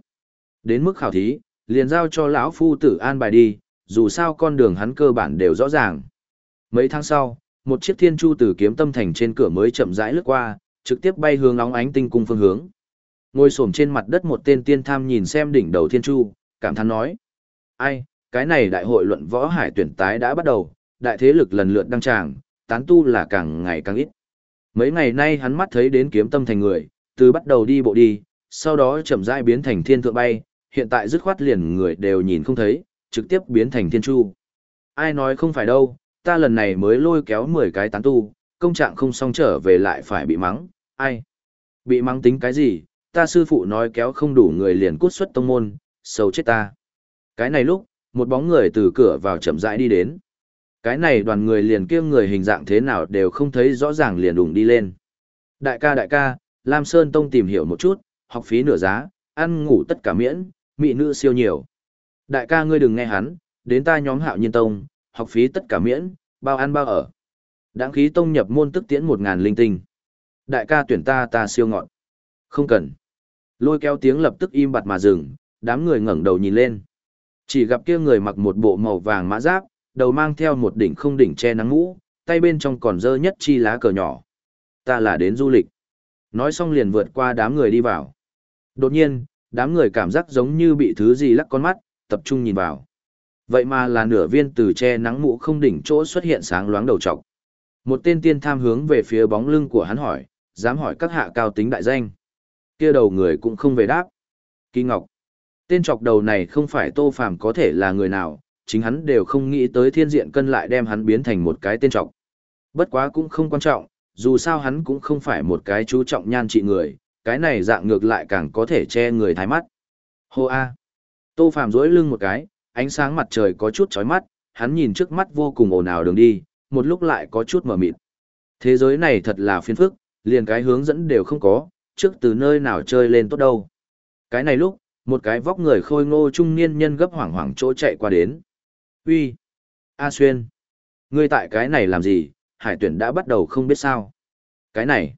Speaker 1: Đến mức khảo thí, liền giao cho lão phu tử an bài đi, dù sao con đường hắn cơ bản đều rõ ràng. Mấy tháng sau, một chiếc thiên chu từ kiếm tâm thành trên cửa mới chậm rãi lướt qua, trực tiếp bay hướng nóng ánh tinh cung phương hướng. Ngồi xổm trên mặt đất một tên tiên tham nhìn xem đỉnh đầu thiên chu, cảm thán nói. Ai, cái này đại hội luận võ hải tuyển tái đã bắt đầu, đại thế lực lần lượt đăng tràng, tán tu là càng ngày càng ít. Mấy ngày nay hắn mắt thấy đến kiếm tâm thành người, từ bắt đầu đi bộ đi, sau đó chậm rãi biến thành thiên thượng bay, hiện tại dứt khoát liền người đều nhìn không thấy, trực tiếp biến thành thiên chu. Ai nói không phải đâu, ta lần này mới lôi kéo 10 cái tán tu, công trạng không xong trở về lại phải bị mắng, ai? Bị mắng tính cái gì, ta sư phụ nói kéo không đủ người liền cút xuất tông môn, sâu chết ta. Cái này lúc, một bóng người từ cửa vào chậm rãi đi đến. Cái này đoàn người liền kia người hình dạng thế nào đều không thấy rõ ràng liền đùng đi lên. Đại ca đại ca, Lam Sơn Tông tìm hiểu một chút, học phí nửa giá, ăn ngủ tất cả miễn, mỹ nữ siêu nhiều. Đại ca ngươi đừng nghe hắn, đến ta nhóm hạo nhiên tông, học phí tất cả miễn, bao ăn bao ở. Đáng khí tông nhập môn tức tiễn một ngàn linh tinh. Đại ca tuyển ta ta siêu ngọn. Không cần. Lôi kéo tiếng lập tức im bặt mà dừng, đám người ngẩng đầu nhìn lên. Chỉ gặp kia người mặc một bộ màu vàng mã giáp, đầu mang theo một đỉnh không đỉnh che nắng mũ, tay bên trong còn dơ nhất chi lá cờ nhỏ. Ta là đến du lịch. Nói xong liền vượt qua đám người đi vào. Đột nhiên, đám người cảm giác giống như bị thứ gì lắc con mắt, tập trung nhìn vào. Vậy mà là nửa viên từ che nắng mũ không đỉnh chỗ xuất hiện sáng loáng đầu trọc. Một tên tiên tham hướng về phía bóng lưng của hắn hỏi, dám hỏi các hạ cao tính đại danh. Kia đầu người cũng không về đáp. Kỳ Ngọc. Tên trọc đầu này không phải Tô Phàm có thể là người nào, chính hắn đều không nghĩ tới thiên diện cân lại đem hắn biến thành một cái tên trọc. Bất quá cũng không quan trọng, dù sao hắn cũng không phải một cái chú trọng nhan trị người, cái này dạng ngược lại càng có thể che người thái mắt. Hô A. Tô Phàm duỗi lưng một cái, ánh sáng mặt trời có chút chói mắt, hắn nhìn trước mắt vô cùng ồn ào đường đi, một lúc lại có chút mờ mịt. Thế giới này thật là phiền phức, liền cái hướng dẫn đều không có, trước từ nơi nào chơi lên tốt đâu. Cái này lúc, một cái vóc người khôi ngô trung niên nhân gấp hoảng hoảng chỗ chạy qua đến. Uy, A Xuyên, ngươi tại cái này làm gì, hải tuyển đã bắt đầu không biết sao. Cái này,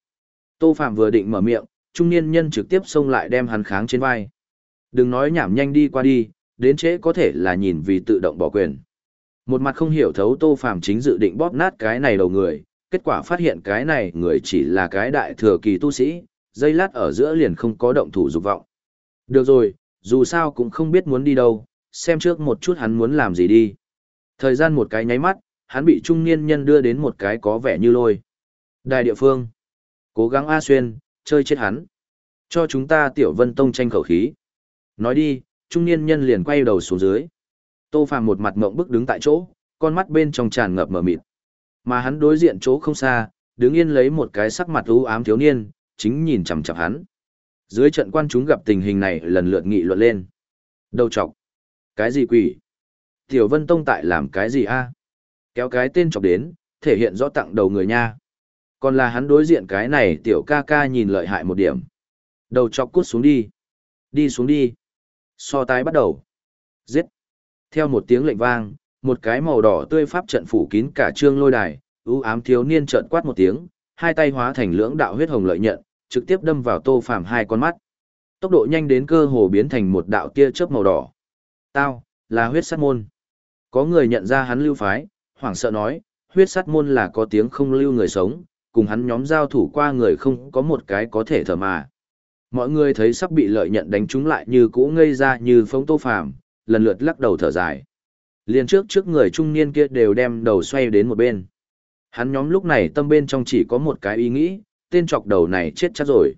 Speaker 1: Tô Phạm vừa định mở miệng, trung niên nhân trực tiếp xông lại đem hắn kháng trên vai. Đừng nói nhảm nhanh đi qua đi, đến trễ có thể là nhìn vì tự động bỏ quyền. Một mặt không hiểu thấu Tô Phạm chính dự định bóp nát cái này đầu người, kết quả phát hiện cái này người chỉ là cái đại thừa kỳ tu sĩ, dây lát ở giữa liền không có động thủ dục vọng. Được rồi, dù sao cũng không biết muốn đi đâu, xem trước một chút hắn muốn làm gì đi. Thời gian một cái nháy mắt, hắn bị trung niên nhân đưa đến một cái có vẻ như lôi. Đài địa phương. Cố gắng A Xuyên, chơi chết hắn. Cho chúng ta tiểu vân tông tranh khẩu khí. Nói đi, trung niên nhân liền quay đầu xuống dưới. Tô Phàm một mặt mộng bức đứng tại chỗ, con mắt bên trong tràn ngập mở mịt. Mà hắn đối diện chỗ không xa, đứng yên lấy một cái sắc mặt u ám thiếu niên, chính nhìn chằm chằm hắn. Dưới trận quan chúng gặp tình hình này lần lượt nghị luận lên. Đầu trọc. Cái gì quỷ? Tiểu Vân Tông tại làm cái gì a? Kéo cái tên chọc đến, thể hiện rõ tặng đầu người nha. Còn là hắn đối diện cái này tiểu ca ca nhìn lợi hại một điểm. Đầu chọc cút xuống đi. Đi xuống đi. So tái bắt đầu. Giết. Theo một tiếng lệnh vang, một cái màu đỏ tươi pháp trận phủ kín cả trương lôi đài, ưu ám thiếu niên trợn quát một tiếng, hai tay hóa thành lưỡng đạo huyết hồng lợi nhận, trực tiếp đâm vào Tô Phàm hai con mắt. Tốc độ nhanh đến cơ hồ biến thành một đạo tia chớp màu đỏ. Tao, là huyết sát môn. Có người nhận ra hắn lưu phái, hoảng sợ nói, huyết sát môn là có tiếng không lưu người sống, cùng hắn nhóm giao thủ qua người không có một cái có thể thở mà. Mọi người thấy sắp bị lợi nhận đánh trúng lại như cũ ngây ra như phóng tô phàm, lần lượt lắc đầu thở dài. Liên trước trước người trung niên kia đều đem đầu xoay đến một bên. Hắn nhóm lúc này tâm bên trong chỉ có một cái ý nghĩ, tên chọc đầu này chết chắc rồi.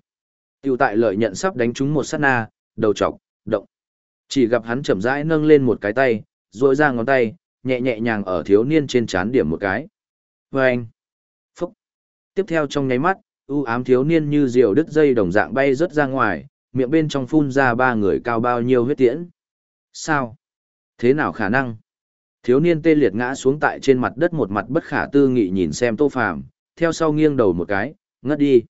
Speaker 1: Tiểu tại lợi nhận sắp đánh trúng một sát na, đầu chọc. Chỉ gặp hắn chậm rãi nâng lên một cái tay, rồi ra ngón tay, nhẹ nhẹ nhàng ở thiếu niên trên chán điểm một cái. Vâng! Phúc! Tiếp theo trong nháy mắt, u ám thiếu niên như diều đứt dây đồng dạng bay rớt ra ngoài, miệng bên trong phun ra ba người cao bao nhiêu huyết tiễn. Sao? Thế nào khả năng? Thiếu niên tê liệt ngã xuống tại trên mặt đất một mặt bất khả tư nghị nhìn xem tô phàm, theo sau nghiêng đầu một cái, ngất đi.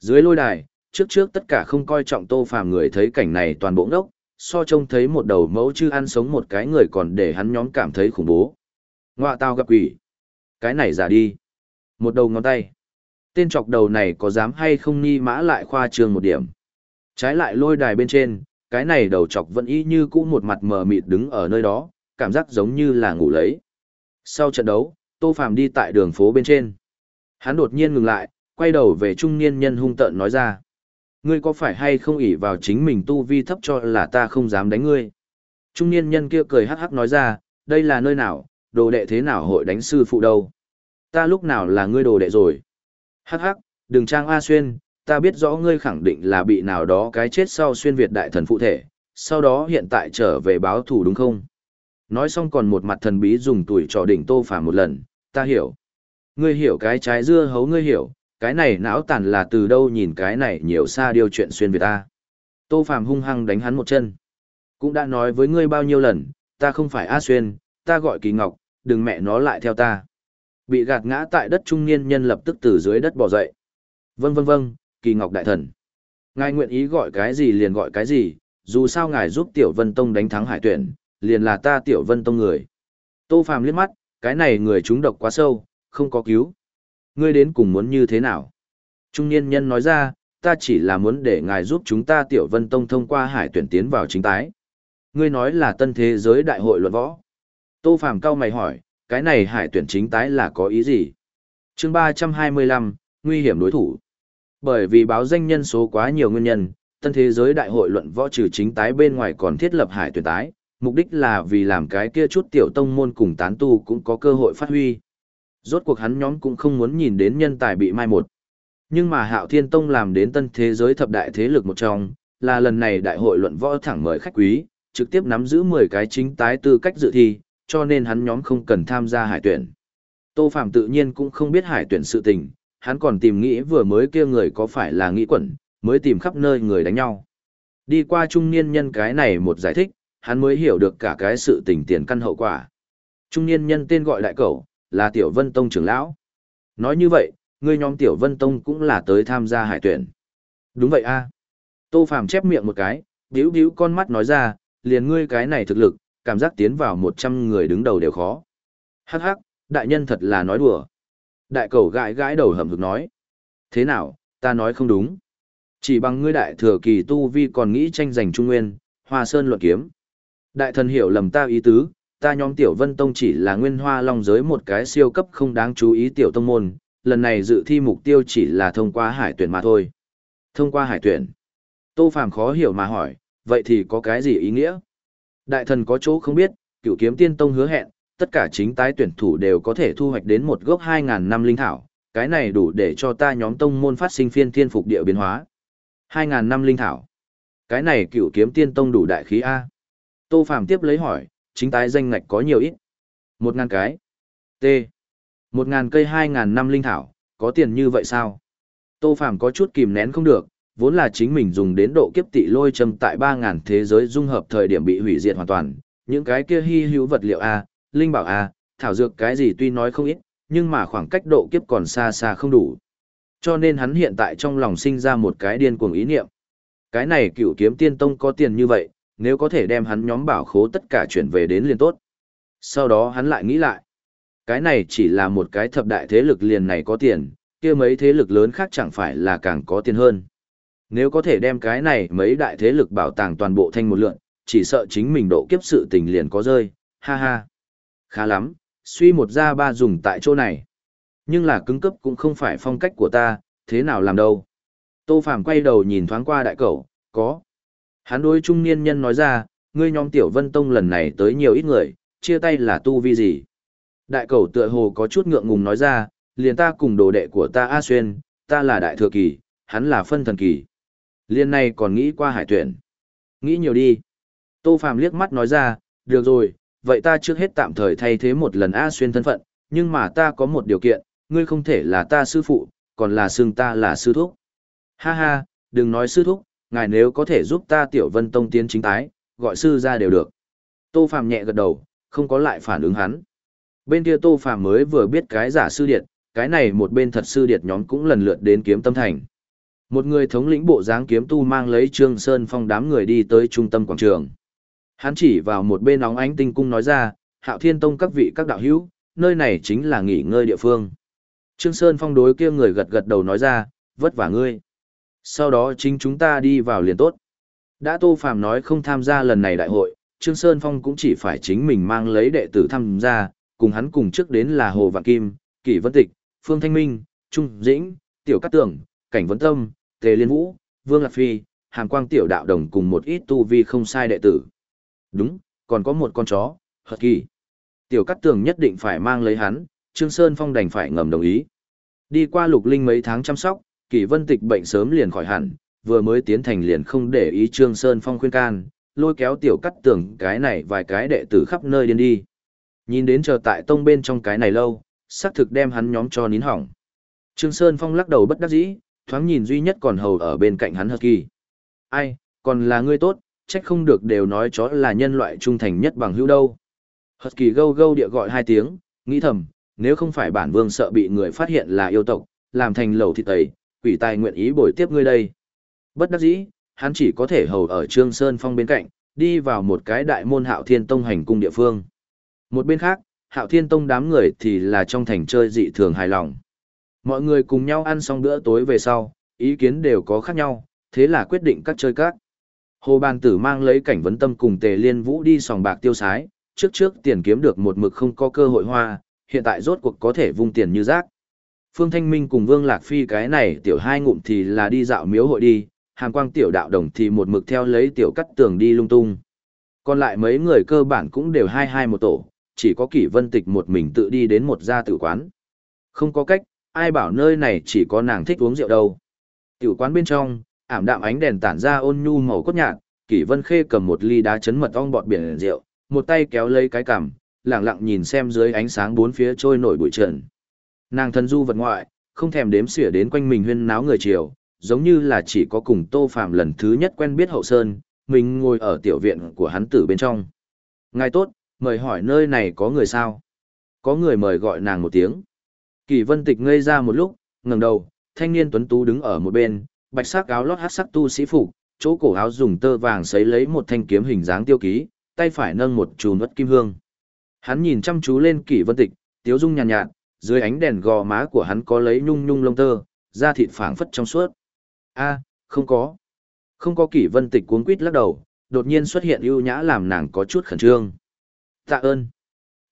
Speaker 1: Dưới lôi đài, trước trước tất cả không coi trọng tô phàm người thấy cảnh này toàn bộ ngốc, so trông thấy một đầu mẫu chứ ăn sống một cái người còn để hắn nhóm cảm thấy khủng bố. Ngoạ tao gặp quỷ. Cái này giả đi. Một đầu ngón tay. Tên chọc đầu này có dám hay không nghi mã lại khoa trương một điểm. Trái lại lôi đài bên trên, cái này đầu chọc vẫn y như cũ một mặt mờ mịt đứng ở nơi đó, cảm giác giống như là ngủ lấy. Sau trận đấu, Tô Phàm đi tại đường phố bên trên. Hắn đột nhiên ngừng lại, quay đầu về trung niên nhân hung tợn nói ra. Ngươi có phải hay không ỷ vào chính mình tu vi thấp cho là ta không dám đánh ngươi? Trung niên nhân kia cười hắc hắc nói ra, đây là nơi nào, đồ đệ thế nào hội đánh sư phụ đâu? Ta lúc nào là ngươi đồ đệ rồi? Hắc hắc, đừng trang A Xuyên, ta biết rõ ngươi khẳng định là bị nào đó cái chết sau xuyên Việt đại thần phụ thể, sau đó hiện tại trở về báo thù đúng không? Nói xong còn một mặt thần bí dùng tuổi trò đỉnh tô phàm một lần, ta hiểu. Ngươi hiểu cái trái dưa hấu ngươi hiểu, cái này não tàn là từ đâu nhìn cái này nhiều xa điều chuyện xuyên Việt ta. Tô phàm hung hăng đánh hắn một chân. Cũng đã nói với ngươi bao nhiêu lần, ta không phải A Xuyên, ta gọi Kỳ Ngọc, đừng mẹ nó lại theo ta. Bị gạt ngã tại đất trung niên nhân lập tức từ dưới đất bò dậy. Vâng vâng vâng, Kỳ Ngọc Đại Thần. Ngài nguyện ý gọi cái gì liền gọi cái gì, dù sao ngài giúp Tiểu Vân Tông đánh thắng hải tuyển, liền là ta Tiểu Vân Tông người. Tô Phàm liếc mắt, cái này người chúng độc quá sâu, không có cứu. Ngươi đến cùng muốn như thế nào? Trung niên nhân nói ra, ta chỉ là muốn để ngài giúp chúng ta Tiểu Vân Tông thông qua hải tuyển tiến vào chính tái. Ngươi nói là tân thế giới đại hội luận võ. Tô Phàm cao mày hỏi, cái này hải tuyển chính tái là có ý gì? chương 325, nguy hiểm đối thủ. Bởi vì báo danh nhân số quá nhiều nguyên nhân, tân thế giới đại hội luận võ trừ chính tái bên ngoài còn thiết lập hải tuyển tái, mục đích là vì làm cái kia chút tiểu tông môn cùng tán tu cũng có cơ hội phát huy. Rốt cuộc hắn nhóm cũng không muốn nhìn đến nhân tài bị mai một. Nhưng mà Hạo Thiên Tông làm đến tân thế giới thập đại thế lực một trong, là lần này đại hội luận võ thẳng mời khách quý, trực tiếp nắm giữ 10 cái chính tái tư cách dự thi, cho nên hắn nhóm không cần tham gia hải tuyển. Tô Phạm tự nhiên cũng không biết hải tuyển sự tình, hắn còn tìm nghĩ vừa mới kia người có phải là nghĩ quẩn, mới tìm khắp nơi người đánh nhau. Đi qua trung niên nhân cái này một giải thích, hắn mới hiểu được cả cái sự tình tiền căn hậu quả. Trung niên nhân tên gọi đại cẩu, là Tiểu Vân Tông trưởng lão. Nói như vậy, ngươi nhóm Tiểu Vân Tông cũng là tới tham gia hải tuyển. Đúng vậy a. À. Tô Phàm chép miệng một cái, bĩu bĩu con mắt nói ra, liền ngươi cái này thực lực, cảm giác tiến vào 100 người đứng đầu đều khó. Hắc hắc, đại nhân thật là nói đùa. Đại cầu gãi gãi đầu hầm hực nói. Thế nào, ta nói không đúng. Chỉ bằng ngươi đại thừa kỳ tu vi còn nghĩ tranh giành trung nguyên, hoa sơn luận kiếm. Đại thần hiểu lầm ta ý tứ, ta nhóm tiểu vân tông chỉ là nguyên hoa long giới một cái siêu cấp không đáng chú ý tiểu tông môn, lần này dự thi mục tiêu chỉ là thông qua hải tuyển mà thôi. Thông qua hải tuyển. Tô Phàm khó hiểu mà hỏi, vậy thì có cái gì ý nghĩa? Đại thần có chỗ không biết, cựu kiếm tiên tông hứa hẹn, tất cả chính tái tuyển thủ đều có thể thu hoạch đến một gốc 2.000 năm linh thảo, cái này đủ để cho ta nhóm tông môn phát sinh phiên thiên phục địa biến hóa. 2.000 năm linh thảo. Cái này cựu kiếm tiên tông đủ đại khí A. Tô Phàm tiếp lấy hỏi, chính tái danh ngạch có nhiều ít. Một ngàn cái. T. Một ngàn cây hai ngàn năm linh thảo, có tiền như vậy sao? Tô Phàm có chút kìm nén không được, vốn là chính mình dùng đến độ kiếp tị lôi châm tại ba ngàn thế giới dung hợp thời điểm bị hủy diệt hoàn toàn. Những cái kia hy hữu vật liệu A, linh bảo A, thảo dược cái gì tuy nói không ít, nhưng mà khoảng cách độ kiếp còn xa xa không đủ. Cho nên hắn hiện tại trong lòng sinh ra một cái điên cuồng ý niệm. Cái này cựu kiếm tiên tông có tiền như vậy, nếu có thể đem hắn nhóm bảo khố tất cả chuyển về đến liền tốt. Sau đó hắn lại nghĩ lại. Cái này chỉ là một cái thập đại thế lực liền này có tiền, kia mấy thế lực lớn khác chẳng phải là càng có tiền hơn. Nếu có thể đem cái này mấy đại thế lực bảo tàng toàn bộ thanh một lượng, chỉ sợ chính mình độ kiếp sự tình liền có rơi, ha ha. Khá lắm, suy một ra ba dùng tại chỗ này. Nhưng là cứng cấp cũng không phải phong cách của ta, thế nào làm đâu. Tô Phàm quay đầu nhìn thoáng qua đại cẩu, có. Hắn đối trung niên nhân nói ra, ngươi nhóm tiểu vân tông lần này tới nhiều ít người, chia tay là tu vi gì. Đại cầu tựa hồ có chút ngượng ngùng nói ra, liền ta cùng đồ đệ của ta A Xuyên, ta là đại thừa kỳ, hắn là phân thần kỳ. Liên này còn nghĩ qua hải tuyển. Nghĩ nhiều đi. Tô Phàm liếc mắt nói ra, được rồi, vậy ta trước hết tạm thời thay thế một lần A Xuyên thân phận, nhưng mà ta có một điều kiện, ngươi không thể là ta sư phụ, còn là xương ta là sư thúc. Ha ha, đừng nói sư thúc, ngài nếu có thể giúp ta tiểu vân tông tiến chính tái, gọi sư ra đều được. Tô Phàm nhẹ gật đầu, không có lại phản ứng hắn. Bên kia Tô Phàm mới vừa biết cái giả sư điệt, cái này một bên thật sư điệt nhóm cũng lần lượt đến kiếm tâm thành. Một người thống lĩnh bộ dáng kiếm tu mang lấy Trương Sơn Phong đám người đi tới trung tâm quảng trường. Hắn chỉ vào một bên nóng ánh tinh cung nói ra, Hạo Thiên Tông các vị các đạo hữu, nơi này chính là nghỉ ngơi địa phương. Trương Sơn Phong đối kia người gật gật đầu nói ra, vất vả ngươi. Sau đó chính chúng ta đi vào liền tốt. Đã Tô Phàm nói không tham gia lần này đại hội, Trương Sơn Phong cũng chỉ phải chính mình mang lấy đệ tử tham gia, cùng hắn cùng trước đến là Hồ Vạn Kim, Kỷ Vân Tịch, Phương Thanh Minh, Trung Dĩnh, Tiểu Cát Tường, Cảnh Vấn Tâm, Tề Liên Vũ, Vương Lạc Phi, Hàm Quang Tiểu Đạo Đồng cùng một ít tu vi không sai đệ tử. Đúng, còn có một con chó, Hợt Kỳ. Tiểu Cát Tường nhất định phải mang lấy hắn, Trương Sơn Phong đành phải ngầm đồng ý. Đi qua lục linh mấy tháng chăm sóc, Kỳ Vân Tịch bệnh sớm liền khỏi hẳn, vừa mới tiến thành liền không để ý Trương Sơn Phong khuyên can, lôi kéo tiểu cắt tưởng cái này vài cái đệ tử khắp nơi điên đi. Nhìn đến chờ tại tông bên trong cái này lâu, xác thực đem hắn nhóm cho nín hỏng. Trương Sơn Phong lắc đầu bất đắc dĩ, thoáng nhìn duy nhất còn hầu ở bên cạnh hắn Hợp Kỳ. Ai, còn là ngươi tốt, trách không được đều nói chó là nhân loại trung thành nhất bằng hữu đâu. Hợp Kỳ gâu gâu địa gọi hai tiếng, nghĩ thầm, nếu không phải bản vương sợ bị người phát hiện là yêu tộc, làm thành lầu thịt tẩy, quỷ tài nguyện ý bồi tiếp ngươi đây. Bất đắc dĩ, hắn chỉ có thể hầu ở Trương Sơn Phong bên cạnh, đi vào một cái đại môn Hạo Thiên Tông hành cung địa phương. Một bên khác, Hạo Thiên Tông đám người thì là trong thành chơi dị thường hài lòng. Mọi người cùng nhau ăn xong bữa tối về sau, ý kiến đều có khác nhau, thế là quyết định các chơi các. Hồ Bàn Tử mang lấy cảnh vấn tâm cùng Tề Liên Vũ đi sòng bạc tiêu sái, trước trước tiền kiếm được một mực không có cơ hội hoa, hiện tại rốt cuộc có thể vung tiền như rác. Phương Thanh Minh cùng Vương Lạc Phi cái này tiểu hai ngụm thì là đi dạo miếu hội đi, hàng quang tiểu đạo đồng thì một mực theo lấy tiểu cắt tường đi lung tung. Còn lại mấy người cơ bản cũng đều hai hai một tổ, chỉ có kỷ vân tịch một mình tự đi đến một gia tử quán. Không có cách, ai bảo nơi này chỉ có nàng thích uống rượu đâu. Tiểu quán bên trong, ảm đạm ánh đèn tản ra ôn nhu màu cốt nhạt, kỷ vân khê cầm một ly đá chấn mật ong bọt biển rượu, một tay kéo lấy cái cằm, lẳng lặng nhìn xem dưới ánh sáng bốn phía trôi nổi bụi trần. Nàng thân du vật ngoại, không thèm đếm xỉa đến quanh mình huyên náo người chiều, giống như là chỉ có cùng Tô Phàm lần thứ nhất quen biết Hậu Sơn, mình ngồi ở tiểu viện của hắn tử bên trong. Ngài tốt, mời hỏi nơi này có người sao? Có người mời gọi nàng một tiếng. Kỳ vân tịch ngây ra một lúc, ngẩng đầu, thanh niên tuấn tú đứng ở một bên, bạch sắc áo lót hát sắc tu sĩ phục, chỗ cổ áo dùng tơ vàng sấy lấy một thanh kiếm hình dáng tiêu ký, tay phải nâng một chùm ất kim hương. Hắn nhìn chăm chú lên Kỷ Vân Tịch, tiếu dung nhàn nhạt, nhạt, dưới ánh đèn gò má của hắn có lấy nhung nhung lông tơ, da thịt phảng phất trong suốt a không có không có kỷ vân tịch cuốn quít lắc đầu đột nhiên xuất hiện ưu nhã làm nàng có chút khẩn trương tạ ơn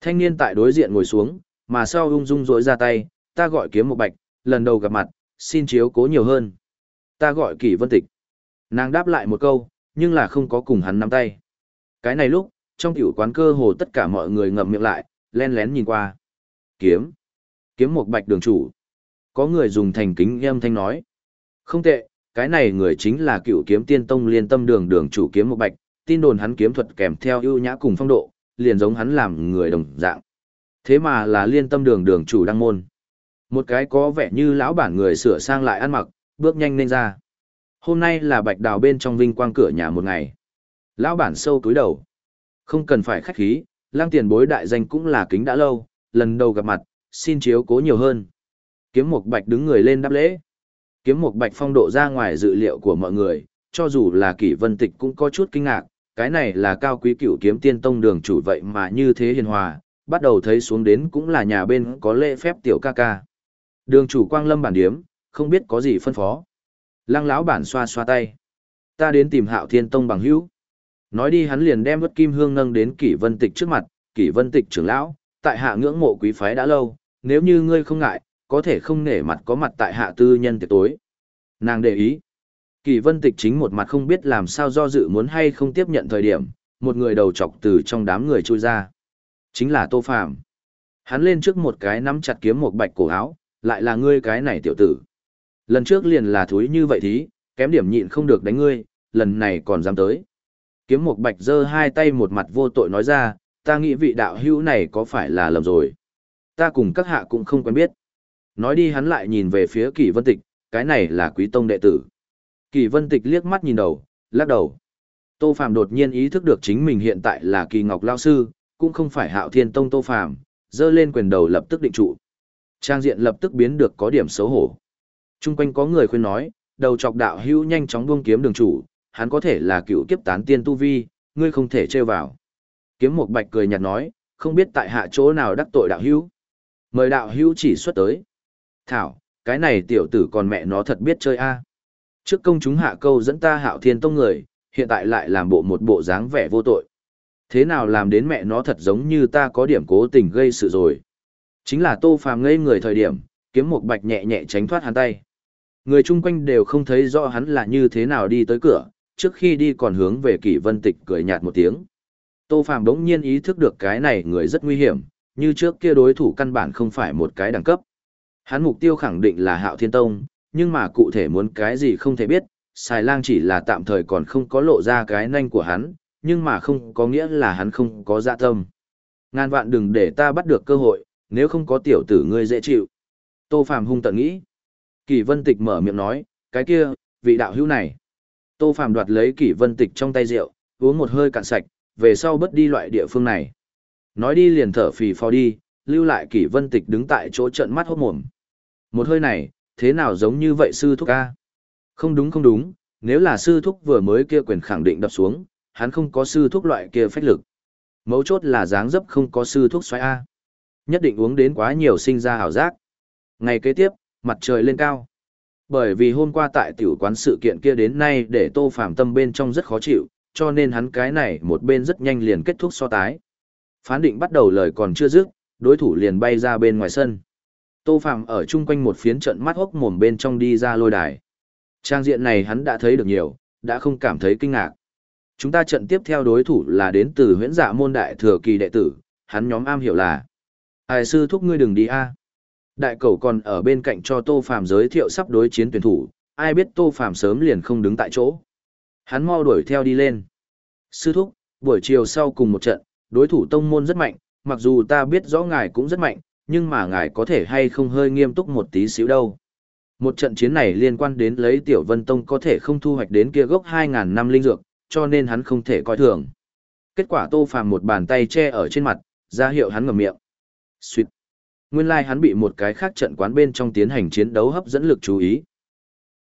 Speaker 1: thanh niên tại đối diện ngồi xuống mà sau ung dung rỗi ra tay ta gọi kiếm một bạch lần đầu gặp mặt xin chiếu cố nhiều hơn Ta gọi Kỷ Vân Tịch. Nàng đáp lại một câu, nhưng là không có cùng hắn nắm tay. Cái này lúc, trong tiểu quán cơ hồ tất cả mọi người ngậm miệng lại, len lén nhìn qua. Kiếm. Kiếm một bạch đường chủ. Có người dùng thành kính âm thanh nói. Không tệ, cái này người chính là cựu kiếm tiên tông liên tâm đường đường chủ kiếm một bạch, tin đồn hắn kiếm thuật kèm theo ưu nhã cùng phong độ, liền giống hắn làm người đồng dạng. Thế mà là liên tâm đường đường chủ đăng môn. Một cái có vẻ như lão bản người sửa sang lại ăn mặc, bước nhanh lên ra. Hôm nay là bạch đào bên trong vinh quang cửa nhà một ngày. Lão bản sâu túi đầu. Không cần phải khách khí, lang tiền bối đại danh cũng là kính đã lâu, lần đầu gặp mặt, xin chiếu cố nhiều hơn. Kiếm mục bạch đứng người lên đáp lễ. Kiếm mục bạch phong độ ra ngoài dự liệu của mọi người, cho dù là kỷ vân tịch cũng có chút kinh ngạc, cái này là cao quý cửu kiếm tiên tông đường chủ vậy mà như thế hiền hòa, bắt đầu thấy xuống đến cũng là nhà bên có lễ phép tiểu ca ca. Đường chủ quang lâm bản điếm, không biết có gì phân phó. Lăng lão bản xoa xoa tay. Ta đến tìm hạo thiên tông bằng hữu. Nói đi hắn liền đem vất kim hương nâng đến kỷ vân tịch trước mặt, kỷ vân tịch trưởng lão, tại hạ ngưỡng mộ quý phái đã lâu, nếu như ngươi không ngại, có thể không nể mặt có mặt tại hạ tư nhân tiệc tối. Nàng để ý. Kỳ vân tịch chính một mặt không biết làm sao do dự muốn hay không tiếp nhận thời điểm, một người đầu chọc từ trong đám người trôi ra. Chính là Tô Phạm. Hắn lên trước một cái nắm chặt kiếm một bạch cổ áo, lại là ngươi cái này tiểu tử. Lần trước liền là thúi như vậy thí, kém điểm nhịn không được đánh ngươi, lần này còn dám tới. Kiếm một bạch giơ hai tay một mặt vô tội nói ra, ta nghĩ vị đạo hữu này có phải là lầm rồi. Ta cùng các hạ cũng không quen biết. Nói đi hắn lại nhìn về phía kỳ vân tịch, cái này là quý tông đệ tử. Kỳ vân tịch liếc mắt nhìn đầu, lắc đầu. Tô Phạm đột nhiên ý thức được chính mình hiện tại là kỳ ngọc lao sư, cũng không phải hạo thiên tông Tô Phạm, dơ lên quyền đầu lập tức định trụ. Trang diện lập tức biến được có điểm xấu hổ. Trung quanh có người khuyên nói, đầu chọc đạo hữu nhanh chóng buông kiếm đường chủ, hắn có thể là cựu kiếp tán tiên tu vi, ngươi không thể trêu vào. Kiếm một bạch cười nhạt nói, không biết tại hạ chỗ nào đắc tội đạo hữu. Mời đạo hữu chỉ xuất tới. Thảo, cái này tiểu tử còn mẹ nó thật biết chơi a. Trước công chúng hạ câu dẫn ta hạo thiên tông người, hiện tại lại làm bộ một bộ dáng vẻ vô tội. Thế nào làm đến mẹ nó thật giống như ta có điểm cố tình gây sự rồi. Chính là tô phàm ngây người thời điểm, kiếm một bạch nhẹ nhẹ tránh thoát hắn tay. Người chung quanh đều không thấy rõ hắn là như thế nào đi tới cửa, trước khi đi còn hướng về kỷ vân tịch cười nhạt một tiếng. Tô phàm đống nhiên ý thức được cái này người rất nguy hiểm, như trước kia đối thủ căn bản không phải một cái đẳng cấp. Hắn mục tiêu khẳng định là hạo thiên tông, nhưng mà cụ thể muốn cái gì không thể biết, Sài lang chỉ là tạm thời còn không có lộ ra cái nanh của hắn, nhưng mà không có nghĩa là hắn không có dạ tâm. Ngàn vạn đừng để ta bắt được cơ hội, nếu không có tiểu tử ngươi dễ chịu. Tô Phàm hung tận nghĩ. Kỳ Vân Tịch mở miệng nói, cái kia, vị đạo hữu này. Tô Phàm đoạt lấy Kỳ Vân Tịch trong tay rượu, uống một hơi cạn sạch, về sau bất đi loại địa phương này. Nói đi liền thở phì phò đi, lưu lại kỷ Vân Tịch đứng tại chỗ trận mắt hốt mồm. Một hơi này, thế nào giống như vậy sư thúc ca? Không đúng không đúng, nếu là sư thúc vừa mới kia quyền khẳng định đập xuống, hắn không có sư thúc loại kia phách lực. Mấu chốt là dáng dấp không có sư thúc xoáy A. Nhất định uống đến quá nhiều sinh ra hảo giác. Ngày kế tiếp, mặt trời lên cao. Bởi vì hôm qua tại tiểu quán sự kiện kia đến nay để tô phạm tâm bên trong rất khó chịu, cho nên hắn cái này một bên rất nhanh liền kết thúc so tái. Phán định bắt đầu lời còn chưa dứt, đối thủ liền bay ra bên ngoài sân. Tô Phạm ở chung quanh một phiến trận mắt hốc mồm bên trong đi ra lôi đài. Trang diện này hắn đã thấy được nhiều, đã không cảm thấy kinh ngạc. Chúng ta trận tiếp theo đối thủ là đến từ huyễn dạ môn đại thừa kỳ đệ tử, hắn nhóm am hiểu là. Ai sư thúc ngươi đừng đi a. Đại cầu còn ở bên cạnh cho Tô Phạm giới thiệu sắp đối chiến tuyển thủ, ai biết Tô Phạm sớm liền không đứng tại chỗ. Hắn mau đuổi theo đi lên. Sư thúc, buổi chiều sau cùng một trận, đối thủ tông môn rất mạnh, mặc dù ta biết rõ ngài cũng rất mạnh, nhưng mà ngài có thể hay không hơi nghiêm túc một tí xíu đâu. Một trận chiến này liên quan đến lấy Tiểu Vân Tông có thể không thu hoạch đến kia gốc 2.000 năm linh dược, cho nên hắn không thể coi thường. Kết quả Tô Phàm một bàn tay che ở trên mặt, ra hiệu hắn ngậm miệng. Xuyệt. Nguyên lai like hắn bị một cái khác trận quán bên trong tiến hành chiến đấu hấp dẫn lực chú ý.